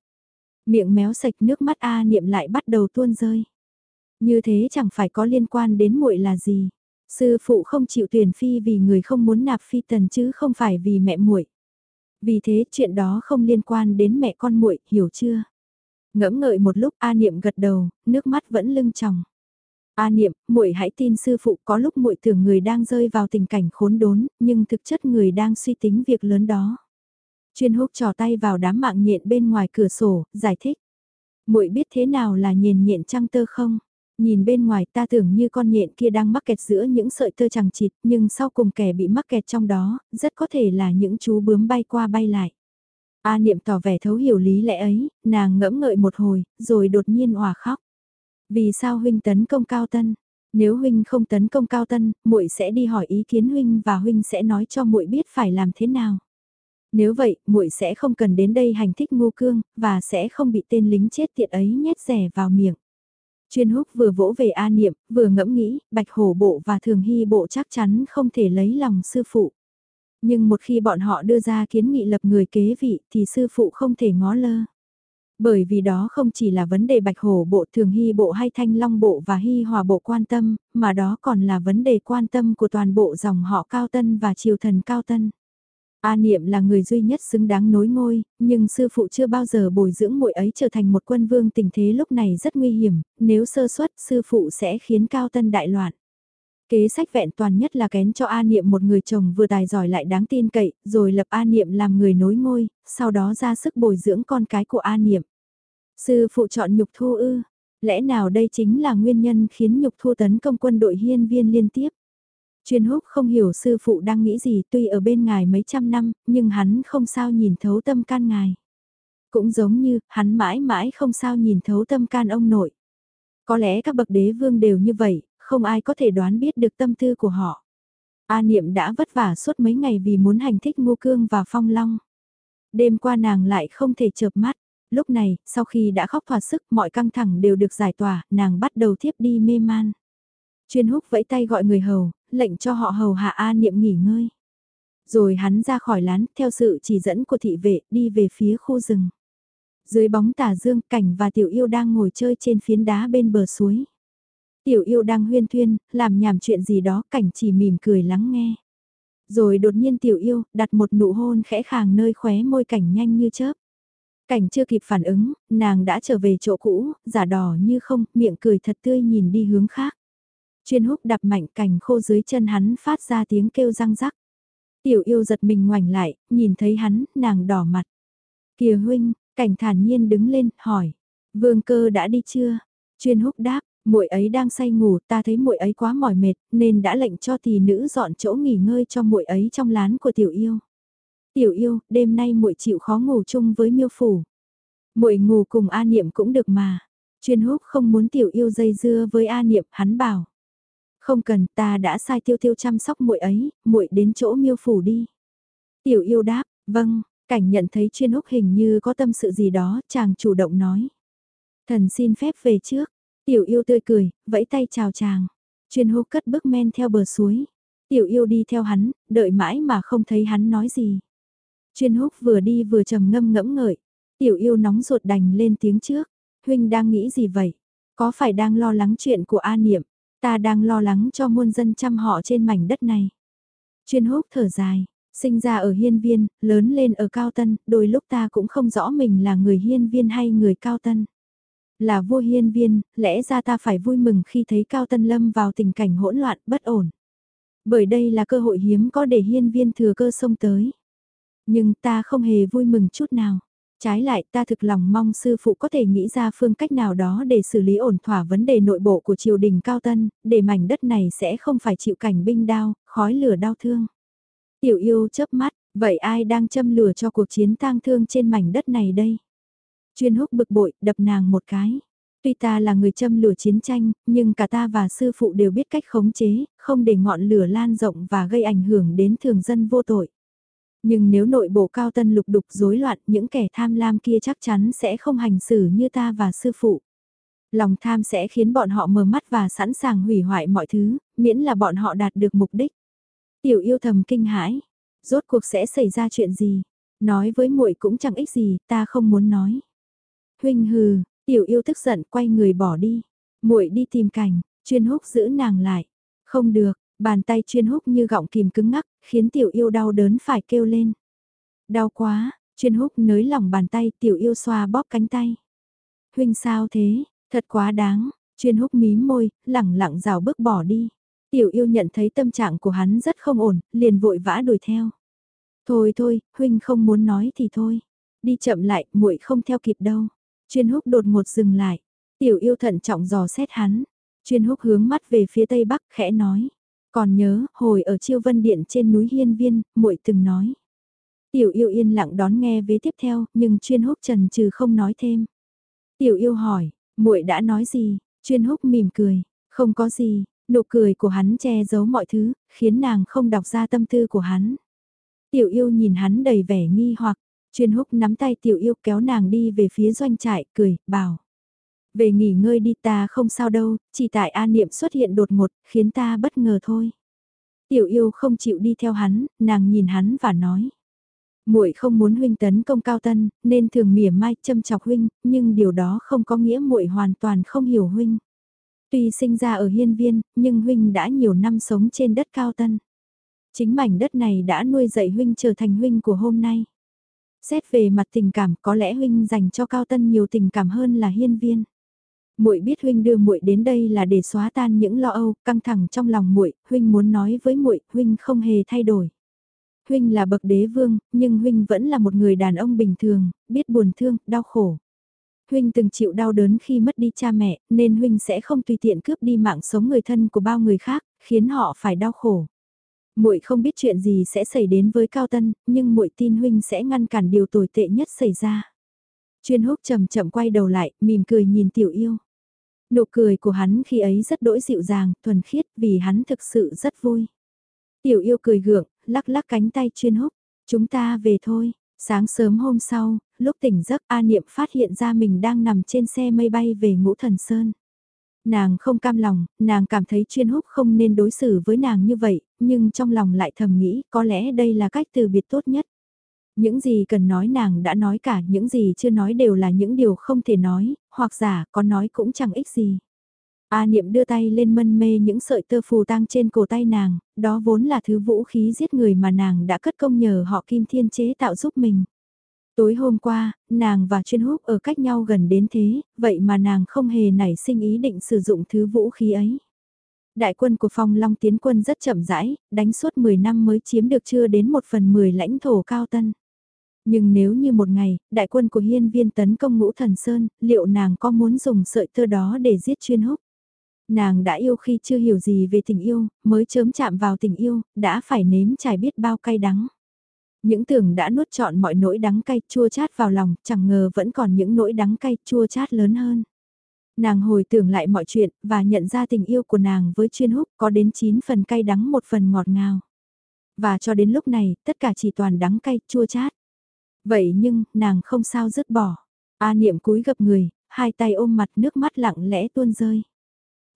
Miệng méo sạch nước mắt A niệm lại bắt đầu tuôn rơi. Như thế chẳng phải có liên quan đến muội là gì. Sư phụ không chịu tuyển phi vì người không muốn nạp phi tần chứ không phải vì mẹ muội. Vì thế chuyện đó không liên quan đến mẹ con muội, hiểu chưa? Ngẫm ngợi một lúc A Niệm gật đầu, nước mắt vẫn lưng tròng. A niệm, muội hãy tin sư phụ có lúc muội tưởng người đang rơi vào tình cảnh khốn đốn, nhưng thực chất người đang suy tính việc lớn đó. Chuyên húc trò tay vào đám mạng nhện bên ngoài cửa sổ, giải thích. Muội biết thế nào là nhền nhện trăng tơ không? Nhìn bên ngoài ta tưởng như con nhện kia đang mắc kẹt giữa những sợi tơ chẳng chịt, nhưng sau cùng kẻ bị mắc kẹt trong đó, rất có thể là những chú bướm bay qua bay lại. A niệm tỏ vẻ thấu hiểu lý lẽ ấy, nàng ngẫm ngợi một hồi, rồi đột nhiên hòa khóc. Vì sao huynh tấn công Cao Tân? Nếu huynh không tấn công Cao Tân, muội sẽ đi hỏi ý kiến huynh và huynh sẽ nói cho muội biết phải làm thế nào. Nếu vậy, muội sẽ không cần đến đây hành thích ngu cương, và sẽ không bị tên lính chết tiệt ấy nhét rẻ vào miệng. Chuyên húc vừa vỗ về A Niệm, vừa ngẫm nghĩ, Bạch Hổ Bộ và Thường Hy Bộ chắc chắn không thể lấy lòng sư phụ. Nhưng một khi bọn họ đưa ra kiến nghị lập người kế vị thì sư phụ không thể ngó lơ. Bởi vì đó không chỉ là vấn đề bạch hổ bộ thường hy bộ hay thanh long bộ và hy hòa bộ quan tâm, mà đó còn là vấn đề quan tâm của toàn bộ dòng họ cao tân và triều thần cao tân. A Niệm là người duy nhất xứng đáng nối ngôi, nhưng sư phụ chưa bao giờ bồi dưỡng muội ấy trở thành một quân vương tình thế lúc này rất nguy hiểm, nếu sơ suất sư phụ sẽ khiến cao tân đại loạn. Kế sách vẹn toàn nhất là kén cho A Niệm một người chồng vừa tài giỏi lại đáng tin cậy, rồi lập A Niệm làm người nối ngôi, sau đó ra sức bồi dưỡng con cái của A Niệm. Sư phụ chọn nhục thu ư, lẽ nào đây chính là nguyên nhân khiến nhục thu tấn công quân đội hiên viên liên tiếp. Chuyên húc không hiểu sư phụ đang nghĩ gì tuy ở bên ngài mấy trăm năm, nhưng hắn không sao nhìn thấu tâm can ngài. Cũng giống như, hắn mãi mãi không sao nhìn thấu tâm can ông nội. Có lẽ các bậc đế vương đều như vậy, không ai có thể đoán biết được tâm tư của họ. A Niệm đã vất vả suốt mấy ngày vì muốn hành thích Ngô Cương và Phong Long. Đêm qua nàng lại không thể chợp mắt. Lúc này, sau khi đã khóc thỏa sức, mọi căng thẳng đều được giải tỏa, nàng bắt đầu thiếp đi mê man. Chuyên húc vẫy tay gọi người hầu, lệnh cho họ hầu hạ A Niệm nghỉ ngơi. Rồi hắn ra khỏi lán, theo sự chỉ dẫn của thị vệ, đi về phía khu rừng. Dưới bóng tà dương, cảnh và tiểu yêu đang ngồi chơi trên phiến đá bên bờ suối. Tiểu yêu đang huyên thuyên, làm nhảm chuyện gì đó, cảnh chỉ mỉm cười lắng nghe. Rồi đột nhiên tiểu yêu, đặt một nụ hôn khẽ khàng nơi khóe môi cảnh nhanh như chớp. Cảnh chưa kịp phản ứng, nàng đã trở về chỗ cũ, giả đỏ như không, miệng cười thật tươi nhìn đi hướng khác. Chuyên húc đạp mạnh cành khô dưới chân hắn phát ra tiếng kêu răng rắc. Tiểu yêu giật mình ngoảnh lại, nhìn thấy hắn, nàng đỏ mặt. Kìa huynh, cảnh thản nhiên đứng lên, hỏi. Vương cơ đã đi chưa? Chuyên húc đáp, muội ấy đang say ngủ, ta thấy muội ấy quá mỏi mệt, nên đã lệnh cho tỷ nữ dọn chỗ nghỉ ngơi cho muội ấy trong lán của tiểu yêu. Tiểu yêu, đêm nay muội chịu khó ngủ chung với miêu phủ. Muội ngủ cùng A Niệm cũng được mà. Chuyên húc không muốn tiểu yêu dây dưa với A Niệm, hắn bảo. Không cần, ta đã sai tiêu tiêu chăm sóc muội ấy, muội đến chỗ miêu phủ đi. Tiểu yêu đáp, vâng, cảnh nhận thấy chuyên húc hình như có tâm sự gì đó, chàng chủ động nói. Thần xin phép về trước, tiểu yêu tươi cười, vẫy tay chào chàng. Chuyên húc cất bước men theo bờ suối. Tiểu yêu đi theo hắn, đợi mãi mà không thấy hắn nói gì. Chuyên húc vừa đi vừa trầm ngâm ngẫm ngợi. Tiểu yêu nóng ruột đành lên tiếng trước. Huynh đang nghĩ gì vậy? Có phải đang lo lắng chuyện của A Niệm? Ta đang lo lắng cho muôn dân chăm họ trên mảnh đất này. Chuyên húc thở dài, sinh ra ở hiên viên, lớn lên ở cao tân, đôi lúc ta cũng không rõ mình là người hiên viên hay người cao tân. Là vua hiên viên, lẽ ra ta phải vui mừng khi thấy cao tân lâm vào tình cảnh hỗn loạn, bất ổn. Bởi đây là cơ hội hiếm có để hiên viên thừa cơ sông tới. Nhưng ta không hề vui mừng chút nào. Trái lại ta thực lòng mong sư phụ có thể nghĩ ra phương cách nào đó để xử lý ổn thỏa vấn đề nội bộ của triều đình cao tân, để mảnh đất này sẽ không phải chịu cảnh binh đao, khói lửa đau thương. Tiểu yêu chớp mắt, vậy ai đang châm lửa cho cuộc chiến tang thương trên mảnh đất này đây? Chuyên húc bực bội, đập nàng một cái. Tuy ta là người châm lửa chiến tranh, nhưng cả ta và sư phụ đều biết cách khống chế, không để ngọn lửa lan rộng và gây ảnh hưởng đến thường dân vô tội. Nhưng nếu nội bộ cao tân lục đục rối loạn những kẻ tham lam kia chắc chắn sẽ không hành xử như ta và sư phụ. Lòng tham sẽ khiến bọn họ mờ mắt và sẵn sàng hủy hoại mọi thứ, miễn là bọn họ đạt được mục đích. Tiểu yêu thầm kinh hãi, rốt cuộc sẽ xảy ra chuyện gì? Nói với muội cũng chẳng ích gì, ta không muốn nói. Huynh hừ, tiểu yêu tức giận quay người bỏ đi. Muội đi tìm cảnh, chuyên húc giữ nàng lại. Không được, Bàn tay chuyên húc như gọng kìm cứng ngắc, khiến tiểu yêu đau đớn phải kêu lên. Đau quá, chuyên húc nới lỏng bàn tay tiểu yêu xoa bóp cánh tay. Huynh sao thế, thật quá đáng, chuyên húc mím môi, lẳng lặng rào bước bỏ đi. Tiểu yêu nhận thấy tâm trạng của hắn rất không ổn, liền vội vã đuổi theo. Thôi thôi, huynh không muốn nói thì thôi. Đi chậm lại, muội không theo kịp đâu. Chuyên húc đột ngột dừng lại. Tiểu yêu thận trọng dò xét hắn. Chuyên húc hướng mắt về phía tây bắc khẽ nói. Còn nhớ, hồi ở Chiêu Vân Điện trên núi Hiên Viên, muội từng nói. Tiểu yêu yên lặng đón nghe vế tiếp theo, nhưng chuyên húc trần trừ không nói thêm. Tiểu yêu hỏi, muội đã nói gì? Chuyên húc mỉm cười, không có gì, nụ cười của hắn che giấu mọi thứ, khiến nàng không đọc ra tâm tư của hắn. Tiểu yêu nhìn hắn đầy vẻ nghi hoặc, chuyên húc nắm tay tiểu yêu kéo nàng đi về phía doanh trại, cười, bảo. Về nghỉ ngơi đi ta không sao đâu, chỉ tại a niệm xuất hiện đột ngột, khiến ta bất ngờ thôi. Tiểu yêu không chịu đi theo hắn, nàng nhìn hắn và nói. muội không muốn huynh tấn công cao tân, nên thường mỉa mai châm chọc huynh, nhưng điều đó không có nghĩa muội hoàn toàn không hiểu huynh. Tuy sinh ra ở hiên viên, nhưng huynh đã nhiều năm sống trên đất cao tân. Chính mảnh đất này đã nuôi dạy huynh trở thành huynh của hôm nay. Xét về mặt tình cảm có lẽ huynh dành cho cao tân nhiều tình cảm hơn là hiên viên muội biết huynh đưa muội đến đây là để xóa tan những lo âu, căng thẳng trong lòng muội, huynh muốn nói với muội, huynh không hề thay đổi. Huynh là bậc đế vương, nhưng huynh vẫn là một người đàn ông bình thường, biết buồn thương, đau khổ. Huynh từng chịu đau đớn khi mất đi cha mẹ, nên huynh sẽ không tùy tiện cướp đi mạng sống người thân của bao người khác, khiến họ phải đau khổ. Muội không biết chuyện gì sẽ xảy đến với Cao Tân, nhưng muội tin huynh sẽ ngăn cản điều tồi tệ nhất xảy ra. Chuyên húc chậm chậm quay đầu lại, mỉm cười nhìn tiểu yêu. Nụ cười của hắn khi ấy rất đỗi dịu dàng, thuần khiết vì hắn thực sự rất vui. Tiểu yêu cười gượng, lắc lắc cánh tay chuyên húc. Chúng ta về thôi. Sáng sớm hôm sau, lúc tỉnh giấc A Niệm phát hiện ra mình đang nằm trên xe mây bay về ngũ thần sơn. Nàng không cam lòng, nàng cảm thấy chuyên húc không nên đối xử với nàng như vậy, nhưng trong lòng lại thầm nghĩ có lẽ đây là cách từ biệt tốt nhất. Những gì cần nói nàng đã nói cả, những gì chưa nói đều là những điều không thể nói, hoặc giả có nói cũng chẳng ích gì. A Niệm đưa tay lên mân mê những sợi tơ phù tang trên cổ tay nàng, đó vốn là thứ vũ khí giết người mà nàng đã cất công nhờ họ Kim Thiên chế tạo giúp mình. Tối hôm qua, nàng và chuyên húc ở cách nhau gần đến thế, vậy mà nàng không hề nảy sinh ý định sử dụng thứ vũ khí ấy. Đại quân của Phong Long tiến quân rất chậm rãi, đánh suốt 10 năm mới chiếm được chưa đến một phần 10 lãnh thổ cao tân. Nhưng nếu như một ngày, đại quân của hiên viên tấn công ngũ thần sơn, liệu nàng có muốn dùng sợi tơ đó để giết chuyên húc? Nàng đã yêu khi chưa hiểu gì về tình yêu, mới chớm chạm vào tình yêu, đã phải nếm trải biết bao cay đắng. Những tưởng đã nuốt trọn mọi nỗi đắng cay chua chát vào lòng, chẳng ngờ vẫn còn những nỗi đắng cay chua chát lớn hơn. Nàng hồi tưởng lại mọi chuyện, và nhận ra tình yêu của nàng với chuyên húc có đến 9 phần cay đắng một phần ngọt ngào. Và cho đến lúc này, tất cả chỉ toàn đắng cay, chua chát. Vậy nhưng, nàng không sao dứt bỏ. A niệm cúi gập người, hai tay ôm mặt nước mắt lặng lẽ tuôn rơi.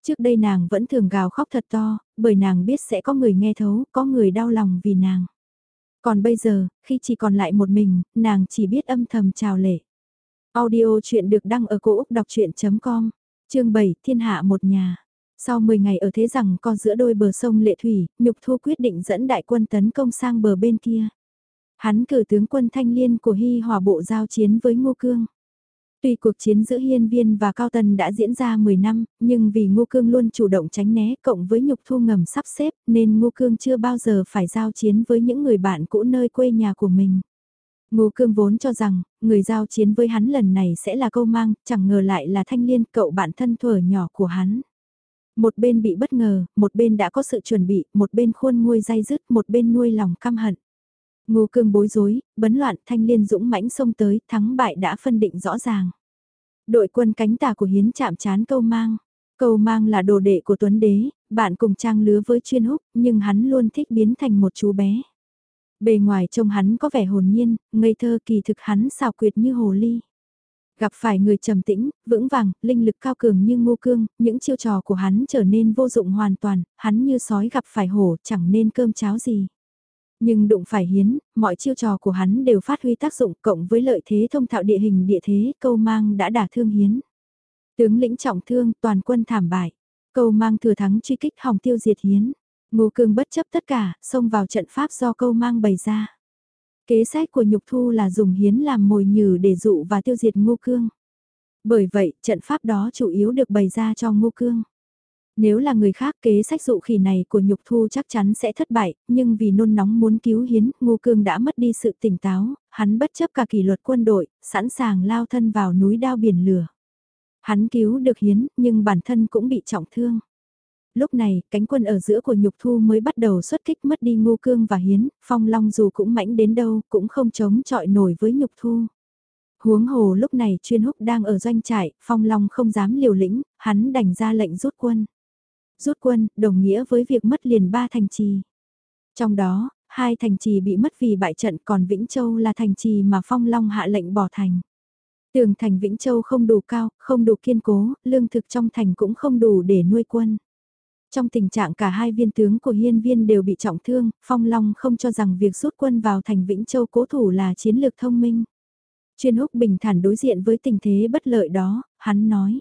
Trước đây nàng vẫn thường gào khóc thật to, bởi nàng biết sẽ có người nghe thấu, có người đau lòng vì nàng. Còn bây giờ, khi chỉ còn lại một mình, nàng chỉ biết âm thầm chào lệ. Audio chuyện được đăng ở cổ Úc đọc chuyện.com, chương 7, thiên hạ một nhà. Sau 10 ngày ở thế rằng co giữa đôi bờ sông Lệ Thủy, Nhục Thu quyết định dẫn đại quân tấn công sang bờ bên kia. Hắn cử tướng quân thanh liên của Hy Hòa Bộ giao chiến với Ngô Cương. Tuy cuộc chiến giữa Hiên Viên và Cao Tần đã diễn ra 10 năm, nhưng vì Ngô Cương luôn chủ động tránh né cộng với nhục thu ngầm sắp xếp nên Ngô Cương chưa bao giờ phải giao chiến với những người bạn cũ nơi quê nhà của mình. Ngô Cương vốn cho rằng, người giao chiến với hắn lần này sẽ là câu mang, chẳng ngờ lại là thanh liên cậu bạn thân thuở nhỏ của hắn. Một bên bị bất ngờ, một bên đã có sự chuẩn bị, một bên khuôn nguôi dai dứt, một bên nuôi lòng căm hận. Ngô Cương bối rối, bấn loạn thanh liên dũng mãnh xông tới, thắng bại đã phân định rõ ràng. Đội quân cánh tà của Hiến chạm chán câu mang. Câu mang là đồ đệ của Tuấn Đế, bạn cùng trang lứa với chuyên húc, nhưng hắn luôn thích biến thành một chú bé. Bề ngoài trông hắn có vẻ hồn nhiên, ngây thơ kỳ thực hắn xào quyệt như hồ ly. Gặp phải người trầm tĩnh, vững vàng, linh lực cao cường như ngô cương, những chiêu trò của hắn trở nên vô dụng hoàn toàn, hắn như sói gặp phải hổ chẳng nên cơm cháo gì. Nhưng đụng phải hiến, mọi chiêu trò của hắn đều phát huy tác dụng cộng với lợi thế thông thạo địa hình địa thế, câu mang đã đả thương hiến. Tướng lĩnh trọng thương, toàn quân thảm bại. Câu mang thừa thắng truy kích hòng tiêu diệt hiến. Ngô Cương bất chấp tất cả, xông vào trận pháp do câu mang bày ra. Kế sách của Nhục Thu là dùng hiến làm mồi nhử để dụ và tiêu diệt Ngô Cương. Bởi vậy, trận pháp đó chủ yếu được bày ra cho Ngô Cương. Nếu là người khác kế sách dụ khỉ này của nhục thu chắc chắn sẽ thất bại, nhưng vì nôn nóng muốn cứu hiến, Ngô Cương đã mất đi sự tỉnh táo, hắn bất chấp cả kỷ luật quân đội, sẵn sàng lao thân vào núi đao biển lửa. Hắn cứu được hiến, nhưng bản thân cũng bị trọng thương. Lúc này, cánh quân ở giữa của nhục thu mới bắt đầu xuất kích mất đi Ngô Cương và Hiến, Phong Long dù cũng mãnh đến đâu, cũng không chống chọi nổi với nhục thu. Huống hồ lúc này chuyên húc đang ở doanh trại, Phong Long không dám liều lĩnh, hắn đành ra lệnh rút quân. Rút quân, đồng nghĩa với việc mất liền ba thành trì. Trong đó, hai thành trì bị mất vì bại trận còn Vĩnh Châu là thành trì mà Phong Long hạ lệnh bỏ thành. Tường thành Vĩnh Châu không đủ cao, không đủ kiên cố, lương thực trong thành cũng không đủ để nuôi quân. Trong tình trạng cả hai viên tướng của hiên viên đều bị trọng thương, Phong Long không cho rằng việc rút quân vào thành Vĩnh Châu cố thủ là chiến lược thông minh. Chuyên húc bình thản đối diện với tình thế bất lợi đó, hắn nói.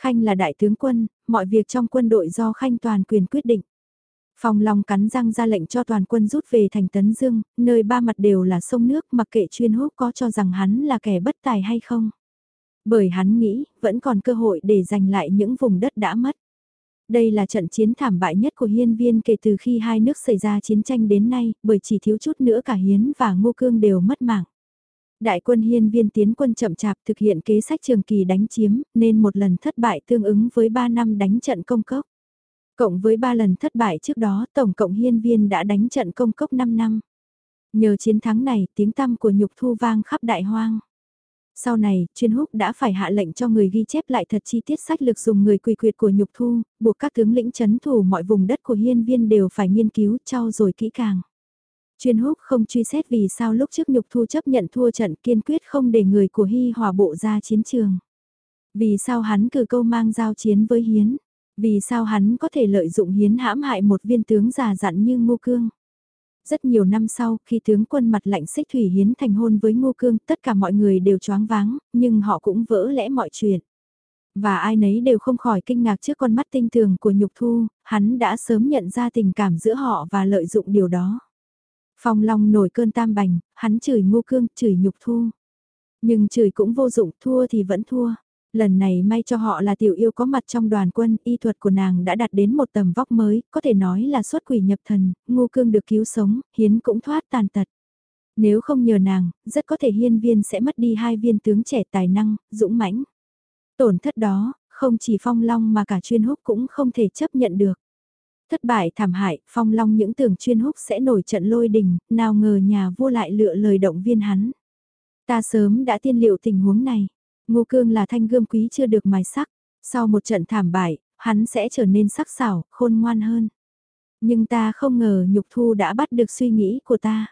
Khanh là đại tướng quân, mọi việc trong quân đội do Khanh toàn quyền quyết định. Phong Long cắn răng ra lệnh cho toàn quân rút về thành Tấn Dương, nơi ba mặt đều là sông nước mặc kệ chuyên húc có cho rằng hắn là kẻ bất tài hay không. Bởi hắn nghĩ, vẫn còn cơ hội để giành lại những vùng đất đã mất. Đây là trận chiến thảm bại nhất của hiên viên kể từ khi hai nước xảy ra chiến tranh đến nay, bởi chỉ thiếu chút nữa cả hiến và ngô cương đều mất mạng. Đại quân hiên viên tiến quân chậm chạp thực hiện kế sách trường kỳ đánh chiếm, nên một lần thất bại tương ứng với 3 năm đánh trận công cốc. Cộng với 3 lần thất bại trước đó, tổng cộng hiên viên đã đánh trận công cốc 5 năm. Nhờ chiến thắng này, tiếng tăm của nhục thu vang khắp đại hoang. Sau này, chuyên húc đã phải hạ lệnh cho người ghi chép lại thật chi tiết sách lược dùng người quỳ quyệt của nhục thu, buộc các tướng lĩnh chấn thủ mọi vùng đất của hiên viên đều phải nghiên cứu trao rồi kỹ càng. Chuyên húc không truy xét vì sao lúc trước nhục thu chấp nhận thua trận kiên quyết không để người của Hy Hòa bộ ra chiến trường. Vì sao hắn cử câu mang giao chiến với Hiến? Vì sao hắn có thể lợi dụng Hiến hãm hại một viên tướng già dặn như Ngô Cương? Rất nhiều năm sau, khi tướng quân mặt lạnh xích thủy hiến thành hôn với ngô cương, tất cả mọi người đều choáng váng, nhưng họ cũng vỡ lẽ mọi chuyện. Và ai nấy đều không khỏi kinh ngạc trước con mắt tinh tường của nhục thu, hắn đã sớm nhận ra tình cảm giữa họ và lợi dụng điều đó. Phong Long nổi cơn tam bành, hắn chửi ngô cương, chửi nhục thu. Nhưng chửi cũng vô dụng, thua thì vẫn thua. Lần này may cho họ là tiểu yêu có mặt trong đoàn quân, y thuật của nàng đã đạt đến một tầm vóc mới, có thể nói là xuất quỷ nhập thần, ngô cương được cứu sống, hiến cũng thoát tàn tật. Nếu không nhờ nàng, rất có thể hiên viên sẽ mất đi hai viên tướng trẻ tài năng, dũng mãnh. Tổn thất đó, không chỉ phong long mà cả chuyên húc cũng không thể chấp nhận được. Thất bại thảm hại, phong long những tưởng chuyên húc sẽ nổi trận lôi đình, nào ngờ nhà vua lại lựa lời động viên hắn. Ta sớm đã tiên liệu tình huống này. Ngô cương là thanh gươm quý chưa được mài sắc. Sau một trận thảm bại, hắn sẽ trở nên sắc sảo, khôn ngoan hơn. Nhưng ta không ngờ nhục thu đã bắt được suy nghĩ của ta.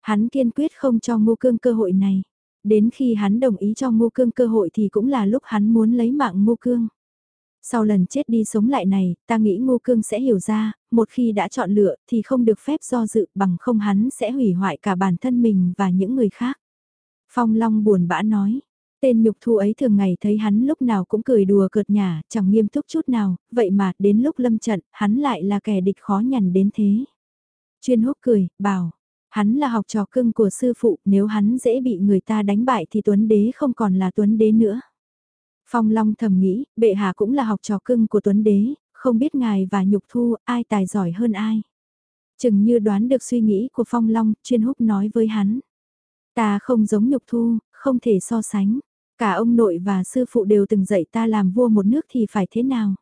Hắn kiên quyết không cho ngô cương cơ hội này. Đến khi hắn đồng ý cho ngô cương cơ hội thì cũng là lúc hắn muốn lấy mạng ngô cương. Sau lần chết đi sống lại này, ta nghĩ Ngô Cương sẽ hiểu ra, một khi đã chọn lựa thì không được phép do dự bằng không hắn sẽ hủy hoại cả bản thân mình và những người khác. Phong Long buồn bã nói, tên nhục thu ấy thường ngày thấy hắn lúc nào cũng cười đùa cợt nhả, chẳng nghiêm túc chút nào, vậy mà đến lúc lâm trận, hắn lại là kẻ địch khó nhằn đến thế. Chuyên húc cười, bảo, hắn là học trò cưng của sư phụ, nếu hắn dễ bị người ta đánh bại thì Tuấn Đế không còn là Tuấn Đế nữa. Phong Long thầm nghĩ, bệ hạ cũng là học trò cưng của Tuấn Đế, không biết ngài và nhục thu ai tài giỏi hơn ai. Chừng như đoán được suy nghĩ của Phong Long, chuyên húc nói với hắn. Ta không giống nhục thu, không thể so sánh. Cả ông nội và sư phụ đều từng dạy ta làm vua một nước thì phải thế nào.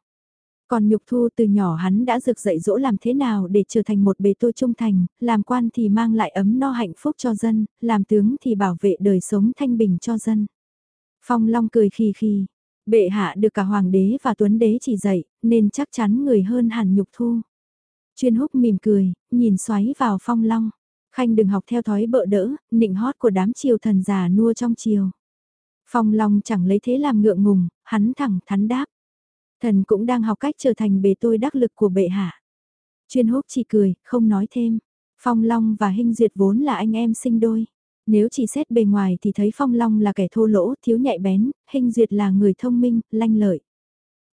Còn nhục thu từ nhỏ hắn đã rực dạy dỗ làm thế nào để trở thành một bề tôi trung thành, làm quan thì mang lại ấm no hạnh phúc cho dân, làm tướng thì bảo vệ đời sống thanh bình cho dân. Phong Long cười khì khì, bệ hạ được cả hoàng đế và tuấn đế chỉ dạy, nên chắc chắn người hơn hẳn nhục thu. Chuyên húc mỉm cười, nhìn xoáy vào Phong Long. Khanh đừng học theo thói bợ đỡ, nịnh hót của đám triều thần già nua trong triều. Phong Long chẳng lấy thế làm ngượng ngùng, hắn thẳng thắn đáp. Thần cũng đang học cách trở thành bề tôi đắc lực của bệ hạ. Chuyên húc chỉ cười, không nói thêm. Phong Long và Hinh Duyệt vốn là anh em sinh đôi. Nếu chỉ xét bề ngoài thì thấy Phong Long là kẻ thô lỗ, thiếu nhạy bén, hình Duyệt là người thông minh, lanh lợi.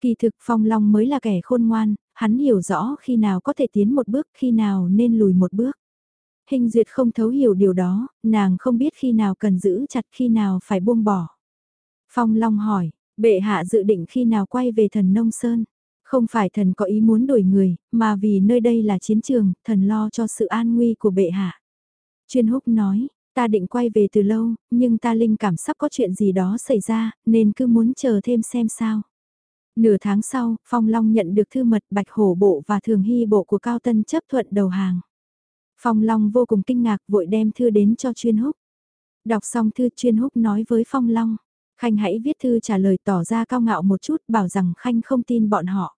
Kỳ thực Phong Long mới là kẻ khôn ngoan, hắn hiểu rõ khi nào có thể tiến một bước, khi nào nên lùi một bước. Hình duyệt không thấu hiểu điều đó, nàng không biết khi nào cần giữ chặt khi nào phải buông bỏ. Phong Long hỏi, bệ hạ dự định khi nào quay về thần nông sơn. Không phải thần có ý muốn đuổi người, mà vì nơi đây là chiến trường, thần lo cho sự an nguy của bệ hạ. Chuyên húc nói, ta định quay về từ lâu, nhưng ta linh cảm sắp có chuyện gì đó xảy ra, nên cứ muốn chờ thêm xem sao. Nửa tháng sau, Phong Long nhận được thư mật Bạch Hổ Bộ và Thường Hy Bộ của Cao Tân chấp thuận đầu hàng. Phong Long vô cùng kinh ngạc vội đem thư đến cho chuyên húc. Đọc xong thư chuyên húc nói với Phong Long. Khanh hãy viết thư trả lời tỏ ra cao ngạo một chút bảo rằng Khanh không tin bọn họ.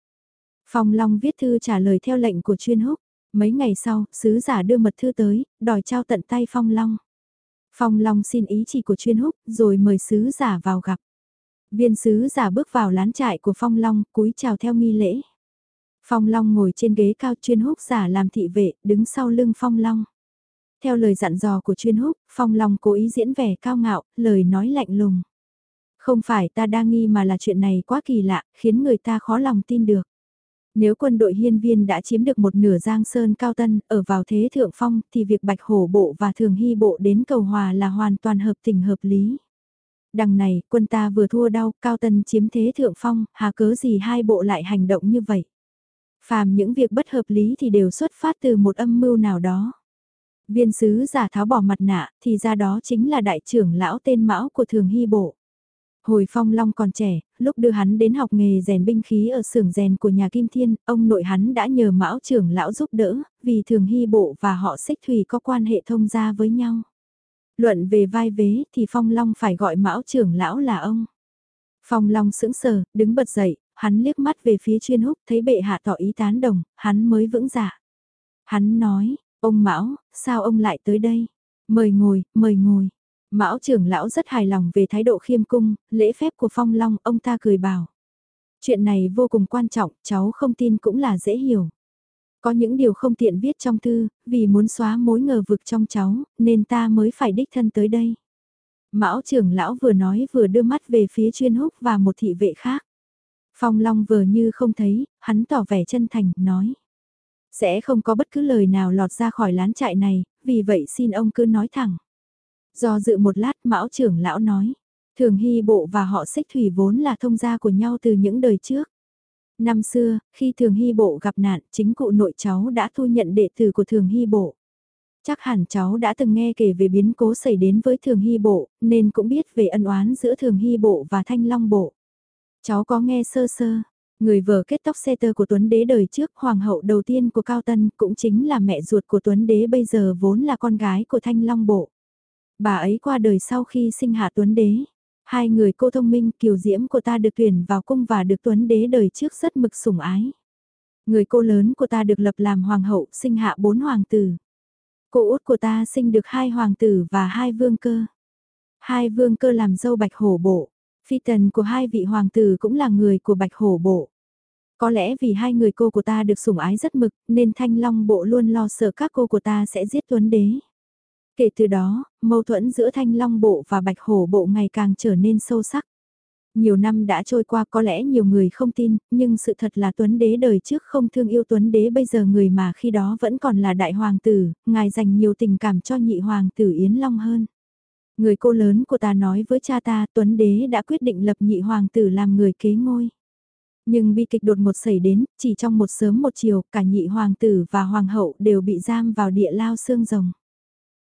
Phong Long viết thư trả lời theo lệnh của chuyên húc. Mấy ngày sau, sứ giả đưa mật thư tới, đòi trao tận tay Phong Long. Phong Long xin ý chỉ của chuyên húc, rồi mời sứ giả vào gặp. Viên sứ giả bước vào lán trại của Phong Long, cúi chào theo nghi lễ. Phong Long ngồi trên ghế cao chuyên húc giả làm thị vệ, đứng sau lưng Phong Long. Theo lời dặn dò của chuyên húc, Phong Long cố ý diễn vẻ cao ngạo, lời nói lạnh lùng. Không phải ta đa nghi mà là chuyện này quá kỳ lạ, khiến người ta khó lòng tin được. Nếu quân đội hiên viên đã chiếm được một nửa giang sơn cao tân, ở vào thế thượng phong, thì việc bạch hổ bộ và thường hy bộ đến cầu hòa là hoàn toàn hợp tình hợp lý. Đằng này, quân ta vừa thua đau, cao tân chiếm thế thượng phong, hà cớ gì hai bộ lại hành động như vậy. Phàm những việc bất hợp lý thì đều xuất phát từ một âm mưu nào đó. Viên sứ giả tháo bỏ mặt nạ, thì ra đó chính là đại trưởng lão tên Mão của Thường Hy Bộ. Hồi Phong Long còn trẻ, lúc đưa hắn đến học nghề rèn binh khí ở xưởng rèn của nhà Kim Thiên, ông nội hắn đã nhờ Mão trưởng lão giúp đỡ, vì Thường Hy Bộ và họ xích thủy có quan hệ thông gia với nhau. Luận về vai vế thì Phong Long phải gọi Mão trưởng lão là ông. Phong Long sững sờ, đứng bật dậy, hắn liếc mắt về phía chuyên húc thấy bệ hạ tỏ ý tán đồng, hắn mới vững dạ. Hắn nói, ông Mão, sao ông lại tới đây? Mời ngồi, mời ngồi. Mão trưởng lão rất hài lòng về thái độ khiêm cung, lễ phép của Phong Long, ông ta cười bảo. Chuyện này vô cùng quan trọng, cháu không tin cũng là dễ hiểu. Có những điều không tiện viết trong thư, vì muốn xóa mối ngờ vực trong cháu, nên ta mới phải đích thân tới đây. Mão trưởng lão vừa nói vừa đưa mắt về phía chuyên húc và một thị vệ khác. Phong Long vừa như không thấy, hắn tỏ vẻ chân thành, nói. Sẽ không có bất cứ lời nào lọt ra khỏi lán trại này, vì vậy xin ông cứ nói thẳng. Do dự một lát mão trưởng lão nói, thường hy bộ và họ xích thủy vốn là thông gia của nhau từ những đời trước. Năm xưa, khi thường hy bộ gặp nạn, chính cụ nội cháu đã thu nhận đệ tử của thường hy bộ. Chắc hẳn cháu đã từng nghe kể về biến cố xảy đến với thường hy bộ, nên cũng biết về ân oán giữa thường hy bộ và thanh long bộ. Cháu có nghe sơ sơ, người vợ kết tóc xe tơ của Tuấn Đế đời trước, hoàng hậu đầu tiên của Cao Tân, cũng chính là mẹ ruột của Tuấn Đế bây giờ vốn là con gái của Thanh Long Bộ. Bà ấy qua đời sau khi sinh hạ Tuấn Đế. Hai người cô thông minh kiều diễm của ta được tuyển vào cung và được Tuấn Đế đời trước rất mực sủng ái. Người cô lớn của ta được lập làm hoàng hậu sinh hạ bốn hoàng tử. Cô út của ta sinh được hai hoàng tử và hai vương cơ. Hai vương cơ làm dâu bạch hổ bộ. Phi tần của hai vị hoàng tử cũng là người của bạch hổ bộ. Có lẽ vì hai người cô của ta được sủng ái rất mực, nên thanh long bộ luôn lo sợ các cô của ta sẽ giết tuấn đế. Kể từ đó, mâu thuẫn giữa thanh long bộ và bạch hổ bộ ngày càng trở nên sâu sắc. Nhiều năm đã trôi qua có lẽ nhiều người không tin, nhưng sự thật là Tuấn Đế đời trước không thương yêu Tuấn Đế bây giờ người mà khi đó vẫn còn là đại hoàng tử, ngài dành nhiều tình cảm cho nhị hoàng tử Yến Long hơn. Người cô lớn của ta nói với cha ta Tuấn Đế đã quyết định lập nhị hoàng tử làm người kế ngôi. Nhưng bi kịch đột ngột xảy đến, chỉ trong một sớm một chiều, cả nhị hoàng tử và hoàng hậu đều bị giam vào địa lao xương rồng.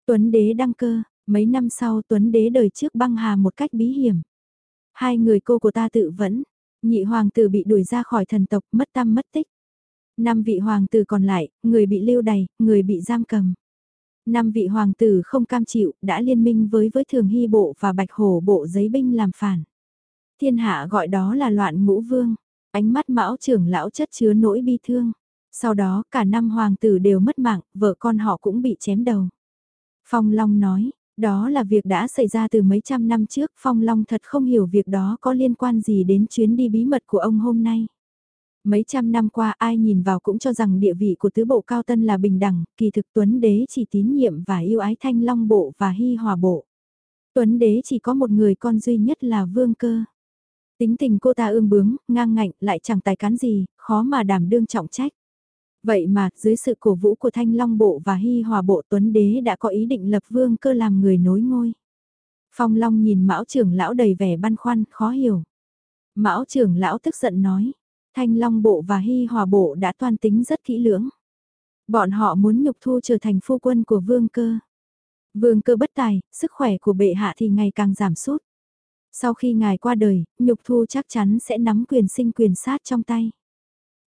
Tuấn Đế đăng cơ, mấy năm sau Tuấn Đế đời trước băng hà một cách bí hiểm. Hai người cô của ta tự vẫn, nhị hoàng tử bị đuổi ra khỏi thần tộc mất tâm mất tích. Năm vị hoàng tử còn lại, người bị lưu đày, người bị giam cầm. Năm vị hoàng tử không cam chịu, đã liên minh với với thường hy bộ và bạch hổ bộ giấy binh làm phản. Thiên hạ gọi đó là loạn ngũ vương, ánh mắt mão trưởng lão chất chứa nỗi bi thương. Sau đó cả năm hoàng tử đều mất mạng, vợ con họ cũng bị chém đầu. Phong Long nói, đó là việc đã xảy ra từ mấy trăm năm trước, Phong Long thật không hiểu việc đó có liên quan gì đến chuyến đi bí mật của ông hôm nay. Mấy trăm năm qua ai nhìn vào cũng cho rằng địa vị của tứ bộ cao tân là bình đẳng, kỳ thực Tuấn Đế chỉ tín nhiệm và yêu ái thanh long bộ và hy hòa bộ. Tuấn Đế chỉ có một người con duy nhất là vương cơ. Tính tình cô ta ương bướng, ngang ngạnh lại chẳng tài cán gì, khó mà đảm đương trọng trách. Vậy mà, dưới sự cổ vũ của Thanh Long Bộ và Hy Hòa Bộ Tuấn Đế đã có ý định lập vương cơ làm người nối ngôi. Phong Long nhìn Mão trưởng lão đầy vẻ băn khoăn, khó hiểu. Mão trưởng lão tức giận nói, Thanh Long Bộ và Hy Hòa Bộ đã toan tính rất kỹ lưỡng. Bọn họ muốn nhục thu trở thành phu quân của vương cơ. Vương cơ bất tài, sức khỏe của bệ hạ thì ngày càng giảm sút. Sau khi ngài qua đời, nhục thu chắc chắn sẽ nắm quyền sinh quyền sát trong tay.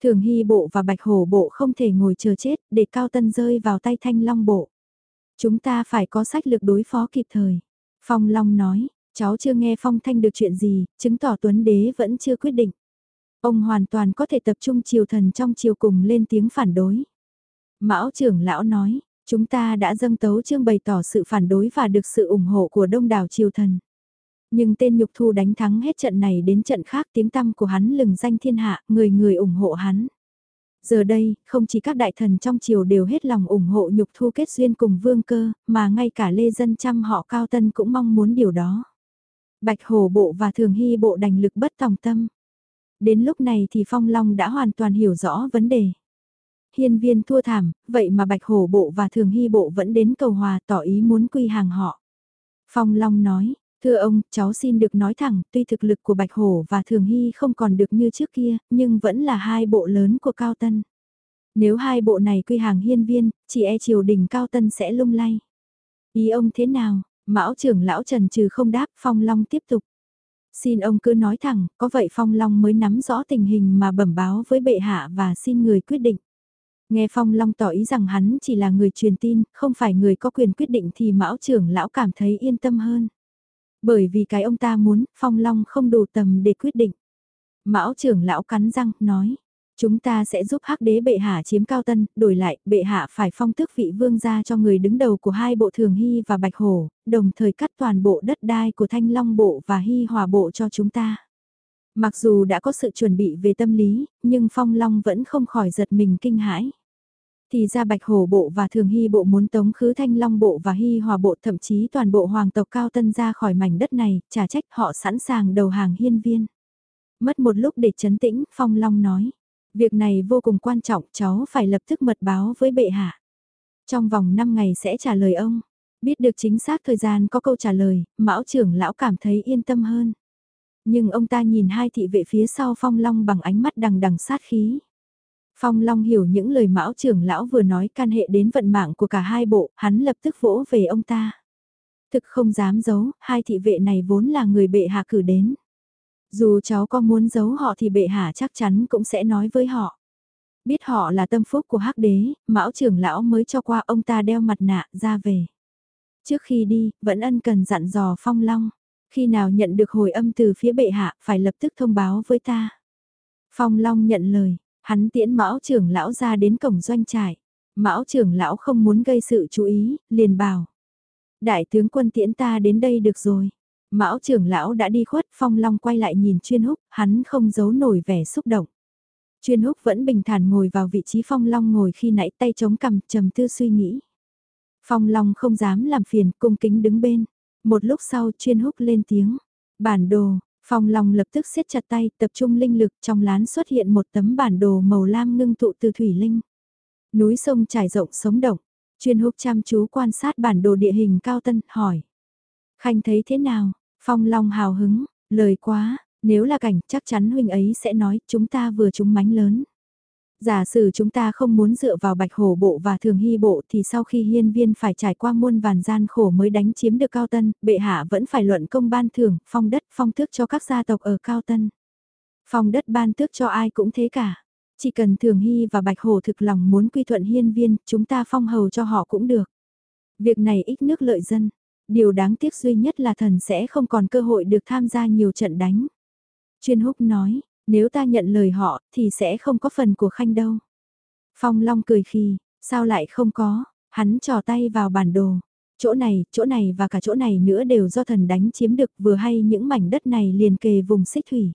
Thường Hy Bộ và Bạch Hổ Bộ không thể ngồi chờ chết để Cao Tân rơi vào tay Thanh Long Bộ. Chúng ta phải có sách lược đối phó kịp thời. Phong Long nói, cháu chưa nghe Phong Thanh được chuyện gì, chứng tỏ Tuấn Đế vẫn chưa quyết định. Ông hoàn toàn có thể tập trung triều thần trong triều cùng lên tiếng phản đối. Mão trưởng lão nói, chúng ta đã dâng tấu chương bày tỏ sự phản đối và được sự ủng hộ của đông đảo triều thần. Nhưng tên nhục thu đánh thắng hết trận này đến trận khác tiếng tăm của hắn lừng danh thiên hạ, người người ủng hộ hắn. Giờ đây, không chỉ các đại thần trong triều đều hết lòng ủng hộ nhục thu kết duyên cùng vương cơ, mà ngay cả lê dân trăm họ cao tân cũng mong muốn điều đó. Bạch Hồ Bộ và Thường Hy Bộ đành lực bất tòng tâm. Đến lúc này thì Phong Long đã hoàn toàn hiểu rõ vấn đề. Hiên viên thua thảm, vậy mà Bạch Hổ Bộ và Thường Hy Bộ vẫn đến cầu hòa tỏ ý muốn quy hàng họ. Phong Long nói, Thưa ông, cháu xin được nói thẳng, tuy thực lực của Bạch Hổ và Thường Hy không còn được như trước kia, nhưng vẫn là hai bộ lớn của Cao Tân. Nếu hai bộ này quy hàng hiên viên, chỉ e triều đình Cao Tân sẽ lung lay. Ý ông thế nào? Mão trưởng lão Trần trừ không đáp, Phong Long tiếp tục. Xin ông cứ nói thẳng, có vậy Phong Long mới nắm rõ tình hình mà bẩm báo với bệ hạ và xin người quyết định. Nghe Phong Long tỏ ý rằng hắn chỉ là người truyền tin, không phải người có quyền quyết định thì Mão trưởng lão cảm thấy yên tâm hơn. Bởi vì cái ông ta muốn, Phong Long không đủ tầm để quyết định. Mão trưởng lão cắn răng, nói. Chúng ta sẽ giúp hắc đế bệ hạ chiếm cao tân, đổi lại, bệ hạ phải phong tước vị vương gia cho người đứng đầu của hai bộ thường hy và bạch hổ, đồng thời cắt toàn bộ đất đai của thanh long bộ và hy hòa bộ cho chúng ta. Mặc dù đã có sự chuẩn bị về tâm lý, nhưng phong long vẫn không khỏi giật mình kinh hãi. Thì ra Bạch Hổ Bộ và Thường Hy Bộ muốn tống khứ Thanh Long Bộ và Hy Hòa Bộ thậm chí toàn bộ hoàng tộc Cao Tân ra khỏi mảnh đất này, trả trách họ sẵn sàng đầu hàng hiên viên. Mất một lúc để chấn tĩnh, Phong Long nói. Việc này vô cùng quan trọng, cháu phải lập tức mật báo với bệ hạ. Trong vòng 5 ngày sẽ trả lời ông. Biết được chính xác thời gian có câu trả lời, mão trưởng lão cảm thấy yên tâm hơn. Nhưng ông ta nhìn hai thị vệ phía sau Phong Long bằng ánh mắt đằng đằng sát khí. Phong Long hiểu những lời mão trưởng lão vừa nói can hệ đến vận mạng của cả hai bộ, hắn lập tức vỗ về ông ta. Thực không dám giấu, hai thị vệ này vốn là người bệ hạ cử đến. Dù cháu có muốn giấu họ thì bệ hạ chắc chắn cũng sẽ nói với họ. Biết họ là tâm phúc của hắc đế, mão trưởng lão mới cho qua ông ta đeo mặt nạ ra về. Trước khi đi, vẫn ân cần dặn dò Phong Long. Khi nào nhận được hồi âm từ phía bệ hạ, phải lập tức thông báo với ta. Phong Long nhận lời, hắn tiễn mão trưởng lão ra đến cổng doanh trại. Mão trưởng lão không muốn gây sự chú ý, liền bảo. Đại tướng quân tiễn ta đến đây được rồi. Mão trưởng lão đã đi khuất, Phong Long quay lại nhìn chuyên húc, hắn không giấu nổi vẻ xúc động. Chuyên húc vẫn bình thản ngồi vào vị trí Phong Long ngồi khi nãy tay chống cằm trầm tư suy nghĩ. Phong Long không dám làm phiền, cung kính đứng bên. Một lúc sau chuyên húc lên tiếng. Bản đồ, Phong Long lập tức siết chặt tay, tập trung linh lực trong lán xuất hiện một tấm bản đồ màu lam ngưng tụ từ thủy linh. Núi sông trải rộng sống động, chuyên húc chăm chú quan sát bản đồ địa hình cao tân, hỏi. Khanh thấy thế nào? Phong Long hào hứng, lời quá, nếu là cảnh chắc chắn huynh ấy sẽ nói chúng ta vừa trúng mánh lớn. Giả sử chúng ta không muốn dựa vào bạch hổ bộ và thường hy bộ thì sau khi hiên viên phải trải qua muôn vàn gian khổ mới đánh chiếm được cao tân, bệ hạ vẫn phải luận công ban thưởng, phong đất, phong tước cho các gia tộc ở cao tân. Phong đất ban tước cho ai cũng thế cả. Chỉ cần thường hy và bạch hổ thực lòng muốn quy thuận hiên viên, chúng ta phong hầu cho họ cũng được. Việc này ít nước lợi dân. Điều đáng tiếc duy nhất là thần sẽ không còn cơ hội được tham gia nhiều trận đánh. Chuyên húc nói, nếu ta nhận lời họ thì sẽ không có phần của khanh đâu. Phong Long cười khi, sao lại không có, hắn trò tay vào bản đồ. Chỗ này, chỗ này và cả chỗ này nữa đều do thần đánh chiếm được vừa hay những mảnh đất này liền kề vùng xích thủy.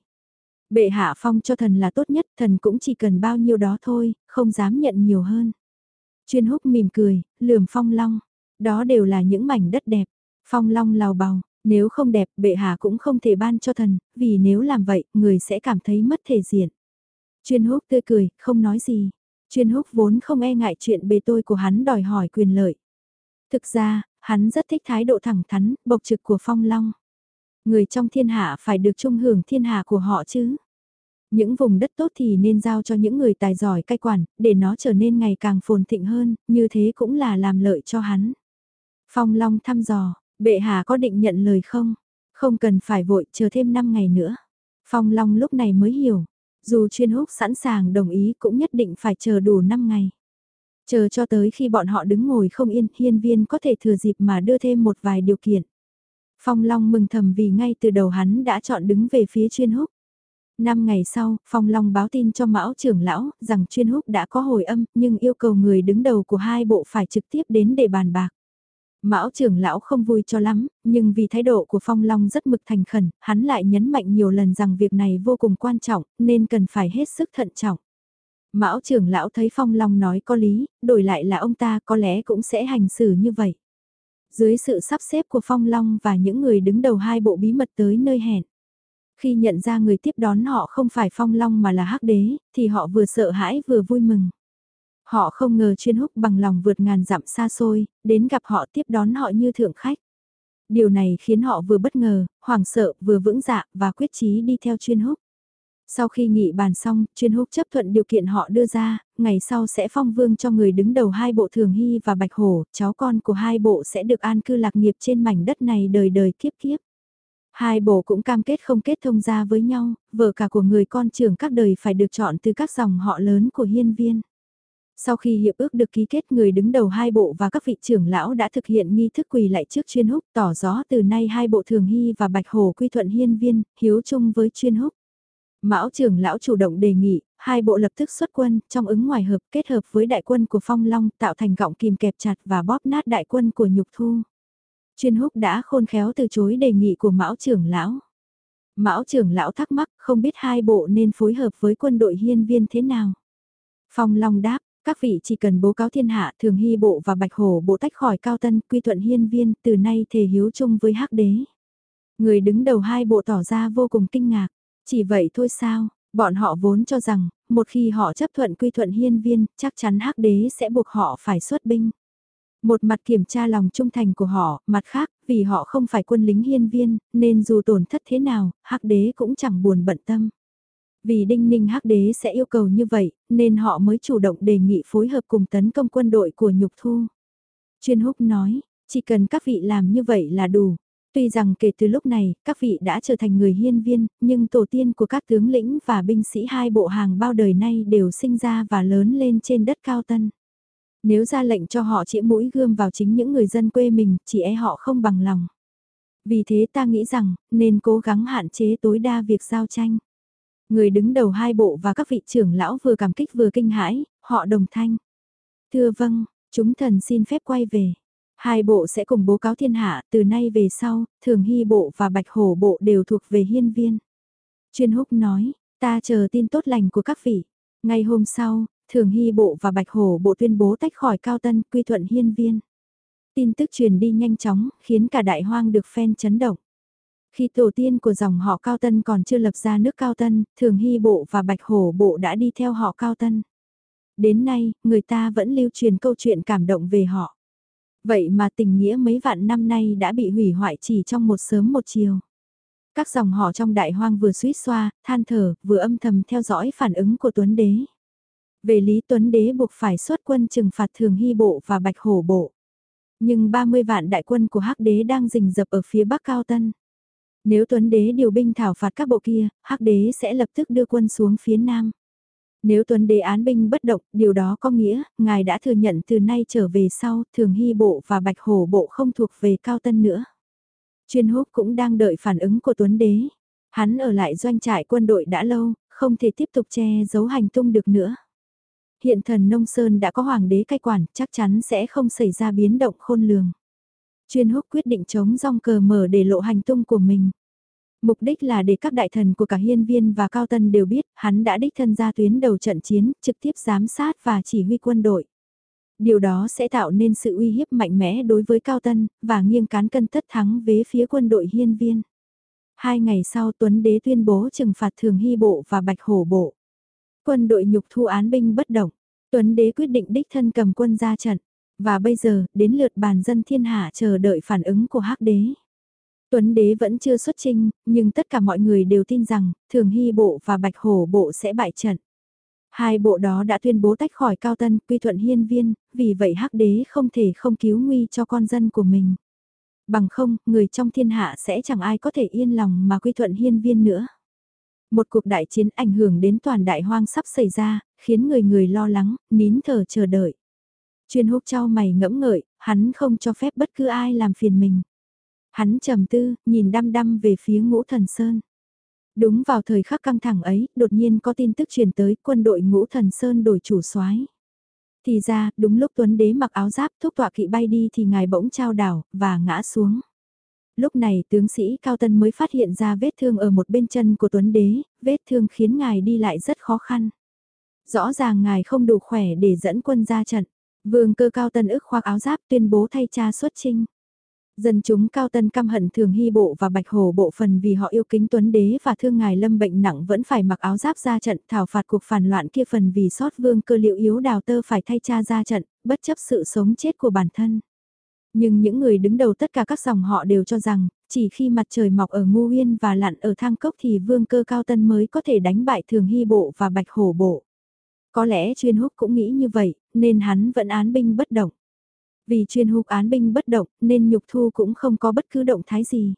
Bệ hạ phong cho thần là tốt nhất, thần cũng chỉ cần bao nhiêu đó thôi, không dám nhận nhiều hơn. Chuyên húc mỉm cười, lườm phong long. Đó đều là những mảnh đất đẹp. Phong long lào bào, nếu không đẹp bệ hạ cũng không thể ban cho thần, vì nếu làm vậy, người sẽ cảm thấy mất thể diện. Chuyên húc tươi cười, không nói gì. Chuyên húc vốn không e ngại chuyện bề tôi của hắn đòi hỏi quyền lợi. Thực ra, hắn rất thích thái độ thẳng thắn, bộc trực của phong long. Người trong thiên hạ phải được trung hưởng thiên hạ của họ chứ. Những vùng đất tốt thì nên giao cho những người tài giỏi cai quản, để nó trở nên ngày càng phồn thịnh hơn, như thế cũng là làm lợi cho hắn. Phong Long thăm dò, Bệ hạ có định nhận lời không? Không cần phải vội, chờ thêm 5 ngày nữa. Phong Long lúc này mới hiểu, dù chuyên húc sẵn sàng đồng ý cũng nhất định phải chờ đủ 5 ngày. Chờ cho tới khi bọn họ đứng ngồi không yên, hiên viên có thể thừa dịp mà đưa thêm một vài điều kiện. Phong Long mừng thầm vì ngay từ đầu hắn đã chọn đứng về phía chuyên húc. Năm ngày sau, Phong Long báo tin cho Mão trưởng lão rằng chuyên húc đã có hồi âm nhưng yêu cầu người đứng đầu của hai bộ phải trực tiếp đến để bàn bạc. Mão trưởng lão không vui cho lắm, nhưng vì thái độ của Phong Long rất mực thành khẩn, hắn lại nhấn mạnh nhiều lần rằng việc này vô cùng quan trọng, nên cần phải hết sức thận trọng. Mão trưởng lão thấy Phong Long nói có lý, đổi lại là ông ta có lẽ cũng sẽ hành xử như vậy. Dưới sự sắp xếp của Phong Long và những người đứng đầu hai bộ bí mật tới nơi hẹn. Khi nhận ra người tiếp đón họ không phải Phong Long mà là Hắc Đế, thì họ vừa sợ hãi vừa vui mừng. Họ không ngờ chuyên húc bằng lòng vượt ngàn dặm xa xôi, đến gặp họ tiếp đón họ như thượng khách. Điều này khiến họ vừa bất ngờ, hoảng sợ, vừa vững dạ và quyết chí đi theo chuyên húc. Sau khi nghị bàn xong, chuyên húc chấp thuận điều kiện họ đưa ra, ngày sau sẽ phong vương cho người đứng đầu hai bộ thường hy và bạch hổ, cháu con của hai bộ sẽ được an cư lạc nghiệp trên mảnh đất này đời đời kiếp kiếp. Hai bộ cũng cam kết không kết thông gia với nhau, vợ cả của người con trưởng các đời phải được chọn từ các dòng họ lớn của hiên viên. Sau khi hiệp ước được ký kết người đứng đầu hai bộ và các vị trưởng lão đã thực hiện nghi thức quỳ lại trước chuyên húc tỏ rõ từ nay hai bộ thường hy và bạch hồ quy thuận hiên viên, hiếu chung với chuyên húc. Mão trưởng lão chủ động đề nghị, hai bộ lập tức xuất quân, trong ứng ngoài hợp kết hợp với đại quân của Phong Long tạo thành gọng kìm kẹp chặt và bóp nát đại quân của Nhục Thu. Chuyên húc đã khôn khéo từ chối đề nghị của Mão trưởng lão. Mão trưởng lão thắc mắc không biết hai bộ nên phối hợp với quân đội hiên viên thế nào. Phong Long đáp, các vị chỉ cần bố cáo thiên hạ thường hy bộ và bạch hổ bộ tách khỏi cao tân quy thuận hiên viên từ nay thề hiếu chung với hắc đế. Người đứng đầu hai bộ tỏ ra vô cùng kinh ngạc. Chỉ vậy thôi sao, bọn họ vốn cho rằng, một khi họ chấp thuận quy thuận hiên viên, chắc chắn hắc đế sẽ buộc họ phải xuất binh. Một mặt kiểm tra lòng trung thành của họ, mặt khác, vì họ không phải quân lính hiên viên, nên dù tổn thất thế nào, hắc đế cũng chẳng buồn bận tâm. Vì đinh ninh hắc đế sẽ yêu cầu như vậy, nên họ mới chủ động đề nghị phối hợp cùng tấn công quân đội của nhục thu. Chuyên húc nói, chỉ cần các vị làm như vậy là đủ. Tuy rằng kể từ lúc này, các vị đã trở thành người hiên viên, nhưng tổ tiên của các tướng lĩnh và binh sĩ hai bộ hàng bao đời nay đều sinh ra và lớn lên trên đất cao tân. Nếu ra lệnh cho họ chĩa mũi gươm vào chính những người dân quê mình, chỉ e họ không bằng lòng. Vì thế ta nghĩ rằng, nên cố gắng hạn chế tối đa việc giao tranh. Người đứng đầu hai bộ và các vị trưởng lão vừa cảm kích vừa kinh hãi, họ đồng thanh. Thưa vâng, chúng thần xin phép quay về. Hai bộ sẽ cùng bố cáo thiên hạ, từ nay về sau, thường hy bộ và bạch hổ bộ đều thuộc về hiên viên. Chuyên húc nói, ta chờ tin tốt lành của các vị. Ngày hôm sau, thường hy bộ và bạch hổ bộ tuyên bố tách khỏi cao tân quy thuận hiên viên. Tin tức truyền đi nhanh chóng, khiến cả đại hoang được phen chấn động. Khi tổ tiên của dòng họ Cao Tân còn chưa lập ra nước Cao Tân, Thường Hy Bộ và Bạch Hổ Bộ đã đi theo họ Cao Tân. Đến nay, người ta vẫn lưu truyền câu chuyện cảm động về họ. Vậy mà tình nghĩa mấy vạn năm nay đã bị hủy hoại chỉ trong một sớm một chiều. Các dòng họ trong đại hoang vừa suýt xoa, than thở, vừa âm thầm theo dõi phản ứng của Tuấn Đế. Về Lý Tuấn Đế buộc phải xuất quân trừng phạt Thường Hy Bộ và Bạch Hổ Bộ. Nhưng 30 vạn đại quân của Hắc Đế đang rình rập ở phía Bắc Cao Tân. Nếu Tuấn Đế điều binh thảo phạt các bộ kia, Hắc Đế sẽ lập tức đưa quân xuống phía Nam. Nếu Tuấn Đế án binh bất động, điều đó có nghĩa, ngài đã thừa nhận từ nay trở về sau, Thường Hy Bộ và Bạch Hổ Bộ không thuộc về Cao Tân nữa. Chuyên húc cũng đang đợi phản ứng của Tuấn Đế. Hắn ở lại doanh trại quân đội đã lâu, không thể tiếp tục che giấu hành tung được nữa. Hiện thần Nông Sơn đã có hoàng đế cai quản, chắc chắn sẽ không xảy ra biến động khôn lường. Chuyên húc quyết định chống rong cờ mở để lộ hành tung của mình. Mục đích là để các đại thần của cả hiên viên và cao tân đều biết hắn đã đích thân ra tuyến đầu trận chiến, trực tiếp giám sát và chỉ huy quân đội. Điều đó sẽ tạo nên sự uy hiếp mạnh mẽ đối với cao tân, và nghiêng cán cân tất thắng về phía quân đội hiên viên. Hai ngày sau Tuấn Đế tuyên bố trừng phạt Thường Hy Bộ và Bạch Hổ Bộ. Quân đội nhục thu án binh bất động. Tuấn Đế quyết định đích thân cầm quân ra trận. Và bây giờ, đến lượt bàn dân thiên hạ chờ đợi phản ứng của hắc đế. Tuấn đế vẫn chưa xuất trinh, nhưng tất cả mọi người đều tin rằng, Thường Hy Bộ và Bạch Hổ Bộ sẽ bại trận. Hai bộ đó đã tuyên bố tách khỏi Cao Tân, quy thuận hiên viên, vì vậy hắc đế không thể không cứu nguy cho con dân của mình. Bằng không, người trong thiên hạ sẽ chẳng ai có thể yên lòng mà quy thuận hiên viên nữa. Một cuộc đại chiến ảnh hưởng đến toàn đại hoang sắp xảy ra, khiến người người lo lắng, nín thở chờ đợi. Chuyên húc trao mày ngẫm ngợi, hắn không cho phép bất cứ ai làm phiền mình. Hắn trầm tư, nhìn đăm đăm về phía ngũ thần sơn. Đúng vào thời khắc căng thẳng ấy, đột nhiên có tin tức truyền tới quân đội ngũ thần sơn đổi chủ soái. Thì ra, đúng lúc Tuấn Đế mặc áo giáp thúc tọa kỵ bay đi thì ngài bỗng trao đảo, và ngã xuống. Lúc này tướng sĩ Cao Tân mới phát hiện ra vết thương ở một bên chân của Tuấn Đế, vết thương khiến ngài đi lại rất khó khăn. Rõ ràng ngài không đủ khỏe để dẫn quân ra trận. Vương cơ cao tân ức khoác áo giáp tuyên bố thay cha xuất trinh. Dân chúng cao tân căm hận thường hy bộ và bạch hồ bộ phần vì họ yêu kính tuấn đế và thương ngài lâm bệnh nặng vẫn phải mặc áo giáp ra trận thảo phạt cuộc phản loạn kia phần vì sót vương cơ liệu yếu đào tơ phải thay cha ra trận, bất chấp sự sống chết của bản thân. Nhưng những người đứng đầu tất cả các dòng họ đều cho rằng, chỉ khi mặt trời mọc ở Ngu Yên và lặn ở Thang Cốc thì vương cơ cao tân mới có thể đánh bại thường hy bộ và bạch hổ bộ. Có lẽ chuyên húc cũng nghĩ như vậy, nên hắn vẫn án binh bất động. Vì chuyên húc án binh bất động, nên nhục thu cũng không có bất cứ động thái gì.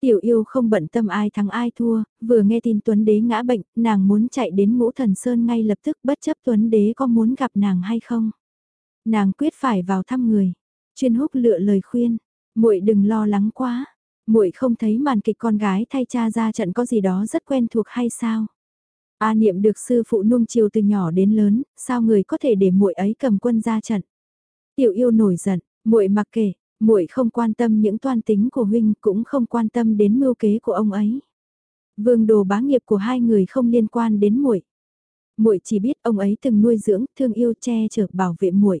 Tiểu yêu không bận tâm ai thắng ai thua, vừa nghe tin Tuấn Đế ngã bệnh, nàng muốn chạy đến ngũ thần sơn ngay lập tức bất chấp Tuấn Đế có muốn gặp nàng hay không. Nàng quyết phải vào thăm người. Chuyên húc lựa lời khuyên, muội đừng lo lắng quá, muội không thấy màn kịch con gái thay cha ra trận có gì đó rất quen thuộc hay sao? A niệm được sư phụ nuông chiều từ nhỏ đến lớn, sao người có thể để muội ấy cầm quân ra trận? Tiểu yêu nổi giận, muội mặc kệ, muội không quan tâm những toan tính của huynh, cũng không quan tâm đến mưu kế của ông ấy. Vương đồ bá nghiệp của hai người không liên quan đến muội. Muội chỉ biết ông ấy từng nuôi dưỡng, thương yêu che chở bảo vệ muội.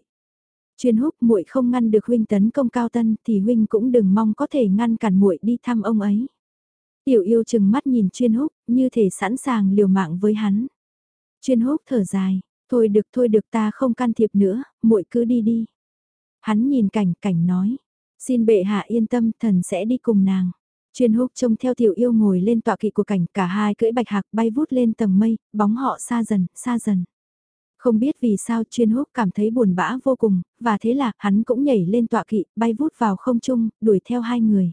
Chuyên húc muội không ngăn được huynh tấn công cao tân thì huynh cũng đừng mong có thể ngăn cản muội đi thăm ông ấy. Tiểu yêu chừng mắt nhìn chuyên húc, như thể sẵn sàng liều mạng với hắn. Chuyên húc thở dài, thôi được thôi được ta không can thiệp nữa, muội cứ đi đi. Hắn nhìn cảnh cảnh nói, xin bệ hạ yên tâm thần sẽ đi cùng nàng. Chuyên húc trông theo tiểu yêu ngồi lên tọa kỵ của cảnh cả hai cưỡi bạch hạc bay vút lên tầng mây, bóng họ xa dần, xa dần. Không biết vì sao chuyên húc cảm thấy buồn bã vô cùng, và thế là hắn cũng nhảy lên tọa kỵ, bay vút vào không trung, đuổi theo hai người.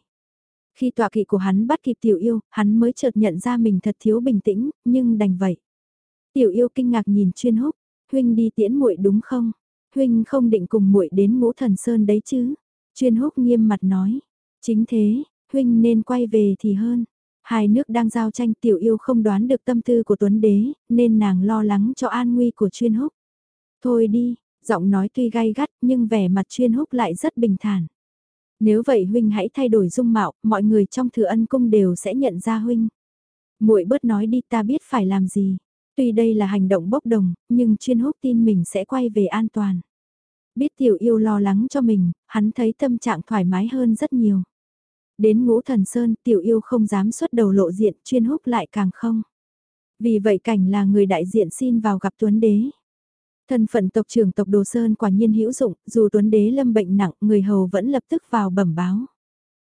Khi tọa kỵ của hắn bắt kịp tiểu yêu, hắn mới chợt nhận ra mình thật thiếu bình tĩnh, nhưng đành vậy. Tiểu yêu kinh ngạc nhìn chuyên húc, huynh đi tiễn muội đúng không? Huynh không định cùng muội đến ngũ thần sơn đấy chứ? Chuyên húc nghiêm mặt nói, chính thế, huynh nên quay về thì hơn. Hai nước đang giao tranh tiểu yêu không đoán được tâm tư của Tuấn Đế, nên nàng lo lắng cho an nguy của chuyên húc. Thôi đi, giọng nói tuy gay gắt nhưng vẻ mặt chuyên húc lại rất bình thản. Nếu vậy huynh hãy thay đổi dung mạo, mọi người trong thừa ân cung đều sẽ nhận ra huynh. muội bớt nói đi ta biết phải làm gì. Tuy đây là hành động bốc đồng, nhưng chuyên húc tin mình sẽ quay về an toàn. Biết tiểu yêu lo lắng cho mình, hắn thấy tâm trạng thoải mái hơn rất nhiều. Đến ngũ thần sơn tiểu yêu không dám xuất đầu lộ diện chuyên húc lại càng không. Vì vậy cảnh là người đại diện xin vào gặp Tuấn Đế. Thân phận tộc trưởng tộc Đồ Sơn quả nhiên hữu dụng, dù Tuấn Đế lâm bệnh nặng, người hầu vẫn lập tức vào bẩm báo.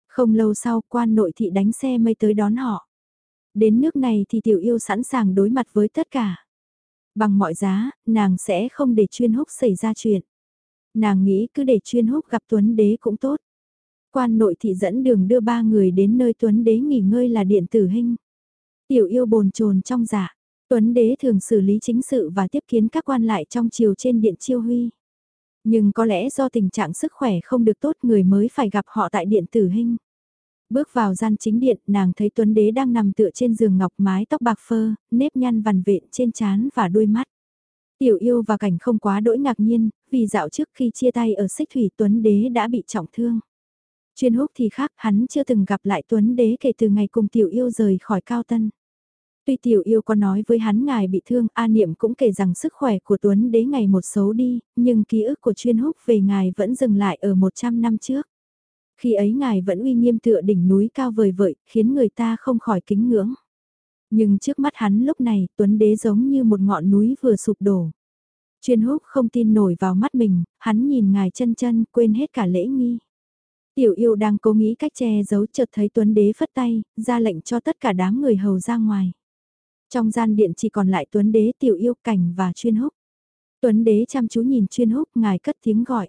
Không lâu sau, quan nội thị đánh xe mây tới đón họ. Đến nước này thì tiểu yêu sẵn sàng đối mặt với tất cả. Bằng mọi giá, nàng sẽ không để chuyên húc xảy ra chuyện. Nàng nghĩ cứ để chuyên húc gặp Tuấn Đế cũng tốt. Quan nội thị dẫn đường đưa ba người đến nơi Tuấn Đế nghỉ ngơi là điện tử hình. Tiểu yêu bồn chồn trong dạ. Tuấn Đế thường xử lý chính sự và tiếp kiến các quan lại trong chiều trên điện chiêu huy. Nhưng có lẽ do tình trạng sức khỏe không được tốt người mới phải gặp họ tại điện tử hình. Bước vào gian chính điện, nàng thấy Tuấn Đế đang nằm tựa trên giường ngọc mái tóc bạc phơ, nếp nhăn vằn vện trên trán và đôi mắt. Tiểu yêu và cảnh không quá đỗi ngạc nhiên, vì dạo trước khi chia tay ở xích thủy Tuấn Đế đã bị trọng thương. Chuyên húc thì khác, hắn chưa từng gặp lại Tuấn Đế kể từ ngày cùng tiểu yêu rời khỏi cao tân. Tuy tiểu yêu có nói với hắn ngài bị thương, A Niệm cũng kể rằng sức khỏe của Tuấn Đế ngày một xấu đi, nhưng ký ức của chuyên húc về ngài vẫn dừng lại ở 100 năm trước. Khi ấy ngài vẫn uy nghiêm tựa đỉnh núi cao vời vợi, khiến người ta không khỏi kính ngưỡng. Nhưng trước mắt hắn lúc này, Tuấn Đế giống như một ngọn núi vừa sụp đổ. Chuyên húc không tin nổi vào mắt mình, hắn nhìn ngài chân chân quên hết cả lễ nghi. Tiểu yêu đang cố nghĩ cách che giấu chợt thấy Tuấn Đế phất tay, ra lệnh cho tất cả đám người hầu ra ngoài. Trong gian điện chỉ còn lại Tuấn Đế tiểu yêu cảnh và chuyên húc. Tuấn Đế chăm chú nhìn chuyên húc ngài cất tiếng gọi.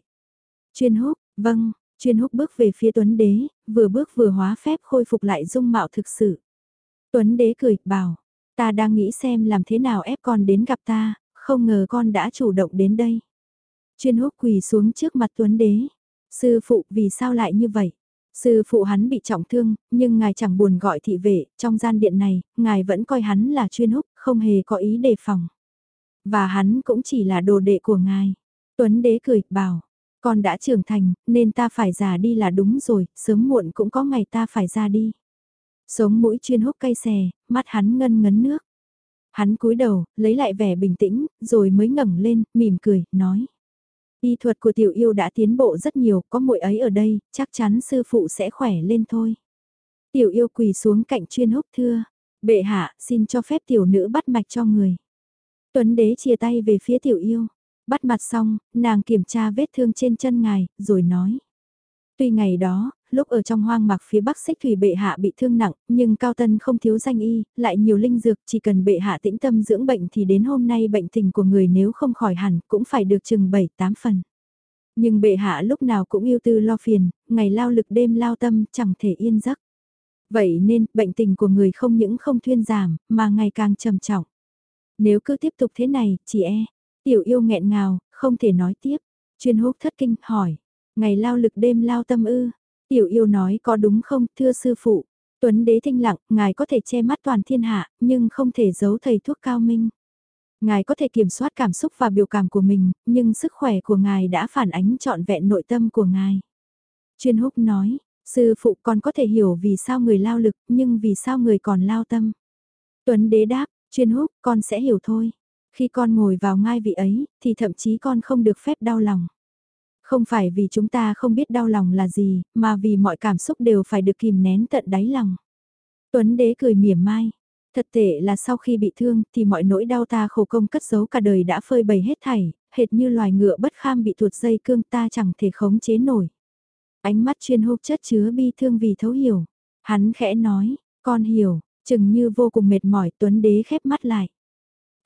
Chuyên húc, vâng, chuyên húc bước về phía Tuấn Đế, vừa bước vừa hóa phép khôi phục lại dung mạo thực sự. Tuấn Đế cười, bảo, ta đang nghĩ xem làm thế nào ép con đến gặp ta, không ngờ con đã chủ động đến đây. Chuyên húc quỳ xuống trước mặt Tuấn Đế. Sư phụ vì sao lại như vậy? Sư phụ hắn bị trọng thương, nhưng ngài chẳng buồn gọi thị vệ, trong gian điện này, ngài vẫn coi hắn là chuyên húc, không hề có ý đề phòng. Và hắn cũng chỉ là đồ đệ của ngài. Tuấn đế cười, bảo, con đã trưởng thành, nên ta phải già đi là đúng rồi, sớm muộn cũng có ngày ta phải ra đi. Sống mũi chuyên húc cay xè, mắt hắn ngân ngấn nước. Hắn cúi đầu, lấy lại vẻ bình tĩnh, rồi mới ngẩng lên, mỉm cười, nói. Y thuật của tiểu yêu đã tiến bộ rất nhiều, có muội ấy ở đây, chắc chắn sư phụ sẽ khỏe lên thôi. Tiểu yêu quỳ xuống cạnh chuyên húc thưa, bệ hạ, xin cho phép tiểu nữ bắt mạch cho người. Tuấn đế chia tay về phía tiểu yêu, bắt mặt xong, nàng kiểm tra vết thương trên chân ngài, rồi nói. Tuy ngày đó, lúc ở trong hoang mạc phía bắc xích thủy bệ hạ bị thương nặng, nhưng cao tân không thiếu danh y, lại nhiều linh dược, chỉ cần bệ hạ tĩnh tâm dưỡng bệnh thì đến hôm nay bệnh tình của người nếu không khỏi hẳn cũng phải được chừng 7-8 phần. Nhưng bệ hạ lúc nào cũng yêu tư lo phiền, ngày lao lực đêm lao tâm chẳng thể yên giấc. Vậy nên, bệnh tình của người không những không thuyên giảm, mà ngày càng trầm trọng. Nếu cứ tiếp tục thế này, chị e, tiểu yêu nghẹn ngào, không thể nói tiếp. Chuyên húc thất kinh, hỏi, ngày lao lực đêm lao tâm ư, Tiểu yêu nói có đúng không, thưa sư phụ. Tuấn đế thinh lặng, ngài có thể che mắt toàn thiên hạ, nhưng không thể giấu thầy thuốc cao minh. Ngài có thể kiểm soát cảm xúc và biểu cảm của mình, nhưng sức khỏe của ngài đã phản ánh trọn vẹn nội tâm của ngài. Chuyên húc nói, sư phụ còn có thể hiểu vì sao người lao lực, nhưng vì sao người còn lao tâm. Tuấn đế đáp, chuyên húc, con sẽ hiểu thôi. Khi con ngồi vào ngai vị ấy, thì thậm chí con không được phép đau lòng. Không phải vì chúng ta không biết đau lòng là gì, mà vì mọi cảm xúc đều phải được kìm nén tận đáy lòng. Tuấn đế cười mỉa mai. Thật tệ là sau khi bị thương thì mọi nỗi đau ta khổ công cất giấu cả đời đã phơi bày hết thảy, hệt như loài ngựa bất kham bị tuột dây cương ta chẳng thể khống chế nổi. Ánh mắt chuyên húc chất chứa bi thương vì thấu hiểu. Hắn khẽ nói, con hiểu, chừng như vô cùng mệt mỏi Tuấn đế khép mắt lại.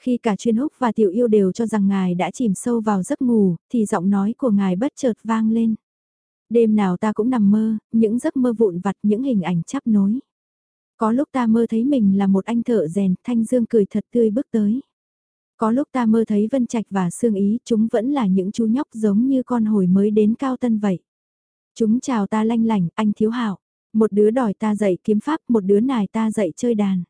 Khi cả chuyên húc và tiểu yêu đều cho rằng ngài đã chìm sâu vào giấc ngủ, thì giọng nói của ngài bất chợt vang lên. Đêm nào ta cũng nằm mơ, những giấc mơ vụn vặt những hình ảnh chắp nối. Có lúc ta mơ thấy mình là một anh thợ rèn, thanh dương cười thật tươi bước tới. Có lúc ta mơ thấy Vân Trạch và Sương Ý, chúng vẫn là những chú nhóc giống như con hồi mới đến cao tân vậy. Chúng chào ta lanh lành, anh thiếu hảo. Một đứa đòi ta dạy kiếm pháp, một đứa nài ta dạy chơi đàn.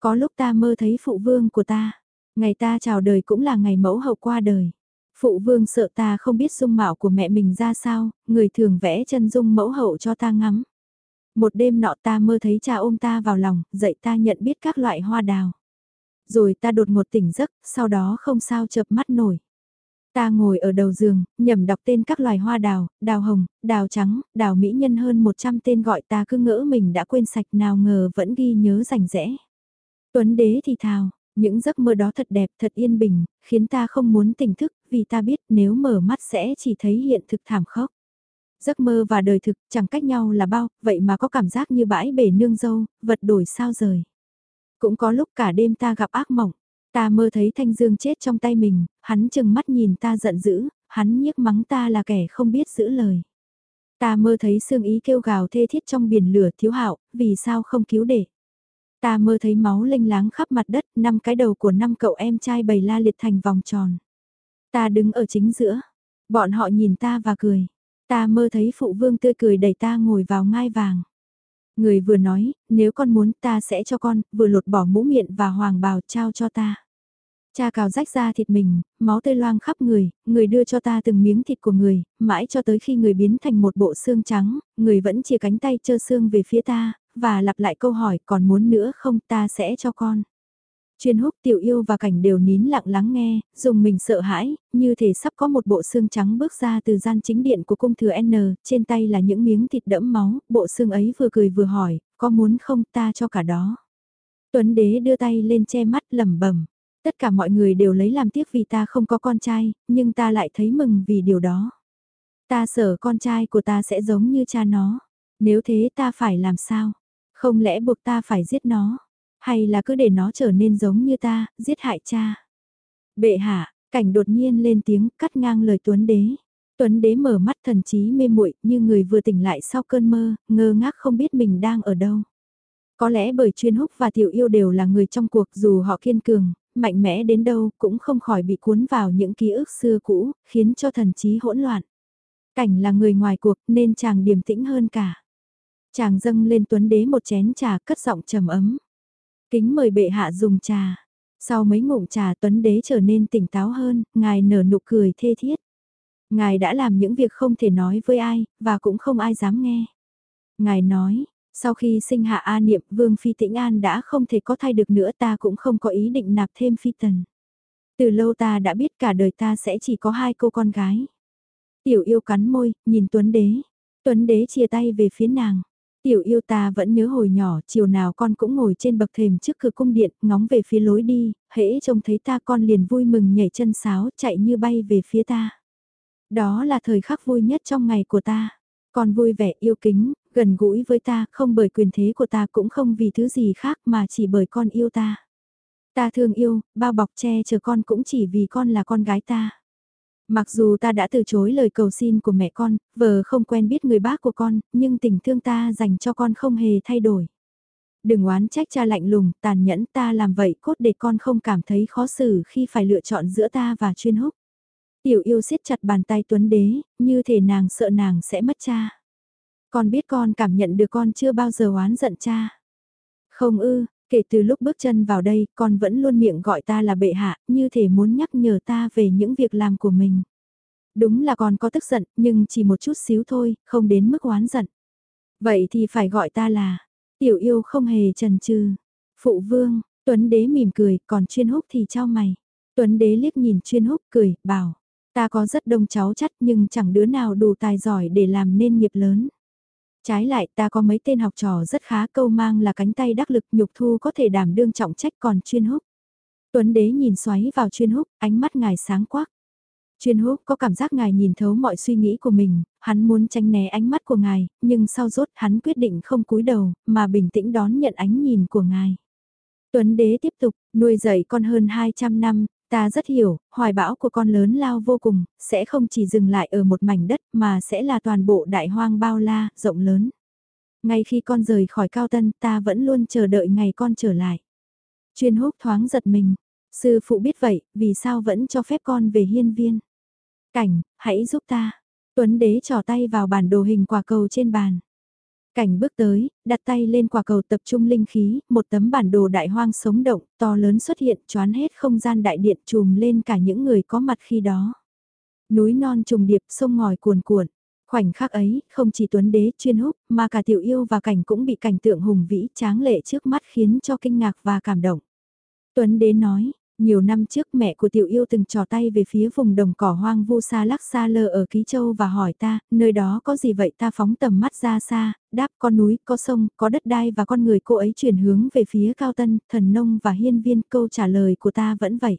Có lúc ta mơ thấy phụ vương của ta. Ngày ta chào đời cũng là ngày mẫu hậu qua đời. Phụ vương sợ ta không biết dung mạo của mẹ mình ra sao, người thường vẽ chân dung mẫu hậu cho ta ngắm. Một đêm nọ ta mơ thấy cha ôm ta vào lòng, dạy ta nhận biết các loại hoa đào. Rồi ta đột ngột tỉnh giấc, sau đó không sao chợp mắt nổi. Ta ngồi ở đầu giường, nhầm đọc tên các loài hoa đào, đào hồng, đào trắng, đào mỹ nhân hơn 100 tên gọi ta cứ ngỡ mình đã quên sạch nào ngờ vẫn ghi nhớ rành rẽ. Tuấn đế thì thào, những giấc mơ đó thật đẹp, thật yên bình, khiến ta không muốn tỉnh thức, vì ta biết nếu mở mắt sẽ chỉ thấy hiện thực thảm khốc. Giấc mơ và đời thực chẳng cách nhau là bao, vậy mà có cảm giác như bãi bể nương dâu, vật đổi sao rời. Cũng có lúc cả đêm ta gặp ác mộng, ta mơ thấy Thanh Dương chết trong tay mình, hắn chừng mắt nhìn ta giận dữ, hắn nhiếc mắng ta là kẻ không biết giữ lời. Ta mơ thấy Sương Ý kêu gào thê thiết trong biển lửa thiếu hạo, vì sao không cứu để. Ta mơ thấy máu lênh láng khắp mặt đất, năm cái đầu của năm cậu em trai bầy la liệt thành vòng tròn. Ta đứng ở chính giữa, bọn họ nhìn ta và cười. Ta mơ thấy phụ vương tươi cười đẩy ta ngồi vào ngai vàng. Người vừa nói, nếu con muốn ta sẽ cho con, vừa lột bỏ mũ miệng và hoàng bào trao cho ta. Cha cào rách ra thịt mình, máu tươi loang khắp người, người đưa cho ta từng miếng thịt của người, mãi cho tới khi người biến thành một bộ xương trắng, người vẫn chia cánh tay chơ xương về phía ta, và lặp lại câu hỏi còn muốn nữa không ta sẽ cho con. Chuyên húc tiểu yêu và cảnh đều nín lặng lắng nghe, dùng mình sợ hãi, như thể sắp có một bộ xương trắng bước ra từ gian chính điện của cung thừa N, trên tay là những miếng thịt đẫm máu, bộ xương ấy vừa cười vừa hỏi, có muốn không ta cho cả đó. Tuấn đế đưa tay lên che mắt lẩm bẩm tất cả mọi người đều lấy làm tiếc vì ta không có con trai, nhưng ta lại thấy mừng vì điều đó. Ta sợ con trai của ta sẽ giống như cha nó, nếu thế ta phải làm sao? Không lẽ buộc ta phải giết nó? Hay là cứ để nó trở nên giống như ta, giết hại cha? Bệ hạ, cảnh đột nhiên lên tiếng cắt ngang lời Tuấn Đế. Tuấn Đế mở mắt thần trí mê muội như người vừa tỉnh lại sau cơn mơ, ngơ ngác không biết mình đang ở đâu. Có lẽ bởi chuyên húc và tiểu yêu đều là người trong cuộc dù họ kiên cường, mạnh mẽ đến đâu cũng không khỏi bị cuốn vào những ký ức xưa cũ, khiến cho thần trí hỗn loạn. Cảnh là người ngoài cuộc nên chàng điềm tĩnh hơn cả. Chàng dâng lên tuấn đế một chén trà cất giọng trầm ấm. Kính mời bệ hạ dùng trà. Sau mấy ngụm trà tuấn đế trở nên tỉnh táo hơn, ngài nở nụ cười thê thiết. Ngài đã làm những việc không thể nói với ai, và cũng không ai dám nghe. Ngài nói, sau khi sinh hạ A Niệm Vương Phi Tĩnh An đã không thể có thai được nữa ta cũng không có ý định nạp thêm Phi Tần. Từ lâu ta đã biết cả đời ta sẽ chỉ có hai cô con gái. Tiểu yêu cắn môi, nhìn Tuấn Đế. Tuấn Đế chia tay về phía nàng. Tiểu yêu ta vẫn nhớ hồi nhỏ, chiều nào con cũng ngồi trên bậc thềm trước cửa cung điện, ngóng về phía lối đi, hễ trông thấy ta con liền vui mừng nhảy chân sáo, chạy như bay về phía ta. Đó là thời khắc vui nhất trong ngày của ta. Con vui vẻ yêu kính, gần gũi với ta, không bởi quyền thế của ta cũng không vì thứ gì khác mà chỉ bởi con yêu ta. Ta thương yêu, bao bọc che chở con cũng chỉ vì con là con gái ta. Mặc dù ta đã từ chối lời cầu xin của mẹ con, vờ không quen biết người bác của con, nhưng tình thương ta dành cho con không hề thay đổi. Đừng oán trách cha lạnh lùng, tàn nhẫn ta làm vậy cốt để con không cảm thấy khó xử khi phải lựa chọn giữa ta và chuyên húc. Tiểu yêu siết chặt bàn tay tuấn đế, như thể nàng sợ nàng sẽ mất cha. Con biết con cảm nhận được con chưa bao giờ oán giận cha. Không ư, Kể từ lúc bước chân vào đây, con vẫn luôn miệng gọi ta là bệ hạ, như thể muốn nhắc nhở ta về những việc làm của mình. Đúng là con có tức giận, nhưng chỉ một chút xíu thôi, không đến mức oán giận. Vậy thì phải gọi ta là, tiểu yêu không hề trần trừ. Phụ vương, Tuấn đế mỉm cười, còn chuyên húc thì trao mày. Tuấn đế liếc nhìn chuyên húc cười, bảo, ta có rất đông cháu chắt nhưng chẳng đứa nào đủ tài giỏi để làm nên nghiệp lớn. Trái lại ta có mấy tên học trò rất khá câu mang là cánh tay đắc lực nhục thu có thể đảm đương trọng trách còn chuyên húc. Tuấn đế nhìn xoáy vào chuyên húc, ánh mắt ngài sáng quắc. Chuyên húc có cảm giác ngài nhìn thấu mọi suy nghĩ của mình, hắn muốn tránh né ánh mắt của ngài, nhưng sau rốt hắn quyết định không cúi đầu, mà bình tĩnh đón nhận ánh nhìn của ngài. Tuấn đế tiếp tục, nuôi dạy con hơn 200 năm, ta rất hiểu, hoài bão của con lớn lao vô cùng, sẽ không chỉ dừng lại ở một mảnh đất mà sẽ là toàn bộ đại hoang bao la, rộng lớn. Ngay khi con rời khỏi cao tân ta vẫn luôn chờ đợi ngày con trở lại. Chuyên húc thoáng giật mình, sư phụ biết vậy, vì sao vẫn cho phép con về hiên viên. Cảnh, hãy giúp ta. Tuấn đế trò tay vào bản đồ hình quả cầu trên bàn. Cảnh bước tới, đặt tay lên quả cầu tập trung linh khí, một tấm bản đồ đại hoang sống động, to lớn xuất hiện, choán hết không gian đại điện trùm lên cả những người có mặt khi đó. Núi non trùng điệp, sông ngòi cuồn cuộn. Khoảnh khắc ấy, không chỉ tuấn đế chuyên húc, mà cả tiểu yêu và cảnh cũng bị cảnh tượng hùng vĩ tráng lệ trước mắt khiến cho kinh ngạc và cảm động. Tuấn đế nói, nhiều năm trước mẹ của tiểu yêu từng trò tay về phía vùng đồng cỏ hoang vu xa lắc xa lơ ở Ký Châu và hỏi ta, nơi đó có gì vậy ta phóng tầm mắt ra xa, đáp có núi, có sông, có đất đai và con người cô ấy chuyển hướng về phía cao tân, thần nông và hiên viên câu trả lời của ta vẫn vậy.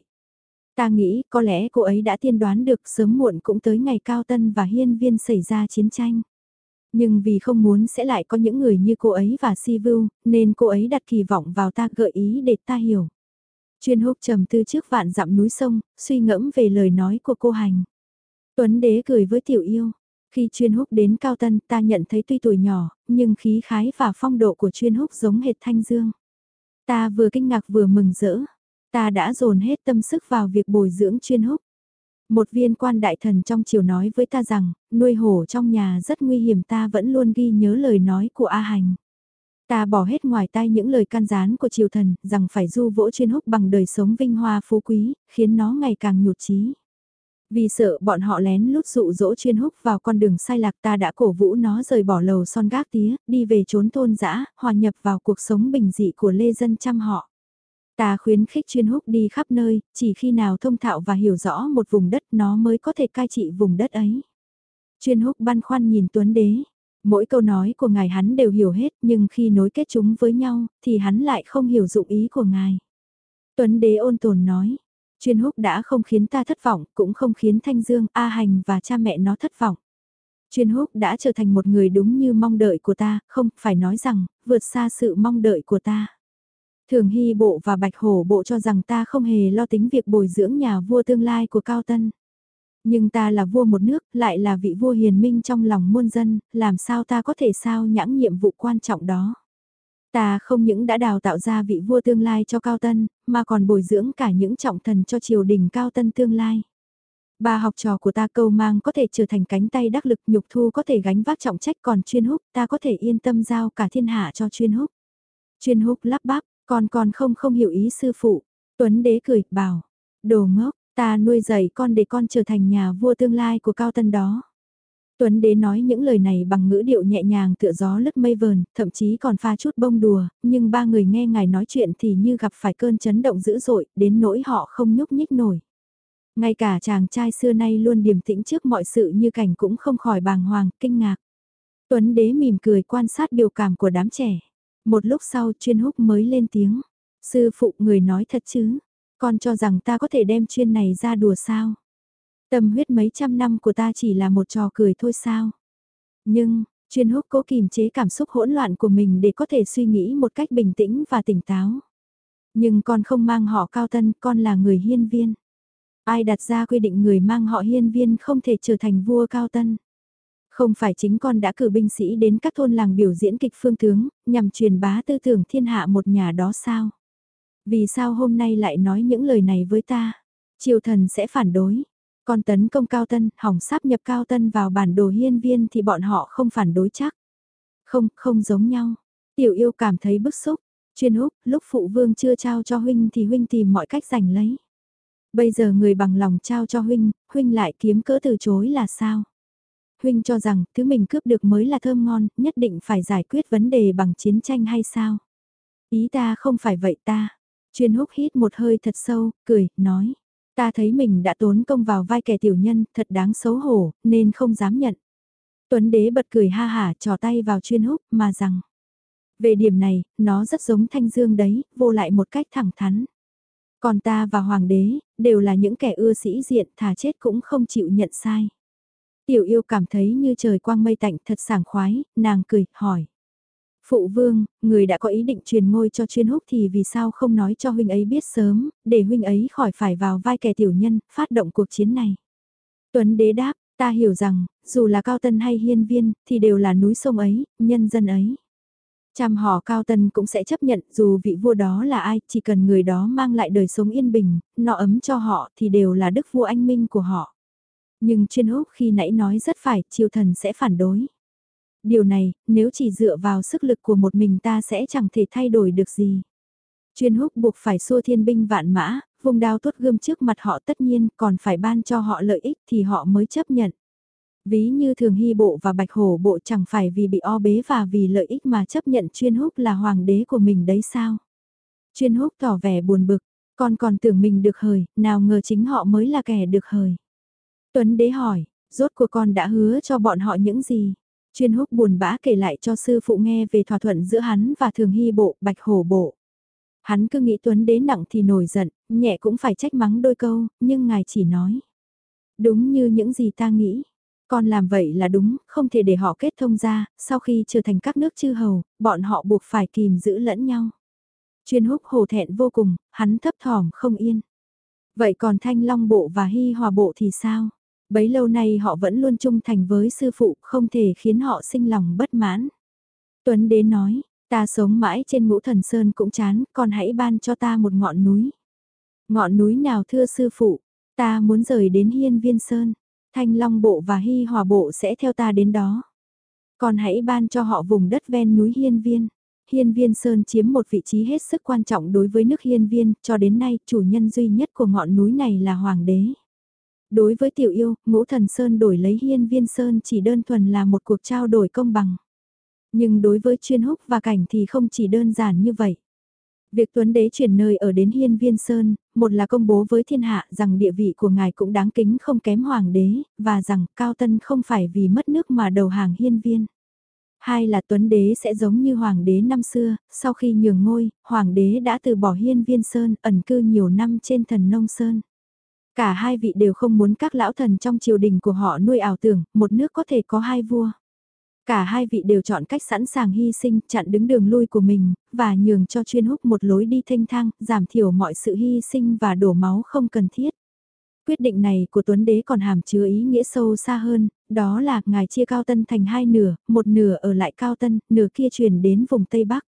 Ta nghĩ có lẽ cô ấy đã tiên đoán được sớm muộn cũng tới ngày cao tân và hiên viên xảy ra chiến tranh. Nhưng vì không muốn sẽ lại có những người như cô ấy và Si Vưu, nên cô ấy đặt kỳ vọng vào ta gợi ý để ta hiểu. Chuyên húc trầm tư trước vạn dặm núi sông, suy ngẫm về lời nói của cô hành. Tuấn đế cười với tiểu yêu. Khi chuyên húc đến cao tân ta nhận thấy tuy tuổi nhỏ, nhưng khí khái và phong độ của chuyên húc giống hệt thanh dương. Ta vừa kinh ngạc vừa mừng rỡ. Ta đã dồn hết tâm sức vào việc bồi dưỡng chuyên húc. Một viên quan đại thần trong chiều nói với ta rằng, nuôi hổ trong nhà rất nguy hiểm ta vẫn luôn ghi nhớ lời nói của A Hành. Ta bỏ hết ngoài tai những lời can gián của triều thần, rằng phải du vỗ chuyên húc bằng đời sống vinh hoa phú quý, khiến nó ngày càng nhụt chí. Vì sợ bọn họ lén lút dụ dỗ chuyên húc vào con đường sai lạc ta đã cổ vũ nó rời bỏ lầu son gác tía, đi về trốn thôn dã hòa nhập vào cuộc sống bình dị của lê dân trăm họ. Ta khuyến khích chuyên húc đi khắp nơi, chỉ khi nào thông thạo và hiểu rõ một vùng đất nó mới có thể cai trị vùng đất ấy. Chuyên húc băn khoăn nhìn Tuấn Đế, Mỗi câu nói của ngài hắn đều hiểu hết nhưng khi nối kết chúng với nhau thì hắn lại không hiểu dụng ý của ngài. Tuấn đế ôn tồn nói, chuyên húc đã không khiến ta thất vọng cũng không khiến Thanh Dương, A Hành và cha mẹ nó thất vọng. Chuyên húc đã trở thành một người đúng như mong đợi của ta, không phải nói rằng, vượt xa sự mong đợi của ta. Thường Hy Bộ và Bạch Hổ Bộ cho rằng ta không hề lo tính việc bồi dưỡng nhà vua tương lai của Cao Tân. Nhưng ta là vua một nước, lại là vị vua hiền minh trong lòng muôn dân, làm sao ta có thể sao nhãng nhiệm vụ quan trọng đó. Ta không những đã đào tạo ra vị vua tương lai cho Cao Tân, mà còn bồi dưỡng cả những trọng thần cho triều đình Cao Tân tương lai. Ba học trò của ta câu mang có thể trở thành cánh tay đắc lực nhục thu có thể gánh vác trọng trách còn chuyên húc ta có thể yên tâm giao cả thiên hạ cho chuyên húc. Chuyên húc lắp bắp, còn còn không không hiểu ý sư phụ. Tuấn đế cười, bảo, đồ ngốc, Ta nuôi dạy con để con trở thành nhà vua tương lai của Cao Tân đó. Tuấn Đế nói những lời này bằng ngữ điệu nhẹ nhàng tựa gió lướt mây vờn, thậm chí còn pha chút bông đùa, nhưng ba người nghe ngài nói chuyện thì như gặp phải cơn chấn động dữ dội, đến nỗi họ không nhúc nhích nổi. Ngay cả chàng trai xưa nay luôn điềm tĩnh trước mọi sự như cảnh cũng không khỏi bàng hoàng, kinh ngạc. Tuấn Đế mỉm cười quan sát biểu cảm của đám trẻ. Một lúc sau chuyên húc mới lên tiếng. Sư phụ người nói thật chứ, con cho rằng ta có thể đem chuyên này ra đùa sao? Tâm huyết mấy trăm năm của ta chỉ là một trò cười thôi sao? Nhưng, chuyên húc cố kìm chế cảm xúc hỗn loạn của mình để có thể suy nghĩ một cách bình tĩnh và tỉnh táo. Nhưng con không mang họ cao tân, con là người hiên viên. Ai đặt ra quy định người mang họ hiên viên không thể trở thành vua cao tân? Không phải chính con đã cử binh sĩ đến các thôn làng biểu diễn kịch phương tướng, nhằm truyền bá tư tưởng thiên hạ một nhà đó sao? Vì sao hôm nay lại nói những lời này với ta? Triều thần sẽ phản đối. Còn tấn công cao tân, hỏng sáp nhập cao tân vào bản đồ hiên viên thì bọn họ không phản đối chắc. Không, không giống nhau. Tiểu yêu cảm thấy bức xúc. Chuyên húc, lúc phụ vương chưa trao cho huynh thì huynh tìm mọi cách giành lấy. Bây giờ người bằng lòng trao cho huynh, huynh lại kiếm cỡ từ chối là sao? Huynh cho rằng thứ mình cướp được mới là thơm ngon, nhất định phải giải quyết vấn đề bằng chiến tranh hay sao? Ý ta không phải vậy ta. Chuyên húc hít một hơi thật sâu, cười, nói. Ta thấy mình đã tốn công vào vai kẻ tiểu nhân, thật đáng xấu hổ, nên không dám nhận. Tuấn đế bật cười ha hả trò tay vào chuyên húc mà rằng. Về điểm này, nó rất giống thanh dương đấy, vô lại một cách thẳng thắn. Còn ta và hoàng đế, đều là những kẻ ưa sĩ diện thà chết cũng không chịu nhận sai. Tiểu yêu cảm thấy như trời quang mây tạnh thật sảng khoái, nàng cười, hỏi. Phụ vương, người đã có ý định truyền ngôi cho chuyên húc thì vì sao không nói cho huynh ấy biết sớm, để huynh ấy khỏi phải vào vai kẻ tiểu nhân, phát động cuộc chiến này. Tuấn đế đáp, ta hiểu rằng, dù là cao tân hay hiên viên, thì đều là núi sông ấy, nhân dân ấy. Trăm họ cao tân cũng sẽ chấp nhận dù vị vua đó là ai, chỉ cần người đó mang lại đời sống yên bình, nọ ấm cho họ thì đều là đức vua anh minh của họ. Nhưng chuyên húc khi nãy nói rất phải, triều thần sẽ phản đối. Điều này, nếu chỉ dựa vào sức lực của một mình ta sẽ chẳng thể thay đổi được gì. Chuyên húc buộc phải xua thiên binh vạn mã, vùng đao tuốt gươm trước mặt họ tất nhiên còn phải ban cho họ lợi ích thì họ mới chấp nhận. Ví như thường hy bộ và bạch hổ bộ chẳng phải vì bị o bế và vì lợi ích mà chấp nhận chuyên húc là hoàng đế của mình đấy sao? Chuyên húc tỏ vẻ buồn bực, con còn tưởng mình được hời, nào ngờ chính họ mới là kẻ được hời. Tuấn đế hỏi, rốt của con đã hứa cho bọn họ những gì? Chuyên húc buồn bã kể lại cho sư phụ nghe về thỏa thuận giữa hắn và thường hy bộ, bạch hổ bộ. Hắn cứ nghĩ Tuấn đế nặng thì nổi giận, nhẹ cũng phải trách mắng đôi câu, nhưng ngài chỉ nói. Đúng như những gì ta nghĩ. Con làm vậy là đúng, không thể để họ kết thông ra, sau khi trở thành các nước chư hầu, bọn họ buộc phải kìm giữ lẫn nhau. Chuyên húc hồ thẹn vô cùng, hắn thấp thỏm không yên. Vậy còn thanh long bộ và hy hòa bộ thì sao? Bấy lâu nay họ vẫn luôn trung thành với sư phụ, không thể khiến họ sinh lòng bất mãn. Tuấn Đế nói, ta sống mãi trên ngũ thần sơn cũng chán, còn hãy ban cho ta một ngọn núi. Ngọn núi nào thưa sư phụ, ta muốn rời đến hiên viên sơn, thanh long bộ và hy hòa bộ sẽ theo ta đến đó. Còn hãy ban cho họ vùng đất ven núi hiên viên. Hiên Viên Sơn chiếm một vị trí hết sức quan trọng đối với nước Hiên Viên, cho đến nay chủ nhân duy nhất của ngọn núi này là Hoàng đế. Đối với tiểu yêu, ngũ thần Sơn đổi lấy hiên viên Sơn chỉ đơn thuần là một cuộc trao đổi công bằng. Nhưng đối với chuyên húc và cảnh thì không chỉ đơn giản như vậy. Việc Tuấn Đế chuyển nơi ở đến Hiên Viên Sơn, một là công bố với thiên hạ rằng địa vị của ngài cũng đáng kính không kém hoàng đế, và rằng Cao Tân không phải vì mất nước mà đầu hàng Hiên Viên. Hai là Tuấn Đế sẽ giống như hoàng đế năm xưa, sau khi nhường ngôi, hoàng đế đã từ bỏ Hiên Viên Sơn, ẩn cư nhiều năm trên thần nông Sơn. Cả hai vị đều không muốn các lão thần trong triều đình của họ nuôi ảo tưởng, một nước có thể có hai vua. Cả hai vị đều chọn cách sẵn sàng hy sinh, chặn đứng đường lui của mình, và nhường cho chuyên húc một lối đi thanh thang, giảm thiểu mọi sự hy sinh và đổ máu không cần thiết. Quyết định này của Tuấn Đế còn hàm chứa ý nghĩa sâu xa hơn, đó là ngài chia Cao Tân thành hai nửa, một nửa ở lại Cao Tân, nửa kia truyền đến vùng Tây Bắc.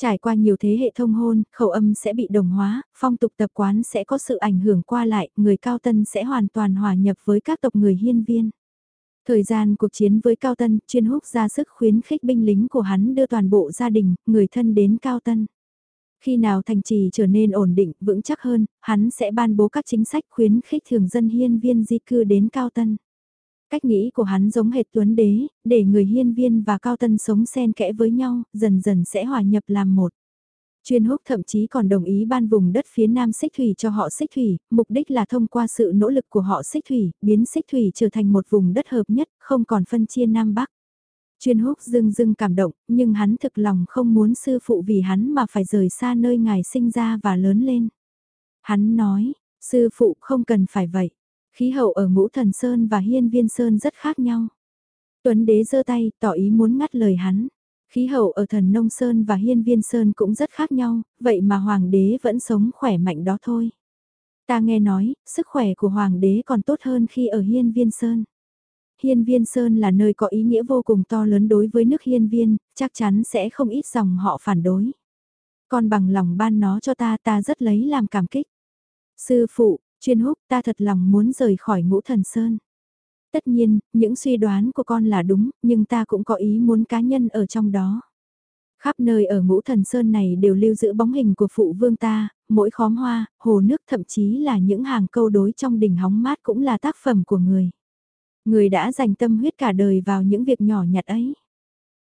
Trải qua nhiều thế hệ thông hôn, khẩu âm sẽ bị đồng hóa, phong tục tập quán sẽ có sự ảnh hưởng qua lại, người Cao Tân sẽ hoàn toàn hòa nhập với các tộc người hiên viên. Thời gian cuộc chiến với Cao Tân, chuyên húc ra sức khuyến khích binh lính của hắn đưa toàn bộ gia đình, người thân đến Cao Tân. Khi nào thành trì trở nên ổn định, vững chắc hơn, hắn sẽ ban bố các chính sách khuyến khích thường dân hiên viên di cư đến Cao Tân. Cách nghĩ của hắn giống hệt tuấn đế, để người hiên viên và cao tân sống xen kẽ với nhau, dần dần sẽ hòa nhập làm một. Chuyên húc thậm chí còn đồng ý ban vùng đất phía nam xích thủy cho họ xích thủy, mục đích là thông qua sự nỗ lực của họ xích thủy, biến xích thủy trở thành một vùng đất hợp nhất, không còn phân chia nam bắc. Chuyên húc dưng dưng cảm động, nhưng hắn thực lòng không muốn sư phụ vì hắn mà phải rời xa nơi ngài sinh ra và lớn lên. Hắn nói, sư phụ không cần phải vậy. Khí hậu ở ngũ thần Sơn và hiên viên Sơn rất khác nhau. Tuấn đế giơ tay, tỏ ý muốn ngắt lời hắn. Khí hậu ở thần Nông Sơn và hiên viên Sơn cũng rất khác nhau, vậy mà hoàng đế vẫn sống khỏe mạnh đó thôi. Ta nghe nói, sức khỏe của hoàng đế còn tốt hơn khi ở hiên viên Sơn. Hiên viên Sơn là nơi có ý nghĩa vô cùng to lớn đối với nước hiên viên, chắc chắn sẽ không ít dòng họ phản đối. Còn bằng lòng ban nó cho ta ta rất lấy làm cảm kích. Sư phụ, Chuyên húc ta thật lòng muốn rời khỏi ngũ thần sơn. Tất nhiên, những suy đoán của con là đúng, nhưng ta cũng có ý muốn cá nhân ở trong đó. Khắp nơi ở ngũ thần sơn này đều lưu giữ bóng hình của phụ vương ta, mỗi khóm hoa, hồ nước thậm chí là những hàng câu đối trong đỉnh hóng mát cũng là tác phẩm của người. Người đã dành tâm huyết cả đời vào những việc nhỏ nhặt ấy.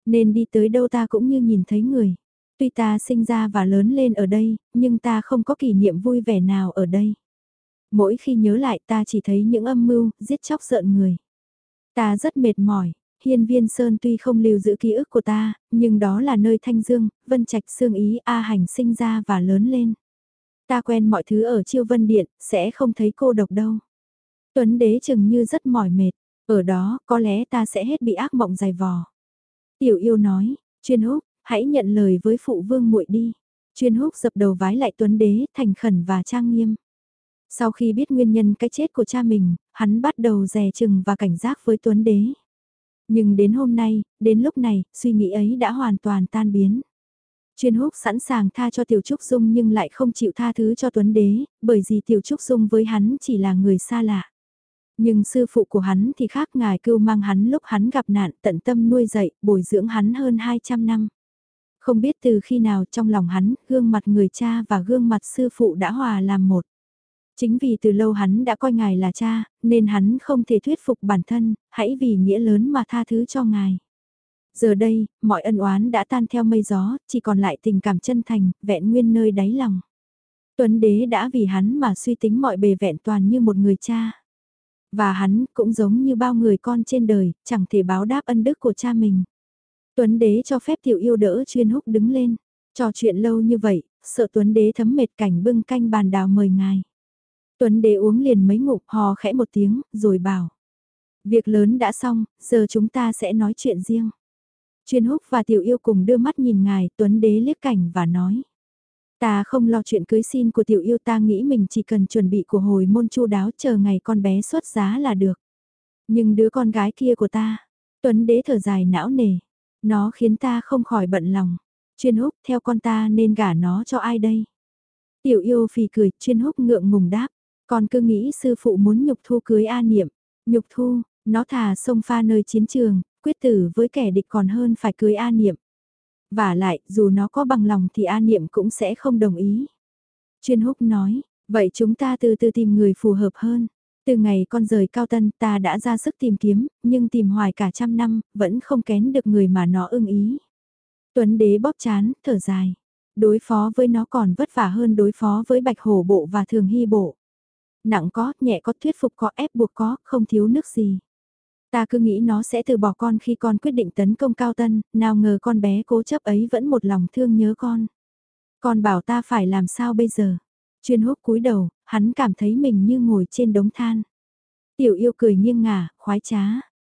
Nên đi tới đâu ta cũng như nhìn thấy người. Tuy ta sinh ra và lớn lên ở đây, nhưng ta không có kỷ niệm vui vẻ nào ở đây. Mỗi khi nhớ lại ta chỉ thấy những âm mưu, giết chóc giận người. Ta rất mệt mỏi, hiên viên sơn tuy không lưu giữ ký ức của ta, nhưng đó là nơi thanh dương, vân trạch xương ý A hành sinh ra và lớn lên. Ta quen mọi thứ ở chiêu vân điện, sẽ không thấy cô độc đâu. Tuấn đế chừng như rất mỏi mệt, ở đó có lẽ ta sẽ hết bị ác mộng dài vò. Tiểu yêu nói, chuyên húc, hãy nhận lời với phụ vương muội đi. Chuyên húc dập đầu vái lại Tuấn đế thành khẩn và trang nghiêm. Sau khi biết nguyên nhân cái chết của cha mình, hắn bắt đầu dè chừng và cảnh giác với Tuấn đế. Nhưng đến hôm nay, đến lúc này, suy nghĩ ấy đã hoàn toàn tan biến. Chuyên húc sẵn sàng tha cho Tiểu Trúc Dung nhưng lại không chịu tha thứ cho Tuấn Đế, bởi vì Tiểu Trúc Dung với hắn chỉ là người xa lạ. Nhưng sư phụ của hắn thì khác ngài cưu mang hắn lúc hắn gặp nạn tận tâm nuôi dạy, bồi dưỡng hắn hơn 200 năm. Không biết từ khi nào trong lòng hắn, gương mặt người cha và gương mặt sư phụ đã hòa làm một. Chính vì từ lâu hắn đã coi ngài là cha, nên hắn không thể thuyết phục bản thân, hãy vì nghĩa lớn mà tha thứ cho ngài. Giờ đây, mọi ân oán đã tan theo mây gió, chỉ còn lại tình cảm chân thành, vẹn nguyên nơi đáy lòng. Tuấn đế đã vì hắn mà suy tính mọi bề vẹn toàn như một người cha. Và hắn cũng giống như bao người con trên đời, chẳng thể báo đáp ân đức của cha mình. Tuấn đế cho phép tiểu yêu đỡ chuyên húc đứng lên. Trò chuyện lâu như vậy, sợ Tuấn đế thấm mệt cảnh bưng canh bàn đào mời ngài. Tuấn đế uống liền mấy ngụm hò khẽ một tiếng, rồi bảo. Việc lớn đã xong, giờ chúng ta sẽ nói chuyện riêng. Chuyên húc và tiểu yêu cùng đưa mắt nhìn ngài, Tuấn đế liếc cảnh và nói. Ta không lo chuyện cưới xin của tiểu yêu ta nghĩ mình chỉ cần chuẩn bị của hồi môn chu đáo chờ ngày con bé xuất giá là được. Nhưng đứa con gái kia của ta, Tuấn đế thở dài não nề, nó khiến ta không khỏi bận lòng. Chuyên húc theo con ta nên gả nó cho ai đây? Tiểu yêu phì cười, chuyên húc ngượng ngùng đáp. Con cứ nghĩ sư phụ muốn nhục thu cưới A Niệm. Nhục thu, nó thà sông pha nơi chiến trường, quyết tử với kẻ địch còn hơn phải cưới A Niệm. Và lại, dù nó có bằng lòng thì A Niệm cũng sẽ không đồng ý. Chuyên húc nói, vậy chúng ta từ từ tìm người phù hợp hơn. Từ ngày con rời cao tân ta đã ra sức tìm kiếm, nhưng tìm hoài cả trăm năm, vẫn không kén được người mà nó ưng ý. Tuấn đế bóp chán, thở dài. Đối phó với nó còn vất vả hơn đối phó với bạch hổ bộ và thường hy bộ. Nặng có, nhẹ có, thuyết phục có, ép buộc có, không thiếu nước gì. Ta cứ nghĩ nó sẽ từ bỏ con khi con quyết định tấn công cao tân, nào ngờ con bé cố chấp ấy vẫn một lòng thương nhớ con. Con bảo ta phải làm sao bây giờ? Chuyên húc cúi đầu, hắn cảm thấy mình như ngồi trên đống than. Tiểu yêu cười nghiêng ngả, khoái trá.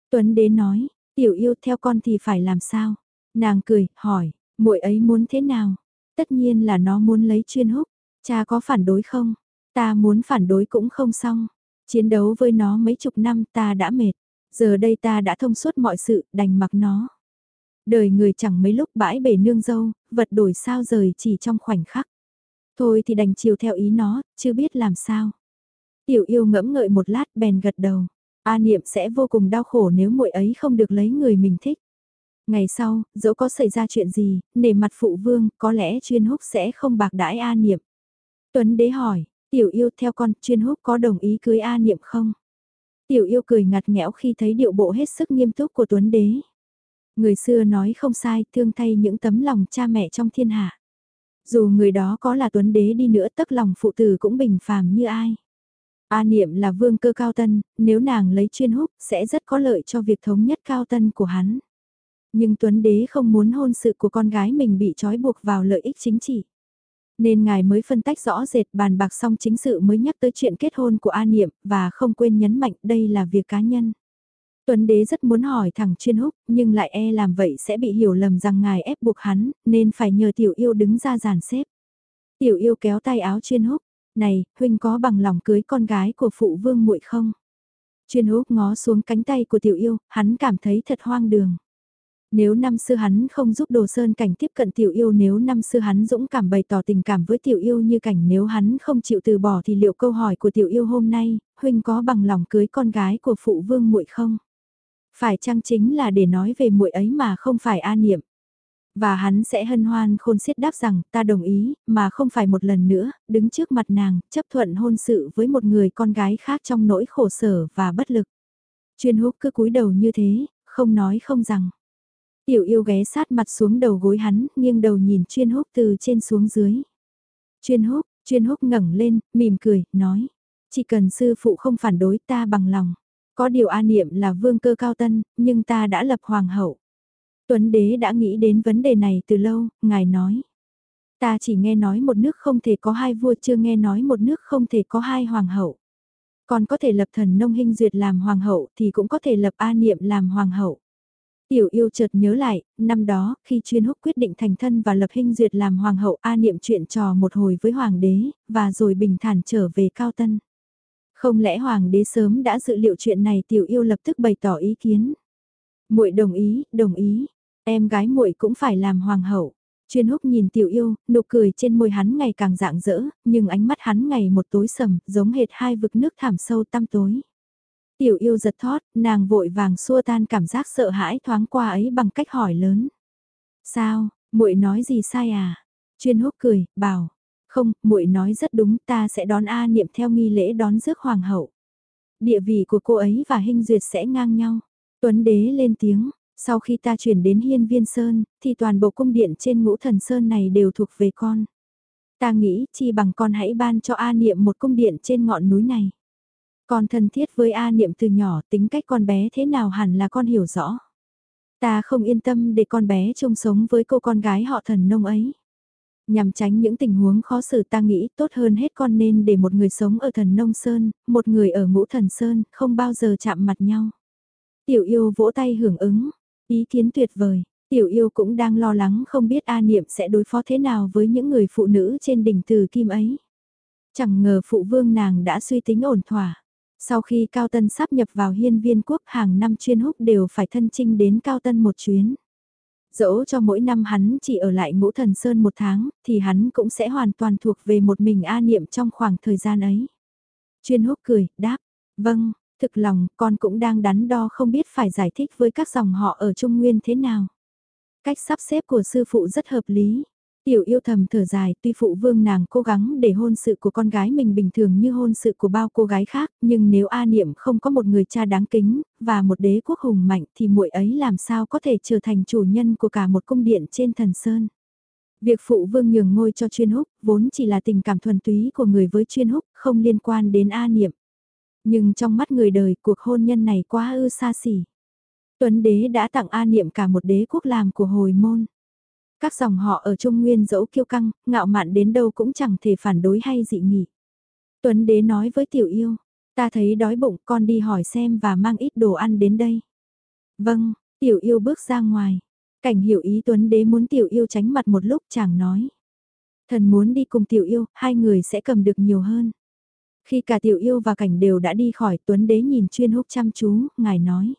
Tuấn đế nói, tiểu yêu theo con thì phải làm sao? Nàng cười, hỏi, muội ấy muốn thế nào? Tất nhiên là nó muốn lấy chuyên húc. Cha có phản đối không? Ta muốn phản đối cũng không xong. Chiến đấu với nó mấy chục năm ta đã mệt. Giờ đây ta đã thông suốt mọi sự, đành mặc nó. Đời người chẳng mấy lúc bãi bể nương dâu, vật đổi sao rời chỉ trong khoảnh khắc. Thôi thì đành chiều theo ý nó, chưa biết làm sao. Tiểu yêu ngẫm ngợi một lát bèn gật đầu. A niệm sẽ vô cùng đau khổ nếu muội ấy không được lấy người mình thích. Ngày sau, dẫu có xảy ra chuyện gì, nể mặt phụ vương, có lẽ chuyên húc sẽ không bạc đãi A niệm. Tuấn đế hỏi, tiểu yêu theo con, chuyên húc có đồng ý cưới A niệm không? Tiểu yêu cười ngặt nghẽo khi thấy điệu bộ hết sức nghiêm túc của Tuấn đế. Người xưa nói không sai, thương thay những tấm lòng cha mẹ trong thiên hạ. Dù người đó có là tuấn đế đi nữa tất lòng phụ tử cũng bình phàm như ai. A niệm là vương cơ cao tân, nếu nàng lấy chuyên húc sẽ rất có lợi cho việc thống nhất cao tân của hắn. Nhưng tuấn đế không muốn hôn sự của con gái mình bị trói buộc vào lợi ích chính trị. Nên ngài mới phân tách rõ rệt bàn bạc xong chính sự mới nhắc tới chuyện kết hôn của A Niệm và không quên nhấn mạnh đây là việc cá nhân. Tuấn Đế rất muốn hỏi thẳng chuyên húc, nhưng lại e làm vậy sẽ bị hiểu lầm rằng ngài ép buộc hắn, nên phải nhờ tiểu yêu đứng ra giàn xếp. Tiểu yêu kéo tay áo chuyên húc, này, huynh có bằng lòng cưới con gái của phụ vương muội không? Chuyên húc ngó xuống cánh tay của tiểu yêu, hắn cảm thấy thật hoang đường. Nếu năm xưa hắn không giúp Đồ Sơn Cảnh tiếp cận tiểu yêu nếu năm xưa hắn dũng cảm bày tỏ tình cảm với tiểu yêu như cảnh nếu hắn không chịu từ bỏ thì liệu câu hỏi của tiểu yêu hôm nay, huynh có bằng lòng cưới con gái của phụ vương muội không? Phải chăng chính là để nói về muội ấy mà không phải a niệm. Và hắn sẽ hân hoan khôn xiết đáp rằng ta đồng ý, mà không phải một lần nữa, đứng trước mặt nàng, chấp thuận hôn sự với một người con gái khác trong nỗi khổ sở và bất lực. Chuyên húc cứ cúi đầu như thế, không nói không rằng. Tiểu yêu ghé sát mặt xuống đầu gối hắn, nghiêng đầu nhìn chuyên húc từ trên xuống dưới. Chuyên húc, chuyên húc ngẩng lên, mỉm cười, nói. Chỉ cần sư phụ không phản đối ta bằng lòng. Có điều a niệm là vương cơ cao tân, nhưng ta đã lập hoàng hậu. Tuấn đế đã nghĩ đến vấn đề này từ lâu, ngài nói. Ta chỉ nghe nói một nước không thể có hai vua chưa nghe nói một nước không thể có hai hoàng hậu. Còn có thể lập thần nông hình duyệt làm hoàng hậu thì cũng có thể lập A Niệm làm hoàng hậu. Tiểu yêu chợt nhớ lại, năm đó, khi chuyên húc quyết định thành thân và lập hình duyệt làm hoàng hậu A Niệm chuyện trò một hồi với hoàng đế, và rồi bình thản trở về cao tân. Không lẽ hoàng đế sớm đã dự liệu chuyện này tiểu yêu lập tức bày tỏ ý kiến. muội đồng ý, đồng ý, em gái muội cũng phải làm hoàng hậu. Chuyên húc nhìn tiểu yêu, nụ cười trên môi hắn ngày càng rạng rỡ, nhưng ánh mắt hắn ngày một tối sầm, giống hệt hai vực nước thảm sâu tăm tối. Tiểu yêu giật thót, nàng vội vàng xua tan cảm giác sợ hãi thoáng qua ấy bằng cách hỏi lớn. Sao, muội nói gì sai à? Chuyên húc cười, bảo, không, muội nói rất đúng, ta sẽ đón A niệm theo nghi lễ đón rước hoàng hậu. Địa vị của cô ấy và hình duyệt sẽ ngang nhau. Tuấn đế lên tiếng, sau khi ta chuyển đến Hiên Viên Sơn, thì toàn bộ cung điện trên ngũ thần Sơn này đều thuộc về con. Ta nghĩ chi bằng con hãy ban cho A Niệm một cung điện trên ngọn núi này. Con thân thiết với A Niệm từ nhỏ tính cách con bé thế nào hẳn là con hiểu rõ. Ta không yên tâm để con bé chung sống với cô con gái họ thần nông ấy. Nhằm tránh những tình huống khó xử ta nghĩ tốt hơn hết con nên để một người sống ở thần nông sơn, một người ở ngũ thần sơn, không bao giờ chạm mặt nhau. Tiểu yêu vỗ tay hưởng ứng, Ý kiến tuyệt vời, tiểu yêu cũng đang lo lắng không biết A Niệm sẽ đối phó thế nào với những người phụ nữ trên đỉnh từ kim ấy. Chẳng ngờ phụ vương nàng đã suy tính ổn thỏa. Sau khi Cao Tân sắp nhập vào hiên viên quốc hàng năm chuyên húc đều phải thân trinh đến Cao Tân một chuyến. Dẫu cho mỗi năm hắn chỉ ở lại ngũ thần sơn một tháng, thì hắn cũng sẽ hoàn toàn thuộc về một mình A Niệm trong khoảng thời gian ấy. Chuyên húc cười, đáp, vâng, thực lòng con cũng đang đắn đo không biết phải giải thích với các dòng họ ở Trung Nguyên thế nào. Cách sắp xếp của sư phụ rất hợp lý. Tiểu yêu thầm thở dài tuy phụ vương nàng cố gắng để hôn sự của con gái mình bình thường như hôn sự của bao cô gái khác, nhưng nếu A Niệm không có một người cha đáng kính, và một đế quốc hùng mạnh thì muội ấy làm sao có thể trở thành chủ nhân của cả một cung điện trên thần sơn. Việc phụ vương nhường ngôi cho chuyên húc vốn chỉ là tình cảm thuần túy của người với chuyên húc, không liên quan đến A Niệm. Nhưng trong mắt người đời cuộc hôn nhân này quá ư xa xỉ. Tuấn đế đã tặng A Niệm cả một đế quốc làm của hồi môn. Các dòng họ ở Trung Nguyên dẫu kiêu căng, ngạo mạn đến đâu cũng chẳng thể phản đối hay dị nghị. Tuấn đế nói với tiểu yêu, ta thấy đói bụng con đi hỏi xem và mang ít đồ ăn đến đây. Vâng, tiểu yêu bước ra ngoài. Cảnh hiểu ý Tuấn đế muốn tiểu yêu tránh mặt một lúc chàng nói. Thần muốn đi cùng tiểu yêu, hai người sẽ cầm được nhiều hơn. Khi cả tiểu yêu và cảnh đều đã đi khỏi Tuấn Đế nhìn chuyên húc chăm chú, ngài nói.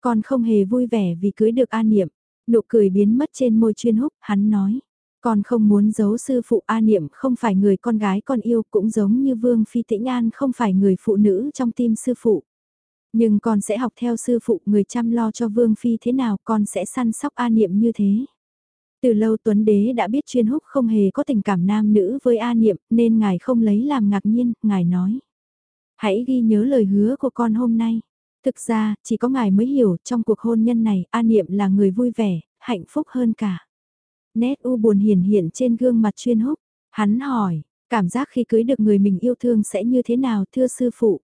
Con không hề vui vẻ vì cưới được an niệm. Nụ cười biến mất trên môi chuyên húc, hắn nói. Con không muốn giấu sư phụ A Niệm không phải người con gái con yêu cũng giống như Vương Phi Tĩnh An không phải người phụ nữ trong tim sư phụ. Nhưng con sẽ học theo sư phụ người chăm lo cho Vương Phi thế nào con sẽ săn sóc A Niệm như thế. Từ lâu Tuấn Đế đã biết chuyên húc không hề có tình cảm nam nữ với A Niệm nên ngài không lấy làm ngạc nhiên, ngài nói. Hãy ghi nhớ lời hứa của con hôm nay. Thực ra, chỉ có ngài mới hiểu trong cuộc hôn nhân này A Niệm là người vui vẻ, hạnh phúc hơn cả. Nét u buồn hiển hiện trên gương mặt chuyên húc. Hắn hỏi, cảm giác khi cưới được người mình yêu thương sẽ như thế nào thưa sư phụ?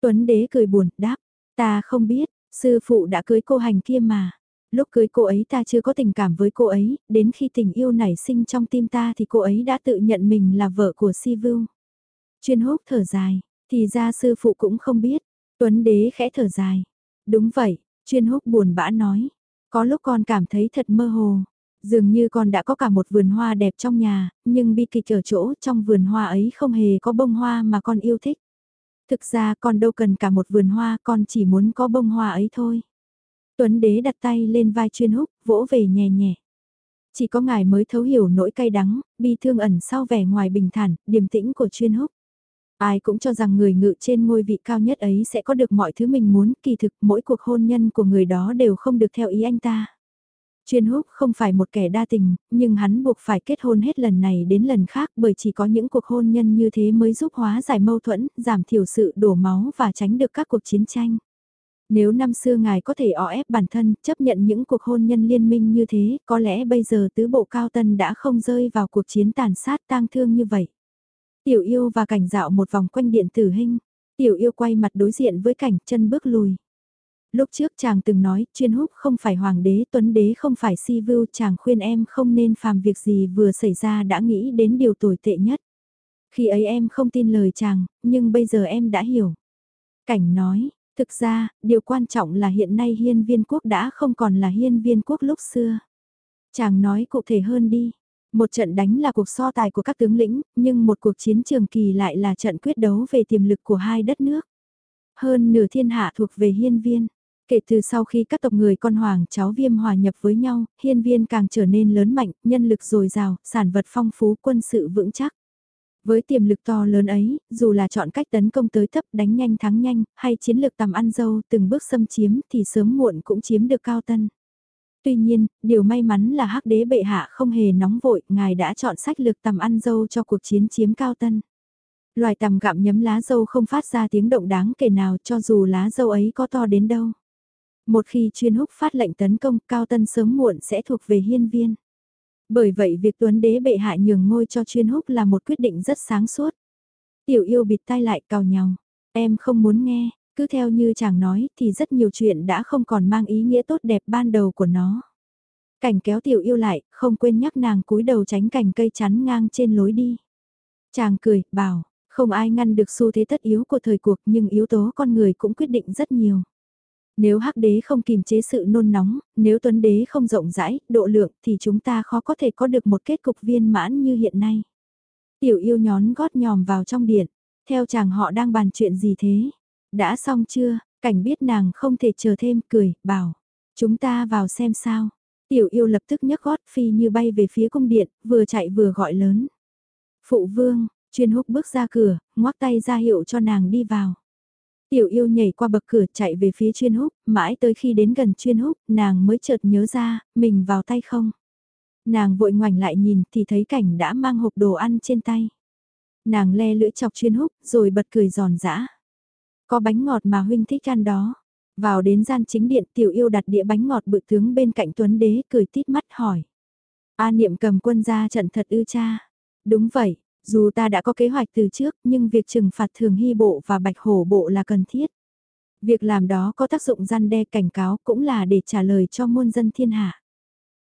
Tuấn Đế cười buồn, đáp, ta không biết, sư phụ đã cưới cô hành kia mà. Lúc cưới cô ấy ta chưa có tình cảm với cô ấy, đến khi tình yêu nảy sinh trong tim ta thì cô ấy đã tự nhận mình là vợ của Si Vưu. Chuyên húc thở dài, thì ra sư phụ cũng không biết. Tuấn đế khẽ thở dài. Đúng vậy, chuyên húc buồn bã nói. Có lúc con cảm thấy thật mơ hồ. Dường như con đã có cả một vườn hoa đẹp trong nhà, nhưng bi kịch ở chỗ trong vườn hoa ấy không hề có bông hoa mà con yêu thích. Thực ra con đâu cần cả một vườn hoa, con chỉ muốn có bông hoa ấy thôi. Tuấn đế đặt tay lên vai chuyên húc, vỗ về nhẹ nhẹ. Chỉ có ngài mới thấu hiểu nỗi cay đắng, bi thương ẩn sau vẻ ngoài bình thản, điềm tĩnh của chuyên húc. Ai cũng cho rằng người ngự trên ngôi vị cao nhất ấy sẽ có được mọi thứ mình muốn, kỳ thực mỗi cuộc hôn nhân của người đó đều không được theo ý anh ta. Chuyên húc không phải một kẻ đa tình, nhưng hắn buộc phải kết hôn hết lần này đến lần khác bởi chỉ có những cuộc hôn nhân như thế mới giúp hóa giải mâu thuẫn, giảm thiểu sự đổ máu và tránh được các cuộc chiến tranh. Nếu năm xưa ngài có thể o ép bản thân, chấp nhận những cuộc hôn nhân liên minh như thế, có lẽ bây giờ tứ bộ cao tân đã không rơi vào cuộc chiến tàn sát tang thương như vậy. Tiểu yêu và cảnh dạo một vòng quanh điện tử hình. Tiểu yêu quay mặt đối diện với cảnh chân bước lùi. Lúc trước chàng từng nói, chuyên húc không phải hoàng đế, tuấn đế không phải si vưu, chàng khuyên em không nên phàm việc gì vừa xảy ra đã nghĩ đến điều tồi tệ nhất. Khi ấy em không tin lời chàng, nhưng bây giờ em đã hiểu. Cảnh nói, thực ra, điều quan trọng là hiện nay hiên viên quốc đã không còn là hiên viên quốc lúc xưa. Chàng nói cụ thể hơn đi. Một trận đánh là cuộc so tài của các tướng lĩnh, nhưng một cuộc chiến trường kỳ lại là trận quyết đấu về tiềm lực của hai đất nước. Hơn nửa thiên hạ thuộc về hiên viên. Kể từ sau khi các tộc người con hoàng cháu viêm hòa nhập với nhau, hiên viên càng trở nên lớn mạnh, nhân lực dồi dào, sản vật phong phú quân sự vững chắc. Với tiềm lực to lớn ấy, dù là chọn cách tấn công tới thấp đánh nhanh thắng nhanh, hay chiến lược tầm ăn dâu từng bước xâm chiếm thì sớm muộn cũng chiếm được cao tân. Tuy nhiên, điều may mắn là hắc đế bệ hạ không hề nóng vội, ngài đã chọn sách lược tầm ăn dâu cho cuộc chiến chiếm cao tân. Loài tầm gặm nhấm lá dâu không phát ra tiếng động đáng kể nào cho dù lá dâu ấy có to đến đâu. Một khi chuyên húc phát lệnh tấn công, cao tân sớm muộn sẽ thuộc về hiên viên. Bởi vậy việc tuấn đế bệ hạ nhường ngôi cho chuyên húc là một quyết định rất sáng suốt. Tiểu yêu bịt tai lại cào nhau. Em không muốn nghe, cứ theo như chàng nói thì rất nhiều chuyện đã không còn mang ý nghĩa tốt đẹp ban đầu của nó. Cảnh kéo tiểu yêu lại, không quên nhắc nàng cúi đầu tránh cành cây chắn ngang trên lối đi. Chàng cười, bảo, không ai ngăn được xu thế tất yếu của thời cuộc nhưng yếu tố con người cũng quyết định rất nhiều. Nếu hắc đế không kìm chế sự nôn nóng, nếu tuấn đế không rộng rãi, độ lượng thì chúng ta khó có thể có được một kết cục viên mãn như hiện nay. Tiểu yêu nhón gót nhòm vào trong điện, theo chàng họ đang bàn chuyện gì thế? Đã xong chưa? Cảnh biết nàng không thể chờ thêm cười, bảo. Chúng ta vào xem sao. Tiểu yêu lập tức nhấc gót phi như bay về phía cung điện, vừa chạy vừa gọi lớn. Phụ vương, chuyên húc bước ra cửa, ngoắc tay ra hiệu cho nàng đi vào. Tiểu yêu nhảy qua bậc cửa chạy về phía chuyên húc, mãi tới khi đến gần chuyên húc, nàng mới chợt nhớ ra, mình vào tay không. Nàng vội ngoảnh lại nhìn thì thấy cảnh đã mang hộp đồ ăn trên tay. Nàng le lưỡi chọc chuyên húc, rồi bật cười giòn giã. Có bánh ngọt mà huynh thích ăn đó. Vào đến gian chính điện tiểu yêu đặt đĩa bánh ngọt bự tướng bên cạnh tuấn đế cười tít mắt hỏi. A niệm cầm quân ra trận thật ư cha. Đúng vậy, dù ta đã có kế hoạch từ trước nhưng việc trừng phạt thường hy bộ và bạch hổ bộ là cần thiết. Việc làm đó có tác dụng gian đe cảnh cáo cũng là để trả lời cho muôn dân thiên hạ.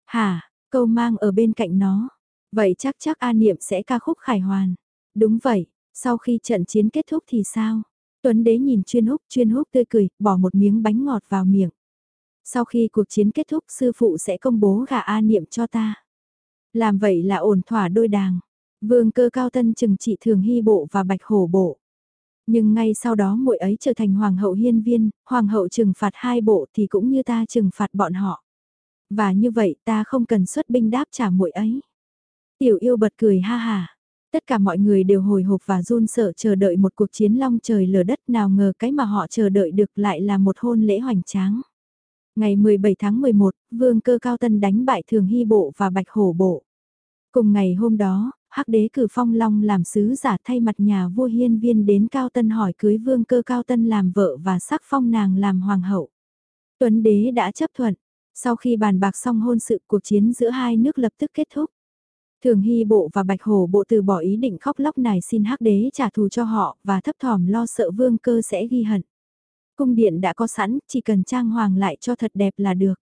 Hả, câu mang ở bên cạnh nó. Vậy chắc chắc A Niệm sẽ ca khúc khải hoàn. Đúng vậy, sau khi trận chiến kết thúc thì sao? Tuấn đế nhìn chuyên húc, chuyên húc tươi cười, bỏ một miếng bánh ngọt vào miệng. Sau khi cuộc chiến kết thúc sư phụ sẽ công bố gà A Niệm cho ta. Làm vậy là ổn thỏa đôi đàng. Vương cơ cao tân trừng trị thường hy bộ và bạch hổ bộ. Nhưng ngay sau đó muội ấy trở thành hoàng hậu hiên viên, hoàng hậu trừng phạt hai bộ thì cũng như ta trừng phạt bọn họ. Và như vậy ta không cần xuất binh đáp trả muội ấy. Tiểu yêu bật cười ha ha. Tất cả mọi người đều hồi hộp và run sợ chờ đợi một cuộc chiến long trời lở đất nào ngờ cái mà họ chờ đợi được lại là một hôn lễ hoành tráng. Ngày 17 tháng 11, vương cơ cao tân đánh bại thường hy bộ và bạch hổ bộ. Cùng ngày hôm đó, hắc đế cử phong long làm sứ giả thay mặt nhà vua hiên viên đến cao tân hỏi cưới vương cơ cao tân làm vợ và sắc phong nàng làm hoàng hậu. Tuấn đế đã chấp thuận, sau khi bàn bạc xong hôn sự cuộc chiến giữa hai nước lập tức kết thúc. Thường Hy Bộ và Bạch Hổ Bộ từ bỏ ý định khóc lóc này xin hắc đế trả thù cho họ và thấp thỏm lo sợ vương cơ sẽ ghi hận. Cung điện đã có sẵn, chỉ cần trang hoàng lại cho thật đẹp là được.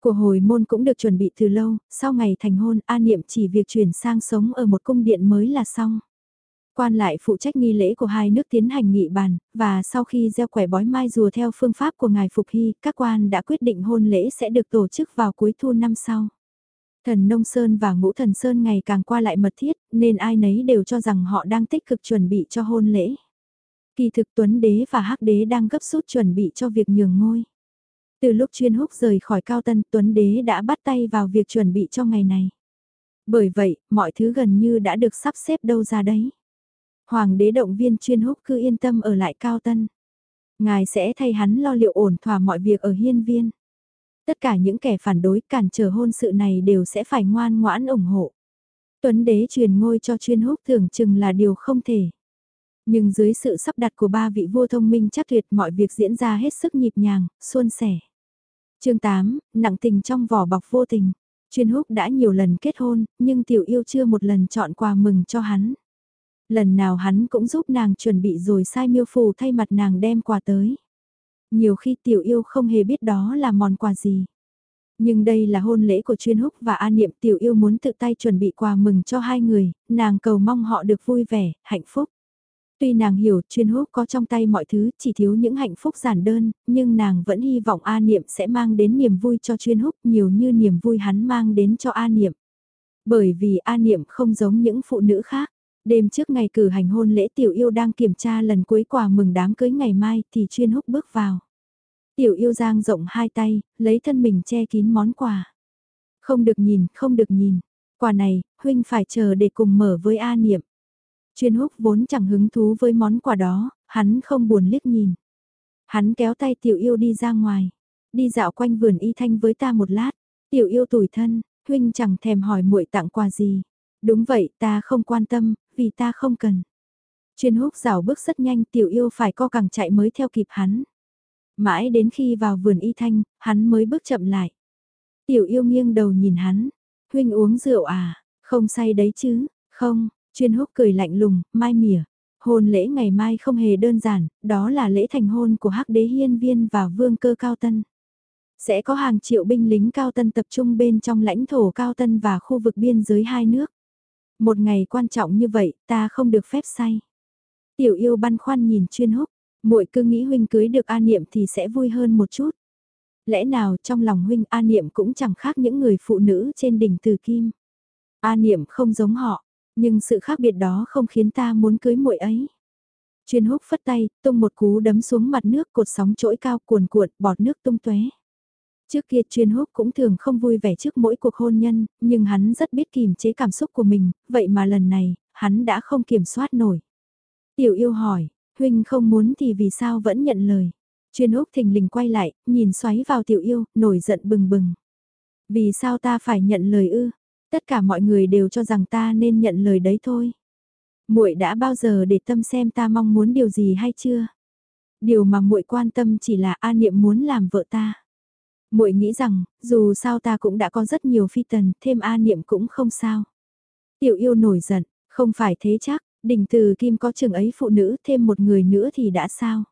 Của hồi môn cũng được chuẩn bị từ lâu, sau ngày thành hôn A Niệm chỉ việc chuyển sang sống ở một cung điện mới là xong. Quan lại phụ trách nghi lễ của hai nước tiến hành nghị bàn, và sau khi gieo quẻ bói mai rùa theo phương pháp của ngài Phục Hy, các quan đã quyết định hôn lễ sẽ được tổ chức vào cuối thu năm sau. Thần Nông Sơn và Ngũ Thần Sơn ngày càng qua lại mật thiết, nên ai nấy đều cho rằng họ đang tích cực chuẩn bị cho hôn lễ. Kỳ thực Tuấn Đế và Hắc Đế đang gấp rút chuẩn bị cho việc nhường ngôi. Từ lúc chuyên húc rời khỏi Cao Tân Tuấn Đế đã bắt tay vào việc chuẩn bị cho ngày này. Bởi vậy, mọi thứ gần như đã được sắp xếp đâu ra đấy. Hoàng đế động viên chuyên húc cứ yên tâm ở lại Cao Tân. Ngài sẽ thay hắn lo liệu ổn thỏa mọi việc ở hiên viên. Tất cả những kẻ phản đối cản trở hôn sự này đều sẽ phải ngoan ngoãn ủng hộ. Tuấn đế truyền ngôi cho chuyên húc tưởng chừng là điều không thể. Nhưng dưới sự sắp đặt của ba vị vua thông minh chắc tuyệt mọi việc diễn ra hết sức nhịp nhàng, suôn sẻ. chương 8, nặng tình trong vỏ bọc vô tình. Chuyên húc đã nhiều lần kết hôn, nhưng tiểu yêu chưa một lần chọn quà mừng cho hắn. Lần nào hắn cũng giúp nàng chuẩn bị rồi sai miêu phù thay mặt nàng đem quà tới. Nhiều khi tiểu yêu không hề biết đó là món quà gì. Nhưng đây là hôn lễ của chuyên húc và an niệm tiểu yêu muốn tự tay chuẩn bị quà mừng cho hai người, nàng cầu mong họ được vui vẻ, hạnh phúc. Tuy nàng hiểu chuyên húc có trong tay mọi thứ chỉ thiếu những hạnh phúc giản đơn, nhưng nàng vẫn hy vọng A Niệm sẽ mang đến niềm vui cho chuyên húc nhiều như niềm vui hắn mang đến cho A Niệm. Bởi vì A Niệm không giống những phụ nữ khác. Đêm trước ngày cử hành hôn lễ tiểu yêu đang kiểm tra lần cuối quà mừng đám cưới ngày mai thì chuyên húc bước vào. Tiểu yêu giang rộng hai tay, lấy thân mình che kín món quà. Không được nhìn, không được nhìn. Quà này, huynh phải chờ để cùng mở với A Niệm. Chuyên húc vốn chẳng hứng thú với món quà đó, hắn không buồn liếc nhìn. Hắn kéo tay tiểu yêu đi ra ngoài. Đi dạo quanh vườn y thanh với ta một lát. Tiểu yêu tủi thân, huynh chẳng thèm hỏi muội tặng quà gì. Đúng vậy, ta không quan tâm, vì ta không cần. Chuyên húc rào bước rất nhanh tiểu yêu phải co cẳng chạy mới theo kịp hắn. Mãi đến khi vào vườn y thanh, hắn mới bước chậm lại. Tiểu yêu nghiêng đầu nhìn hắn. Huynh uống rượu à? Không say đấy chứ? Không, chuyên húc cười lạnh lùng, mai mỉa. Hôn lễ ngày mai không hề đơn giản, đó là lễ thành hôn của hắc đế hiên viên và vương cơ cao tân. Sẽ có hàng triệu binh lính cao tân tập trung bên trong lãnh thổ cao tân và khu vực biên giới hai nước. Một ngày quan trọng như vậy, ta không được phép say. Tiểu yêu băn khoăn nhìn chuyên húc, muội cứ nghĩ huynh cưới được A Niệm thì sẽ vui hơn một chút. Lẽ nào trong lòng huynh A Niệm cũng chẳng khác những người phụ nữ trên đỉnh Từ Kim. A Niệm không giống họ, nhưng sự khác biệt đó không khiến ta muốn cưới muội ấy. Chuyên húc phất tay, tung một cú đấm xuống mặt nước cột sóng trỗi cao cuồn cuộn, bọt nước tung tóe. Trước kia chuyên húc cũng thường không vui vẻ trước mỗi cuộc hôn nhân, nhưng hắn rất biết kìm chế cảm xúc của mình, vậy mà lần này, hắn đã không kiểm soát nổi. Tiểu yêu hỏi, huynh không muốn thì vì sao vẫn nhận lời. Chuyên húc thình lình quay lại, nhìn xoáy vào tiểu yêu, nổi giận bừng bừng. Vì sao ta phải nhận lời ư? Tất cả mọi người đều cho rằng ta nên nhận lời đấy thôi. Muội đã bao giờ để tâm xem ta mong muốn điều gì hay chưa? Điều mà muội quan tâm chỉ là A Niệm muốn làm vợ ta. Muội nghĩ rằng, dù sao ta cũng đã có rất nhiều phi tần, thêm A Niệm cũng không sao. Tiểu yêu nổi giận, không phải thế chắc, đỉnh từ kim có chừng ấy phụ nữ thêm một người nữa thì đã sao?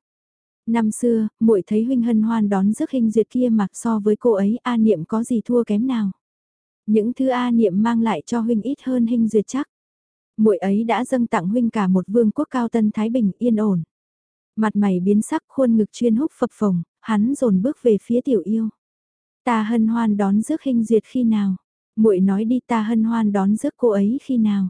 Năm xưa, muội thấy huynh hân hoan đón rước hình duyệt kia mặc so với cô ấy A Niệm có gì thua kém nào? Những thứ A Niệm mang lại cho huynh ít hơn hình duyệt chắc. Muội ấy đã dâng tặng huynh cả một vương quốc cao tân thái bình yên ổn. Mặt mày biến sắc khuôn ngực chuyên húc phập phồng, hắn dồn bước về phía tiểu yêu. Ta hân hoan đón rước hình duyệt khi nào? muội nói đi ta hân hoan đón rước cô ấy khi nào?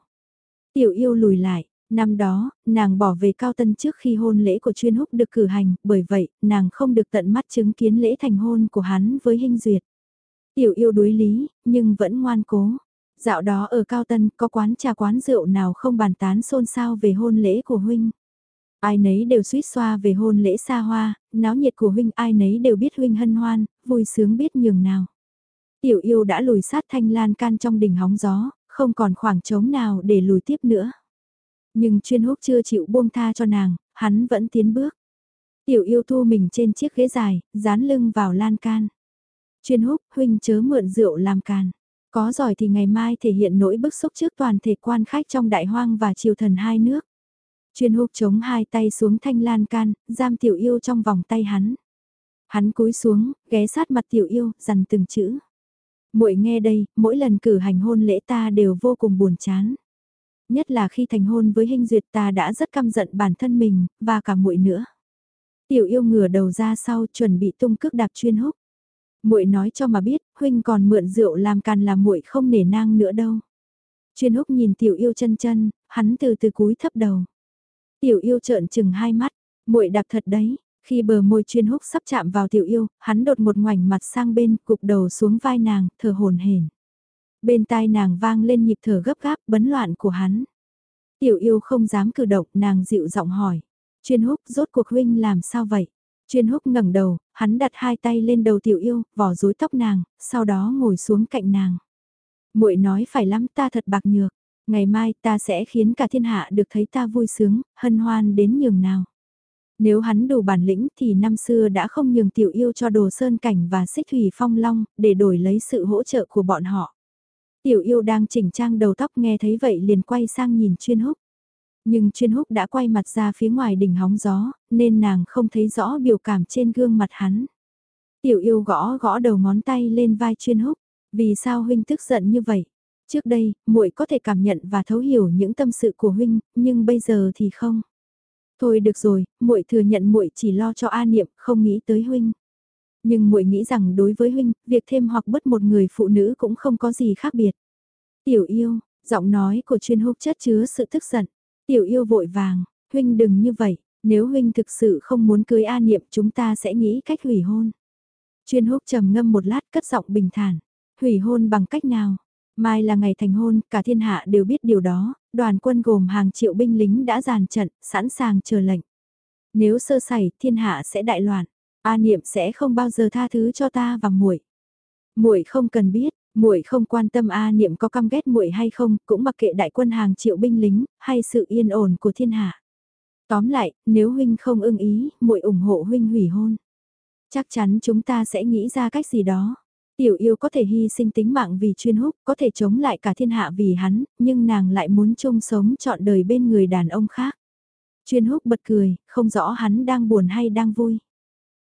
Tiểu yêu lùi lại, năm đó, nàng bỏ về cao tân trước khi hôn lễ của chuyên húc được cử hành, bởi vậy, nàng không được tận mắt chứng kiến lễ thành hôn của hắn với hình duyệt. Tiểu yêu đối lý, nhưng vẫn ngoan cố. Dạo đó ở Cao Tân có quán trà quán rượu nào không bàn tán xôn xao về hôn lễ của huynh. Ai nấy đều suýt xoa về hôn lễ xa hoa, náo nhiệt của huynh ai nấy đều biết huynh hân hoan, vui sướng biết nhường nào. Tiểu yêu đã lùi sát thanh lan can trong đỉnh hóng gió, không còn khoảng trống nào để lùi tiếp nữa. Nhưng chuyên húc chưa chịu buông tha cho nàng, hắn vẫn tiến bước. Tiểu yêu thu mình trên chiếc ghế dài, dán lưng vào lan can. Chuyên húc, huynh chớ mượn rượu làm càn. Có giỏi thì ngày mai thể hiện nỗi bức xúc trước toàn thể quan khách trong đại hoang và triều thần hai nước. Chuyên húc chống hai tay xuống thanh lan can, giam tiểu yêu trong vòng tay hắn. Hắn cúi xuống, ghé sát mặt tiểu yêu, dằn từng chữ. muội nghe đây, mỗi lần cử hành hôn lễ ta đều vô cùng buồn chán. Nhất là khi thành hôn với hình duyệt ta đã rất căm giận bản thân mình, và cả muội nữa. Tiểu yêu ngửa đầu ra sau chuẩn bị tung cước đạp chuyên húc muội nói cho mà biết, huynh còn mượn rượu làm càn là muội không nể nang nữa đâu. Chuyên húc nhìn tiểu yêu chân chân, hắn từ từ cúi thấp đầu. Tiểu yêu trợn chừng hai mắt, muội đạp thật đấy. Khi bờ môi chuyên húc sắp chạm vào tiểu yêu, hắn đột một ngoảnh mặt sang bên, cục đầu xuống vai nàng, thở hồn hển. Bên tai nàng vang lên nhịp thở gấp gáp, bấn loạn của hắn. Tiểu yêu không dám cử động, nàng dịu giọng hỏi. Chuyên húc rốt cuộc huynh làm sao vậy? Chuyên húc ngẩng đầu, hắn đặt hai tay lên đầu tiểu yêu, vỏ rối tóc nàng, sau đó ngồi xuống cạnh nàng. muội nói phải lắm ta thật bạc nhược, ngày mai ta sẽ khiến cả thiên hạ được thấy ta vui sướng, hân hoan đến nhường nào. Nếu hắn đủ bản lĩnh thì năm xưa đã không nhường tiểu yêu cho đồ sơn cảnh và xích thủy phong long, để đổi lấy sự hỗ trợ của bọn họ. Tiểu yêu đang chỉnh trang đầu tóc nghe thấy vậy liền quay sang nhìn chuyên húc. Nhưng chuyên húc đã quay mặt ra phía ngoài đỉnh hóng gió, nên nàng không thấy rõ biểu cảm trên gương mặt hắn. Tiểu yêu gõ gõ đầu ngón tay lên vai chuyên húc, vì sao huynh tức giận như vậy? Trước đây, muội có thể cảm nhận và thấu hiểu những tâm sự của huynh, nhưng bây giờ thì không. Thôi được rồi, muội thừa nhận muội chỉ lo cho A Niệm, không nghĩ tới huynh. Nhưng muội nghĩ rằng đối với huynh, việc thêm hoặc bớt một người phụ nữ cũng không có gì khác biệt. Tiểu yêu, giọng nói của chuyên húc chất chứa sự tức giận. Tiểu yêu vội vàng, huynh đừng như vậy, nếu huynh thực sự không muốn cưới A Niệm chúng ta sẽ nghĩ cách hủy hôn. Chuyên húc trầm ngâm một lát cất giọng bình thản. Hủy hôn bằng cách nào? Mai là ngày thành hôn, cả thiên hạ đều biết điều đó, đoàn quân gồm hàng triệu binh lính đã dàn trận, sẵn sàng chờ lệnh. Nếu sơ sẩy, thiên hạ sẽ đại loạn. A Niệm sẽ không bao giờ tha thứ cho ta và muội. Muội không cần biết, muội không quan tâm A Niệm có căm ghét muội hay không, cũng mặc kệ đại quân hàng triệu binh lính, hay sự yên ổn của thiên hạ. Tóm lại, nếu huynh không ưng ý, muội ủng hộ huynh hủy hôn. Chắc chắn chúng ta sẽ nghĩ ra cách gì đó. Tiểu yêu có thể hy sinh tính mạng vì chuyên húc, có thể chống lại cả thiên hạ vì hắn, nhưng nàng lại muốn chung sống trọn đời bên người đàn ông khác. Chuyên húc bật cười, không rõ hắn đang buồn hay đang vui.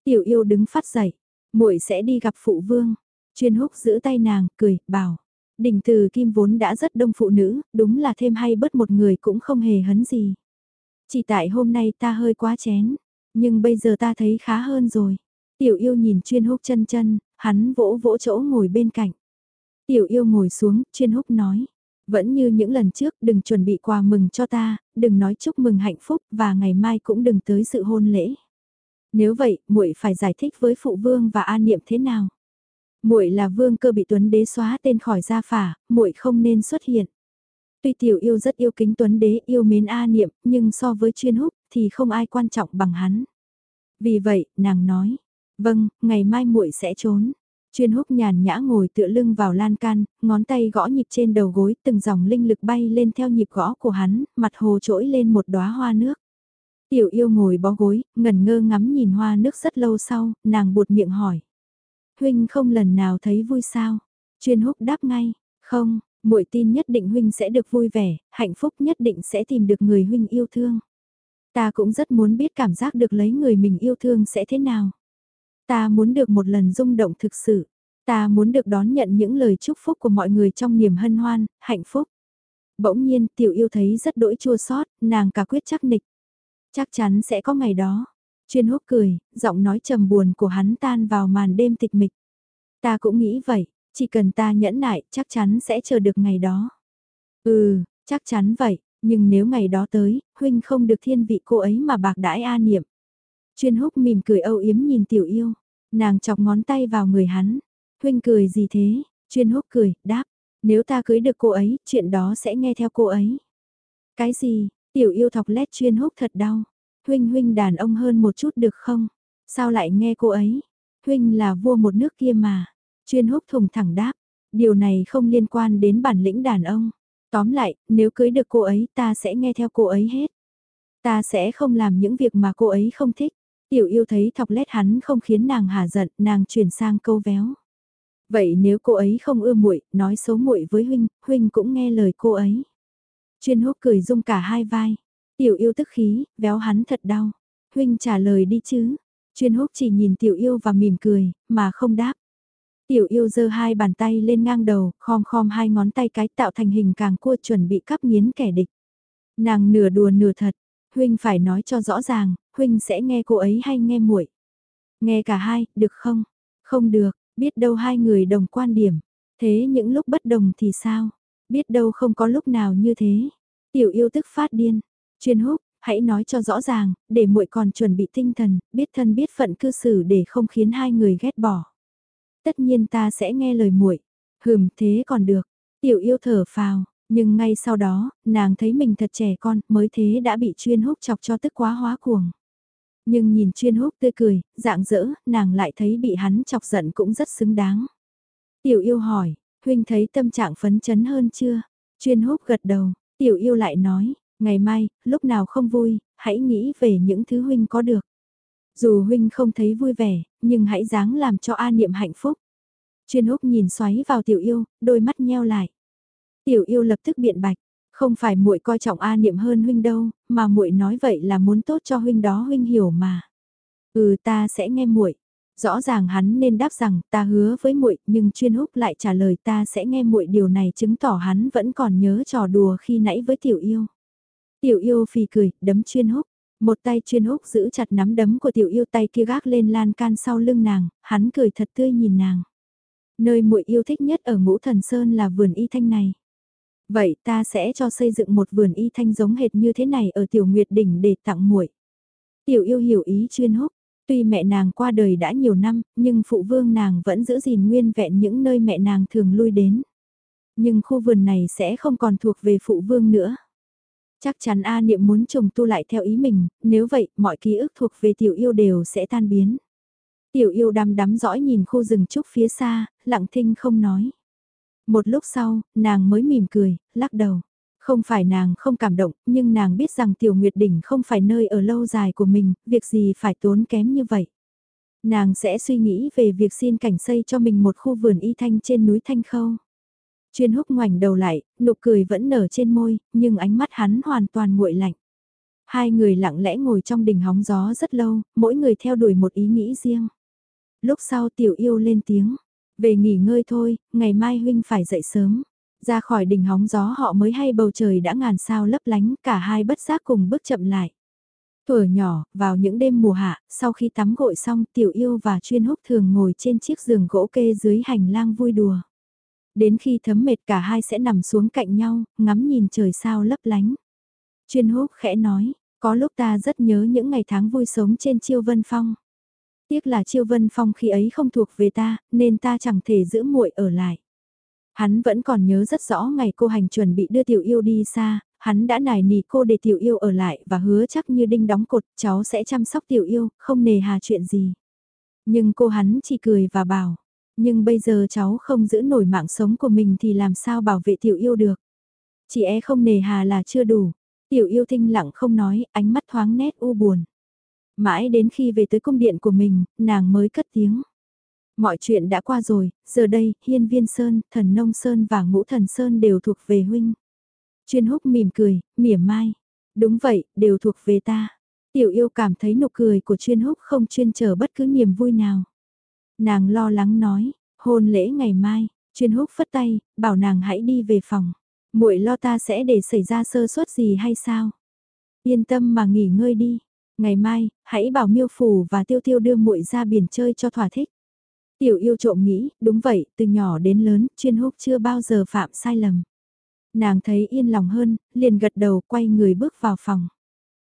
Tiểu yêu đứng phát dậy, muội sẽ đi gặp phụ vương. Chuyên húc giữ tay nàng, cười, bảo. Đỉnh từ kim vốn đã rất đông phụ nữ, đúng là thêm hay bớt một người cũng không hề hấn gì. Chỉ tại hôm nay ta hơi quá chén, nhưng bây giờ ta thấy khá hơn rồi. Tiểu yêu nhìn chuyên húc chân chân, hắn vỗ vỗ chỗ ngồi bên cạnh. Tiểu yêu ngồi xuống, chuyên húc nói. Vẫn như những lần trước, đừng chuẩn bị quà mừng cho ta, đừng nói chúc mừng hạnh phúc và ngày mai cũng đừng tới sự hôn lễ. Nếu vậy, muội phải giải thích với phụ vương và an niệm thế nào? Muội là vương cơ bị Tuấn đế xóa tên khỏi gia phả, muội không nên xuất hiện. Tuy tiểu yêu rất yêu kính Tuấn đế yêu mến A Niệm, nhưng so với chuyên húc thì không ai quan trọng bằng hắn. Vì vậy, nàng nói, Vâng, ngày mai muội sẽ trốn. Chuyên húc nhàn nhã ngồi tựa lưng vào lan can, ngón tay gõ nhịp trên đầu gối, từng dòng linh lực bay lên theo nhịp gõ của hắn, mặt hồ trỗi lên một đóa hoa nước. Tiểu yêu ngồi bó gối, ngẩn ngơ ngắm nhìn hoa nước rất lâu sau, nàng buột miệng hỏi. Huynh không lần nào thấy vui sao? Chuyên húc đáp ngay, không, muội tin nhất định huynh sẽ được vui vẻ, hạnh phúc nhất định sẽ tìm được người huynh yêu thương. Ta cũng rất muốn biết cảm giác được lấy người mình yêu thương sẽ thế nào. Ta muốn được một lần rung động thực sự. Ta muốn được đón nhận những lời chúc phúc của mọi người trong niềm hân hoan, hạnh phúc. Bỗng nhiên tiểu yêu thấy rất đỗi chua xót nàng cả quyết chắc nịch. Chắc chắn sẽ có ngày đó. Chuyên húc cười, giọng nói trầm buồn của hắn tan vào màn đêm tịch mịch. Ta cũng nghĩ vậy, chỉ cần ta nhẫn nại chắc chắn sẽ chờ được ngày đó. Ừ, chắc chắn vậy, nhưng nếu ngày đó tới, huynh không được thiên vị cô ấy mà bạc đãi a niệm. Chuyên húc mỉm cười âu yếm nhìn tiểu yêu, nàng chọc ngón tay vào người hắn. Huynh cười gì thế? Chuyên húc cười, đáp, nếu ta cưới được cô ấy, chuyện đó sẽ nghe theo cô ấy. Cái gì? Tiểu yêu thọc lét chuyên húc thật đau. Huynh huynh đàn ông hơn một chút được không? Sao lại nghe cô ấy? Huynh là vua một nước kia mà. Chuyên húc thùng thẳng đáp, điều này không liên quan đến bản lĩnh đàn ông. Tóm lại, nếu cưới được cô ấy ta sẽ nghe theo cô ấy hết. Ta sẽ không làm những việc mà cô ấy không thích. Tiểu yêu thấy thọc lét hắn không khiến nàng hà giận, nàng chuyển sang câu véo. Vậy nếu cô ấy không ưa muội, nói xấu muội với huynh, huynh cũng nghe lời cô ấy. Chuyên húc cười rung cả hai vai. Tiểu yêu tức khí, véo hắn thật đau. Huynh trả lời đi chứ. Chuyên húc chỉ nhìn tiểu yêu và mỉm cười, mà không đáp. Tiểu yêu giơ hai bàn tay lên ngang đầu, khom khom hai ngón tay cái tạo thành hình càng cua chuẩn bị cắp nghiến kẻ địch. Nàng nửa đùa nửa thật, Huynh phải nói cho rõ ràng, Huynh sẽ nghe cô ấy hay nghe muội Nghe cả hai, được không? Không được, biết đâu hai người đồng quan điểm. Thế những lúc bất đồng thì sao? Biết đâu không có lúc nào như thế. Tiểu yêu tức phát điên. Chuyên húc, hãy nói cho rõ ràng, để muội còn chuẩn bị tinh thần, biết thân biết phận cư xử để không khiến hai người ghét bỏ. Tất nhiên ta sẽ nghe lời muội. Hừm, thế còn được. Tiểu yêu thở phào, nhưng ngay sau đó, nàng thấy mình thật trẻ con, mới thế đã bị chuyên húc chọc cho tức quá hóa cuồng. Nhưng nhìn chuyên húc tươi cười, dạng dỡ, nàng lại thấy bị hắn chọc giận cũng rất xứng đáng. Tiểu yêu hỏi, huynh thấy tâm trạng phấn chấn hơn chưa? Chuyên húc gật đầu, tiểu yêu lại nói, ngày mai, lúc nào không vui, hãy nghĩ về những thứ huynh có được. Dù huynh không thấy vui vẻ, nhưng hãy dáng làm cho A Niệm hạnh phúc. Chuyên húc nhìn xoáy vào tiểu yêu, đôi mắt nheo lại. Tiểu yêu lập tức biện bạch, không phải muội coi trọng A Niệm hơn huynh đâu, mà muội nói vậy là muốn tốt cho huynh đó huynh hiểu mà. Ừ ta sẽ nghe muội. Rõ ràng hắn nên đáp rằng ta hứa với muội, nhưng chuyên húc lại trả lời ta sẽ nghe muội điều này chứng tỏ hắn vẫn còn nhớ trò đùa khi nãy với tiểu yêu. Tiểu yêu phì cười, đấm chuyên húc. Một tay chuyên húc giữ chặt nắm đấm của tiểu yêu tay kia gác lên lan can sau lưng nàng, hắn cười thật tươi nhìn nàng. Nơi muội yêu thích nhất ở ngũ thần sơn là vườn y thanh này. Vậy ta sẽ cho xây dựng một vườn y thanh giống hệt như thế này ở tiểu nguyệt đỉnh để tặng muội. Tiểu yêu hiểu ý chuyên húc, tuy mẹ nàng qua đời đã nhiều năm, nhưng phụ vương nàng vẫn giữ gìn nguyên vẹn những nơi mẹ nàng thường lui đến. Nhưng khu vườn này sẽ không còn thuộc về phụ vương nữa. Chắc chắn A Niệm muốn trùng tu lại theo ý mình, nếu vậy mọi ký ức thuộc về tiểu yêu đều sẽ tan biến. Tiểu yêu đăm đắm dõi nhìn khu rừng trúc phía xa, lặng thinh không nói. Một lúc sau, nàng mới mỉm cười, lắc đầu. Không phải nàng không cảm động, nhưng nàng biết rằng Tiểu Nguyệt Đỉnh không phải nơi ở lâu dài của mình, việc gì phải tốn kém như vậy. Nàng sẽ suy nghĩ về việc xin cảnh xây cho mình một khu vườn y thanh trên núi Thanh Khâu. Chuyên húc ngoảnh đầu lại, nụ cười vẫn nở trên môi, nhưng ánh mắt hắn hoàn toàn nguội lạnh. Hai người lặng lẽ ngồi trong đỉnh hóng gió rất lâu, mỗi người theo đuổi một ý nghĩ riêng. Lúc sau tiểu yêu lên tiếng, về nghỉ ngơi thôi, ngày mai huynh phải dậy sớm. Ra khỏi đỉnh hóng gió họ mới hay bầu trời đã ngàn sao lấp lánh, cả hai bất giác cùng bước chậm lại. Thuở nhỏ, vào những đêm mùa hạ, sau khi tắm gội xong tiểu yêu và chuyên húc thường ngồi trên chiếc giường gỗ kê dưới hành lang vui đùa. Đến khi thấm mệt cả hai sẽ nằm xuống cạnh nhau, ngắm nhìn trời sao lấp lánh. Chuyên húc khẽ nói, có lúc ta rất nhớ những ngày tháng vui sống trên chiêu vân phong. Tiếc là chiêu vân phong khi ấy không thuộc về ta, nên ta chẳng thể giữ muội ở lại. Hắn vẫn còn nhớ rất rõ ngày cô hành chuẩn bị đưa tiểu yêu đi xa, hắn đã nài nỉ cô để tiểu yêu ở lại và hứa chắc như đinh đóng cột cháu sẽ chăm sóc tiểu yêu, không nề hà chuyện gì. Nhưng cô hắn chỉ cười và bảo, nhưng bây giờ cháu không giữ nổi mạng sống của mình thì làm sao bảo vệ tiểu yêu được. Chị e không nề hà là chưa đủ. Tiểu yêu thinh lặng không nói, ánh mắt thoáng nét u buồn. Mãi đến khi về tới cung điện của mình, nàng mới cất tiếng. Mọi chuyện đã qua rồi, giờ đây, Hiên Viên Sơn, Thần Nông Sơn và Ngũ Thần Sơn đều thuộc về huynh. Chuyên húc mỉm cười, mỉa mai. Đúng vậy, đều thuộc về ta. Tiểu yêu cảm thấy nụ cười của chuyên húc không chuyên chờ bất cứ niềm vui nào. Nàng lo lắng nói, hôn lễ ngày mai, chuyên húc phất tay, bảo nàng hãy đi về phòng. muội lo ta sẽ để xảy ra sơ suất gì hay sao? Yên tâm mà nghỉ ngơi đi. Ngày mai, hãy bảo miêu phủ và tiêu tiêu đưa muội ra biển chơi cho thỏa thích. Tiểu yêu trộm nghĩ, đúng vậy, từ nhỏ đến lớn, chuyên húc chưa bao giờ phạm sai lầm. Nàng thấy yên lòng hơn, liền gật đầu quay người bước vào phòng.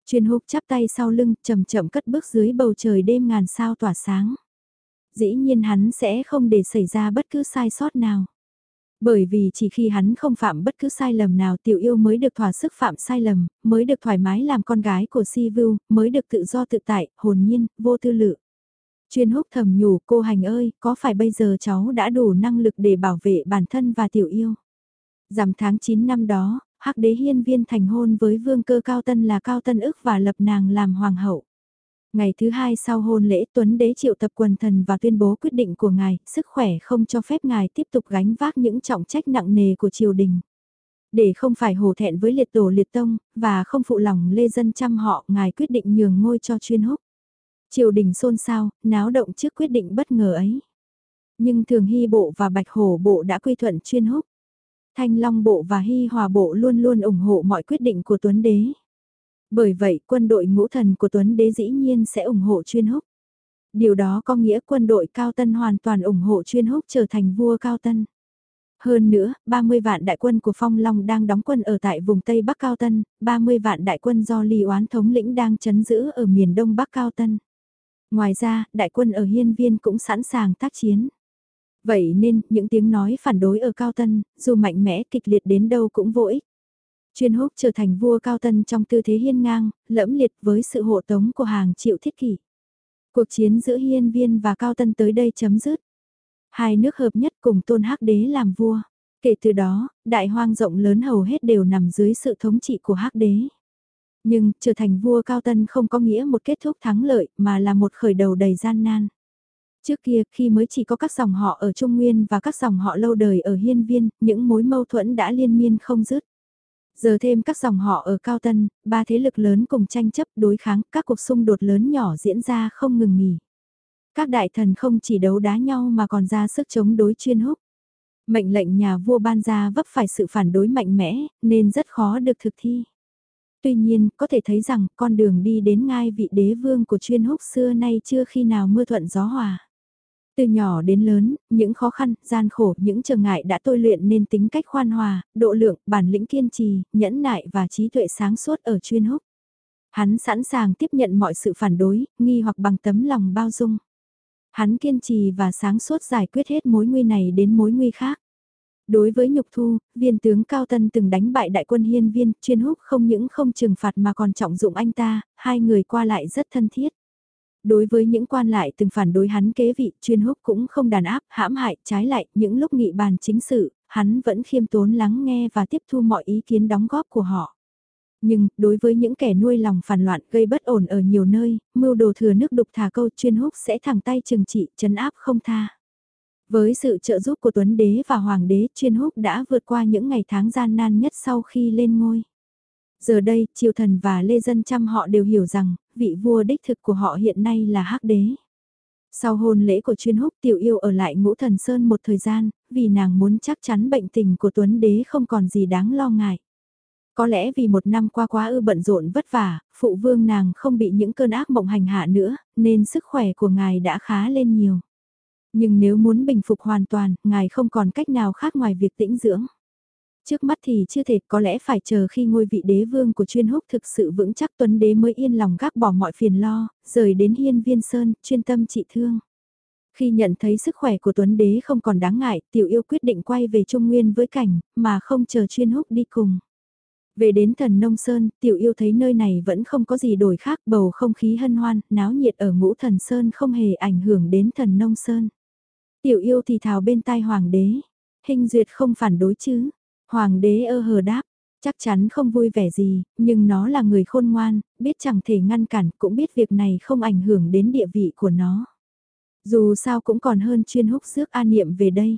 Chuyên húc chắp tay sau lưng, chậm chậm cất bước dưới bầu trời đêm ngàn sao tỏa sáng dĩ nhiên hắn sẽ không để xảy ra bất cứ sai sót nào. Bởi vì chỉ khi hắn không phạm bất cứ sai lầm nào tiểu yêu mới được thỏa sức phạm sai lầm, mới được thoải mái làm con gái của Si Vu, mới được tự do tự tại, hồn nhiên, vô tư lự. Chuyên húc thầm nhủ cô hành ơi, có phải bây giờ cháu đã đủ năng lực để bảo vệ bản thân và tiểu yêu? Giảm tháng 9 năm đó, hắc đế hiên viên thành hôn với vương cơ cao tân là cao tân ức và lập nàng làm hoàng hậu. Ngày thứ hai sau hôn lễ Tuấn Đế triệu tập quần thần và tuyên bố quyết định của ngài, sức khỏe không cho phép ngài tiếp tục gánh vác những trọng trách nặng nề của triều đình. Để không phải hổ thẹn với liệt tổ liệt tông, và không phụ lòng lê dân chăm họ, ngài quyết định nhường ngôi cho chuyên húc. Triều đình xôn xao, náo động trước quyết định bất ngờ ấy. Nhưng thường hy bộ và bạch hổ bộ đã quy thuận chuyên húc. Thanh Long Bộ và Hy Hòa Bộ luôn luôn ủng hộ mọi quyết định của Tuấn Đế. Bởi vậy quân đội ngũ thần của Tuấn Đế dĩ nhiên sẽ ủng hộ chuyên húc. Điều đó có nghĩa quân đội Cao Tân hoàn toàn ủng hộ chuyên húc trở thành vua Cao Tân. Hơn nữa, 30 vạn đại quân của Phong Long đang đóng quân ở tại vùng Tây Bắc Cao Tân, 30 vạn đại quân do Lý Oán thống lĩnh đang chấn giữ ở miền Đông Bắc Cao Tân. Ngoài ra, đại quân ở Hiên Viên cũng sẵn sàng tác chiến. Vậy nên, những tiếng nói phản đối ở Cao Tân, dù mạnh mẽ kịch liệt đến đâu cũng vô ích. Chuyên húc trở thành vua cao tân trong tư thế hiên ngang, lẫm liệt với sự hộ tống của hàng triệu thiết kỷ. Cuộc chiến giữa hiên viên và cao tân tới đây chấm dứt. Hai nước hợp nhất cùng tôn hắc đế làm vua. Kể từ đó, đại hoang rộng lớn hầu hết đều nằm dưới sự thống trị của hắc đế. Nhưng, trở thành vua cao tân không có nghĩa một kết thúc thắng lợi, mà là một khởi đầu đầy gian nan. Trước kia, khi mới chỉ có các dòng họ ở Trung Nguyên và các dòng họ lâu đời ở Hiên Viên, những mối mâu thuẫn đã liên miên không dứt. Giờ thêm các dòng họ ở Cao Tân, ba thế lực lớn cùng tranh chấp đối kháng, các cuộc xung đột lớn nhỏ diễn ra không ngừng nghỉ. Các đại thần không chỉ đấu đá nhau mà còn ra sức chống đối chuyên húc. Mệnh lệnh nhà vua ban ra vấp phải sự phản đối mạnh mẽ, nên rất khó được thực thi. Tuy nhiên, có thể thấy rằng con đường đi đến ngai vị đế vương của chuyên húc xưa nay chưa khi nào mưa thuận gió hòa. Từ nhỏ đến lớn, những khó khăn, gian khổ, những trở ngại đã tôi luyện nên tính cách khoan hòa, độ lượng, bản lĩnh kiên trì, nhẫn nại và trí tuệ sáng suốt ở chuyên húc. Hắn sẵn sàng tiếp nhận mọi sự phản đối, nghi hoặc bằng tấm lòng bao dung. Hắn kiên trì và sáng suốt giải quyết hết mối nguy này đến mối nguy khác. Đối với Nhục Thu, viên tướng Cao Tân từng đánh bại đại quân hiên viên, chuyên húc không những không trừng phạt mà còn trọng dụng anh ta, hai người qua lại rất thân thiết. Đối với những quan lại từng phản đối hắn kế vị, chuyên húc cũng không đàn áp, hãm hại, trái lại, những lúc nghị bàn chính sự, hắn vẫn khiêm tốn lắng nghe và tiếp thu mọi ý kiến đóng góp của họ. Nhưng, đối với những kẻ nuôi lòng phản loạn gây bất ổn ở nhiều nơi, mưu đồ thừa nước đục thả câu chuyên húc sẽ thẳng tay trừng trị, chấn áp không tha. Với sự trợ giúp của Tuấn Đế và Hoàng đế, chuyên húc đã vượt qua những ngày tháng gian nan nhất sau khi lên ngôi. Giờ đây, triều thần và lê dân trăm họ đều hiểu rằng, vị vua đích thực của họ hiện nay là hắc đế. Sau hôn lễ của chuyên húc tiểu yêu ở lại ngũ thần sơn một thời gian, vì nàng muốn chắc chắn bệnh tình của Tuấn Đế không còn gì đáng lo ngại. Có lẽ vì một năm qua quá ư bận rộn vất vả, phụ vương nàng không bị những cơn ác mộng hành hạ nữa, nên sức khỏe của ngài đã khá lên nhiều. Nhưng nếu muốn bình phục hoàn toàn, ngài không còn cách nào khác ngoài việc tĩnh dưỡng. Trước mắt thì chưa thể có lẽ phải chờ khi ngôi vị đế vương của chuyên húc thực sự vững chắc tuấn đế mới yên lòng gác bỏ mọi phiền lo, rời đến hiên viên sơn, chuyên tâm trị thương. Khi nhận thấy sức khỏe của tuấn đế không còn đáng ngại, tiểu yêu quyết định quay về Trung Nguyên với cảnh, mà không chờ chuyên húc đi cùng. Về đến thần nông sơn, tiểu yêu thấy nơi này vẫn không có gì đổi khác, bầu không khí hân hoan, náo nhiệt ở ngũ thần sơn không hề ảnh hưởng đến thần nông sơn. Tiểu yêu thì thào bên tai hoàng đế, hình duyệt không phản đối chứ, Hoàng đế ơ hờ đáp, chắc chắn không vui vẻ gì, nhưng nó là người khôn ngoan, biết chẳng thể ngăn cản, cũng biết việc này không ảnh hưởng đến địa vị của nó. Dù sao cũng còn hơn chuyên húc xước A Niệm về đây.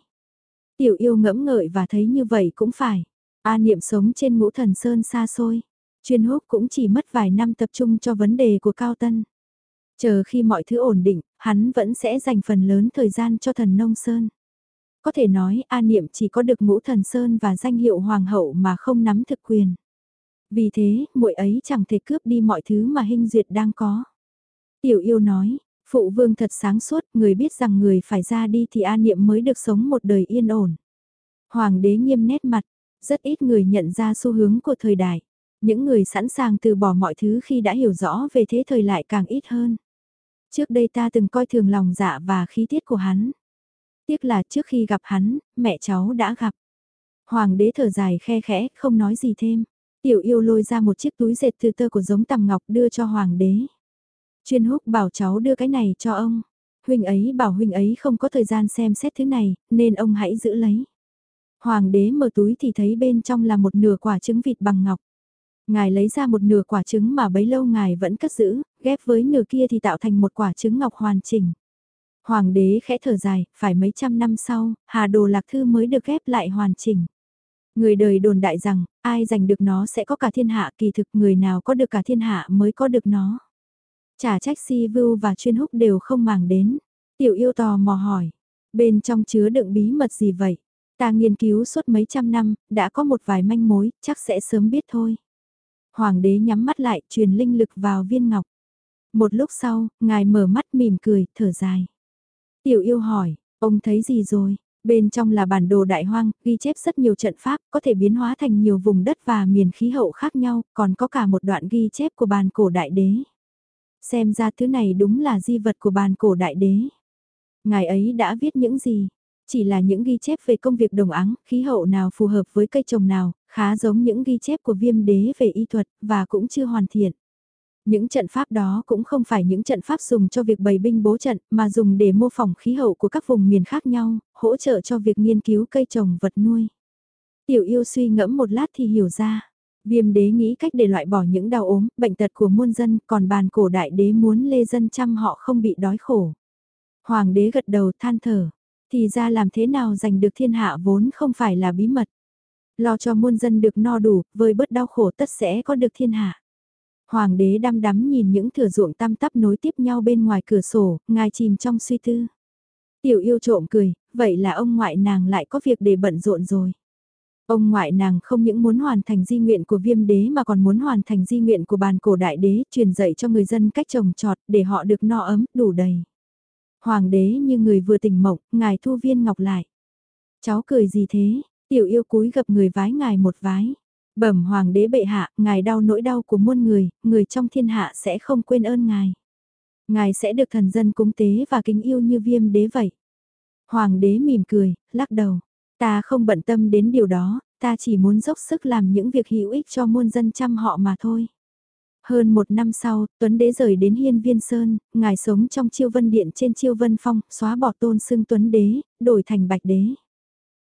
Tiểu yêu ngẫm ngợi và thấy như vậy cũng phải. A Niệm sống trên ngũ thần sơn xa xôi. Chuyên húc cũng chỉ mất vài năm tập trung cho vấn đề của Cao Tân. Chờ khi mọi thứ ổn định, hắn vẫn sẽ dành phần lớn thời gian cho thần nông sơn. Có thể nói A Niệm chỉ có được ngũ thần sơn và danh hiệu hoàng hậu mà không nắm thực quyền. Vì thế, muội ấy chẳng thể cướp đi mọi thứ mà Hinh Duyệt đang có. Tiểu yêu nói, phụ vương thật sáng suốt, người biết rằng người phải ra đi thì A Niệm mới được sống một đời yên ổn. Hoàng đế nghiêm nét mặt, rất ít người nhận ra xu hướng của thời đại. Những người sẵn sàng từ bỏ mọi thứ khi đã hiểu rõ về thế thời lại càng ít hơn. Trước đây ta từng coi thường lòng dạ và khí tiết của hắn. Tiếc là trước khi gặp hắn, mẹ cháu đã gặp. Hoàng đế thở dài khe khẽ, không nói gì thêm. Tiểu yêu lôi ra một chiếc túi dệt từ tơ của giống tầm ngọc đưa cho hoàng đế. Chuyên húc bảo cháu đưa cái này cho ông. Huynh ấy bảo huynh ấy không có thời gian xem xét thứ này, nên ông hãy giữ lấy. Hoàng đế mở túi thì thấy bên trong là một nửa quả trứng vịt bằng ngọc. Ngài lấy ra một nửa quả trứng mà bấy lâu ngài vẫn cất giữ, ghép với nửa kia thì tạo thành một quả trứng ngọc hoàn chỉnh. Hoàng đế khẽ thở dài, phải mấy trăm năm sau, Hà Đồ Lạc Thư mới được ghép lại hoàn chỉnh. Người đời đồn đại rằng, ai giành được nó sẽ có cả thiên hạ kỳ thực người nào có được cả thiên hạ mới có được nó. Chả trách si vưu và chuyên húc đều không màng đến. Tiểu yêu tò mò hỏi, bên trong chứa đựng bí mật gì vậy? Ta nghiên cứu suốt mấy trăm năm, đã có một vài manh mối, chắc sẽ sớm biết thôi. Hoàng đế nhắm mắt lại, truyền linh lực vào viên ngọc. Một lúc sau, ngài mở mắt mỉm cười, thở dài. Tiểu yêu hỏi, ông thấy gì rồi? Bên trong là bản đồ đại hoang, ghi chép rất nhiều trận pháp, có thể biến hóa thành nhiều vùng đất và miền khí hậu khác nhau, còn có cả một đoạn ghi chép của bàn cổ đại đế. Xem ra thứ này đúng là di vật của bàn cổ đại đế. Ngài ấy đã viết những gì? Chỉ là những ghi chép về công việc đồng áng, khí hậu nào phù hợp với cây trồng nào, khá giống những ghi chép của viêm đế về y thuật, và cũng chưa hoàn thiện. Những trận pháp đó cũng không phải những trận pháp dùng cho việc bày binh bố trận, mà dùng để mô phỏng khí hậu của các vùng miền khác nhau, hỗ trợ cho việc nghiên cứu cây trồng vật nuôi. Tiểu yêu suy ngẫm một lát thì hiểu ra. Viêm đế nghĩ cách để loại bỏ những đau ốm, bệnh tật của muôn dân, còn bàn cổ đại đế muốn lê dân chăm họ không bị đói khổ. Hoàng đế gật đầu than thở, thì ra làm thế nào giành được thiên hạ vốn không phải là bí mật. Lo cho muôn dân được no đủ, với bớt đau khổ tất sẽ có được thiên hạ. Hoàng đế đăm đắm nhìn những thửa ruộng tăm tắp nối tiếp nhau bên ngoài cửa sổ, ngài chìm trong suy tư. Tiểu yêu trộm cười, vậy là ông ngoại nàng lại có việc để bận rộn rồi. Ông ngoại nàng không những muốn hoàn thành di nguyện của viêm đế mà còn muốn hoàn thành di nguyện của bàn cổ đại đế, truyền dạy cho người dân cách trồng trọt để họ được no ấm, đủ đầy. Hoàng đế như người vừa tỉnh mộng, ngài thu viên ngọc lại. Cháu cười gì thế, tiểu yêu cúi gặp người vái ngài một vái. Bẩm hoàng đế bệ hạ, ngài đau nỗi đau của muôn người, người trong thiên hạ sẽ không quên ơn ngài. Ngài sẽ được thần dân cúng tế và kính yêu như viêm đế vậy. Hoàng đế mỉm cười, lắc đầu. Ta không bận tâm đến điều đó, ta chỉ muốn dốc sức làm những việc hữu ích cho muôn dân chăm họ mà thôi. Hơn một năm sau, Tuấn Đế rời đến Hiên Viên Sơn, ngài sống trong chiêu vân điện trên chiêu vân phong, xóa bỏ tôn xưng Tuấn Đế, đổi thành Bạch Đế.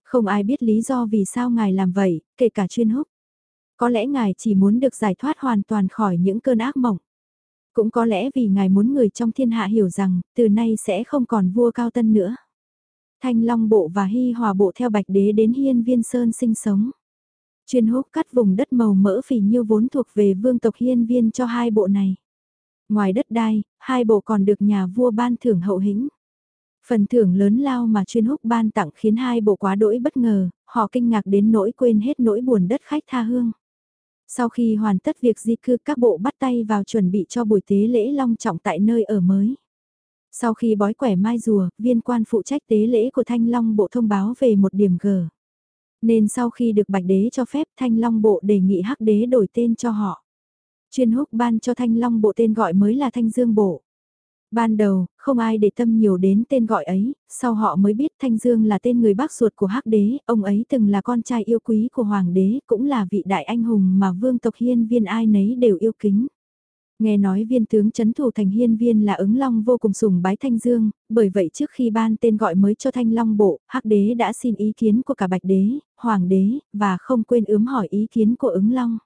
Không ai biết lý do vì sao ngài làm vậy, kể cả chuyên húc. Có lẽ ngài chỉ muốn được giải thoát hoàn toàn khỏi những cơn ác mộng. Cũng có lẽ vì ngài muốn người trong thiên hạ hiểu rằng, từ nay sẽ không còn vua cao tân nữa. Thanh Long Bộ và Hy Hòa Bộ theo Bạch Đế đến Hiên Viên Sơn sinh sống. Chuyên húc cắt vùng đất màu mỡ phì nhiêu vốn thuộc về vương tộc Hiên Viên cho hai bộ này. Ngoài đất đai, hai bộ còn được nhà vua ban thưởng hậu hĩnh. Phần thưởng lớn lao mà chuyên húc ban tặng khiến hai bộ quá đỗi bất ngờ, họ kinh ngạc đến nỗi quên hết nỗi buồn đất khách tha hương. Sau khi hoàn tất việc di cư các bộ bắt tay vào chuẩn bị cho buổi tế lễ long trọng tại nơi ở mới. Sau khi bói quẻ mai rùa, viên quan phụ trách tế lễ của Thanh Long Bộ thông báo về một điểm G. Nên sau khi được Bạch Đế cho phép Thanh Long Bộ đề nghị Hắc Đế đổi tên cho họ. Chuyên húc ban cho Thanh Long Bộ tên gọi mới là Thanh Dương Bộ. Ban đầu, không ai để tâm nhiều đến tên gọi ấy, sau họ mới biết Thanh Dương là tên người bác ruột của Hắc Đế, ông ấy từng là con trai yêu quý của Hoàng Đế, cũng là vị đại anh hùng mà vương tộc hiên viên ai nấy đều yêu kính. Nghe nói viên tướng chấn thủ thành hiên viên là ứng long vô cùng sùng bái Thanh Dương, bởi vậy trước khi ban tên gọi mới cho Thanh Long Bộ, Hắc Đế đã xin ý kiến của cả Bạch Đế, Hoàng Đế, và không quên ướm hỏi ý kiến của ứng long.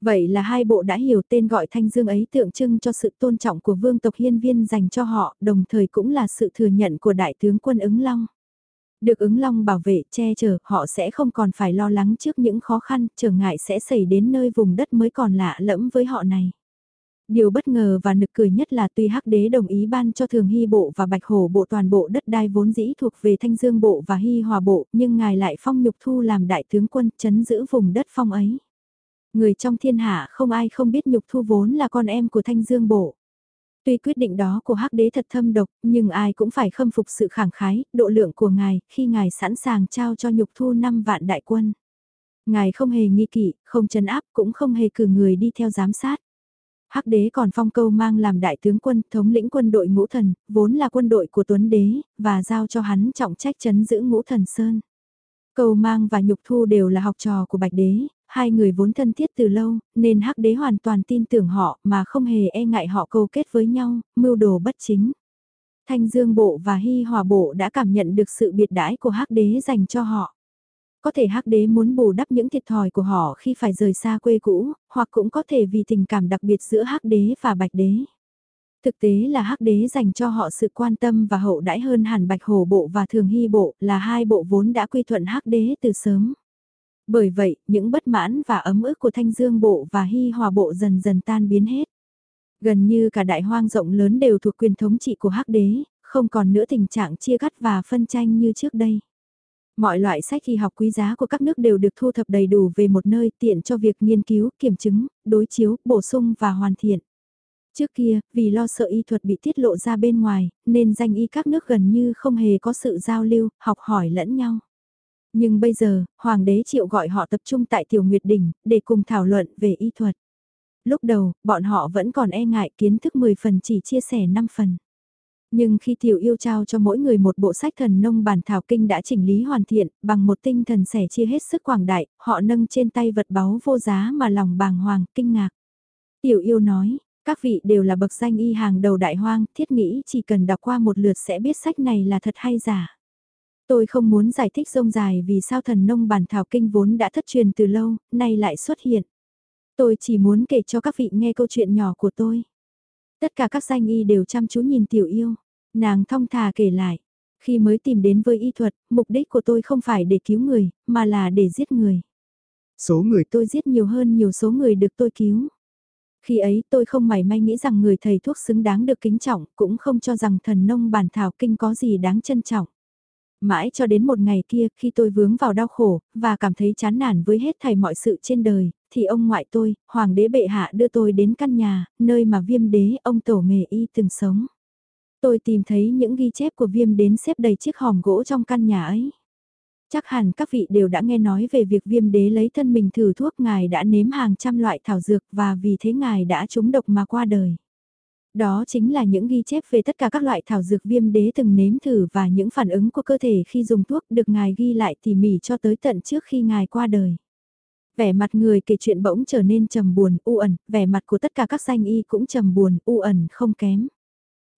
Vậy là hai bộ đã hiểu tên gọi Thanh Dương ấy tượng trưng cho sự tôn trọng của vương tộc hiên viên dành cho họ, đồng thời cũng là sự thừa nhận của đại tướng quân ứng long. Được ứng long bảo vệ, che chở, họ sẽ không còn phải lo lắng trước những khó khăn, trở ngại sẽ xảy đến nơi vùng đất mới còn lạ lẫm với họ này. Điều bất ngờ và nực cười nhất là tuy Hắc Đế đồng ý ban cho Thường Hy Bộ và Bạch Hổ Bộ toàn bộ đất đai vốn dĩ thuộc về Thanh Dương Bộ và Hy Hòa Bộ, nhưng ngài lại phong nhục thu làm đại tướng quân chấn giữ vùng đất phong ấy. Người trong thiên hạ không ai không biết nhục thu vốn là con em của Thanh Dương Bộ. Tuy quyết định đó của Hắc Đế thật thâm độc, nhưng ai cũng phải khâm phục sự khẳng khái, độ lượng của ngài khi ngài sẵn sàng trao cho nhục thu 5 vạn đại quân. Ngài không hề nghi kỵ, không chấn áp cũng không hề cử người đi theo giám sát. Hắc đế còn phong câu mang làm đại tướng quân, thống lĩnh quân đội ngũ thần, vốn là quân đội của Tuấn đế, và giao cho hắn trọng trách chấn giữ ngũ thần sơn. Câu mang và nhục thu đều là học trò của bạch đế, hai người vốn thân thiết từ lâu, nên hắc đế hoàn toàn tin tưởng họ mà không hề e ngại họ câu kết với nhau, mưu đồ bất chính. Thanh Dương Bộ và Hy Hòa Bộ đã cảm nhận được sự biệt đãi của hắc đế dành cho họ có thể hắc đế muốn bù đắp những thiệt thòi của họ khi phải rời xa quê cũ, hoặc cũng có thể vì tình cảm đặc biệt giữa hắc đế và bạch đế. Thực tế là hắc đế dành cho họ sự quan tâm và hậu đãi hơn hẳn bạch hổ bộ và thường hy bộ là hai bộ vốn đã quy thuận hắc đế từ sớm. Bởi vậy, những bất mãn và ấm ức của thanh dương bộ và hy hòa bộ dần dần tan biến hết. Gần như cả đại hoang rộng lớn đều thuộc quyền thống trị của hắc đế, không còn nữa tình trạng chia cắt và phân tranh như trước đây. Mọi loại sách y học quý giá của các nước đều được thu thập đầy đủ về một nơi tiện cho việc nghiên cứu, kiểm chứng, đối chiếu, bổ sung và hoàn thiện. Trước kia, vì lo sợ y thuật bị tiết lộ ra bên ngoài, nên danh y các nước gần như không hề có sự giao lưu, học hỏi lẫn nhau. Nhưng bây giờ, Hoàng đế triệu gọi họ tập trung tại Tiểu Nguyệt Đỉnh, để cùng thảo luận về y thuật. Lúc đầu, bọn họ vẫn còn e ngại kiến thức 10 phần chỉ chia sẻ 5 phần. Nhưng khi tiểu yêu trao cho mỗi người một bộ sách thần nông bản thảo kinh đã chỉnh lý hoàn thiện, bằng một tinh thần sẻ chia hết sức quảng đại, họ nâng trên tay vật báu vô giá mà lòng bàng hoàng, kinh ngạc. Tiểu yêu nói, các vị đều là bậc danh y hàng đầu đại hoang, thiết nghĩ chỉ cần đọc qua một lượt sẽ biết sách này là thật hay giả. Tôi không muốn giải thích rông dài vì sao thần nông bản thảo kinh vốn đã thất truyền từ lâu, nay lại xuất hiện. Tôi chỉ muốn kể cho các vị nghe câu chuyện nhỏ của tôi. Tất cả các danh y đều chăm chú nhìn tiểu yêu. Nàng thong thả kể lại. Khi mới tìm đến với y thuật, mục đích của tôi không phải để cứu người, mà là để giết người. Số người tôi giết nhiều hơn nhiều số người được tôi cứu. Khi ấy tôi không mảy may nghĩ rằng người thầy thuốc xứng đáng được kính trọng, cũng không cho rằng thần nông bản thảo kinh có gì đáng trân trọng. Mãi cho đến một ngày kia khi tôi vướng vào đau khổ, và cảm thấy chán nản với hết thảy mọi sự trên đời, thì ông ngoại tôi, hoàng đế bệ hạ đưa tôi đến căn nhà, nơi mà viêm đế, ông tổ nghề y từng sống. Tôi tìm thấy những ghi chép của viêm đến xếp đầy chiếc hòm gỗ trong căn nhà ấy. Chắc hẳn các vị đều đã nghe nói về việc viêm đế lấy thân mình thử thuốc ngài đã nếm hàng trăm loại thảo dược và vì thế ngài đã trúng độc mà qua đời. Đó chính là những ghi chép về tất cả các loại thảo dược viêm đế từng nếm thử và những phản ứng của cơ thể khi dùng thuốc được ngài ghi lại tỉ mỉ cho tới tận trước khi ngài qua đời. Vẻ mặt người kể chuyện bỗng trở nên trầm buồn, u ẩn, vẻ mặt của tất cả các danh y cũng trầm buồn, u ẩn không kém.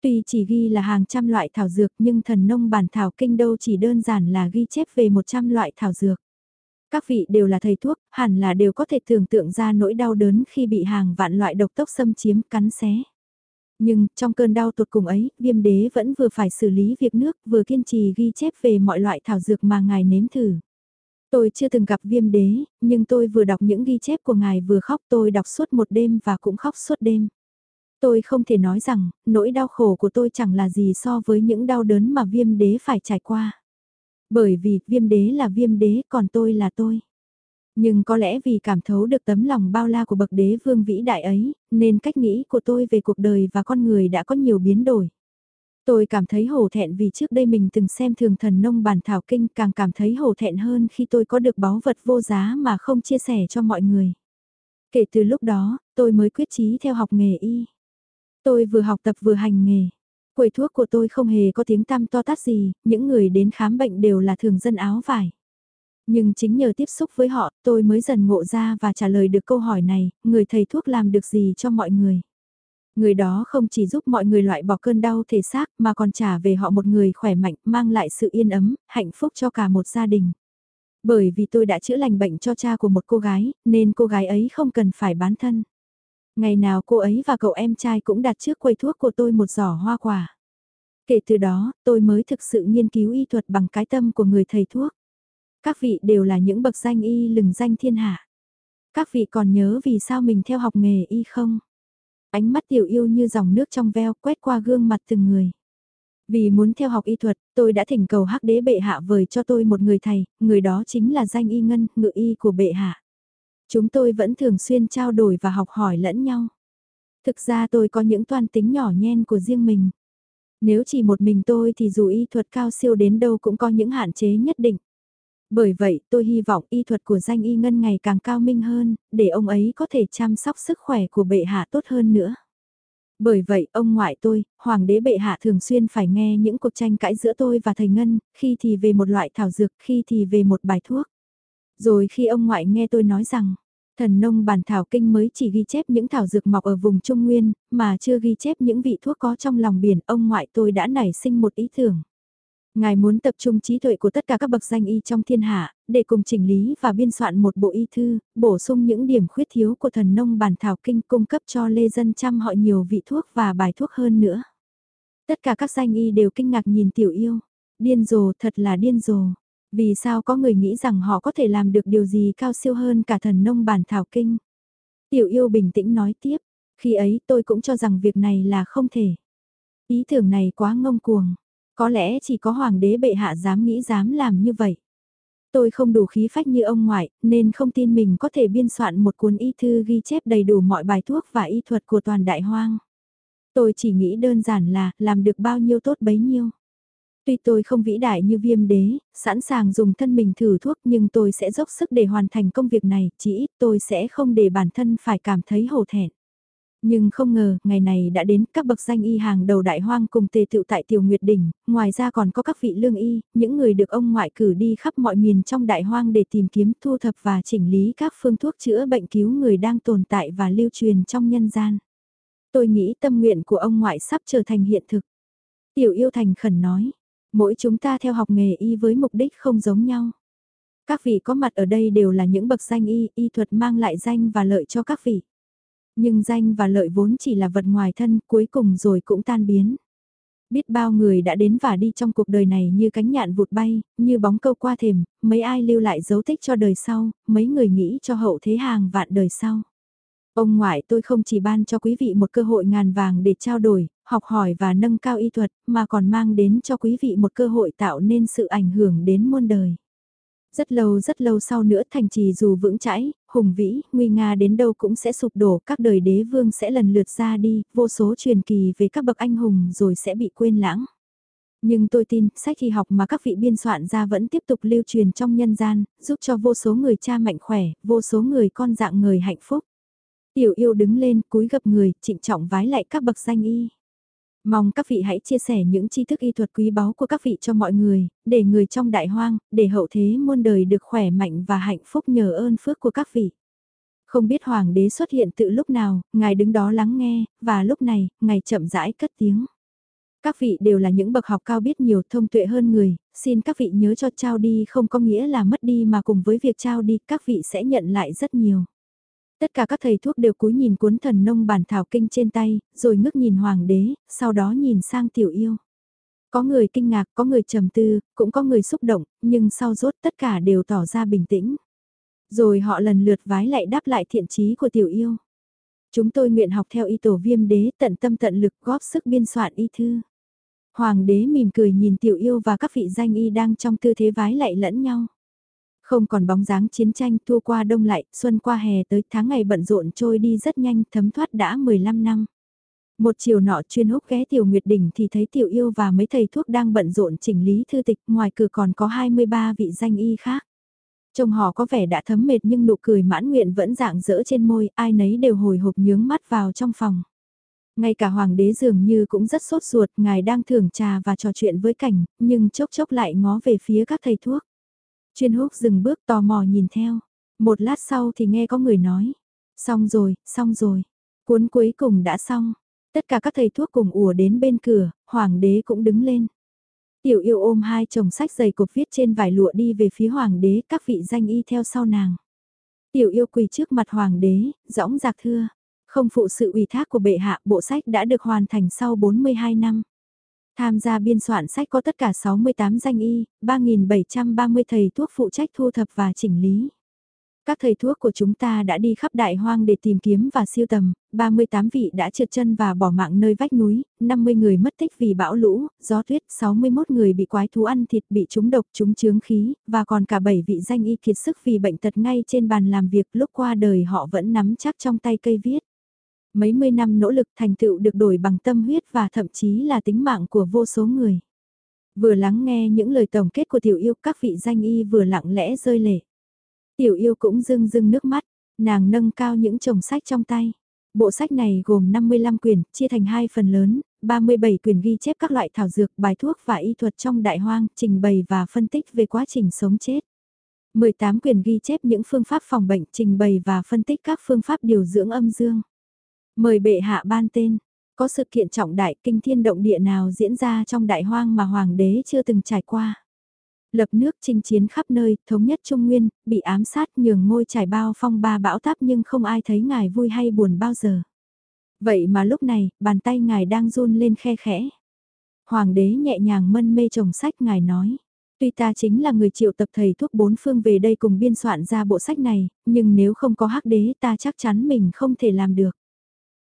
Tuy chỉ ghi là hàng trăm loại thảo dược nhưng thần nông bản thảo kinh đâu chỉ đơn giản là ghi chép về 100 loại thảo dược. Các vị đều là thầy thuốc, hẳn là đều có thể tưởng tượng ra nỗi đau đớn khi bị hàng vạn loại độc tốc xâm chiếm cắn xé. Nhưng, trong cơn đau tột cùng ấy, viêm đế vẫn vừa phải xử lý việc nước, vừa kiên trì ghi chép về mọi loại thảo dược mà ngài nếm thử. Tôi chưa từng gặp viêm đế, nhưng tôi vừa đọc những ghi chép của ngài vừa khóc tôi đọc suốt một đêm và cũng khóc suốt đêm. Tôi không thể nói rằng, nỗi đau khổ của tôi chẳng là gì so với những đau đớn mà viêm đế phải trải qua. Bởi vì viêm đế là viêm đế còn tôi là tôi. Nhưng có lẽ vì cảm thấu được tấm lòng bao la của bậc đế vương vĩ đại ấy, nên cách nghĩ của tôi về cuộc đời và con người đã có nhiều biến đổi. Tôi cảm thấy hổ thẹn vì trước đây mình từng xem thường thần nông bản thảo kinh càng cảm thấy hổ thẹn hơn khi tôi có được báu vật vô giá mà không chia sẻ cho mọi người. Kể từ lúc đó, tôi mới quyết chí theo học nghề y. Tôi vừa học tập vừa hành nghề. Quầy thuốc của tôi không hề có tiếng tăm to tát gì, những người đến khám bệnh đều là thường dân áo vải. Nhưng chính nhờ tiếp xúc với họ, tôi mới dần ngộ ra và trả lời được câu hỏi này, người thầy thuốc làm được gì cho mọi người. Người đó không chỉ giúp mọi người loại bỏ cơn đau thể xác mà còn trả về họ một người khỏe mạnh, mang lại sự yên ấm, hạnh phúc cho cả một gia đình. Bởi vì tôi đã chữa lành bệnh cho cha của một cô gái, nên cô gái ấy không cần phải bán thân. Ngày nào cô ấy và cậu em trai cũng đặt trước quầy thuốc của tôi một giỏ hoa quả. Kể từ đó, tôi mới thực sự nghiên cứu y thuật bằng cái tâm của người thầy thuốc. Các vị đều là những bậc danh y lừng danh thiên hạ. Các vị còn nhớ vì sao mình theo học nghề y không? Ánh mắt tiểu yêu như dòng nước trong veo quét qua gương mặt từng người. Vì muốn theo học y thuật, tôi đã thỉnh cầu hắc đế bệ hạ vời cho tôi một người thầy, người đó chính là danh y ngân, ngự y của bệ hạ. Chúng tôi vẫn thường xuyên trao đổi và học hỏi lẫn nhau. Thực ra tôi có những toan tính nhỏ nhen của riêng mình. Nếu chỉ một mình tôi thì dù y thuật cao siêu đến đâu cũng có những hạn chế nhất định. Bởi vậy tôi hy vọng y thuật của danh y ngân ngày càng cao minh hơn, để ông ấy có thể chăm sóc sức khỏe của bệ hạ tốt hơn nữa. Bởi vậy ông ngoại tôi, hoàng đế bệ hạ thường xuyên phải nghe những cuộc tranh cãi giữa tôi và thầy Ngân, khi thì về một loại thảo dược, khi thì về một bài thuốc. Rồi khi ông ngoại nghe tôi nói rằng, thần nông bản thảo kinh mới chỉ ghi chép những thảo dược mọc ở vùng Trung Nguyên, mà chưa ghi chép những vị thuốc có trong lòng biển, ông ngoại tôi đã nảy sinh một ý tưởng. Ngài muốn tập trung trí tuệ của tất cả các bậc danh y trong thiên hạ, để cùng chỉnh lý và biên soạn một bộ y thư, bổ sung những điểm khuyết thiếu của thần nông bản thảo kinh cung cấp cho lê dân chăm họ nhiều vị thuốc và bài thuốc hơn nữa. Tất cả các danh y đều kinh ngạc nhìn tiểu yêu. Điên rồ thật là điên rồ. Vì sao có người nghĩ rằng họ có thể làm được điều gì cao siêu hơn cả thần nông bản thảo kinh? Tiểu yêu bình tĩnh nói tiếp, khi ấy tôi cũng cho rằng việc này là không thể. Ý tưởng này quá ngông cuồng, có lẽ chỉ có hoàng đế bệ hạ dám nghĩ dám làm như vậy. Tôi không đủ khí phách như ông ngoại, nên không tin mình có thể biên soạn một cuốn y thư ghi chép đầy đủ mọi bài thuốc và y thuật của toàn đại hoang. Tôi chỉ nghĩ đơn giản là làm được bao nhiêu tốt bấy nhiêu. Tuy tôi không vĩ đại như viêm đế, sẵn sàng dùng thân mình thử thuốc nhưng tôi sẽ dốc sức để hoàn thành công việc này, chỉ ít tôi sẽ không để bản thân phải cảm thấy hổ thẹn. Nhưng không ngờ, ngày này đã đến các bậc danh y hàng đầu đại hoang cùng tề tựu tại Tiểu Nguyệt Đỉnh, ngoài ra còn có các vị lương y, những người được ông ngoại cử đi khắp mọi miền trong đại hoang để tìm kiếm thu thập và chỉnh lý các phương thuốc chữa bệnh cứu người đang tồn tại và lưu truyền trong nhân gian. Tôi nghĩ tâm nguyện của ông ngoại sắp trở thành hiện thực. Tiểu yêu thành khẩn nói, mỗi chúng ta theo học nghề y với mục đích không giống nhau. Các vị có mặt ở đây đều là những bậc danh y, y thuật mang lại danh và lợi cho các vị. Nhưng danh và lợi vốn chỉ là vật ngoài thân cuối cùng rồi cũng tan biến. Biết bao người đã đến và đi trong cuộc đời này như cánh nhạn vụt bay, như bóng câu qua thềm, mấy ai lưu lại dấu tích cho đời sau, mấy người nghĩ cho hậu thế hàng vạn đời sau. Ông ngoại tôi không chỉ ban cho quý vị một cơ hội ngàn vàng để trao đổi, học hỏi và nâng cao y thuật, mà còn mang đến cho quý vị một cơ hội tạo nên sự ảnh hưởng đến muôn đời. Rất lâu rất lâu sau nữa thành trì dù vững chãi, hùng vĩ, nguy nga đến đâu cũng sẽ sụp đổ, các đời đế vương sẽ lần lượt ra đi, vô số truyền kỳ về các bậc anh hùng rồi sẽ bị quên lãng. Nhưng tôi tin, sách y học mà các vị biên soạn ra vẫn tiếp tục lưu truyền trong nhân gian, giúp cho vô số người cha mạnh khỏe, vô số người con dạng người hạnh phúc. Tiểu yêu đứng lên, cúi gập người, trịnh trọng vái lại các bậc danh y. Mong các vị hãy chia sẻ những tri thức y thuật quý báu của các vị cho mọi người, để người trong đại hoang, để hậu thế muôn đời được khỏe mạnh và hạnh phúc nhờ ơn phước của các vị. Không biết hoàng đế xuất hiện từ lúc nào, ngài đứng đó lắng nghe, và lúc này, ngài chậm rãi cất tiếng. Các vị đều là những bậc học cao biết nhiều thông tuệ hơn người, xin các vị nhớ cho trao đi không có nghĩa là mất đi mà cùng với việc trao đi các vị sẽ nhận lại rất nhiều. Tất cả các thầy thuốc đều cúi nhìn cuốn thần nông bản thảo kinh trên tay, rồi ngước nhìn hoàng đế, sau đó nhìn sang tiểu yêu. Có người kinh ngạc, có người trầm tư, cũng có người xúc động, nhưng sau rốt tất cả đều tỏ ra bình tĩnh. Rồi họ lần lượt vái lại đáp lại thiện chí của tiểu yêu. Chúng tôi nguyện học theo y tổ viêm đế tận tâm tận lực góp sức biên soạn y thư. Hoàng đế mỉm cười nhìn tiểu yêu và các vị danh y đang trong tư thế vái lại lẫn nhau. Không còn bóng dáng chiến tranh thua qua đông lại, xuân qua hè tới tháng ngày bận rộn trôi đi rất nhanh thấm thoát đã 15 năm. Một chiều nọ chuyên húc ghé tiểu nguyệt đỉnh thì thấy tiểu yêu và mấy thầy thuốc đang bận rộn chỉnh lý thư tịch ngoài cửa còn có 23 vị danh y khác. Trông họ có vẻ đã thấm mệt nhưng nụ cười mãn nguyện vẫn dạng dỡ trên môi, ai nấy đều hồi hộp nhướng mắt vào trong phòng. Ngay cả hoàng đế dường như cũng rất sốt ruột, ngài đang thưởng trà và trò chuyện với cảnh, nhưng chốc chốc lại ngó về phía các thầy thuốc. Chuyên húc dừng bước tò mò nhìn theo. Một lát sau thì nghe có người nói. Xong rồi, xong rồi. Cuốn cuối cùng đã xong. Tất cả các thầy thuốc cùng ùa đến bên cửa, hoàng đế cũng đứng lên. Tiểu yêu ôm hai chồng sách dày cục viết trên vải lụa đi về phía hoàng đế, các vị danh y theo sau nàng. Tiểu yêu quỳ trước mặt hoàng đế, dõng dạc thưa. Không phụ sự ủy thác của bệ hạ, bộ sách đã được hoàn thành sau 42 năm. Tham gia biên soạn sách có tất cả 68 danh y, 3.730 thầy thuốc phụ trách thu thập và chỉnh lý. Các thầy thuốc của chúng ta đã đi khắp đại hoang để tìm kiếm và siêu tầm, 38 vị đã trượt chân và bỏ mạng nơi vách núi, 50 người mất tích vì bão lũ, gió tuyết, 61 người bị quái thú ăn thịt bị trúng độc trúng chướng khí, và còn cả 7 vị danh y kiệt sức vì bệnh tật ngay trên bàn làm việc lúc qua đời họ vẫn nắm chắc trong tay cây viết. Mấy mươi năm nỗ lực thành tựu được đổi bằng tâm huyết và thậm chí là tính mạng của vô số người. Vừa lắng nghe những lời tổng kết của tiểu yêu các vị danh y vừa lặng lẽ rơi lệ. Tiểu yêu cũng rưng rưng nước mắt, nàng nâng cao những chồng sách trong tay. Bộ sách này gồm 55 quyển, chia thành hai phần lớn, 37 quyển ghi chép các loại thảo dược, bài thuốc và y thuật trong đại hoang, trình bày và phân tích về quá trình sống chết. 18 quyển ghi chép những phương pháp phòng bệnh, trình bày và phân tích các phương pháp điều dưỡng âm dương. Mời bệ hạ ban tên, có sự kiện trọng đại kinh thiên động địa nào diễn ra trong đại hoang mà hoàng đế chưa từng trải qua. Lập nước chinh chiến khắp nơi, thống nhất Trung Nguyên, bị ám sát nhường ngôi trải bao phong ba bão táp nhưng không ai thấy ngài vui hay buồn bao giờ. Vậy mà lúc này, bàn tay ngài đang run lên khe khẽ. Hoàng đế nhẹ nhàng mân mê chồng sách ngài nói. Tuy ta chính là người triệu tập thầy thuốc bốn phương về đây cùng biên soạn ra bộ sách này, nhưng nếu không có hắc đế ta chắc chắn mình không thể làm được.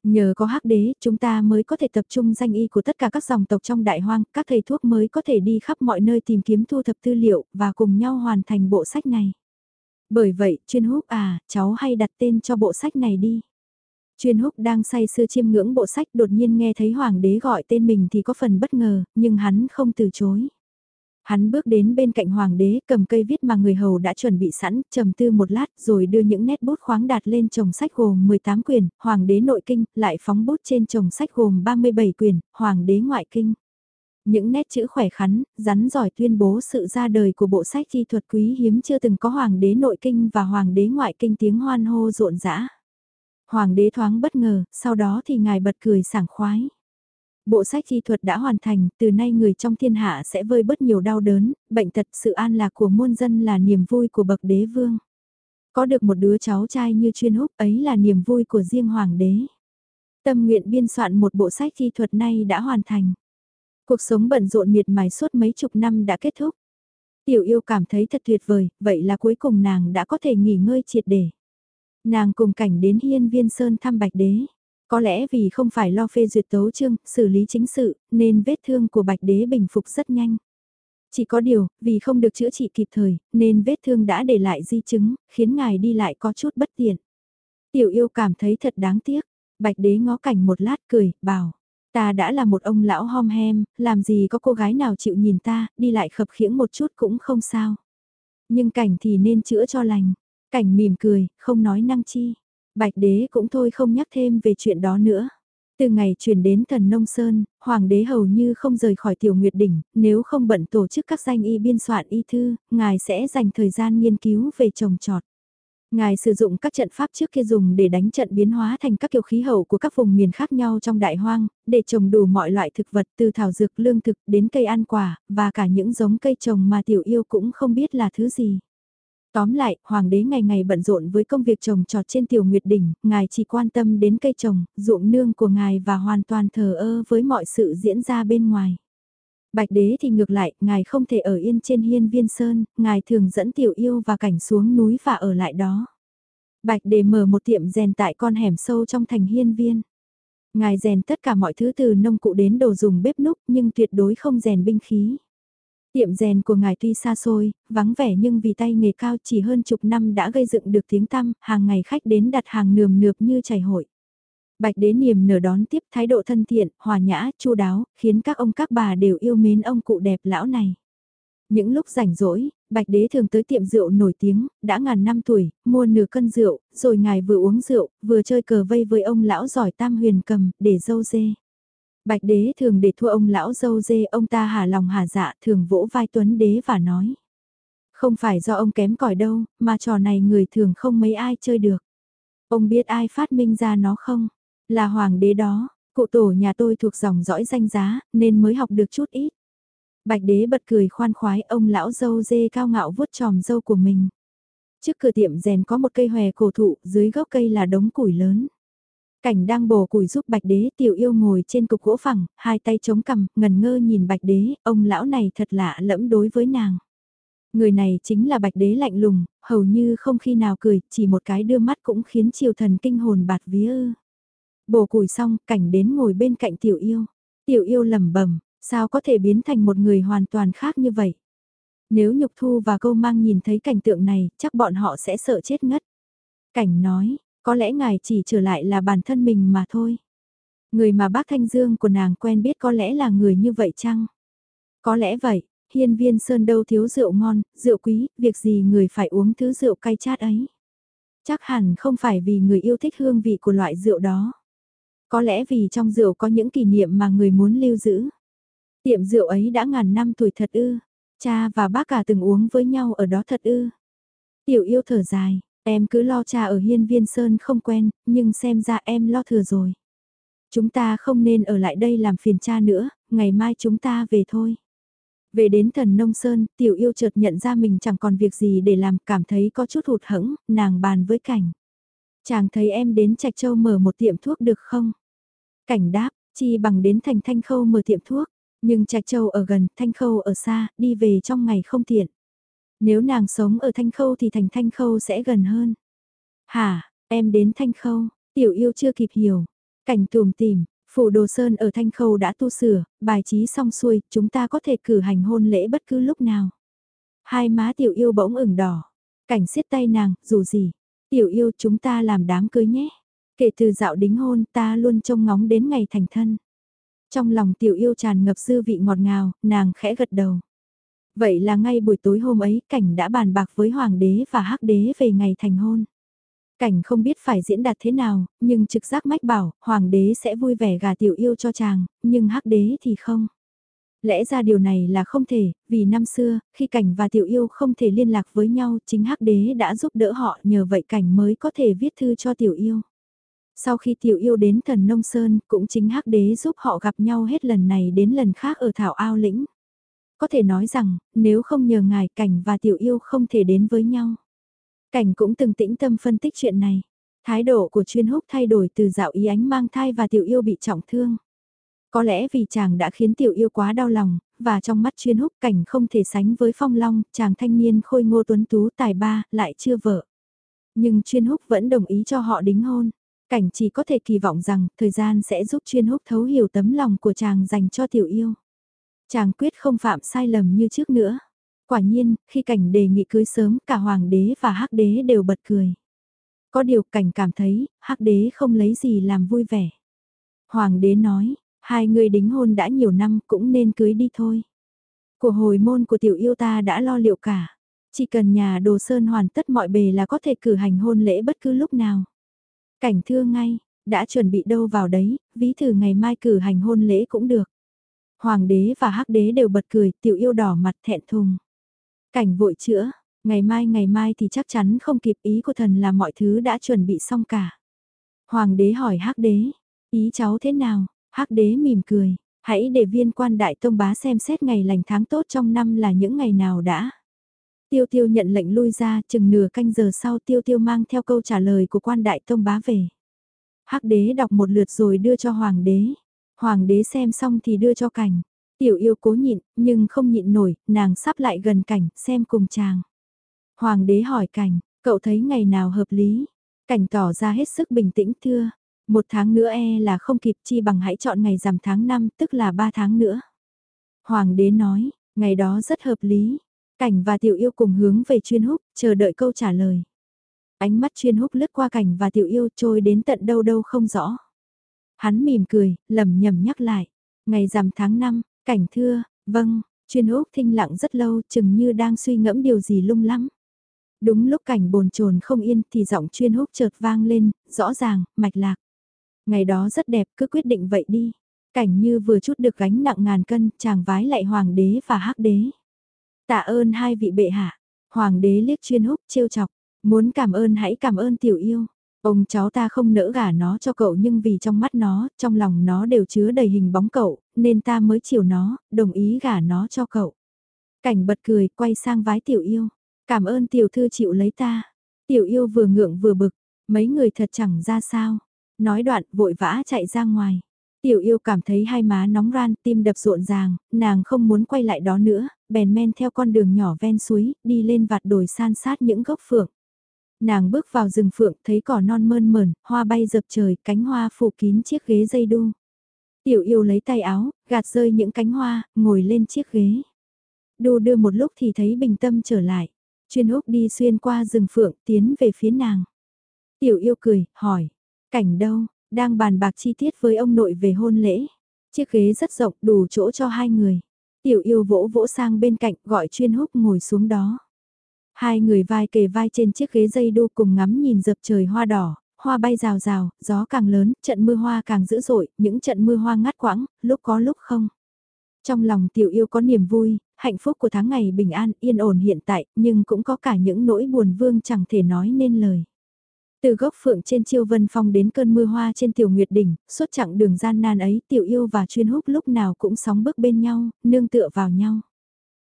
Nhờ có hắc đế, chúng ta mới có thể tập trung danh y của tất cả các dòng tộc trong đại hoang, các thầy thuốc mới có thể đi khắp mọi nơi tìm kiếm thu thập tư liệu, và cùng nhau hoàn thành bộ sách này. Bởi vậy, chuyên húc à, cháu hay đặt tên cho bộ sách này đi. Chuyên húc đang say sưa chiêm ngưỡng bộ sách đột nhiên nghe thấy hoàng đế gọi tên mình thì có phần bất ngờ, nhưng hắn không từ chối. Hắn bước đến bên cạnh hoàng đế cầm cây viết mà người hầu đã chuẩn bị sẵn, trầm tư một lát rồi đưa những nét bút khoáng đạt lên chồng sách gồm 18 quyển, hoàng đế nội kinh, lại phóng bút trên chồng sách gồm 37 quyển, hoàng đế ngoại kinh. Những nét chữ khỏe khắn, rắn giỏi tuyên bố sự ra đời của bộ sách thi thuật quý hiếm chưa từng có hoàng đế nội kinh và hoàng đế ngoại kinh tiếng hoan hô rộn rã. Hoàng đế thoáng bất ngờ, sau đó thì ngài bật cười sảng khoái. Bộ sách thi thuật đã hoàn thành, từ nay người trong thiên hạ sẽ vơi bớt nhiều đau đớn, bệnh tật sự an lạc của muôn dân là niềm vui của bậc đế vương. Có được một đứa cháu trai như chuyên húc ấy là niềm vui của riêng hoàng đế. Tâm nguyện biên soạn một bộ sách thi thuật này đã hoàn thành. Cuộc sống bận rộn miệt mài suốt mấy chục năm đã kết thúc. Tiểu yêu cảm thấy thật tuyệt vời, vậy là cuối cùng nàng đã có thể nghỉ ngơi triệt để. Nàng cùng cảnh đến hiên viên sơn thăm bạch đế. Có lẽ vì không phải lo phê duyệt tấu chương, xử lý chính sự, nên vết thương của bạch đế bình phục rất nhanh. Chỉ có điều, vì không được chữa trị kịp thời, nên vết thương đã để lại di chứng, khiến ngài đi lại có chút bất tiện. Tiểu yêu cảm thấy thật đáng tiếc. Bạch đế ngó cảnh một lát cười, bảo. Ta đã là một ông lão hom hem, làm gì có cô gái nào chịu nhìn ta, đi lại khập khiễng một chút cũng không sao. Nhưng cảnh thì nên chữa cho lành. Cảnh mỉm cười, không nói năng chi. Bạch đế cũng thôi không nhắc thêm về chuyện đó nữa. Từ ngày chuyển đến thần Nông Sơn, Hoàng đế hầu như không rời khỏi tiểu nguyệt đỉnh, nếu không bận tổ chức các danh y biên soạn y thư, ngài sẽ dành thời gian nghiên cứu về trồng trọt. Ngài sử dụng các trận pháp trước kia dùng để đánh trận biến hóa thành các kiểu khí hậu của các vùng miền khác nhau trong đại hoang, để trồng đủ mọi loại thực vật từ thảo dược lương thực đến cây ăn quả, và cả những giống cây trồng mà tiểu yêu cũng không biết là thứ gì. Tóm lại, hoàng đế ngày ngày bận rộn với công việc trồng trọt trên tiểu nguyệt đỉnh, ngài chỉ quan tâm đến cây trồng, ruộng nương của ngài và hoàn toàn thờ ơ với mọi sự diễn ra bên ngoài. Bạch đế thì ngược lại, ngài không thể ở yên trên hiên viên sơn, ngài thường dẫn tiểu yêu và cảnh xuống núi và ở lại đó. Bạch đế mở một tiệm rèn tại con hẻm sâu trong thành hiên viên. Ngài rèn tất cả mọi thứ từ nông cụ đến đồ dùng bếp núc nhưng tuyệt đối không rèn binh khí. Tiệm rèn của ngài tuy xa xôi, vắng vẻ nhưng vì tay nghề cao chỉ hơn chục năm đã gây dựng được tiếng tăm, hàng ngày khách đến đặt hàng nườm nượp như chảy hội. Bạch đế niềm nở đón tiếp thái độ thân thiện, hòa nhã, chu đáo, khiến các ông các bà đều yêu mến ông cụ đẹp lão này. Những lúc rảnh rỗi, Bạch đế thường tới tiệm rượu nổi tiếng, đã ngàn năm tuổi, mua nửa cân rượu, rồi ngài vừa uống rượu, vừa chơi cờ vây với ông lão giỏi tam huyền cầm, để dâu dê. Bạch đế thường để thua ông lão dâu dê, ông ta hà lòng hà dạ, thường vỗ vai tuấn đế và nói. Không phải do ông kém cỏi đâu, mà trò này người thường không mấy ai chơi được. Ông biết ai phát minh ra nó không? Là hoàng đế đó, cụ tổ nhà tôi thuộc dòng dõi danh giá, nên mới học được chút ít. Bạch đế bật cười khoan khoái ông lão dâu dê cao ngạo vuốt tròm dâu của mình. Trước cửa tiệm rèn có một cây hòe cổ thụ, dưới gốc cây là đống củi lớn. Cảnh đang bổ củi giúp bạch đế tiểu yêu ngồi trên cục gỗ phẳng, hai tay chống cằm, ngần ngơ nhìn bạch đế, ông lão này thật lạ lẫm đối với nàng. Người này chính là bạch đế lạnh lùng, hầu như không khi nào cười, chỉ một cái đưa mắt cũng khiến triều thần kinh hồn bạt vía ư. Bổ củi xong, cảnh đến ngồi bên cạnh tiểu yêu. Tiểu yêu lẩm bẩm sao có thể biến thành một người hoàn toàn khác như vậy? Nếu Nhục Thu và Câu Mang nhìn thấy cảnh tượng này, chắc bọn họ sẽ sợ chết ngất. Cảnh nói, có lẽ ngài chỉ trở lại là bản thân mình mà thôi. Người mà bác Thanh Dương của nàng quen biết có lẽ là người như vậy chăng? Có lẽ vậy, hiên viên sơn đâu thiếu rượu ngon, rượu quý, việc gì người phải uống thứ rượu cay chát ấy. Chắc hẳn không phải vì người yêu thích hương vị của loại rượu đó. Có lẽ vì trong rượu có những kỷ niệm mà người muốn lưu giữ. Tiệm rượu ấy đã ngàn năm tuổi thật ư. Cha và bác cả từng uống với nhau ở đó thật ư. Tiểu yêu thở dài, em cứ lo cha ở hiên viên sơn không quen, nhưng xem ra em lo thừa rồi. Chúng ta không nên ở lại đây làm phiền cha nữa, ngày mai chúng ta về thôi. Về đến thần nông sơn, tiểu yêu chợt nhận ra mình chẳng còn việc gì để làm, cảm thấy có chút hụt hẫng, nàng bàn với cảnh. Chàng thấy em đến Trạch Châu mở một tiệm thuốc được không? Cảnh đáp, chi bằng đến thành thanh khâu mở tiệm thuốc, nhưng Trạch Châu ở gần, thanh khâu ở xa, đi về trong ngày không tiện. Nếu nàng sống ở thanh khâu thì thành thanh khâu sẽ gần hơn. Hả, em đến thanh khâu, tiểu yêu chưa kịp hiểu. Cảnh tùm tìm, phủ đồ sơn ở thanh khâu đã tu sửa, bài trí xong xuôi, chúng ta có thể cử hành hôn lễ bất cứ lúc nào. Hai má tiểu yêu bỗng ửng đỏ. Cảnh siết tay nàng, dù gì, Tiểu yêu chúng ta làm đám cưới nhé. Kể từ dạo đính hôn ta luôn trông ngóng đến ngày thành thân. Trong lòng tiểu yêu tràn ngập dư vị ngọt ngào, nàng khẽ gật đầu. Vậy là ngay buổi tối hôm ấy cảnh đã bàn bạc với hoàng đế và hắc đế về ngày thành hôn. Cảnh không biết phải diễn đạt thế nào, nhưng trực giác mách bảo, hoàng đế sẽ vui vẻ gà tiểu yêu cho chàng, nhưng hắc đế thì không. Lẽ ra điều này là không thể, vì năm xưa, khi Cảnh và Tiểu Yêu không thể liên lạc với nhau, chính Hắc Đế đã giúp đỡ họ, nhờ vậy Cảnh mới có thể viết thư cho Tiểu Yêu. Sau khi Tiểu Yêu đến Thần Nông Sơn, cũng chính Hắc Đế giúp họ gặp nhau hết lần này đến lần khác ở Thảo Ao Lĩnh. Có thể nói rằng, nếu không nhờ ngài Cảnh và Tiểu Yêu không thể đến với nhau. Cảnh cũng từng tĩnh tâm phân tích chuyện này. Thái độ của chuyên húc thay đổi từ dạo ý ánh mang thai và Tiểu Yêu bị trọng thương. Có lẽ vì chàng đã khiến tiểu yêu quá đau lòng, và trong mắt chuyên húc cảnh không thể sánh với phong long, chàng thanh niên khôi ngô tuấn tú tài ba, lại chưa vợ. Nhưng chuyên húc vẫn đồng ý cho họ đính hôn. Cảnh chỉ có thể kỳ vọng rằng thời gian sẽ giúp chuyên húc thấu hiểu tấm lòng của chàng dành cho tiểu yêu. Chàng quyết không phạm sai lầm như trước nữa. Quả nhiên, khi cảnh đề nghị cưới sớm, cả hoàng đế và hắc đế đều bật cười. Có điều cảnh cảm thấy, hắc đế không lấy gì làm vui vẻ. Hoàng đế nói, hai người đính hôn đã nhiều năm cũng nên cưới đi thôi. Của hồi môn của tiểu yêu ta đã lo liệu cả. Chỉ cần nhà đồ sơn hoàn tất mọi bề là có thể cử hành hôn lễ bất cứ lúc nào. Cảnh thưa ngay, đã chuẩn bị đâu vào đấy, ví thử ngày mai cử hành hôn lễ cũng được. Hoàng đế và hắc đế đều bật cười, tiểu yêu đỏ mặt thẹn thùng. Cảnh vội chữa, ngày mai ngày mai thì chắc chắn không kịp ý của thần là mọi thứ đã chuẩn bị xong cả. Hoàng đế hỏi hắc đế, ý cháu thế nào? hắc đế mỉm cười, hãy để viên quan đại tông bá xem xét ngày lành tháng tốt trong năm là những ngày nào đã. Tiêu tiêu nhận lệnh lui ra, chừng nửa canh giờ sau tiêu tiêu mang theo câu trả lời của quan đại tông bá về. hắc đế đọc một lượt rồi đưa cho hoàng đế. Hoàng đế xem xong thì đưa cho cảnh. Tiểu yêu cố nhịn, nhưng không nhịn nổi, nàng sắp lại gần cảnh, xem cùng chàng. Hoàng đế hỏi cảnh, cậu thấy ngày nào hợp lý? Cảnh tỏ ra hết sức bình tĩnh thưa. Một tháng nữa e là không kịp chi bằng hãy chọn ngày rằm tháng 5, tức là ba tháng nữa. Hoàng đế nói, ngày đó rất hợp lý. Cảnh và tiểu yêu cùng hướng về chuyên húc, chờ đợi câu trả lời. Ánh mắt chuyên húc lướt qua cảnh và tiểu yêu trôi đến tận đâu đâu không rõ. Hắn mỉm cười, lầm nhầm nhắc lại. Ngày rằm tháng 5, cảnh thưa, vâng, chuyên húc thinh lặng rất lâu chừng như đang suy ngẫm điều gì lung lắm. Đúng lúc cảnh bồn chồn không yên thì giọng chuyên húc chợt vang lên, rõ ràng, mạch lạc. Ngày đó rất đẹp, cứ quyết định vậy đi. Cảnh như vừa chút được gánh nặng ngàn cân, chàng vái lại hoàng đế và hắc đế. Tạ ơn hai vị bệ hạ. Hoàng đế liếc chuyên húc trêu chọc. Muốn cảm ơn hãy cảm ơn tiểu yêu. Ông cháu ta không nỡ gả nó cho cậu nhưng vì trong mắt nó, trong lòng nó đều chứa đầy hình bóng cậu, nên ta mới chiều nó, đồng ý gả nó cho cậu. Cảnh bật cười, quay sang vái tiểu yêu. Cảm ơn tiểu thư chịu lấy ta. Tiểu yêu vừa ngượng vừa bực, mấy người thật chẳng ra sao. Nói đoạn vội vã chạy ra ngoài. Tiểu yêu cảm thấy hai má nóng ran, tim đập rộn ràng, nàng không muốn quay lại đó nữa, bèn men theo con đường nhỏ ven suối, đi lên vạt đồi san sát những gốc phượng. Nàng bước vào rừng phượng, thấy cỏ non mơn mởn, hoa bay dập trời, cánh hoa phủ kín chiếc ghế dây đu. Tiểu yêu lấy tay áo, gạt rơi những cánh hoa, ngồi lên chiếc ghế. Đu đưa một lúc thì thấy bình tâm trở lại. Chuyên húc đi xuyên qua rừng phượng, tiến về phía nàng. Tiểu yêu cười, hỏi, Cảnh đâu, đang bàn bạc chi tiết với ông nội về hôn lễ. Chiếc ghế rất rộng đủ chỗ cho hai người. Tiểu yêu vỗ vỗ sang bên cạnh gọi chuyên húc ngồi xuống đó. Hai người vai kề vai trên chiếc ghế dây đu cùng ngắm nhìn dập trời hoa đỏ, hoa bay rào rào, gió càng lớn, trận mưa hoa càng dữ dội, những trận mưa hoa ngắt quãng, lúc có lúc không. Trong lòng tiểu yêu có niềm vui, hạnh phúc của tháng ngày bình an, yên ổn hiện tại, nhưng cũng có cả những nỗi buồn vương chẳng thể nói nên lời. Từ gốc phượng trên chiêu vân phong đến cơn mưa hoa trên tiểu nguyệt đỉnh, suốt chặng đường gian nan ấy tiểu yêu và chuyên húc lúc nào cũng sóng bước bên nhau, nương tựa vào nhau.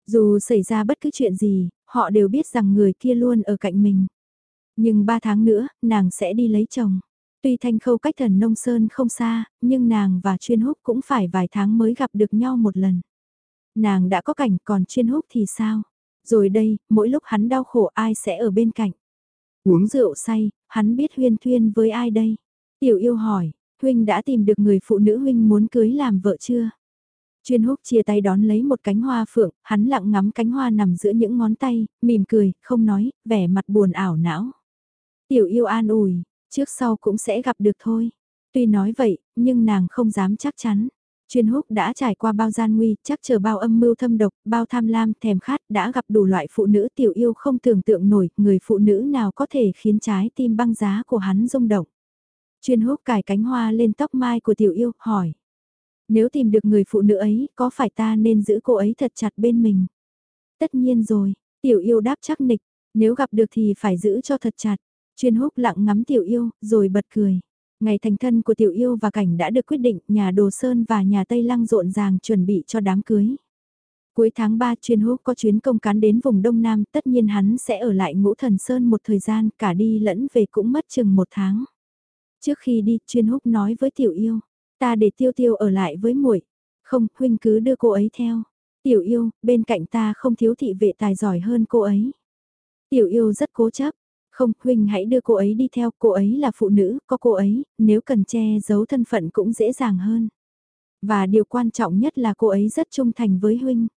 Dù xảy ra bất cứ chuyện gì, họ đều biết rằng người kia luôn ở cạnh mình. Nhưng ba tháng nữa, nàng sẽ đi lấy chồng. Tuy thanh khâu cách thần nông sơn không xa, nhưng nàng và chuyên húc cũng phải vài tháng mới gặp được nhau một lần. Nàng đã có cảnh còn chuyên húc thì sao? Rồi đây, mỗi lúc hắn đau khổ ai sẽ ở bên cạnh? Uống rượu say, hắn biết huyên thuyên với ai đây? Tiểu yêu hỏi, huynh đã tìm được người phụ nữ huynh muốn cưới làm vợ chưa? Chuyên húc chia tay đón lấy một cánh hoa phượng, hắn lặng ngắm cánh hoa nằm giữa những ngón tay, mỉm cười, không nói, vẻ mặt buồn ảo não. Tiểu yêu an ủi, trước sau cũng sẽ gặp được thôi. Tuy nói vậy, nhưng nàng không dám chắc chắn. Chuyên húc đã trải qua bao gian nguy, chắc chờ bao âm mưu thâm độc, bao tham lam, thèm khát, đã gặp đủ loại phụ nữ tiểu yêu không tưởng tượng nổi, người phụ nữ nào có thể khiến trái tim băng giá của hắn rung động. Chuyên húc cài cánh hoa lên tóc mai của tiểu yêu, hỏi. Nếu tìm được người phụ nữ ấy, có phải ta nên giữ cô ấy thật chặt bên mình? Tất nhiên rồi, tiểu yêu đáp chắc nịch, nếu gặp được thì phải giữ cho thật chặt. Chuyên húc lặng ngắm tiểu yêu, rồi bật cười. Ngày thành thân của tiểu yêu và cảnh đã được quyết định, nhà Đồ Sơn và nhà Tây Lăng rộn ràng chuẩn bị cho đám cưới. Cuối tháng 3 chuyên húc có chuyến công cán đến vùng Đông Nam, tất nhiên hắn sẽ ở lại ngũ thần Sơn một thời gian, cả đi lẫn về cũng mất chừng một tháng. Trước khi đi, chuyên húc nói với tiểu yêu, Ta để tiêu tiêu ở lại với muội. Không, huynh cứ đưa cô ấy theo. Tiểu yêu, bên cạnh ta không thiếu thị vệ tài giỏi hơn cô ấy. Tiểu yêu rất cố chấp. Không, huynh hãy đưa cô ấy đi theo, cô ấy là phụ nữ, có cô ấy, nếu cần che giấu thân phận cũng dễ dàng hơn. Và điều quan trọng nhất là cô ấy rất trung thành với huynh.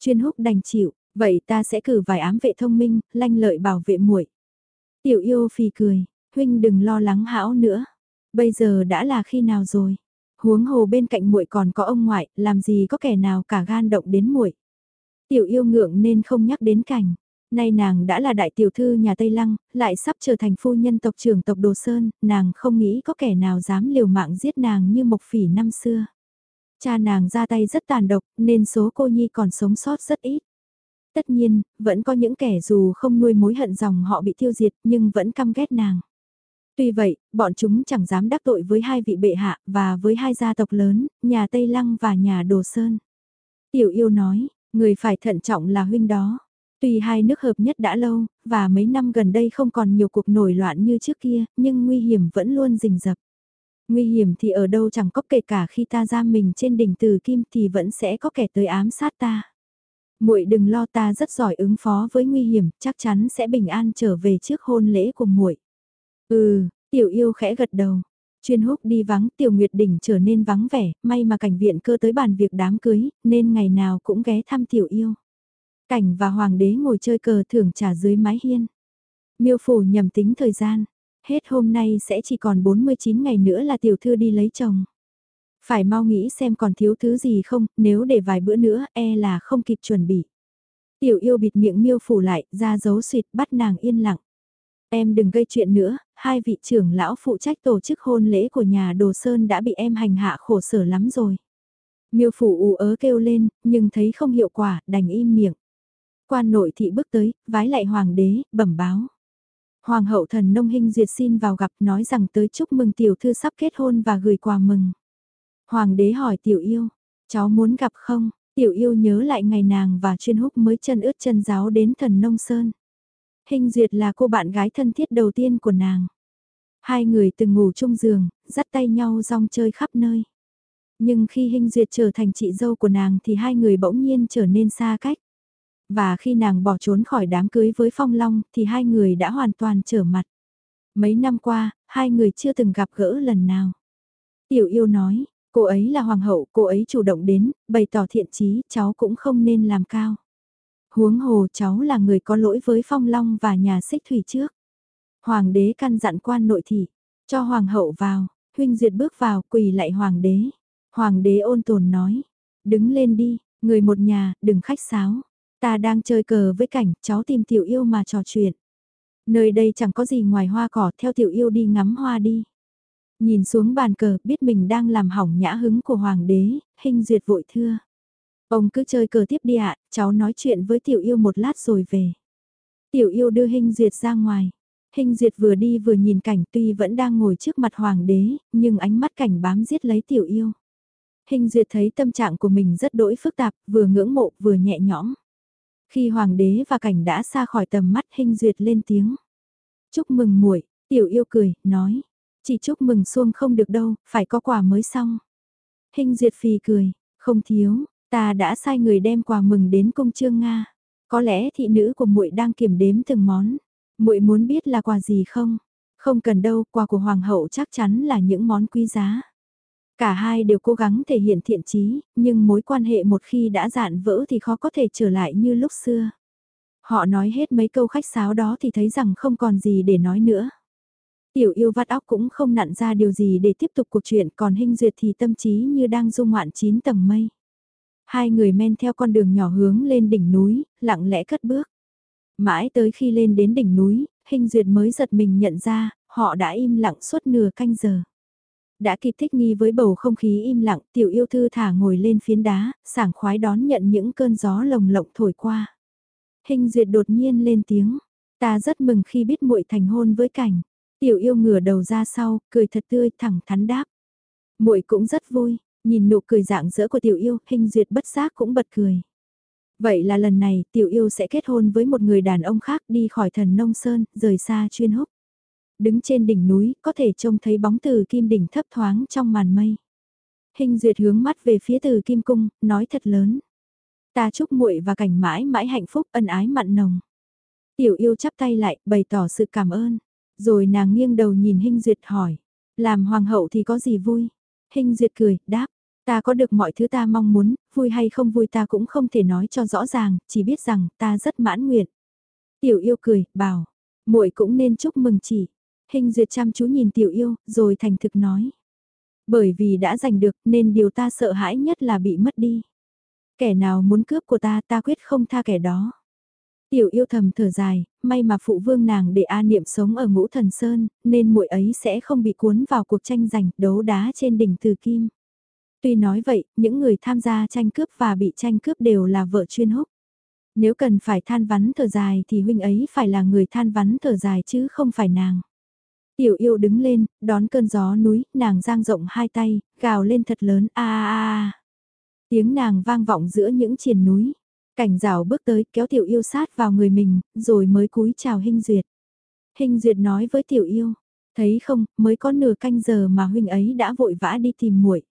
Chuyên húc đành chịu, vậy ta sẽ cử vài ám vệ thông minh, lanh lợi bảo vệ muội. Tiểu yêu phì cười, huynh đừng lo lắng hão nữa. Bây giờ đã là khi nào rồi? Huống hồ bên cạnh muội còn có ông ngoại, làm gì có kẻ nào cả gan động đến muội. Tiểu yêu ngượng nên không nhắc đến cảnh. Nay nàng đã là đại tiểu thư nhà Tây Lăng, lại sắp trở thành phu nhân tộc trưởng tộc Đồ Sơn, nàng không nghĩ có kẻ nào dám liều mạng giết nàng như mộc phỉ năm xưa. Cha nàng ra tay rất tàn độc, nên số cô nhi còn sống sót rất ít. Tất nhiên, vẫn có những kẻ dù không nuôi mối hận dòng họ bị tiêu diệt nhưng vẫn căm ghét nàng. Tuy vậy, bọn chúng chẳng dám đắc tội với hai vị bệ hạ và với hai gia tộc lớn, nhà Tây Lăng và nhà Đồ Sơn. Tiểu yêu nói, người phải thận trọng là huynh đó. Tuy hai nước hợp nhất đã lâu, và mấy năm gần đây không còn nhiều cuộc nổi loạn như trước kia, nhưng nguy hiểm vẫn luôn rình rập. Nguy hiểm thì ở đâu chẳng có kể cả khi ta giam mình trên đỉnh từ kim thì vẫn sẽ có kẻ tới ám sát ta. Muội đừng lo ta rất giỏi ứng phó với nguy hiểm, chắc chắn sẽ bình an trở về trước hôn lễ của muội. Ừ, tiểu yêu khẽ gật đầu. Chuyên húc đi vắng tiểu nguyệt đỉnh trở nên vắng vẻ, may mà cảnh viện cơ tới bàn việc đám cưới, nên ngày nào cũng ghé thăm tiểu yêu. Cảnh và hoàng đế ngồi chơi cờ thưởng trà dưới mái hiên. Miêu phủ nhầm tính thời gian, hết hôm nay sẽ chỉ còn 49 ngày nữa là tiểu thư đi lấy chồng. Phải mau nghĩ xem còn thiếu thứ gì không, nếu để vài bữa nữa e là không kịp chuẩn bị. Tiểu yêu bịt miệng miêu phủ lại, ra dấu suyệt bắt nàng yên lặng. Em đừng gây chuyện nữa, hai vị trưởng lão phụ trách tổ chức hôn lễ của nhà Đồ Sơn đã bị em hành hạ khổ sở lắm rồi. Miêu phủ ù ớ kêu lên, nhưng thấy không hiệu quả, đành im miệng. Quan nội thị bước tới, vái lại hoàng đế, bẩm báo. Hoàng hậu thần nông hình duyệt xin vào gặp nói rằng tới chúc mừng tiểu thư sắp kết hôn và gửi quà mừng. Hoàng đế hỏi tiểu yêu, cháu muốn gặp không? Tiểu yêu nhớ lại ngày nàng và chuyên húc mới chân ướt chân giáo đến thần nông sơn. Hình duyệt là cô bạn gái thân thiết đầu tiên của nàng. Hai người từng ngủ chung giường, dắt tay nhau rong chơi khắp nơi. Nhưng khi Hình duyệt trở thành chị dâu của nàng thì hai người bỗng nhiên trở nên xa cách. Và khi nàng bỏ trốn khỏi đám cưới với Phong Long thì hai người đã hoàn toàn trở mặt. Mấy năm qua, hai người chưa từng gặp gỡ lần nào. Tiểu yêu nói, cô ấy là hoàng hậu, cô ấy chủ động đến, bày tỏ thiện chí, cháu cũng không nên làm cao. Huống hồ cháu là người có lỗi với Phong Long và nhà xích thủy trước. Hoàng đế căn dặn quan nội thị, cho hoàng hậu vào, huynh duyệt bước vào quỳ lại hoàng đế. Hoàng đế ôn tồn nói, đứng lên đi, người một nhà, đừng khách sáo. Ta đang chơi cờ với cảnh, cháu tìm tiểu yêu mà trò chuyện. Nơi đây chẳng có gì ngoài hoa cỏ, theo tiểu yêu đi ngắm hoa đi. Nhìn xuống bàn cờ, biết mình đang làm hỏng nhã hứng của hoàng đế, hình duyệt vội thưa. Ông cứ chơi cờ tiếp đi ạ, cháu nói chuyện với tiểu yêu một lát rồi về. Tiểu yêu đưa hình duyệt ra ngoài. Hình duyệt vừa đi vừa nhìn cảnh tuy vẫn đang ngồi trước mặt hoàng đế, nhưng ánh mắt cảnh bám giết lấy tiểu yêu. Hình duyệt thấy tâm trạng của mình rất đỗi phức tạp, vừa ngưỡng mộ vừa nhẹ nhõm. Khi hoàng đế và cảnh đã xa khỏi tầm mắt hình duyệt lên tiếng. Chúc mừng muội tiểu yêu cười, nói. Chỉ chúc mừng xuông không được đâu, phải có quà mới xong. Hình duyệt phì cười, không thiếu, ta đã sai người đem quà mừng đến công trương Nga. Có lẽ thị nữ của muội đang kiểm đếm từng món. muội muốn biết là quà gì không? Không cần đâu, quà của hoàng hậu chắc chắn là những món quý giá. Cả hai đều cố gắng thể hiện thiện trí, nhưng mối quan hệ một khi đã dạn vỡ thì khó có thể trở lại như lúc xưa. Họ nói hết mấy câu khách sáo đó thì thấy rằng không còn gì để nói nữa. Tiểu yêu vắt óc cũng không nặn ra điều gì để tiếp tục cuộc chuyện còn hình duyệt thì tâm trí như đang du ngoạn chín tầng mây. Hai người men theo con đường nhỏ hướng lên đỉnh núi, lặng lẽ cất bước. Mãi tới khi lên đến đỉnh núi, hình duyệt mới giật mình nhận ra, họ đã im lặng suốt nửa canh giờ. Đã kịp thích nghi với bầu không khí im lặng, tiểu yêu thư thả ngồi lên phiến đá, sảng khoái đón nhận những cơn gió lồng lộng thổi qua. Hình duyệt đột nhiên lên tiếng, ta rất mừng khi biết muội thành hôn với cảnh. Tiểu yêu ngửa đầu ra sau, cười thật tươi thẳng thắn đáp. muội cũng rất vui, nhìn nụ cười dạng dỡ của tiểu yêu, hình duyệt bất giác cũng bật cười. Vậy là lần này tiểu yêu sẽ kết hôn với một người đàn ông khác đi khỏi thần nông sơn, rời xa chuyên húc đứng trên đỉnh núi, có thể trông thấy bóng từ kim đỉnh thấp thoáng trong màn mây. Hình duyệt hướng mắt về phía từ kim cung, nói thật lớn. Ta chúc muội và cảnh mãi mãi hạnh phúc ân ái mặn nồng. Tiểu yêu chắp tay lại, bày tỏ sự cảm ơn. Rồi nàng nghiêng đầu nhìn Hinh Duyệt hỏi. Làm hoàng hậu thì có gì vui? Hinh Duyệt cười, đáp. Ta có được mọi thứ ta mong muốn, vui hay không vui ta cũng không thể nói cho rõ ràng, chỉ biết rằng ta rất mãn nguyện. Tiểu yêu cười, bảo, muội cũng nên chúc mừng chỉ. Hình duyệt chăm chú nhìn tiểu yêu, rồi thành thực nói. Bởi vì đã giành được nên điều ta sợ hãi nhất là bị mất đi. Kẻ nào muốn cướp của ta ta quyết không tha kẻ đó. Tiểu yêu thầm thở dài, may mà phụ vương nàng để A Niệm sống ở ngũ thần sơn, nên muội ấy sẽ không bị cuốn vào cuộc tranh giành đấu đá trên đỉnh từ kim. Tuy nói vậy, những người tham gia tranh cướp và bị tranh cướp đều là vợ chuyên húc. Nếu cần phải than vắn thở dài thì huynh ấy phải là người than vắn thở dài chứ không phải nàng. Tiểu yêu đứng lên, đón cơn gió núi, nàng giang rộng hai tay, gào lên thật lớn a a a. Tiếng nàng vang vọng giữa những triền núi. Cảnh rào bước tới kéo tiểu yêu sát vào người mình, rồi mới cúi chào Hinh Duyệt. Hinh Duyệt nói với tiểu yêu, thấy không, mới có nửa canh giờ mà huynh ấy đã vội vã đi tìm muội.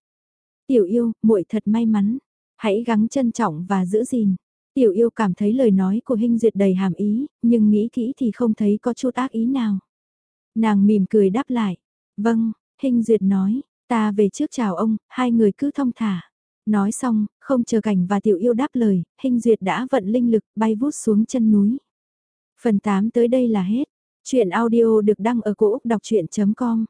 Tiểu yêu, muội thật may mắn, hãy gắng trân trọng và giữ gìn. Tiểu yêu cảm thấy lời nói của Hinh Duyệt đầy hàm ý, nhưng nghĩ kỹ thì không thấy có chút ác ý nào. Nàng mỉm cười đáp lại, vâng, Hinh Duyệt nói, ta về trước chào ông, hai người cứ thông thả. Nói xong, không chờ cảnh và tiểu yêu đáp lời, Hinh Duyệt đã vận linh lực bay vút xuống chân núi. Phần 8 tới đây là hết. Chuyện audio được đăng ở cổ Úc đọc chuyện.com